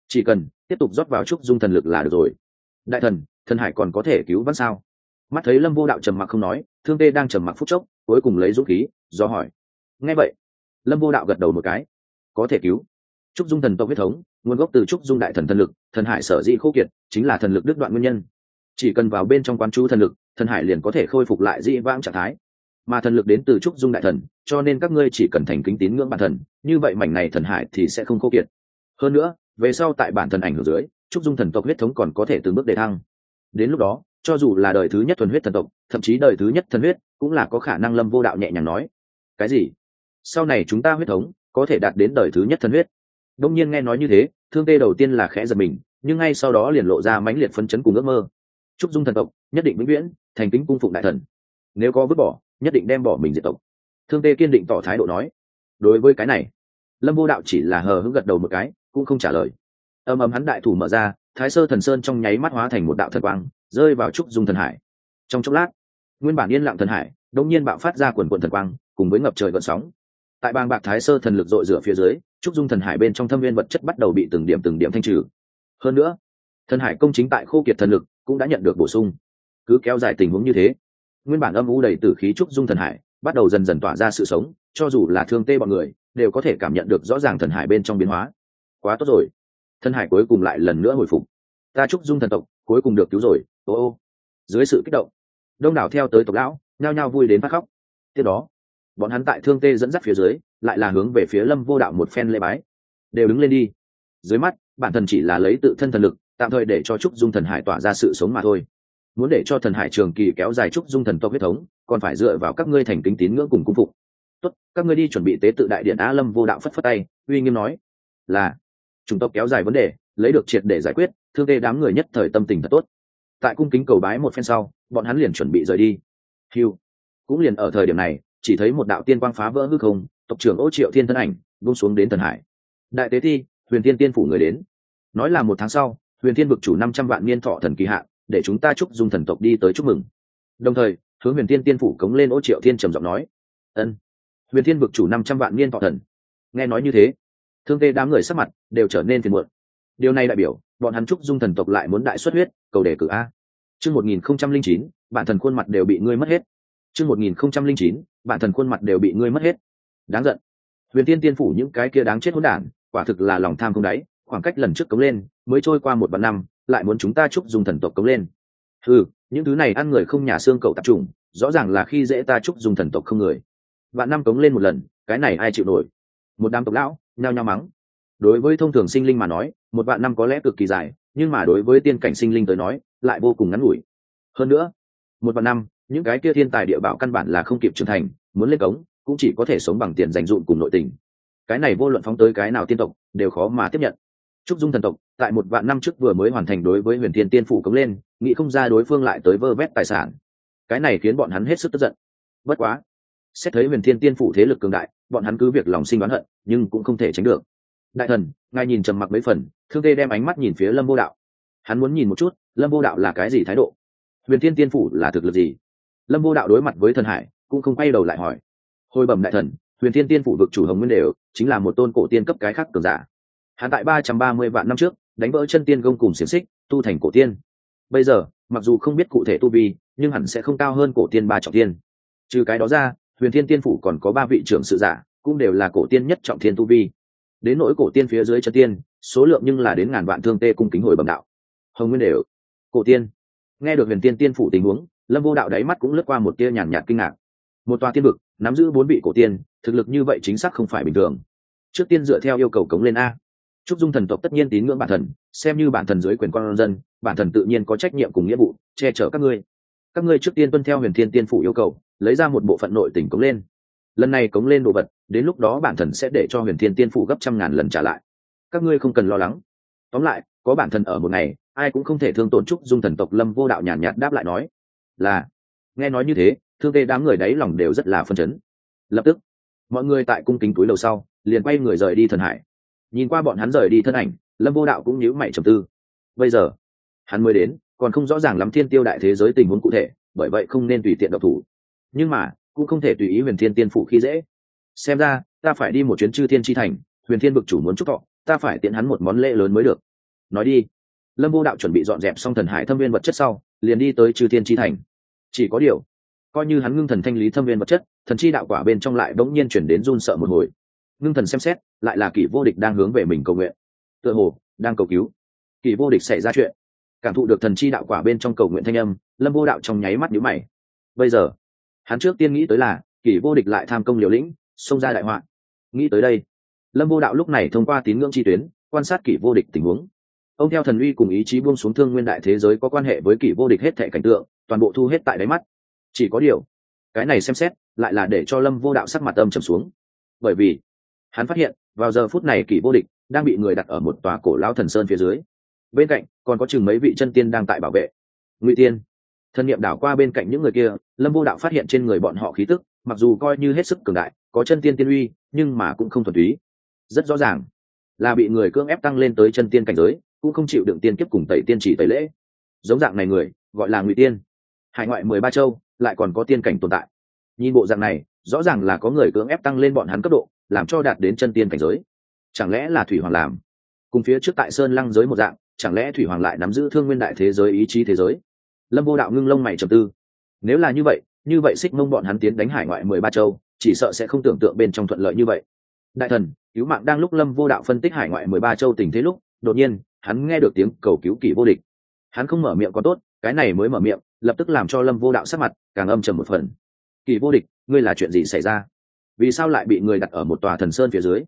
Chỉ cần tiếp tục rót vào trúc dung thần lực là được rồi. Đại thần thần hải còn có thể cứu vãn sao? Mắt thấy lâm vô đạo trầm mặc không nói thương tê đang trầm mặc phút chốc, cuối cùng lấy dũng khí, do hỏi. Nghe vậy, lâm vô đạo gật đầu một cái. Có thể cứu. Trúc dung thần tộc huyết thống, nguồn gốc từ trúc dung đại thần thần lực, thần hải sở dĩ khô kiệt, chính là thần lực đứt đoạn nguyên nhân. Chỉ cần vào bên trong quán chú thần lực, thần hải liền có thể khôi phục lại dĩ vãng trạng thái. Mà thần lực đến từ trúc dung đại thần, cho nên các ngươi chỉ cần thành kính tín ngưỡng bản thần, như vậy mảnh này thần hải thì sẽ không khô kiệt. Hơn nữa, về sau tại bản thần ảnh hưởng dưới, trúc dung thần tộc huyết thống còn có thể từng bước đề thăng. Đến lúc đó cho dù là đời thứ nhất thuần huyết thần tộc, thậm chí đời thứ nhất thần huyết, cũng là có khả năng lâm vô đạo nhẹ nhàng nói, cái gì? Sau này chúng ta huyết thống có thể đạt đến đời thứ nhất thần huyết? Đông nhiên nghe nói như thế, thương tê đầu tiên là khẽ giật mình, nhưng ngay sau đó liền lộ ra mãnh liệt phân chấn cùng ước mơ. Trúc dung thần tộc, nhất định vĩnh viễn, thành kính cung phụng đại thần. Nếu có vứt bỏ, nhất định đem bỏ mình diệt tộc. Thương tê kiên định tỏ thái độ nói, đối với cái này. Lâm vô đạo chỉ là hờ hững gật đầu một cái, cũng không trả lời. Âm ầm hắn đại thủ mở ra, thái sơ thần sơn trong nháy mắt hóa thành một đạo thần quang rơi vào trúc dung thần hải. Trong chốc lát, nguyên bản yên lặng thần hải đông nhiên bạo phát ra quần quần thần quang, cùng với ngập trời gợn sóng. Tại bang bạc thái sơ thần lực dội rửa phía dưới, trúc dung thần hải bên trong thâm viên vật chất bắt đầu bị từng điểm từng điểm thanh trừ. Hơn nữa, thần hải công chính tại khô kiệt thần lực cũng đã nhận được bổ sung. Cứ kéo dài tình huống như thế, nguyên bản âm u đầy tử khí trúc dung thần hải bắt đầu dần dần tỏa ra sự sống, cho dù là thương tê bọn người, đều có thể cảm nhận được rõ ràng thần hải bên trong biến hóa. Quá tốt rồi. Thần hải cuối cùng lại lần nữa hồi phục. Ta trúc dung thần tộc cuối cùng được cứu rồi ô ô. Dưới sự kích động, đông đảo theo tới tộc lão, nhao nhao vui đến phát khóc. Tiếp đó, bọn hắn tại thương tê dẫn dắt phía dưới, lại là hướng về phía lâm vô đạo một phen lễ bái. Đều đứng lên đi. Dưới mắt, bản thân chỉ là lấy tự thân thần lực, tạm thời để cho trúc dung thần hải tỏa ra sự sống mà thôi. Muốn để cho thần hải trường kỳ kéo dài trúc dung thần tộc huyết thống, còn phải dựa vào các ngươi thành kính tín ngưỡng cùng cung phục tốt, các ngươi đi chuẩn bị tế tự đại điện á lâm vô đạo phất phất tay, uy nghiêm nói, là chúng tộc kéo dài vấn đề, lấy được triệt để giải quyết, thương tê đám người nhất thời tâm tình thật tốt tại cung kính cầu bái một phen sau, bọn hắn liền chuẩn bị rời đi. Hiu cũng liền ở thời điểm này, chỉ thấy một đạo tiên quang phá vỡ hư không, tộc trưởng ô triệu thiên thân ảnh bung xuống đến thần hải. Đại tế thi, huyền tiên tiên phủ người đến. Nói là một tháng sau, huyền thiên vực chủ năm trăm vạn niên thọ thần kỳ hạn để chúng ta chúc dung thần tộc đi tới chúc mừng. Đồng thời, hướng huyền thiên tiên phủ cống lên ô triệu thiên trầm giọng nói, ân. Huyền thiên vực chủ năm trăm vạn niên thọ thần. Nghe nói như thế, thương tê đám người sắc mặt đều trở nên phiền muộn điều này đại biểu, bọn hắn chúc dung thần tộc lại muốn đại xuất huyết, cầu đề cử a. Chương một nghìn không trăm linh chín, bản thần khuôn mặt đều bị ngươi mất hết. Chương một nghìn không trăm linh chín, bản thần khuôn mặt đều bị ngươi mất hết. Đáng giận. Huyền tiên tiên phủ những cái kia đáng chết hỗn đản, quả thực là lòng tham không đáy, khoảng cách lần trước cống lên, mới trôi qua một vạn năm, lại muốn chúng ta chúc dùng thần tộc cống lên. Ừ những thứ này ăn người không nhà xương cậu tạp trùng, rõ ràng là khi dễ ta chúc dùng thần tộc không người. Vạn năm cống lên một lần, cái này ai chịu nổi? Một đám tộc lão, nhao nhao mắng đối với thông thường sinh linh mà nói, một vạn năm có lẽ cực kỳ dài, nhưng mà đối với tiên cảnh sinh linh tới nói, lại vô cùng ngắn ngủi. Hơn nữa, một vạn năm, những cái kia thiên tài địa bảo căn bản là không kịp trưởng thành, muốn lên cống, cũng chỉ có thể sống bằng tiền dành dụm cùng nội tình. Cái này vô luận phóng tới cái nào tiên tộc, đều khó mà tiếp nhận. Trúc dung thần tộc, tại một vạn năm trước vừa mới hoàn thành đối với huyền thiên tiên phủ cống lên, nghĩ không ra đối phương lại tới vơ vét tài sản. Cái này khiến bọn hắn hết sức tức giận. Bất quá, xét thấy huyền thiên tiên phủ thế lực cường đại, bọn hắn cứ việc lòng sinh đoán hận, nhưng cũng không thể tránh được đại thần, ngài nhìn trầm mặc mấy phần, thương tê đem ánh mắt nhìn phía lâm vô đạo. Hắn muốn nhìn một chút, lâm vô đạo là cái gì thái độ? Huyền thiên tiên phủ là thực lực gì? Lâm vô đạo đối mặt với thần hải, cũng không quay đầu lại hỏi. Hồi bẩm đại thần, huyền thiên tiên phủ vực chủ hồng nguyên đều, chính là một tôn cổ tiên cấp cái khác cường giả. Hắn tại ba trăm ba mươi vạn năm trước, đánh vỡ chân tiên gông cùng xiềng xích, tu thành cổ tiên. Bây giờ, mặc dù không biết cụ thể tu vi, nhưng hẳn sẽ không cao hơn cổ tiên ba trọng tiên. Trừ cái đó ra, huyền thiên tiên phủ còn có ba vị trưởng sự giả, cũng đều là cổ tiên nhất trọng thiên tu vi đến nỗi cổ tiên phía dưới chân tiên, số lượng nhưng là đến ngàn vạn thương tê cung kính hồi bẩm đạo. Hồng nguyên đều, cổ tiên. Nghe được huyền tiên tiên phủ tình huống, lâm vô đạo đáy mắt cũng lướt qua một tia nhàn nhạt kinh ngạc. Một tòa tiên vực, nắm giữ bốn vị cổ tiên, thực lực như vậy chính xác không phải bình thường. Trước tiên dựa theo yêu cầu cống lên a. Trúc dung thần tộc tất nhiên tín ngưỡng bản thần, xem như bản thần dưới quyền con dân, bản thần tự nhiên có trách nhiệm cùng nghĩa vụ, che chở các ngươi. Các ngươi trước tiên tuân theo huyền thiên tiên phủ yêu cầu, lấy ra một bộ phận nội tỉnh cống lên. Lần này cống lên đồ vật đến lúc đó bản thần sẽ để cho huyền thiên tiên phủ gấp trăm ngàn lần trả lại. Các ngươi không cần lo lắng. Tóm lại có bản thần ở một ngày ai cũng không thể thương tổn trúc dung thần tộc lâm vô đạo nhàn nhạt, nhạt đáp lại nói là. Nghe nói như thế thương tê đám người đáy lòng đều rất là phân chấn. Lập tức mọi người tại cung kính túi lầu sau liền quay người rời đi thần hải. Nhìn qua bọn hắn rời đi thân ảnh lâm vô đạo cũng nhíu mày trầm tư. Bây giờ hắn mới đến còn không rõ ràng lắm thiên tiêu đại thế giới tình huống cụ thể bởi vậy không nên tùy tiện độc thủ. Nhưng mà cũng không thể tùy ý huyền thiên tiên phụ khi dễ xem ra, ta phải đi một chuyến chư thiên tri thành, huyền thiên vực chủ muốn chúc thọ, ta phải tiện hắn một món lễ lớn mới được. Nói đi. Lâm vô đạo chuẩn bị dọn dẹp xong thần hải thâm viên vật chất sau, liền đi tới chư thiên tri thành. Chỉ có điều, coi như hắn ngưng thần thanh lý thâm viên vật chất, thần chi đạo quả bên trong lại bỗng nhiên chuyển đến run sợ một hồi. Ngưng thần xem xét, lại là kỷ vô địch đang hướng về mình cầu nguyện. Tựa hồ, đang cầu cứu. Kỷ vô địch xảy ra chuyện. Cảm thụ được thần chi đạo quả bên trong cầu nguyện thanh âm, lâm vô đạo trong nháy mắt nhữ mày. Bây giờ, hắn trước tiên nghĩ tới là, kỷ vô địch lại tham công liều lĩnh xông ra đại họa. Nghĩ tới đây, lâm vô đạo lúc này thông qua tín ngưỡng chi tuyến, quan sát kỷ vô địch tình huống. Ông theo thần uy cùng ý chí buông xuống thương nguyên đại thế giới có quan hệ với kỷ vô địch hết thệ cảnh tượng, toàn bộ thu hết tại đáy mắt. Chỉ có điều, cái này xem xét, lại là để cho lâm vô đạo sắc mặt âm trầm xuống. Bởi vì, hắn phát hiện, vào giờ phút này kỷ vô địch đang bị người đặt ở một tòa cổ lao thần sơn phía dưới. Bên cạnh, còn có chừng mấy vị chân tiên đang tại bảo vệ. Ngụy tiên, thân nhiệm đảo qua bên cạnh những người kia, lâm vô đạo phát hiện trên người bọn họ khí tức, mặc dù coi như hết sức cường đại có chân tiên tiên uy, nhưng mà cũng không thuần túy. Rất rõ ràng, là bị người cưỡng ép tăng lên tới chân tiên cảnh giới, cũng không chịu đựng tiên kiếp cùng tẩy tiên chỉ tẩy lễ. Giống dạng này người, gọi là ngụy tiên. Hải ngoại mười ba châu, lại còn có tiên cảnh tồn tại. Nhìn bộ dạng này, rõ ràng là có người cưỡng ép tăng lên bọn hắn cấp độ, làm cho đạt đến chân tiên cảnh giới. Chẳng lẽ là thủy hoàng làm? Cùng phía trước tại sơn lăng giới một dạng, chẳng lẽ thủy hoàng lại nắm giữ thương nguyên đại thế giới, ý chí thế giới? Lâm vô đạo ngưng lông mày trầm tư. Nếu là như vậy như vậy xích mông bọn hắn tiến đánh hải ngoại mười ba châu chỉ sợ sẽ không tưởng tượng bên trong thuận lợi như vậy. Đại thần, cứu mạng đang lúc lâm vô đạo phân tích hải ngoại mười ba châu tình thế lúc, đột nhiên, hắn nghe được tiếng cầu cứu kỷ vô địch. Hắn không mở miệng có tốt, cái này mới mở miệng, lập tức làm cho lâm vô đạo sắc mặt càng âm trầm một phần. Kỳ vô địch, ngươi là chuyện gì xảy ra? Vì sao lại bị người đặt ở một tòa thần sơn phía dưới?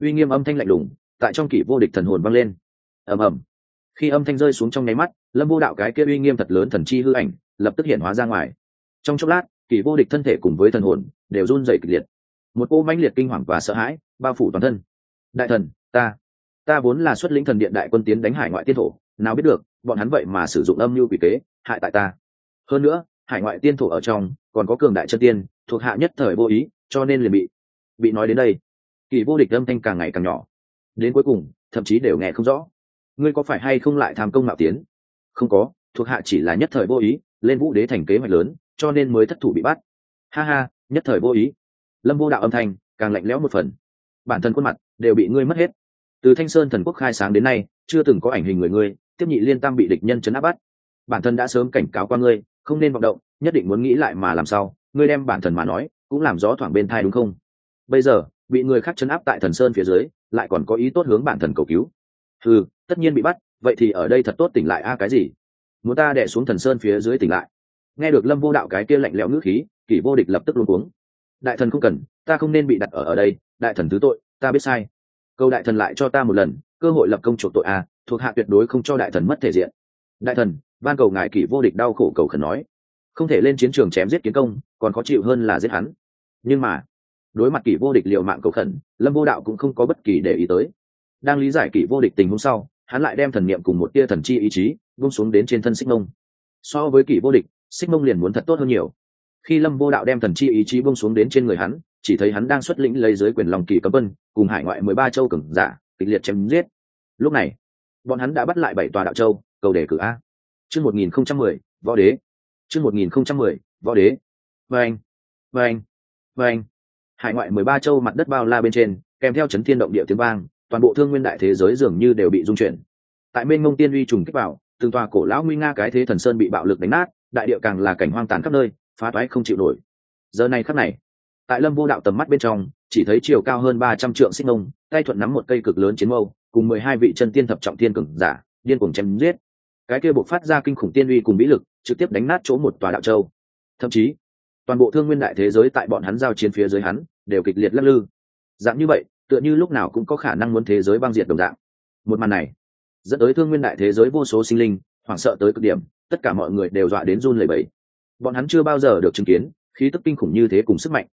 Uy nghiêm âm thanh lạnh lùng, tại trong kỳ vô địch thần hồn vang lên. Ầm ầm. Khi âm thanh rơi xuống trong nháy mắt, lâm vô đạo cái kia uy nghiêm thật lớn thần chi hư ảnh, lập tức hiện hóa ra ngoài. Trong chốc lát kỳ vô địch thân thể cùng với thần hồn, đều run rẩy kịch liệt. Một cô mãnh liệt kinh hoàng và sợ hãi bao phủ toàn thân. Đại thần, ta ta vốn là xuất lĩnh thần điện đại quân tiến đánh hải ngoại tiên thổ, nào biết được, bọn hắn vậy mà sử dụng âm mưu quỷ kế, hại tại ta. Hơn nữa, hải ngoại tiên thổ ở trong, còn có cường đại chân tiên, thuộc hạ nhất thời vô ý, cho nên liền bị bị nói đến đây. Kỳ vô địch âm thanh càng ngày càng nhỏ. Đến cuối cùng, thậm chí đều nghe không rõ. Ngươi có phải hay không lại tham công mạo tiến? Không có, thuộc hạ chỉ là nhất thời vô ý, lên vũ đế thành kế hoạch lớn cho nên mới thất thủ bị bắt. Ha ha, nhất thời vô ý. Lâm vô đạo âm thanh càng lạnh lẽo một phần. Bản thân khuôn mặt đều bị ngươi mất hết. Từ thanh sơn thần quốc khai sáng đến nay, chưa từng có ảnh hình người ngươi, tiếp nhị liên tam bị địch nhân chấn áp bắt. Bản thân đã sớm cảnh cáo qua ngươi, không nên vọng động, nhất định muốn nghĩ lại mà làm sao, ngươi đem bản thân mà nói, cũng làm gió thoảng bên thai đúng không? Bây giờ, bị người khác chấn áp tại thần sơn phía dưới, lại còn có ý tốt hướng bản thân cầu cứu. Ừ tất nhiên bị bắt, vậy thì ở đây thật tốt tỉnh lại a, cái gì? Muốn ta đẻ xuống thần sơn phía dưới tỉnh lại nghe được lâm vô đạo cái kia lạnh lẽo ngữ khí, kỷ vô địch lập tức luôn cuống. Đại thần không cần, ta không nên bị đặt ở ở đây, đại thần thứ tội, ta biết sai. Câu đại thần lại cho ta một lần, cơ hội lập công chuộc tội a thuộc hạ tuyệt đối không cho đại thần mất thể diện. Đại thần, ban cầu ngài kỷ vô địch đau khổ cầu khẩn nói. Không thể lên chiến trường chém giết kiến công, còn khó chịu hơn là giết hắn. Nhưng mà, đối mặt kỷ vô địch liệu mạng cầu khẩn, lâm vô đạo cũng không có bất kỳ để ý tới. Đang lý giải kỷ vô địch tình hôm sau, hắn lại đem thần niệm cùng một tia thần chi ý chí vung xuống đến trên thân xích mông. So với kỷ vô địch xích mông liền muốn thật tốt hơn nhiều. Khi lâm vô đạo đem thần chi ý chí bung xuống đến trên người hắn, chỉ thấy hắn đang xuất lĩnh lấy dưới quyền lòng kỳ cấm vân cùng hải ngoại mười ba châu cừng giả, kịch liệt chém giết. Lúc này, bọn hắn đã bắt lại bảy tòa đạo châu, cầu đề cử a. Chương một nghìn không trăm mười, võ đế. Chương một nghìn không trăm mười, võ đế. Vâng vâng anh. hải ngoại mười ba châu mặt đất bao la bên trên, kèm theo chấn thiên động địa tiếng vang, toàn bộ thương nguyên đại thế giới dường như đều bị dung chuyển. Tại bên ngông tiên uy trùng kích vào, từng tòa cổ lão nguy nga cái thế thần sơn bị bạo lực đánh nát đại địa càng là cảnh hoang tàn khắp nơi, phá toái không chịu nổi. Giờ này khắc này, tại lâm vô đạo tầm mắt bên trong, chỉ thấy chiều cao hơn ba trăm trượng xích ngông tay thuận nắm một cây cực lớn chiến mâu, cùng mười hai vị chân tiên thập trọng tiên cường giả, điên cuồng chém giết. Cái kia buộc phát ra kinh khủng tiên uy cùng vĩ lực, trực tiếp đánh nát chỗ một tòa đạo châu. Thậm chí, toàn bộ thương nguyên đại thế giới tại bọn hắn giao chiến phía dưới hắn, đều kịch liệt lắc lư. Dạng như vậy, tựa như lúc nào cũng có khả năng muốn thế giới băng diệt đồng dạng. Một màn này, dẫn tới thương nguyên đại thế giới vô số sinh linh, hoảng sợ tới cực điểm tất cả mọi người đều dọa đến run lẩy bẩy. Bọn hắn chưa bao giờ được chứng kiến, khí tức kinh khủng như thế cùng sức mạnh.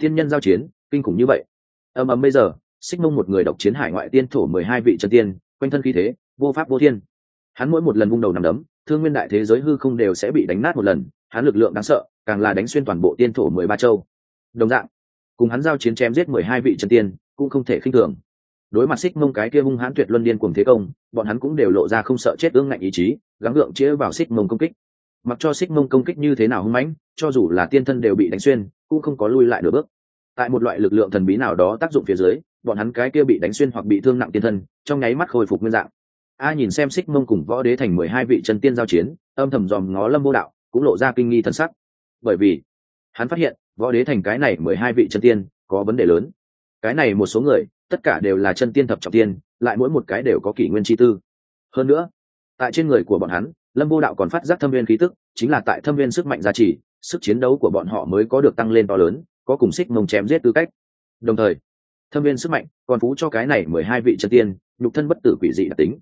Tiên nhân giao chiến, kinh khủng như vậy. Ầm ầm bây giờ, xích mông một người độc chiến hải ngoại tiên thổ mười hai vị chân tiên, quanh thân khí thế, vô pháp vô thiên. Hắn mỗi một lần vung đầu nằm đấm, thương nguyên đại thế giới hư không đều sẽ bị đánh nát một lần, hắn lực lượng đáng sợ, càng là đánh xuyên toàn bộ tiên thổ mười ba châu. Đồng dạng, cùng hắn giao chiến chém giết mười hai vị chân tiên, cũng không thể khinh thường đối mặt xích mông cái kia hung hãn tuyệt luân điên cuồng thế công, bọn hắn cũng đều lộ ra không sợ chết ương ngạnh ý chí, gắng gượng chĩa vào xích mông công kích. Mặc cho xích mông công kích như thế nào hung mãnh, cho dù là tiên thân đều bị đánh xuyên, cũng không có lui lại nửa bước. Tại một loại lực lượng thần bí nào đó tác dụng phía dưới, bọn hắn cái kia bị đánh xuyên hoặc bị thương nặng tiên thân, trong nháy mắt khôi phục nguyên dạng. A nhìn xem xích mông cùng võ đế thành mười hai vị chân tiên giao chiến, âm thầm dòm ngó lâm vô đạo, cũng lộ ra kinh nghi thần sắc. Bởi vì, hắn phát hiện, võ đế thành cái này mười hai vị chân tiên có vấn đề lớn. Cái này một số người tất cả đều là chân tiên thập trọng tiên, lại mỗi một cái đều có kỷ nguyên chi tư. Hơn nữa, tại trên người của bọn hắn, lâm vô đạo còn phát giác thâm viên khí tức, chính là tại thâm viên sức mạnh gia trì, sức chiến đấu của bọn họ mới có được tăng lên to lớn, có cùng xích mông chém giết tư cách. Đồng thời, thâm viên sức mạnh còn phú cho cái này mười hai vị chân tiên, nhục thân bất tử quỷ dị đặc tính.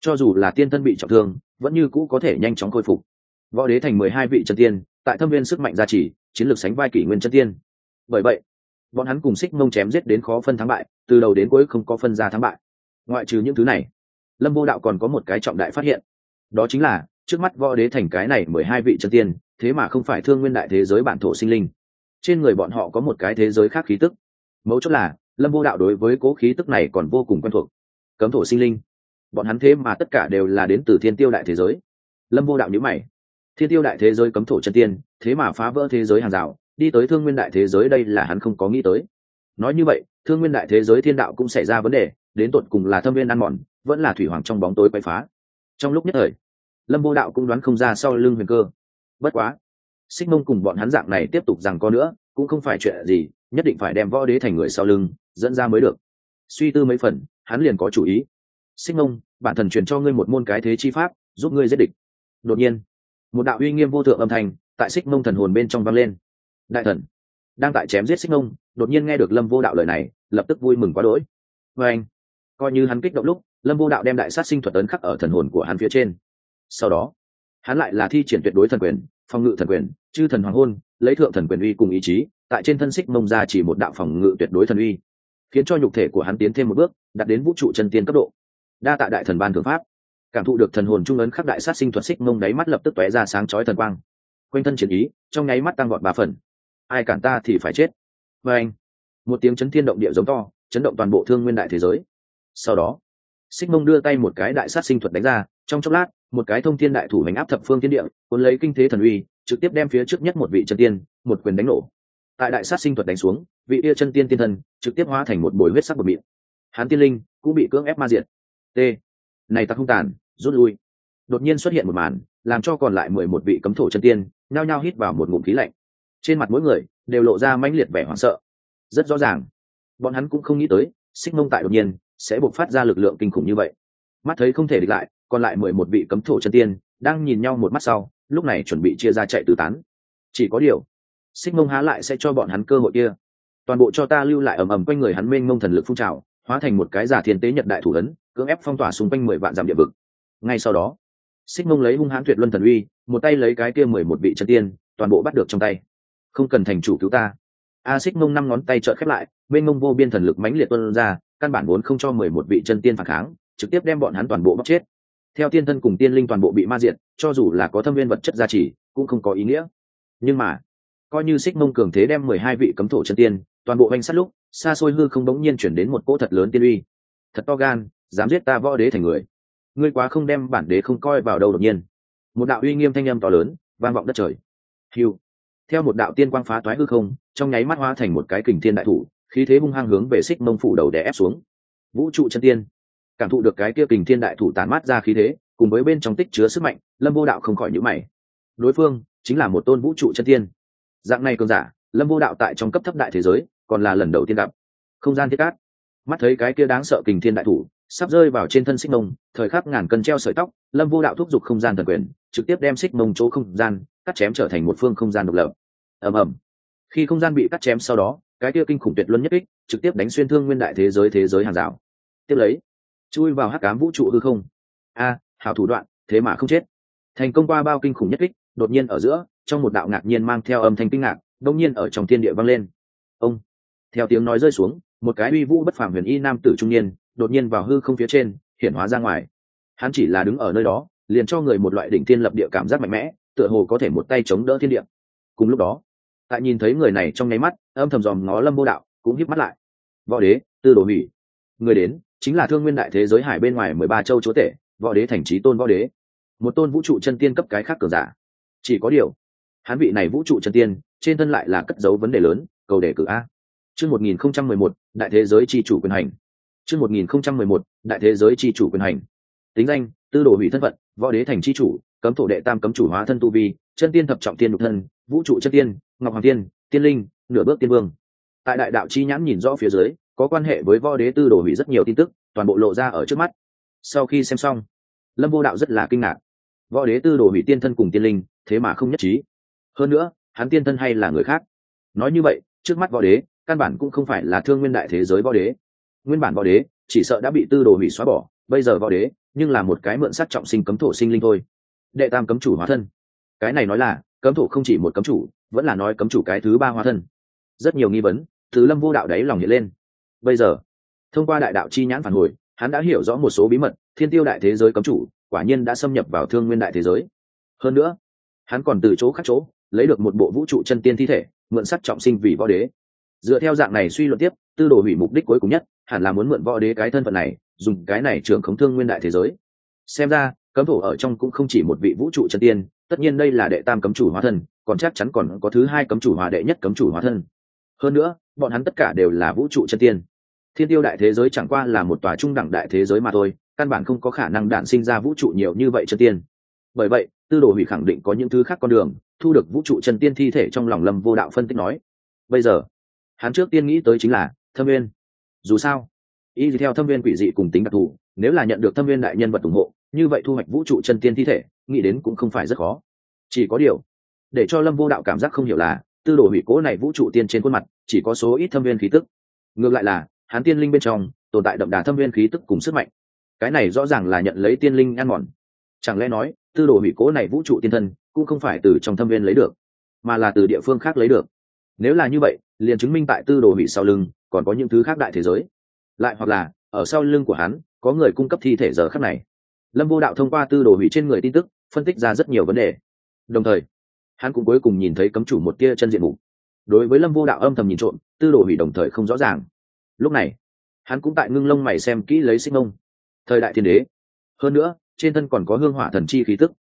Cho dù là tiên thân bị trọng thương, vẫn như cũ có thể nhanh chóng khôi phục. Võ đế thành mười hai vị chân tiên, tại thâm viên sức mạnh gia trì, chiến lược sánh vai kỷ nguyên chân tiên. Bởi vậy, bọn hắn cùng xích mông chém giết đến khó phân thắng bại từ đầu đến cuối không có phân ra thắng bại. Ngoại trừ những thứ này, lâm vô đạo còn có một cái trọng đại phát hiện. Đó chính là, trước mắt võ đế thành cái này mười hai vị chân tiên, thế mà không phải thương nguyên đại thế giới bản thổ sinh linh. Trên người bọn họ có một cái thế giới khác khí tức. Mấu chốt là, lâm vô đạo đối với cố khí tức này còn vô cùng quen thuộc. Cấm thổ sinh linh. Bọn hắn thế mà tất cả đều là đến từ thiên tiêu đại thế giới. Lâm vô đạo nhữ mày. Thiên tiêu đại thế giới cấm thổ chân tiên, thế mà phá vỡ thế giới hàng rào, đi tới thương nguyên đại thế giới đây là hắn không có nghĩ tới nói như vậy, thương nguyên đại thế giới thiên đạo cũng xảy ra vấn đề, đến tột cùng là thâm viên ăn mòn, vẫn là thủy hoàng trong bóng tối quay phá. Trong lúc nhất thời, lâm vô đạo cũng đoán không ra sau lưng huyền cơ. Bất quá, xích mông cùng bọn hắn dạng này tiếp tục rằng có nữa, cũng không phải chuyện gì, nhất định phải đem võ đế thành người sau lưng, dẫn ra mới được. Suy tư mấy phần, hắn liền có chủ ý. Xích mông, bản thần truyền cho ngươi một môn cái thế chi pháp, giúp ngươi giết địch. Đột nhiên, một đạo uy nghiêm vô thượng âm thanh tại xích mông thần hồn bên trong vang lên. Đại thần đang tại chém giết xích ngông, đột nhiên nghe được lâm vô đạo lời này lập tức vui mừng quá đỗi. Vê anh coi như hắn kích động lúc lâm vô đạo đem đại sát sinh thuật ấn khắc ở thần hồn của hắn phía trên. Sau đó hắn lại là thi triển tuyệt đối thần quyền phòng ngự thần quyền chư thần hoàng hôn lấy thượng thần quyền uy cùng ý chí tại trên thân xích mông ra chỉ một đạo phòng ngự tuyệt đối thần uy khiến cho nhục thể của hắn tiến thêm một bước đặt đến vũ trụ chân tiên cấp độ. Đa tạ đại thần ban thượng pháp. Cảm thụ được thần hồn trung ấn khắc đại sát sinh thuật xích mông đáy mắt lập tức tóe ra sáng chói thần quang. Quanh thân chiến ý trong nháy mắt tăng gọn ba phần ai cản ta thì phải chết. Và anh, một tiếng chấn thiên động địa giống to, chấn động toàn bộ thương nguyên đại thế giới. Sau đó, xích mông đưa tay một cái đại sát sinh thuật đánh ra, trong chốc lát, một cái thông thiên đại thủ hành áp thập phương thiên địa, cuốn lấy kinh thế thần uy, trực tiếp đem phía trước nhất một vị chân tiên, một quyền đánh nổ. Tại đại sát sinh thuật đánh xuống, vị yêu chân tiên tiên thần trực tiếp hóa thành một bồi huyết sắc bột miệng hán tiên linh cũng bị cưỡng ép ma diệt. T. Này ta không tàn, rút lui. Đột nhiên xuất hiện một màn, làm cho còn lại mười một vị cấm thổ chân tiên, nhao nhao hít vào một ngụm khí lạnh trên mặt mỗi người đều lộ ra mãnh liệt vẻ hoảng sợ. Rất rõ ràng, bọn hắn cũng không nghĩ tới, xích mông tại đột nhiên sẽ buộc phát ra lực lượng kinh khủng như vậy. Mắt thấy không thể địch lại, còn lại mười một vị cấm thổ chân tiên đang nhìn nhau một mắt sau, lúc này chuẩn bị chia ra chạy tứ tán. Chỉ có điều, xích mông há lại sẽ cho bọn hắn cơ hội kia. Toàn bộ cho ta lưu lại ầm ầm quanh người hắn mênh mông thần lực phun trào, hóa thành một cái giả thiên tế nhật đại thủ ấn, cưỡng ép phong tỏa xung quanh mười vạn dặm địa vực. Ngay sau đó, xích mông lấy hung hãn tuyệt luân thần uy, một tay lấy cái kia mười một vị chân tiên, toàn bộ bắt được trong tay không cần thành chủ cứu ta. A xích mông năm ngón tay trợn khép lại, bên mông vô biên thần lực mãnh liệt tuân ra, căn bản vốn không cho mười một vị chân tiên phản kháng, trực tiếp đem bọn hắn toàn bộ bóc chết. Theo tiên thân cùng tiên linh toàn bộ bị ma diệt, cho dù là có thâm viên vật chất gia trì, cũng không có ý nghĩa. Nhưng mà, coi như xích mông cường thế đem mười hai vị cấm thổ chân tiên, toàn bộ anh sát lúc, xa xôi hư không đống nhiên chuyển đến một cỗ thật lớn tiên uy. Thật to gan, dám giết ta võ đế thành người. Ngươi quá không đem bản đế không coi vào đâu đột nhiên. Một đạo uy nghiêm thanh âm to lớn, vang vọng đất trời. Hiu theo một đạo tiên quang phá toái hư không, trong nháy mắt hóa thành một cái kình thiên đại thủ, khí thế hung hăng hướng về xích mông phủ đầu đè ép xuống. Vũ trụ chân tiên, cảm thụ được cái kia kình thiên đại thủ tàn mát ra khí thế, cùng với bên trong tích chứa sức mạnh, lâm vô đạo không khỏi nhữ mày. Đối phương chính là một tôn vũ trụ chân tiên. Dạng này cường giả, lâm vô đạo tại trong cấp thấp đại thế giới, còn là lần đầu tiên gặp. Không gian thiết cát. Mắt thấy cái kia đáng sợ kình thiên đại thủ, sắp rơi vào trên thân xích mông, thời khắc ngàn cân treo sợi tóc, lâm vô đạo thúc giục không gian thần quyền, trực tiếp đem xích mông chỗ không gian cắt chém trở thành một phương không gian độc lập ầm ầm. Khi không gian bị cắt chém sau đó, cái kia kinh khủng tuyệt luân nhất kích trực tiếp đánh xuyên thương nguyên đại thế giới thế giới hàng rào. Tiếp lấy, chui vào hắc cám vũ trụ hư không. A, hảo thủ đoạn, thế mà không chết. Thành công qua bao kinh khủng nhất kích, đột nhiên ở giữa, trong một đạo ngạc nhiên mang theo âm thanh kinh ngạc đông nhiên ở trong thiên địa vang lên. Ông. Theo tiếng nói rơi xuống, một cái uy vũ bất phàm huyền y nam tử trung niên, đột nhiên vào hư không phía trên, hiển hóa ra ngoài. Hắn chỉ là đứng ở nơi đó, liền cho người một loại đỉnh thiên lập địa cảm giác mạnh mẽ, tựa hồ có thể một tay chống đỡ thiên địa. Cùng lúc đó tại nhìn thấy người này trong nháy mắt, âm thầm dòm ngó lâm vô đạo, cũng híp mắt lại. Võ đế, tư đồ hủy, người đến, chính là thương nguyên đại thế giới hải bên ngoài mười ba châu chúa tể, võ đế thành trí tôn võ đế. Một tôn vũ trụ chân tiên cấp cái khác cường giả. Chỉ có điều, hắn vị này vũ trụ chân tiên, trên thân lại là cất dấu vấn đề lớn, cầu đề cử a. Chương một nghìn không trăm mười một, đại thế giới tri chủ quyền hành. Chương một nghìn không trăm mười một, đại thế giới tri chủ quyền hành. Tính danh, tư đồ hủy thân phận, võ đế thành tri chủ, cấm thổ đệ tam cấm chủ hóa thân tu vi, chân tiên thập trọng tiên nhục thân vũ trụ chân tiên, ngọc hoàng tiên tiên linh, nửa bước tiên vương. Tại đại đạo chi nhãn nhìn rõ phía dưới, có quan hệ với võ đế tư đồ hủy rất nhiều tin tức, toàn bộ lộ ra ở trước mắt. Sau khi xem xong, lâm vô đạo rất là kinh ngạc. Võ đế tư đồ hủy tiên thân cùng tiên linh, thế mà không nhất trí. Hơn nữa, hắn tiên thân hay là người khác? Nói như vậy, trước mắt võ đế, căn bản cũng không phải là thương nguyên đại thế giới võ đế. Nguyên bản võ đế, chỉ sợ đã bị tư đồ hủy xóa bỏ, bây giờ võ đế, nhưng là một cái mượn sắc trọng sinh cấm thổ sinh linh thôi. Đệ tam cấm chủ hóa thân. Cái này nói là cấm thủ không chỉ một cấm chủ, vẫn là nói cấm chủ cái thứ ba hóa thân. Rất nhiều nghi vấn thứ lâm vô đạo đấy lòng hiện lên. Bây giờ, thông qua đại đạo chi nhãn phản hồi, hắn đã hiểu rõ một số bí mật, thiên tiêu đại thế giới cấm chủ, quả nhiên đã xâm nhập vào thương nguyên đại thế giới. Hơn nữa, hắn còn từ chỗ khác chỗ, lấy được một bộ vũ trụ chân tiên thi thể, mượn sắc trọng sinh vì võ đế. Dựa theo dạng này suy luận tiếp, tư đồ hủy mục đích cuối cùng nhất, hẳn là muốn mượn võ đế cái thân phận này, dùng cái này trường khống thương nguyên đại thế giới. Xem ra, cấm thổ ở trong cũng không chỉ một vị vũ trụ chân tiên tất nhiên đây là đệ tam cấm chủ hóa thân, còn chắc chắn còn có thứ hai cấm chủ hòa đệ nhất cấm chủ hóa thân. Hơn nữa, bọn hắn tất cả đều là vũ trụ chân tiên. Thiên tiêu đại thế giới chẳng qua là một tòa trung đẳng đại thế giới mà thôi, căn bản không có khả năng đản sinh ra vũ trụ nhiều như vậy chân tiên. Bởi vậy, tư đồ hủy khẳng định có những thứ khác con đường, thu được vũ trụ chân tiên thi thể trong lòng lâm vô đạo phân tích nói. Bây giờ, hắn trước tiên nghĩ tới chính là thâm viên dù sao, y theo thâm viên quỷ dị cùng tính đặc thù, nếu là nhận được thâm viên đại nhân vật ủng hộ, như vậy thu hoạch vũ trụ chân tiên thi thể nghĩ đến cũng không phải rất khó. Chỉ có điều, để cho lâm vô đạo cảm giác không hiểu là, tư đồ hủy cố này vũ trụ tiên trên khuôn mặt, chỉ có số ít thâm viên khí tức. Ngược lại là, hắn tiên linh bên trong, tồn tại đậm đà thâm viên khí tức cùng sức mạnh. Cái này rõ ràng là nhận lấy tiên linh ăn mòn. Chẳng lẽ nói, tư đồ hủy cố này vũ trụ tiên thân, cũng không phải từ trong thâm viên lấy được, mà là từ địa phương khác lấy được? Nếu là như vậy, liền chứng minh tại tư đồ hủy sau lưng, còn có những thứ khác đại thế giới. Lại hoặc là, ở sau lưng của hắn, có người cung cấp thi thể giờ khác này. Lâm vô đạo thông qua tư đồ hủy trên người tin tức phân tích ra rất nhiều vấn đề. Đồng thời, hắn cũng cuối cùng nhìn thấy cấm chủ một tia chân diện mục. Đối với lâm vô đạo âm thầm nhìn trộm, tư đồ hủy đồng thời không rõ ràng. Lúc này, hắn cũng tại ngưng lông mày xem kỹ lấy xích mông. Thời đại thiên đế. Hơn nữa, trên thân còn có hương hỏa thần chi khí tức.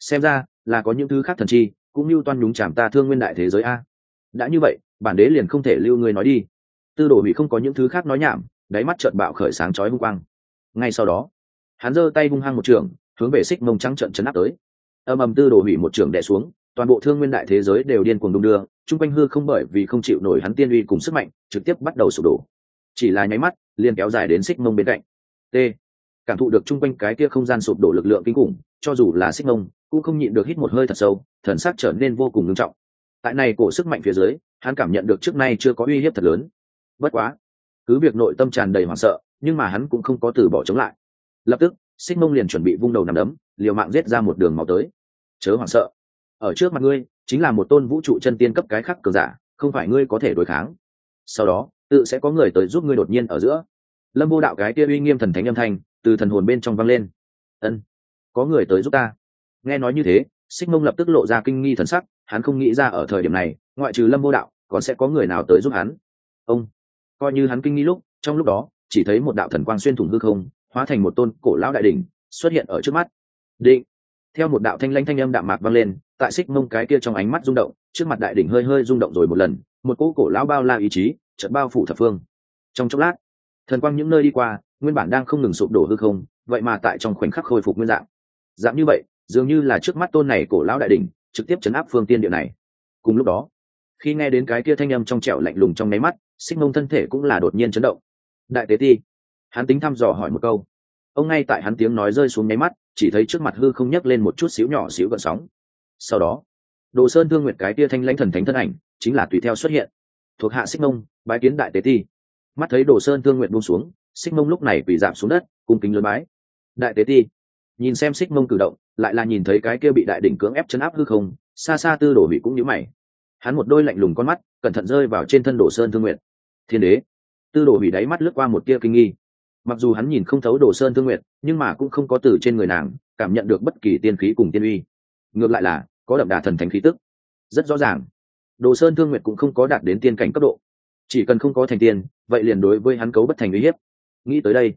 Xem ra, là có những thứ khác thần chi, cũng như toan nhúng chàm ta thương nguyên đại thế giới a. Đã như vậy, bản đế liền không thể lưu người nói đi. Tư đồ hủy không có những thứ khác nói nhảm, đáy mắt trợn bạo khởi sáng chói hung quang. Ngay sau đó, hắn giơ tay hung hăng một trường hướng về xích mông trắng trận chấn áp tới. Âm ầm tư đồ hủy một trường đè xuống, toàn bộ thương nguyên đại thế giới đều điên cuồng đung đưa, chung quanh hư không bởi vì không chịu nổi hắn tiên uy cùng sức mạnh, trực tiếp bắt đầu sụp đổ. Chỉ là nháy mắt, liền kéo dài đến xích mông bên cạnh. T. Cảm thụ được chung quanh cái kia không gian sụp đổ lực lượng kinh khủng, cho dù là xích mông, cũng không nhịn được hít một hơi thật sâu, thần sắc trở nên vô cùng nghiêm trọng. Tại này cổ sức mạnh phía dưới, hắn cảm nhận được trước nay chưa có uy hiếp thật lớn. Bất quá, cứ việc nội tâm tràn đầy hoảng sợ, nhưng mà hắn cũng không có từ bỏ chống lại. Lập tức xích mông liền chuẩn bị vung đầu nằm đấm, liều mạng giết ra một đường máu tới. Chớ hoảng sợ. Ở trước mặt ngươi, chính là một tôn vũ trụ chân tiên cấp cái khắc cường giả, không phải ngươi có thể đối kháng. Sau đó, tự sẽ có người tới giúp ngươi đột nhiên ở giữa. Lâm vô đạo cái kia uy nghiêm thần thánh âm thanh, từ thần hồn bên trong vang lên. Ân, có người tới giúp ta. Nghe nói như thế, xích mông lập tức lộ ra kinh nghi thần sắc, hắn không nghĩ ra ở thời điểm này, ngoại trừ lâm vô đạo, còn sẽ có người nào tới giúp hắn. Ông, coi như hắn kinh nghi lúc, trong lúc đó, chỉ thấy một đạo thần quang xuyên thủng hư không hóa thành một tôn cổ lão đại đ ỉ n h xuất hiện ở trước mắt. Định. Theo một đạo thanh lanh thanh âm đạm mạc vang lên, tại xích mông cái kia trong ánh mắt rung động, trước mặt đại đỉnh hơi hơi rung động rồi một lần, một cỗ cổ lão bao la ý chí trận bao phủ thập phương. Trong chốc lát, thần quang những nơi đi qua, nguyên bản đang không ngừng sụp đổ hư không, vậy mà tại trong khoảnh khắc khôi phục nguyên dạng. Dạng như vậy, dường như là trước mắt tôn này cổ lão đại đỉnh, trực tiếp chấn áp phương tiên địa này. Cùng lúc đó, khi nghe đến cái kia thanh âm trong trẻo lạnh lùng trong nháy mắt, xích mông thân thể cũng là đột nhiên chấn động. Đại tế ti hắn tính thăm dò hỏi một câu. Ông ngay tại hắn tiếng nói rơi xuống nháy mắt, chỉ thấy trước mặt hư không nhấc lên một chút xíu nhỏ xíu gợn sóng. Sau đó, đồ sơn thương nguyệt cái tia thanh lãnh thần thánh thân ảnh, chính là tùy theo xuất hiện. Thuộc hạ xích mông, bái kiến đại tế ti. Mắt thấy đồ sơn thương nguyệt buông xuống, xích mông lúc này bị giảm xuống đất, cung kính lớn bái. Đại tế ti, nhìn xem xích mông cử động, lại là nhìn thấy cái kia bị đại đỉnh cưỡng ép chấn áp hư không, xa xa tư đổ bị cũng nhíu mày. Hắn một đôi lạnh lùng con mắt, cẩn thận rơi vào trên thân đồ sơn thương nguyệt. Thiên đế, tư đồ hủy đáy mắt lướt qua một tia kinh nghi mặc dù hắn nhìn không thấu đồ sơn thương nguyệt, nhưng mà cũng không có từ trên người nàng cảm nhận được bất kỳ tiên khí cùng tiên uy. Ngược lại là, có đậm đà thần thánh khí tức. Rất rõ ràng, đồ sơn thương nguyệt cũng không có đạt đến tiên cảnh cấp độ. Chỉ cần không có thành tiên, vậy liền đối với hắn cấu bất thành uy hiếp. Nghĩ tới đây,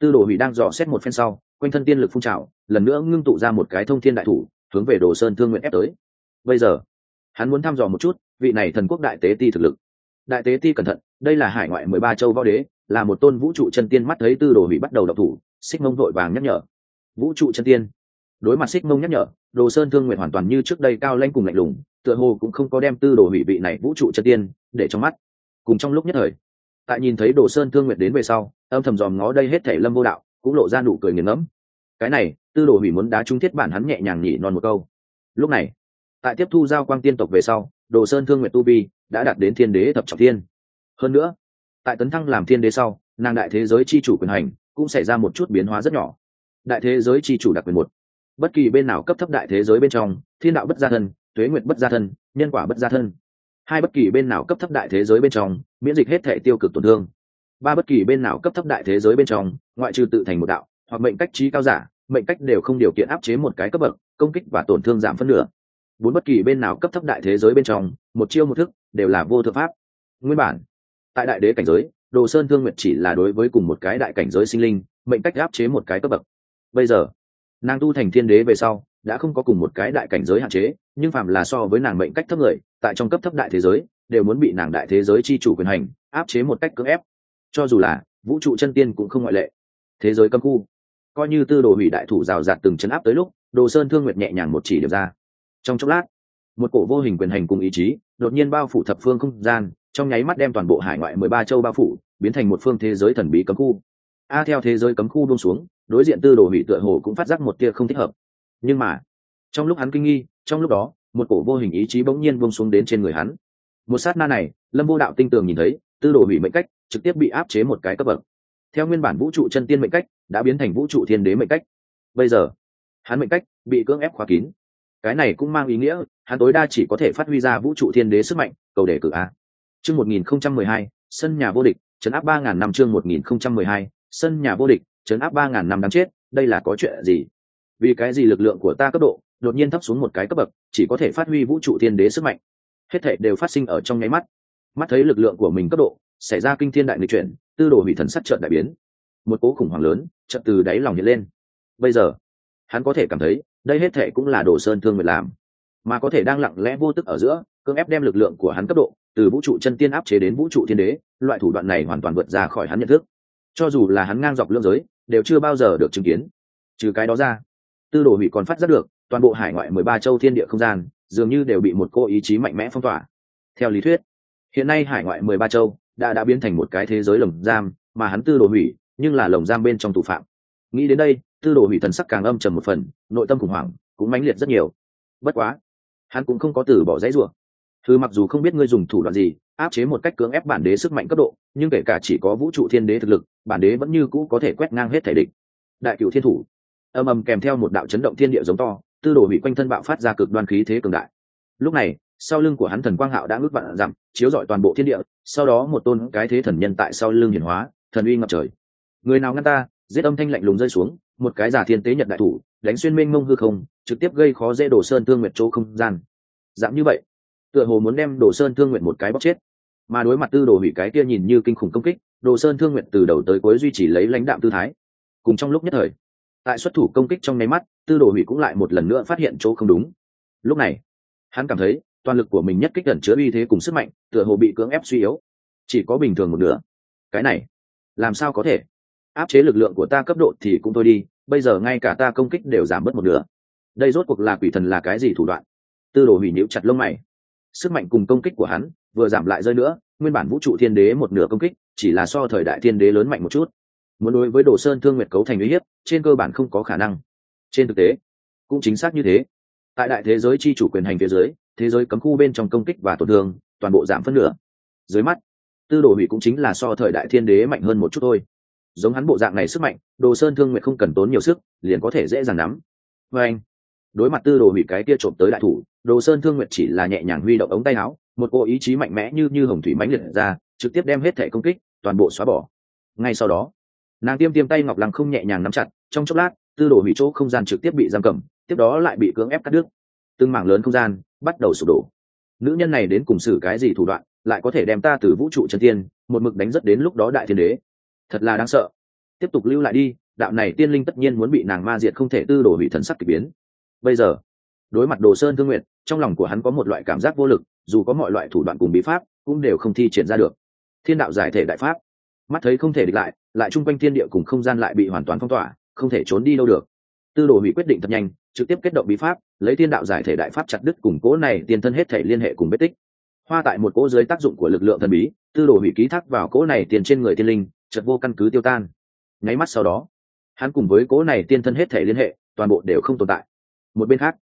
tư đồ hủy đang dò xét một phen sau, quanh thân tiên lực phun trào, lần nữa ngưng tụ ra một cái thông thiên đại thủ, hướng về đồ sơn thương nguyện ép tới. Bây giờ, hắn muốn thăm dò một chút vị này thần quốc đại tế ti thực lực. Đại tế ti cẩn thận, đây là hải ngoại mười ba châu võ đế là một tôn vũ trụ chân tiên mắt thấy tư đồ hủy bắt đầu độc thủ, xích mông vội vàng nhắc nhở. Vũ trụ chân tiên. Đối mặt xích mông nhắc nhở, đồ sơn thương nguyện hoàn toàn như trước đây cao lanh cùng lạnh lùng, tựa hồ cũng không có đem tư đồ hủy vị này vũ trụ chân tiên để trong mắt. Cùng trong lúc nhất thời, tại nhìn thấy đồ sơn thương nguyện đến về sau, âm thầm dòm ngó đây hết thể lâm vô đạo, cũng lộ ra nụ cười nghiền ngẫm. Cái này, tư đồ hủy muốn đá trúng thiết bản hắn nhẹ nhàng nhỉ non một câu. Lúc này, tại tiếp thu giao quang tiên tộc về sau, đồ sơn thương nguyện tu vi đã đạt đến thiên đế thập trọng thiên. Hơn nữa tại tấn thăng làm thiên đế sau, nàng đại thế giới c h i chủ quyền hành cũng xảy ra một chút biến hóa rất nhỏ. Đại thế giới c h i chủ đặc quyền một. Bất kỳ bên nào cấp thấp đại thế giới bên trong, thiên đạo bất gia thân, tuế nguyện bất gia thân, nhân quả bất gia thân. Hai bất kỳ bên nào cấp thấp đại thế giới bên trong, miễn dịch hết thể tiêu cực tổn thương. Ba bất kỳ bên nào cấp thấp đại thế giới bên trong, ngoại trừ tự thành một đạo, hoặc mệnh cách trí cao giả, mệnh cách đều không điều kiện áp chế một cái cấp bậc, công kích và tổn thương giảm phân nửa. Bốn bất kỳ bên nào cấp thấp đại thế giới bên trong, một chiêu một thức, đều là vô thượng pháp. Nguyên bản tại đại đế cảnh giới, đồ sơn thương nguyệt chỉ là đối với cùng một cái đại cảnh giới sinh linh, mệnh cách áp chế một cái cấp bậc. Bây giờ, nàng tu thành thiên đế về sau, đã không có cùng một cái đại cảnh giới hạn chế, nhưng phạm là so với nàng mệnh cách thấp người, tại trong cấp thấp đại thế giới, đều muốn bị nàng đại thế giới chi chủ quyền hành, áp chế một cách cưỡng ép. Cho dù là, vũ trụ chân tiên cũng không ngoại lệ. Thế giới cấm khu, coi như tư đồ hủy đại thủ rào rạt từng chấn áp tới lúc, đồ sơn thương nguyệt nhẹ nhàng một chỉ điểm ra. Trong chốc lát, một cổ vô hình quyền hành cùng ý chí, đột nhiên bao phủ thập phương không gian trong nháy mắt đem toàn bộ hải ngoại mười ba châu bao phủ, biến thành một phương thế giới thần bí cấm khu. A, theo thế giới cấm khu buông xuống, đối diện tư đồ hủy tựa hồ cũng phát giác một tia không thích hợp. Nhưng mà, trong lúc hắn kinh nghi, trong lúc đó, một cổ vô hình ý chí bỗng nhiên buông xuống đến trên người hắn. Một sát na này, lâm vô đạo tinh tường nhìn thấy, tư đồ hủy mệnh cách, trực tiếp bị áp chế một cái cấp bậc. Theo nguyên bản vũ trụ chân tiên mệnh cách, đã biến thành vũ trụ thiên đế mệnh cách. Bây giờ, hắn mệnh cách bị cưỡng ép khóa kín. Cái này cũng mang ý nghĩa, hắn tối đa chỉ có thể phát huy ra vũ trụ thiên đế sức mạnh, cầu đề cử a chương một nghìn không trăm mười hai, sân nhà vô địch chấn áp ba ngàn năm chương một nghìn không trăm mười hai, sân nhà vô địch chấn áp ba ngàn năm đáng chết, đây là có chuyện gì? Vì cái gì lực lượng của ta cấp độ đột nhiên thấp xuống một cái cấp bậc, chỉ có thể phát huy vũ trụ thiên đế sức mạnh? Hết thảy đều phát sinh ở trong nháy mắt. Mắt thấy lực lượng của mình cấp độ xảy ra kinh thiên đại nghịch chuyển, tư đồ hủy thần sắc trợn đại biến. Một cố khủng hoảng lớn chợt từ đáy lòng hiện lên. Bây giờ, hắn có thể cảm thấy đây hết thảy cũng là đồ sơn thương nguyệt làm, mà có thể đang lặng lẽ vô tức ở giữa, cưỡng ép đem lực lượng của hắn cấp độ từ vũ trụ chân tiên áp chế đến vũ trụ thiên đế, loại thủ đoạn này hoàn toàn vượt ra khỏi hắn nhận thức. Cho dù là hắn ngang dọc lương giới, đều chưa bao giờ được chứng kiến. Trừ cái đó ra, tư đồ hủy còn phát giác được, toàn bộ hải ngoại mười ba châu thiên địa không gian, dường như đều bị một cô ý chí mạnh mẽ phong tỏa. Theo lý thuyết, hiện nay hải ngoại mười ba châu đã đã biến thành một cái thế giới lồng giam, mà hắn tư đồ hủy, nhưng là lồng giam bên trong thủ phạm. Nghĩ đến đây, tư đồ hủy thần sắc càng âm trầm một phần, nội tâm khủng hoảng, cũng mãnh liệt rất nhiều. Bất quá, hắn cũng không có từ bỏ dãy ruộng thứ mặc dù không biết ngươi dùng thủ đoạn gì, áp chế một cách cưỡng ép bản đế sức mạnh cấp độ, nhưng kể cả chỉ có vũ trụ thiên đế thực lực, bản đế vẫn như cũ có thể quét ngang hết thể địch. Đại cựu thiên thủ. Âm ầm kèm theo một đạo chấn động thiên địa giống to, tư đồ hủy quanh thân bạo phát ra cực đoan khí thế cường đại. Lúc này, sau lưng của hắn thần quang hạo đã ngước vạn dặm, chiếu rọi toàn bộ thiên địa, sau đó một tôn cái thế thần nhân tại sau lưng hiển hóa, thần uy ngập trời. Người nào ngăn ta, giết âm thanh lạnh lùng rơi xuống, một cái giả thiên tế nhật đại thủ, đánh xuyên mênh mông hư không, trực tiếp gây khó dễ đổ sơn thương nguyệt chỗ không gian. Dạng như vậy tựa hồ muốn đem đồ sơn thương nguyện một cái bóc chết. Mà đối mặt tư đồ hủy cái kia nhìn như kinh khủng công kích, đồ sơn thương nguyện từ đầu tới cuối duy trì lấy lãnh đạm tư thái. Cùng trong lúc nhất thời, tại xuất thủ công kích trong nháy mắt, tư đồ hủy cũng lại một lần nữa phát hiện chỗ không đúng. Lúc này, hắn cảm thấy, toàn lực của mình nhất kích gần chứa uy thế cùng sức mạnh, tựa hồ bị cưỡng ép suy yếu. Chỉ có bình thường một nửa. Cái này, làm sao có thể? Áp chế lực lượng của ta cấp độ thì cũng thôi đi, bây giờ ngay cả ta công kích đều giảm bớt một nửa. Đây rốt cuộc là quỷ thần là cái gì thủ đoạn? Tư đồ hủy nhiễu chặt lông mày sức mạnh cùng công kích của hắn vừa giảm lại rơi nữa, nguyên bản vũ trụ thiên đế một nửa công kích chỉ là so thời đại thiên đế lớn mạnh một chút. Muốn đối với đồ sơn thương nguyệt cấu thành uy hiếp, trên cơ bản không có khả năng. Trên thực tế, cũng chính xác như thế. Tại đại thế giới chi chủ quyền hành phía dưới, thế giới cấm khu bên trong công kích và tổn thương toàn bộ giảm phân nửa. Dưới mắt, tư đồ hủy cũng chính là so thời đại thiên đế mạnh hơn một chút thôi. Giống hắn bộ dạng này sức mạnh, đồ sơn thương nguyện không cần tốn nhiều sức, liền có thể dễ dàng nắm. Và anh, đối mặt tư đồ hủy cái kia trộm tới đại thủ đồ sơn thương nguyệt chỉ là nhẹ nhàng huy động ống tay áo, một cô ý chí mạnh mẽ như như hồng thủy mãnh liệt ra, trực tiếp đem hết thẻ công kích, toàn bộ xóa bỏ. Ngay sau đó, nàng tiêm tiêm tay ngọc lăng không nhẹ nhàng nắm chặt, trong chốc lát, tư đồ hủy chỗ không gian trực tiếp bị giam cầm, tiếp đó lại bị cưỡng ép cắt đứt. Từng mảng lớn không gian bắt đầu sụp đổ. Nữ nhân này đến cùng xử cái gì thủ đoạn, lại có thể đem ta từ vũ trụ chân tiên, một mực đánh rất đến lúc đó đại thiên đế. Thật là đáng sợ. Tiếp tục lưu lại đi, đạo này tiên linh tất nhiên muốn bị nàng ma diệt không thể tư đồ hủy thần sắc k ỳ biến. Bây giờ đối mặt đồ sơn thương nguyện, trong lòng của hắn có một loại cảm giác vô lực, dù có mọi loại thủ đoạn cùng bí pháp, cũng đều không thi triển ra được. Thiên đạo giải thể đại pháp. Mắt thấy không thể địch lại lại chung quanh thiên địa cùng không gian lại bị hoàn toàn phong tỏa, không thể trốn đi đâu được. Tư đồ hủy quyết định thật nhanh, trực tiếp kết động bí pháp, lấy thiên đạo giải thể đại pháp chặt đứt cùng cố này tiền thân hết thể liên hệ cùng vết tích. Hoa tại một cỗ dưới tác dụng của lực lượng thần bí, tư đồ hủy ký thác vào cỗ này tiền trên người tiên linh chật vô căn cứ tiêu tan. Nháy mắt sau đó, hắn cùng với cỗ này tiên thân hết thể liên hệ, toàn bộ đều không tồn tại. Một bên khác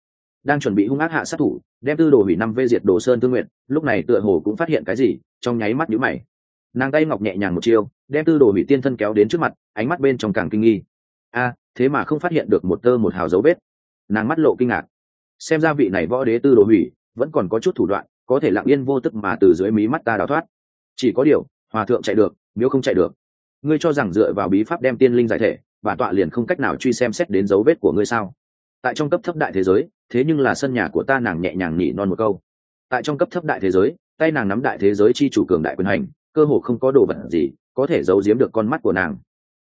đang chuẩn bị hung ác hạ sát thủ, đem tư đồ hủy năm vê diệt đồ sơn tương nguyện, lúc này tựa hồ cũng phát hiện cái gì, trong nháy mắt nhíu mày. Nàng tay ngọc nhẹ nhàng một chiêu, đem tư đồ hủy tiên thân kéo đến trước mặt, ánh mắt bên trong càng kinh nghi. A, thế mà không phát hiện được một tơ một hào dấu vết. Nàng mắt lộ kinh ngạc. Xem ra vị này võ đế tư đồ hủy, vẫn còn có chút thủ đoạn, có thể lặng yên vô tức mà từ dưới mí mắt ta đào thoát. Chỉ có điều, hòa thượng chạy được, nếu không chạy được. Ngươi cho rằng dựa vào bí pháp đem tiên linh giải thể và tọa liền không cách nào truy xem xét đến dấu vết của ngươi sao? Tại trong cấp thấp đại thế giới thế nhưng là sân nhà của ta nàng nhẹ nhàng nhị non một câu. Tại trong cấp thấp đại thế giới, tay nàng nắm đại thế giới chi chủ cường đại quyền hành, cơ hồ không có đồ vật gì có thể giấu giếm được con mắt của nàng.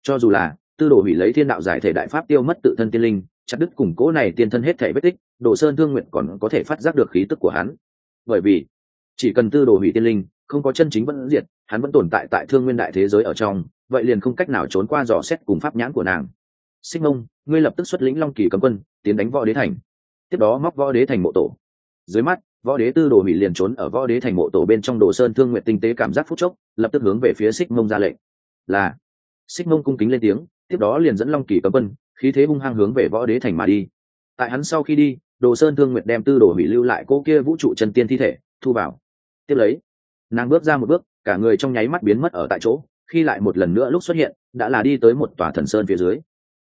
Cho dù là, tư đồ hủy lấy thiên đạo giải thể đại pháp tiêu mất tự thân tiên linh, chặt đứt củng cố này tiên thân hết thể vết tích, đồ sơn thương nguyện còn có thể phát giác được khí tức của hắn. Bởi vì, chỉ cần tư đồ hủy tiên linh, không có chân chính vẫn diệt, hắn vẫn tồn tại tại thương nguyên đại thế giới ở trong, vậy liền không cách nào trốn qua dò xét cùng pháp nhãn của nàng. Xích mông, ngươi lập tức xuất lĩnh long kỳ cấm quân, tiến đánh võ đế thành tiếp đó móc võ đế thành mộ tổ. Dưới mắt, võ đế tư đồ hủy liền trốn ở võ đế thành mộ tổ bên trong đồ sơn thương nguyện tinh tế cảm giác phút chốc, lập tức hướng về phía xích mông ra lệnh. Là, xích mông cung kính lên tiếng, tiếp đó liền dẫn long kỳ cấm quân, khí thế hung hăng hướng về võ đế thành mà đi. Tại hắn sau khi đi, đồ sơn thương nguyện đem tư đồ hủy lưu lại cô kia vũ trụ chân tiên thi thể, thu vào. Tiếp lấy, nàng bước ra một bước, cả người trong nháy mắt biến mất ở tại chỗ, khi lại một lần nữa lúc xuất hiện, đã là đi tới một tòa thần sơn phía dưới.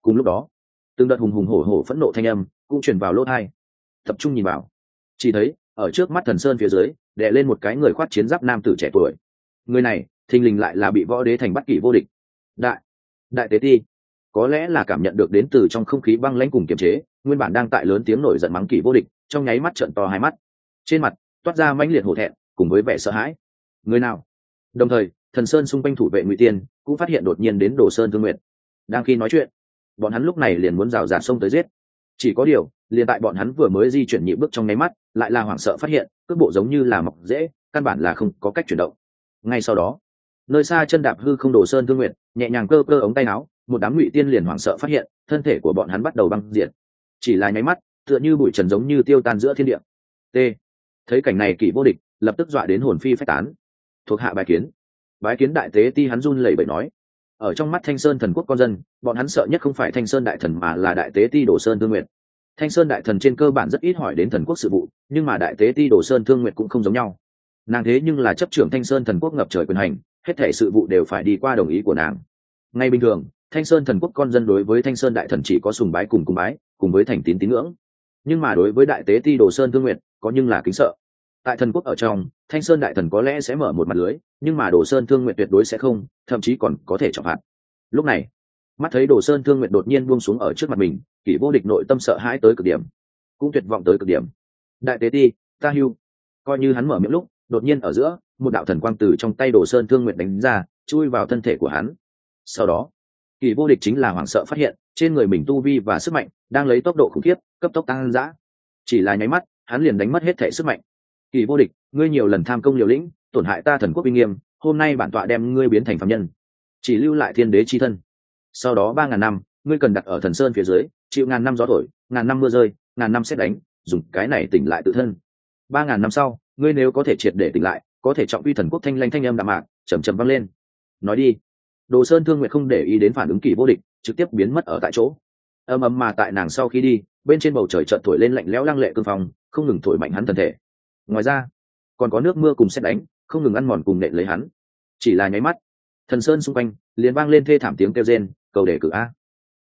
Cùng lúc đó, từng đợt hùng hùng hổ hổ phẫn nộ thanh âm cũng truyền vào lỗ thai tập trung nhìn vào. Chỉ thấy, ở trước mắt thần sơn phía dưới, đè lên một cái người khoát chiến giáp nam tử trẻ tuổi. Người này, thình lình lại là bị võ đế thành bắt kỷ vô địch. Đại đại tế ti, có lẽ là cảm nhận được đến từ trong không khí băng lãnh cùng kiềm chế, nguyên bản đang tại lớn tiếng nổi giận mắng kỷ vô địch, trong nháy mắt trận to hai mắt. Trên mặt, toát ra mãnh liệt hổ thẹn, cùng với vẻ sợ hãi. Người nào? Đồng thời, thần sơn xung quanh thủ vệ ngụy tiên cũng phát hiện đột nhiên đến đồ sơn thương nguyện đang khi nói chuyện, bọn hắn lúc này liền muốn rào rạt sông tới giết chỉ có điều, liền tại bọn hắn vừa mới di chuyển nhị bước trong nháy mắt, lại là hoảng sợ phát hiện, cước bộ giống như là mọc dễ căn bản là không có cách chuyển động. Ngay sau đó, nơi xa chân đạp hư không đồ sơn thương nguyện nhẹ nhàng cơ cơ ống tay áo, một đám ngụy tiên liền hoảng sợ phát hiện, thân thể của bọn hắn bắt đầu băng diện chỉ là nháy mắt, tựa như bụi trần giống như tiêu tan giữa thiên địa. T. Thấy cảnh này kỷ vô địch, lập tức dọa đến hồn phi phách tán. Thuộc hạ bài kiến. Bái kiến đại tế ti hắn run lẩy bẩy nói ở trong mắt thanh sơn thần quốc con dân, bọn hắn sợ nhất không phải thanh sơn đại thần mà là đại tế ti đồ sơn thương nguyện thanh sơn đại thần trên cơ bản rất ít hỏi đến thần quốc sự vụ, nhưng mà đại tế ti đồ sơn thương nguyện cũng không giống nhau. Nàng thế nhưng là chấp trưởng thanh sơn thần quốc ngập trời quyền hành, hết thể sự vụ đều phải đi qua đồng ý của nàng. Ngay bình thường, thanh sơn thần quốc con dân đối với thanh sơn đại thần chỉ có sùng bái cùng cung bái, cùng với thành tín tín ngưỡng. Nhưng mà đối với đại tế ti đồ sơn thương nguyện có nhưng là kính sợ tại thần quốc ở trong, thanh sơn đại thần có lẽ sẽ mở một mặt lưới, nhưng mà đồ sơn thương nguyện tuyệt đối sẽ không, thậm chí còn có thể chọc phạt. Lúc này, mắt thấy đồ sơn thương nguyện đột nhiên buông xuống ở trước mặt mình, kỷ vô địch nội tâm sợ hãi tới cực điểm, cũng tuyệt vọng tới cực điểm. Đại tế ti, ta hưu. Coi như hắn mở miệng lúc, đột nhiên ở giữa, một đạo thần quang từ trong tay đồ sơn thương nguyện đánh ra, chui vào thân thể của hắn. Sau đó kỳ vô địch chính là hoảng sợ phát hiện, trên người mình tu vi và sức mạnh đang lấy tốc độ khủng khiếp, cấp tốc tăng dã. Chỉ là nháy mắt, hắn liền đánh mất hết thể sức mạnh kỳ vô địch, ngươi nhiều lần tham công liều lĩnh, tổn hại ta thần quốc uy nghiêm, hôm nay bản tọa đem ngươi biến thành phạm nhân. Chỉ lưu lại thiên đế chi thân. Sau đó ba ngàn năm, ngươi cần đặt ở thần sơn phía dưới, chịu ngàn năm gió thổi, ngàn năm mưa rơi, ngàn năm xét đánh, dùng cái này tỉnh lại tự thân. Ba ngàn năm sau, ngươi nếu có thể triệt để tỉnh lại, có thể trọng uy thần quốc thanh lanh thanh âm đạm mạc chầm chầm văng lên. Nói đi. Đồ sơn thương nguyện không để ý đến phản ứng kỳ vô địch, trực tiếp biến mất ở tại chỗ. Ầm ầm mà tại nàng sau khi đi, bên trên bầu trời chợt thổi lên lạnh lẽo lăng lệ cương phong, không ngừng thổi mạnh hắn thân thể ngoài ra, còn có nước mưa cùng xét đánh, không ngừng ăn mòn cùng nện lấy hắn. Chỉ là nháy mắt, thần sơn xung quanh, liền vang lên thê thảm tiếng kêu rên, cầu đề cử a.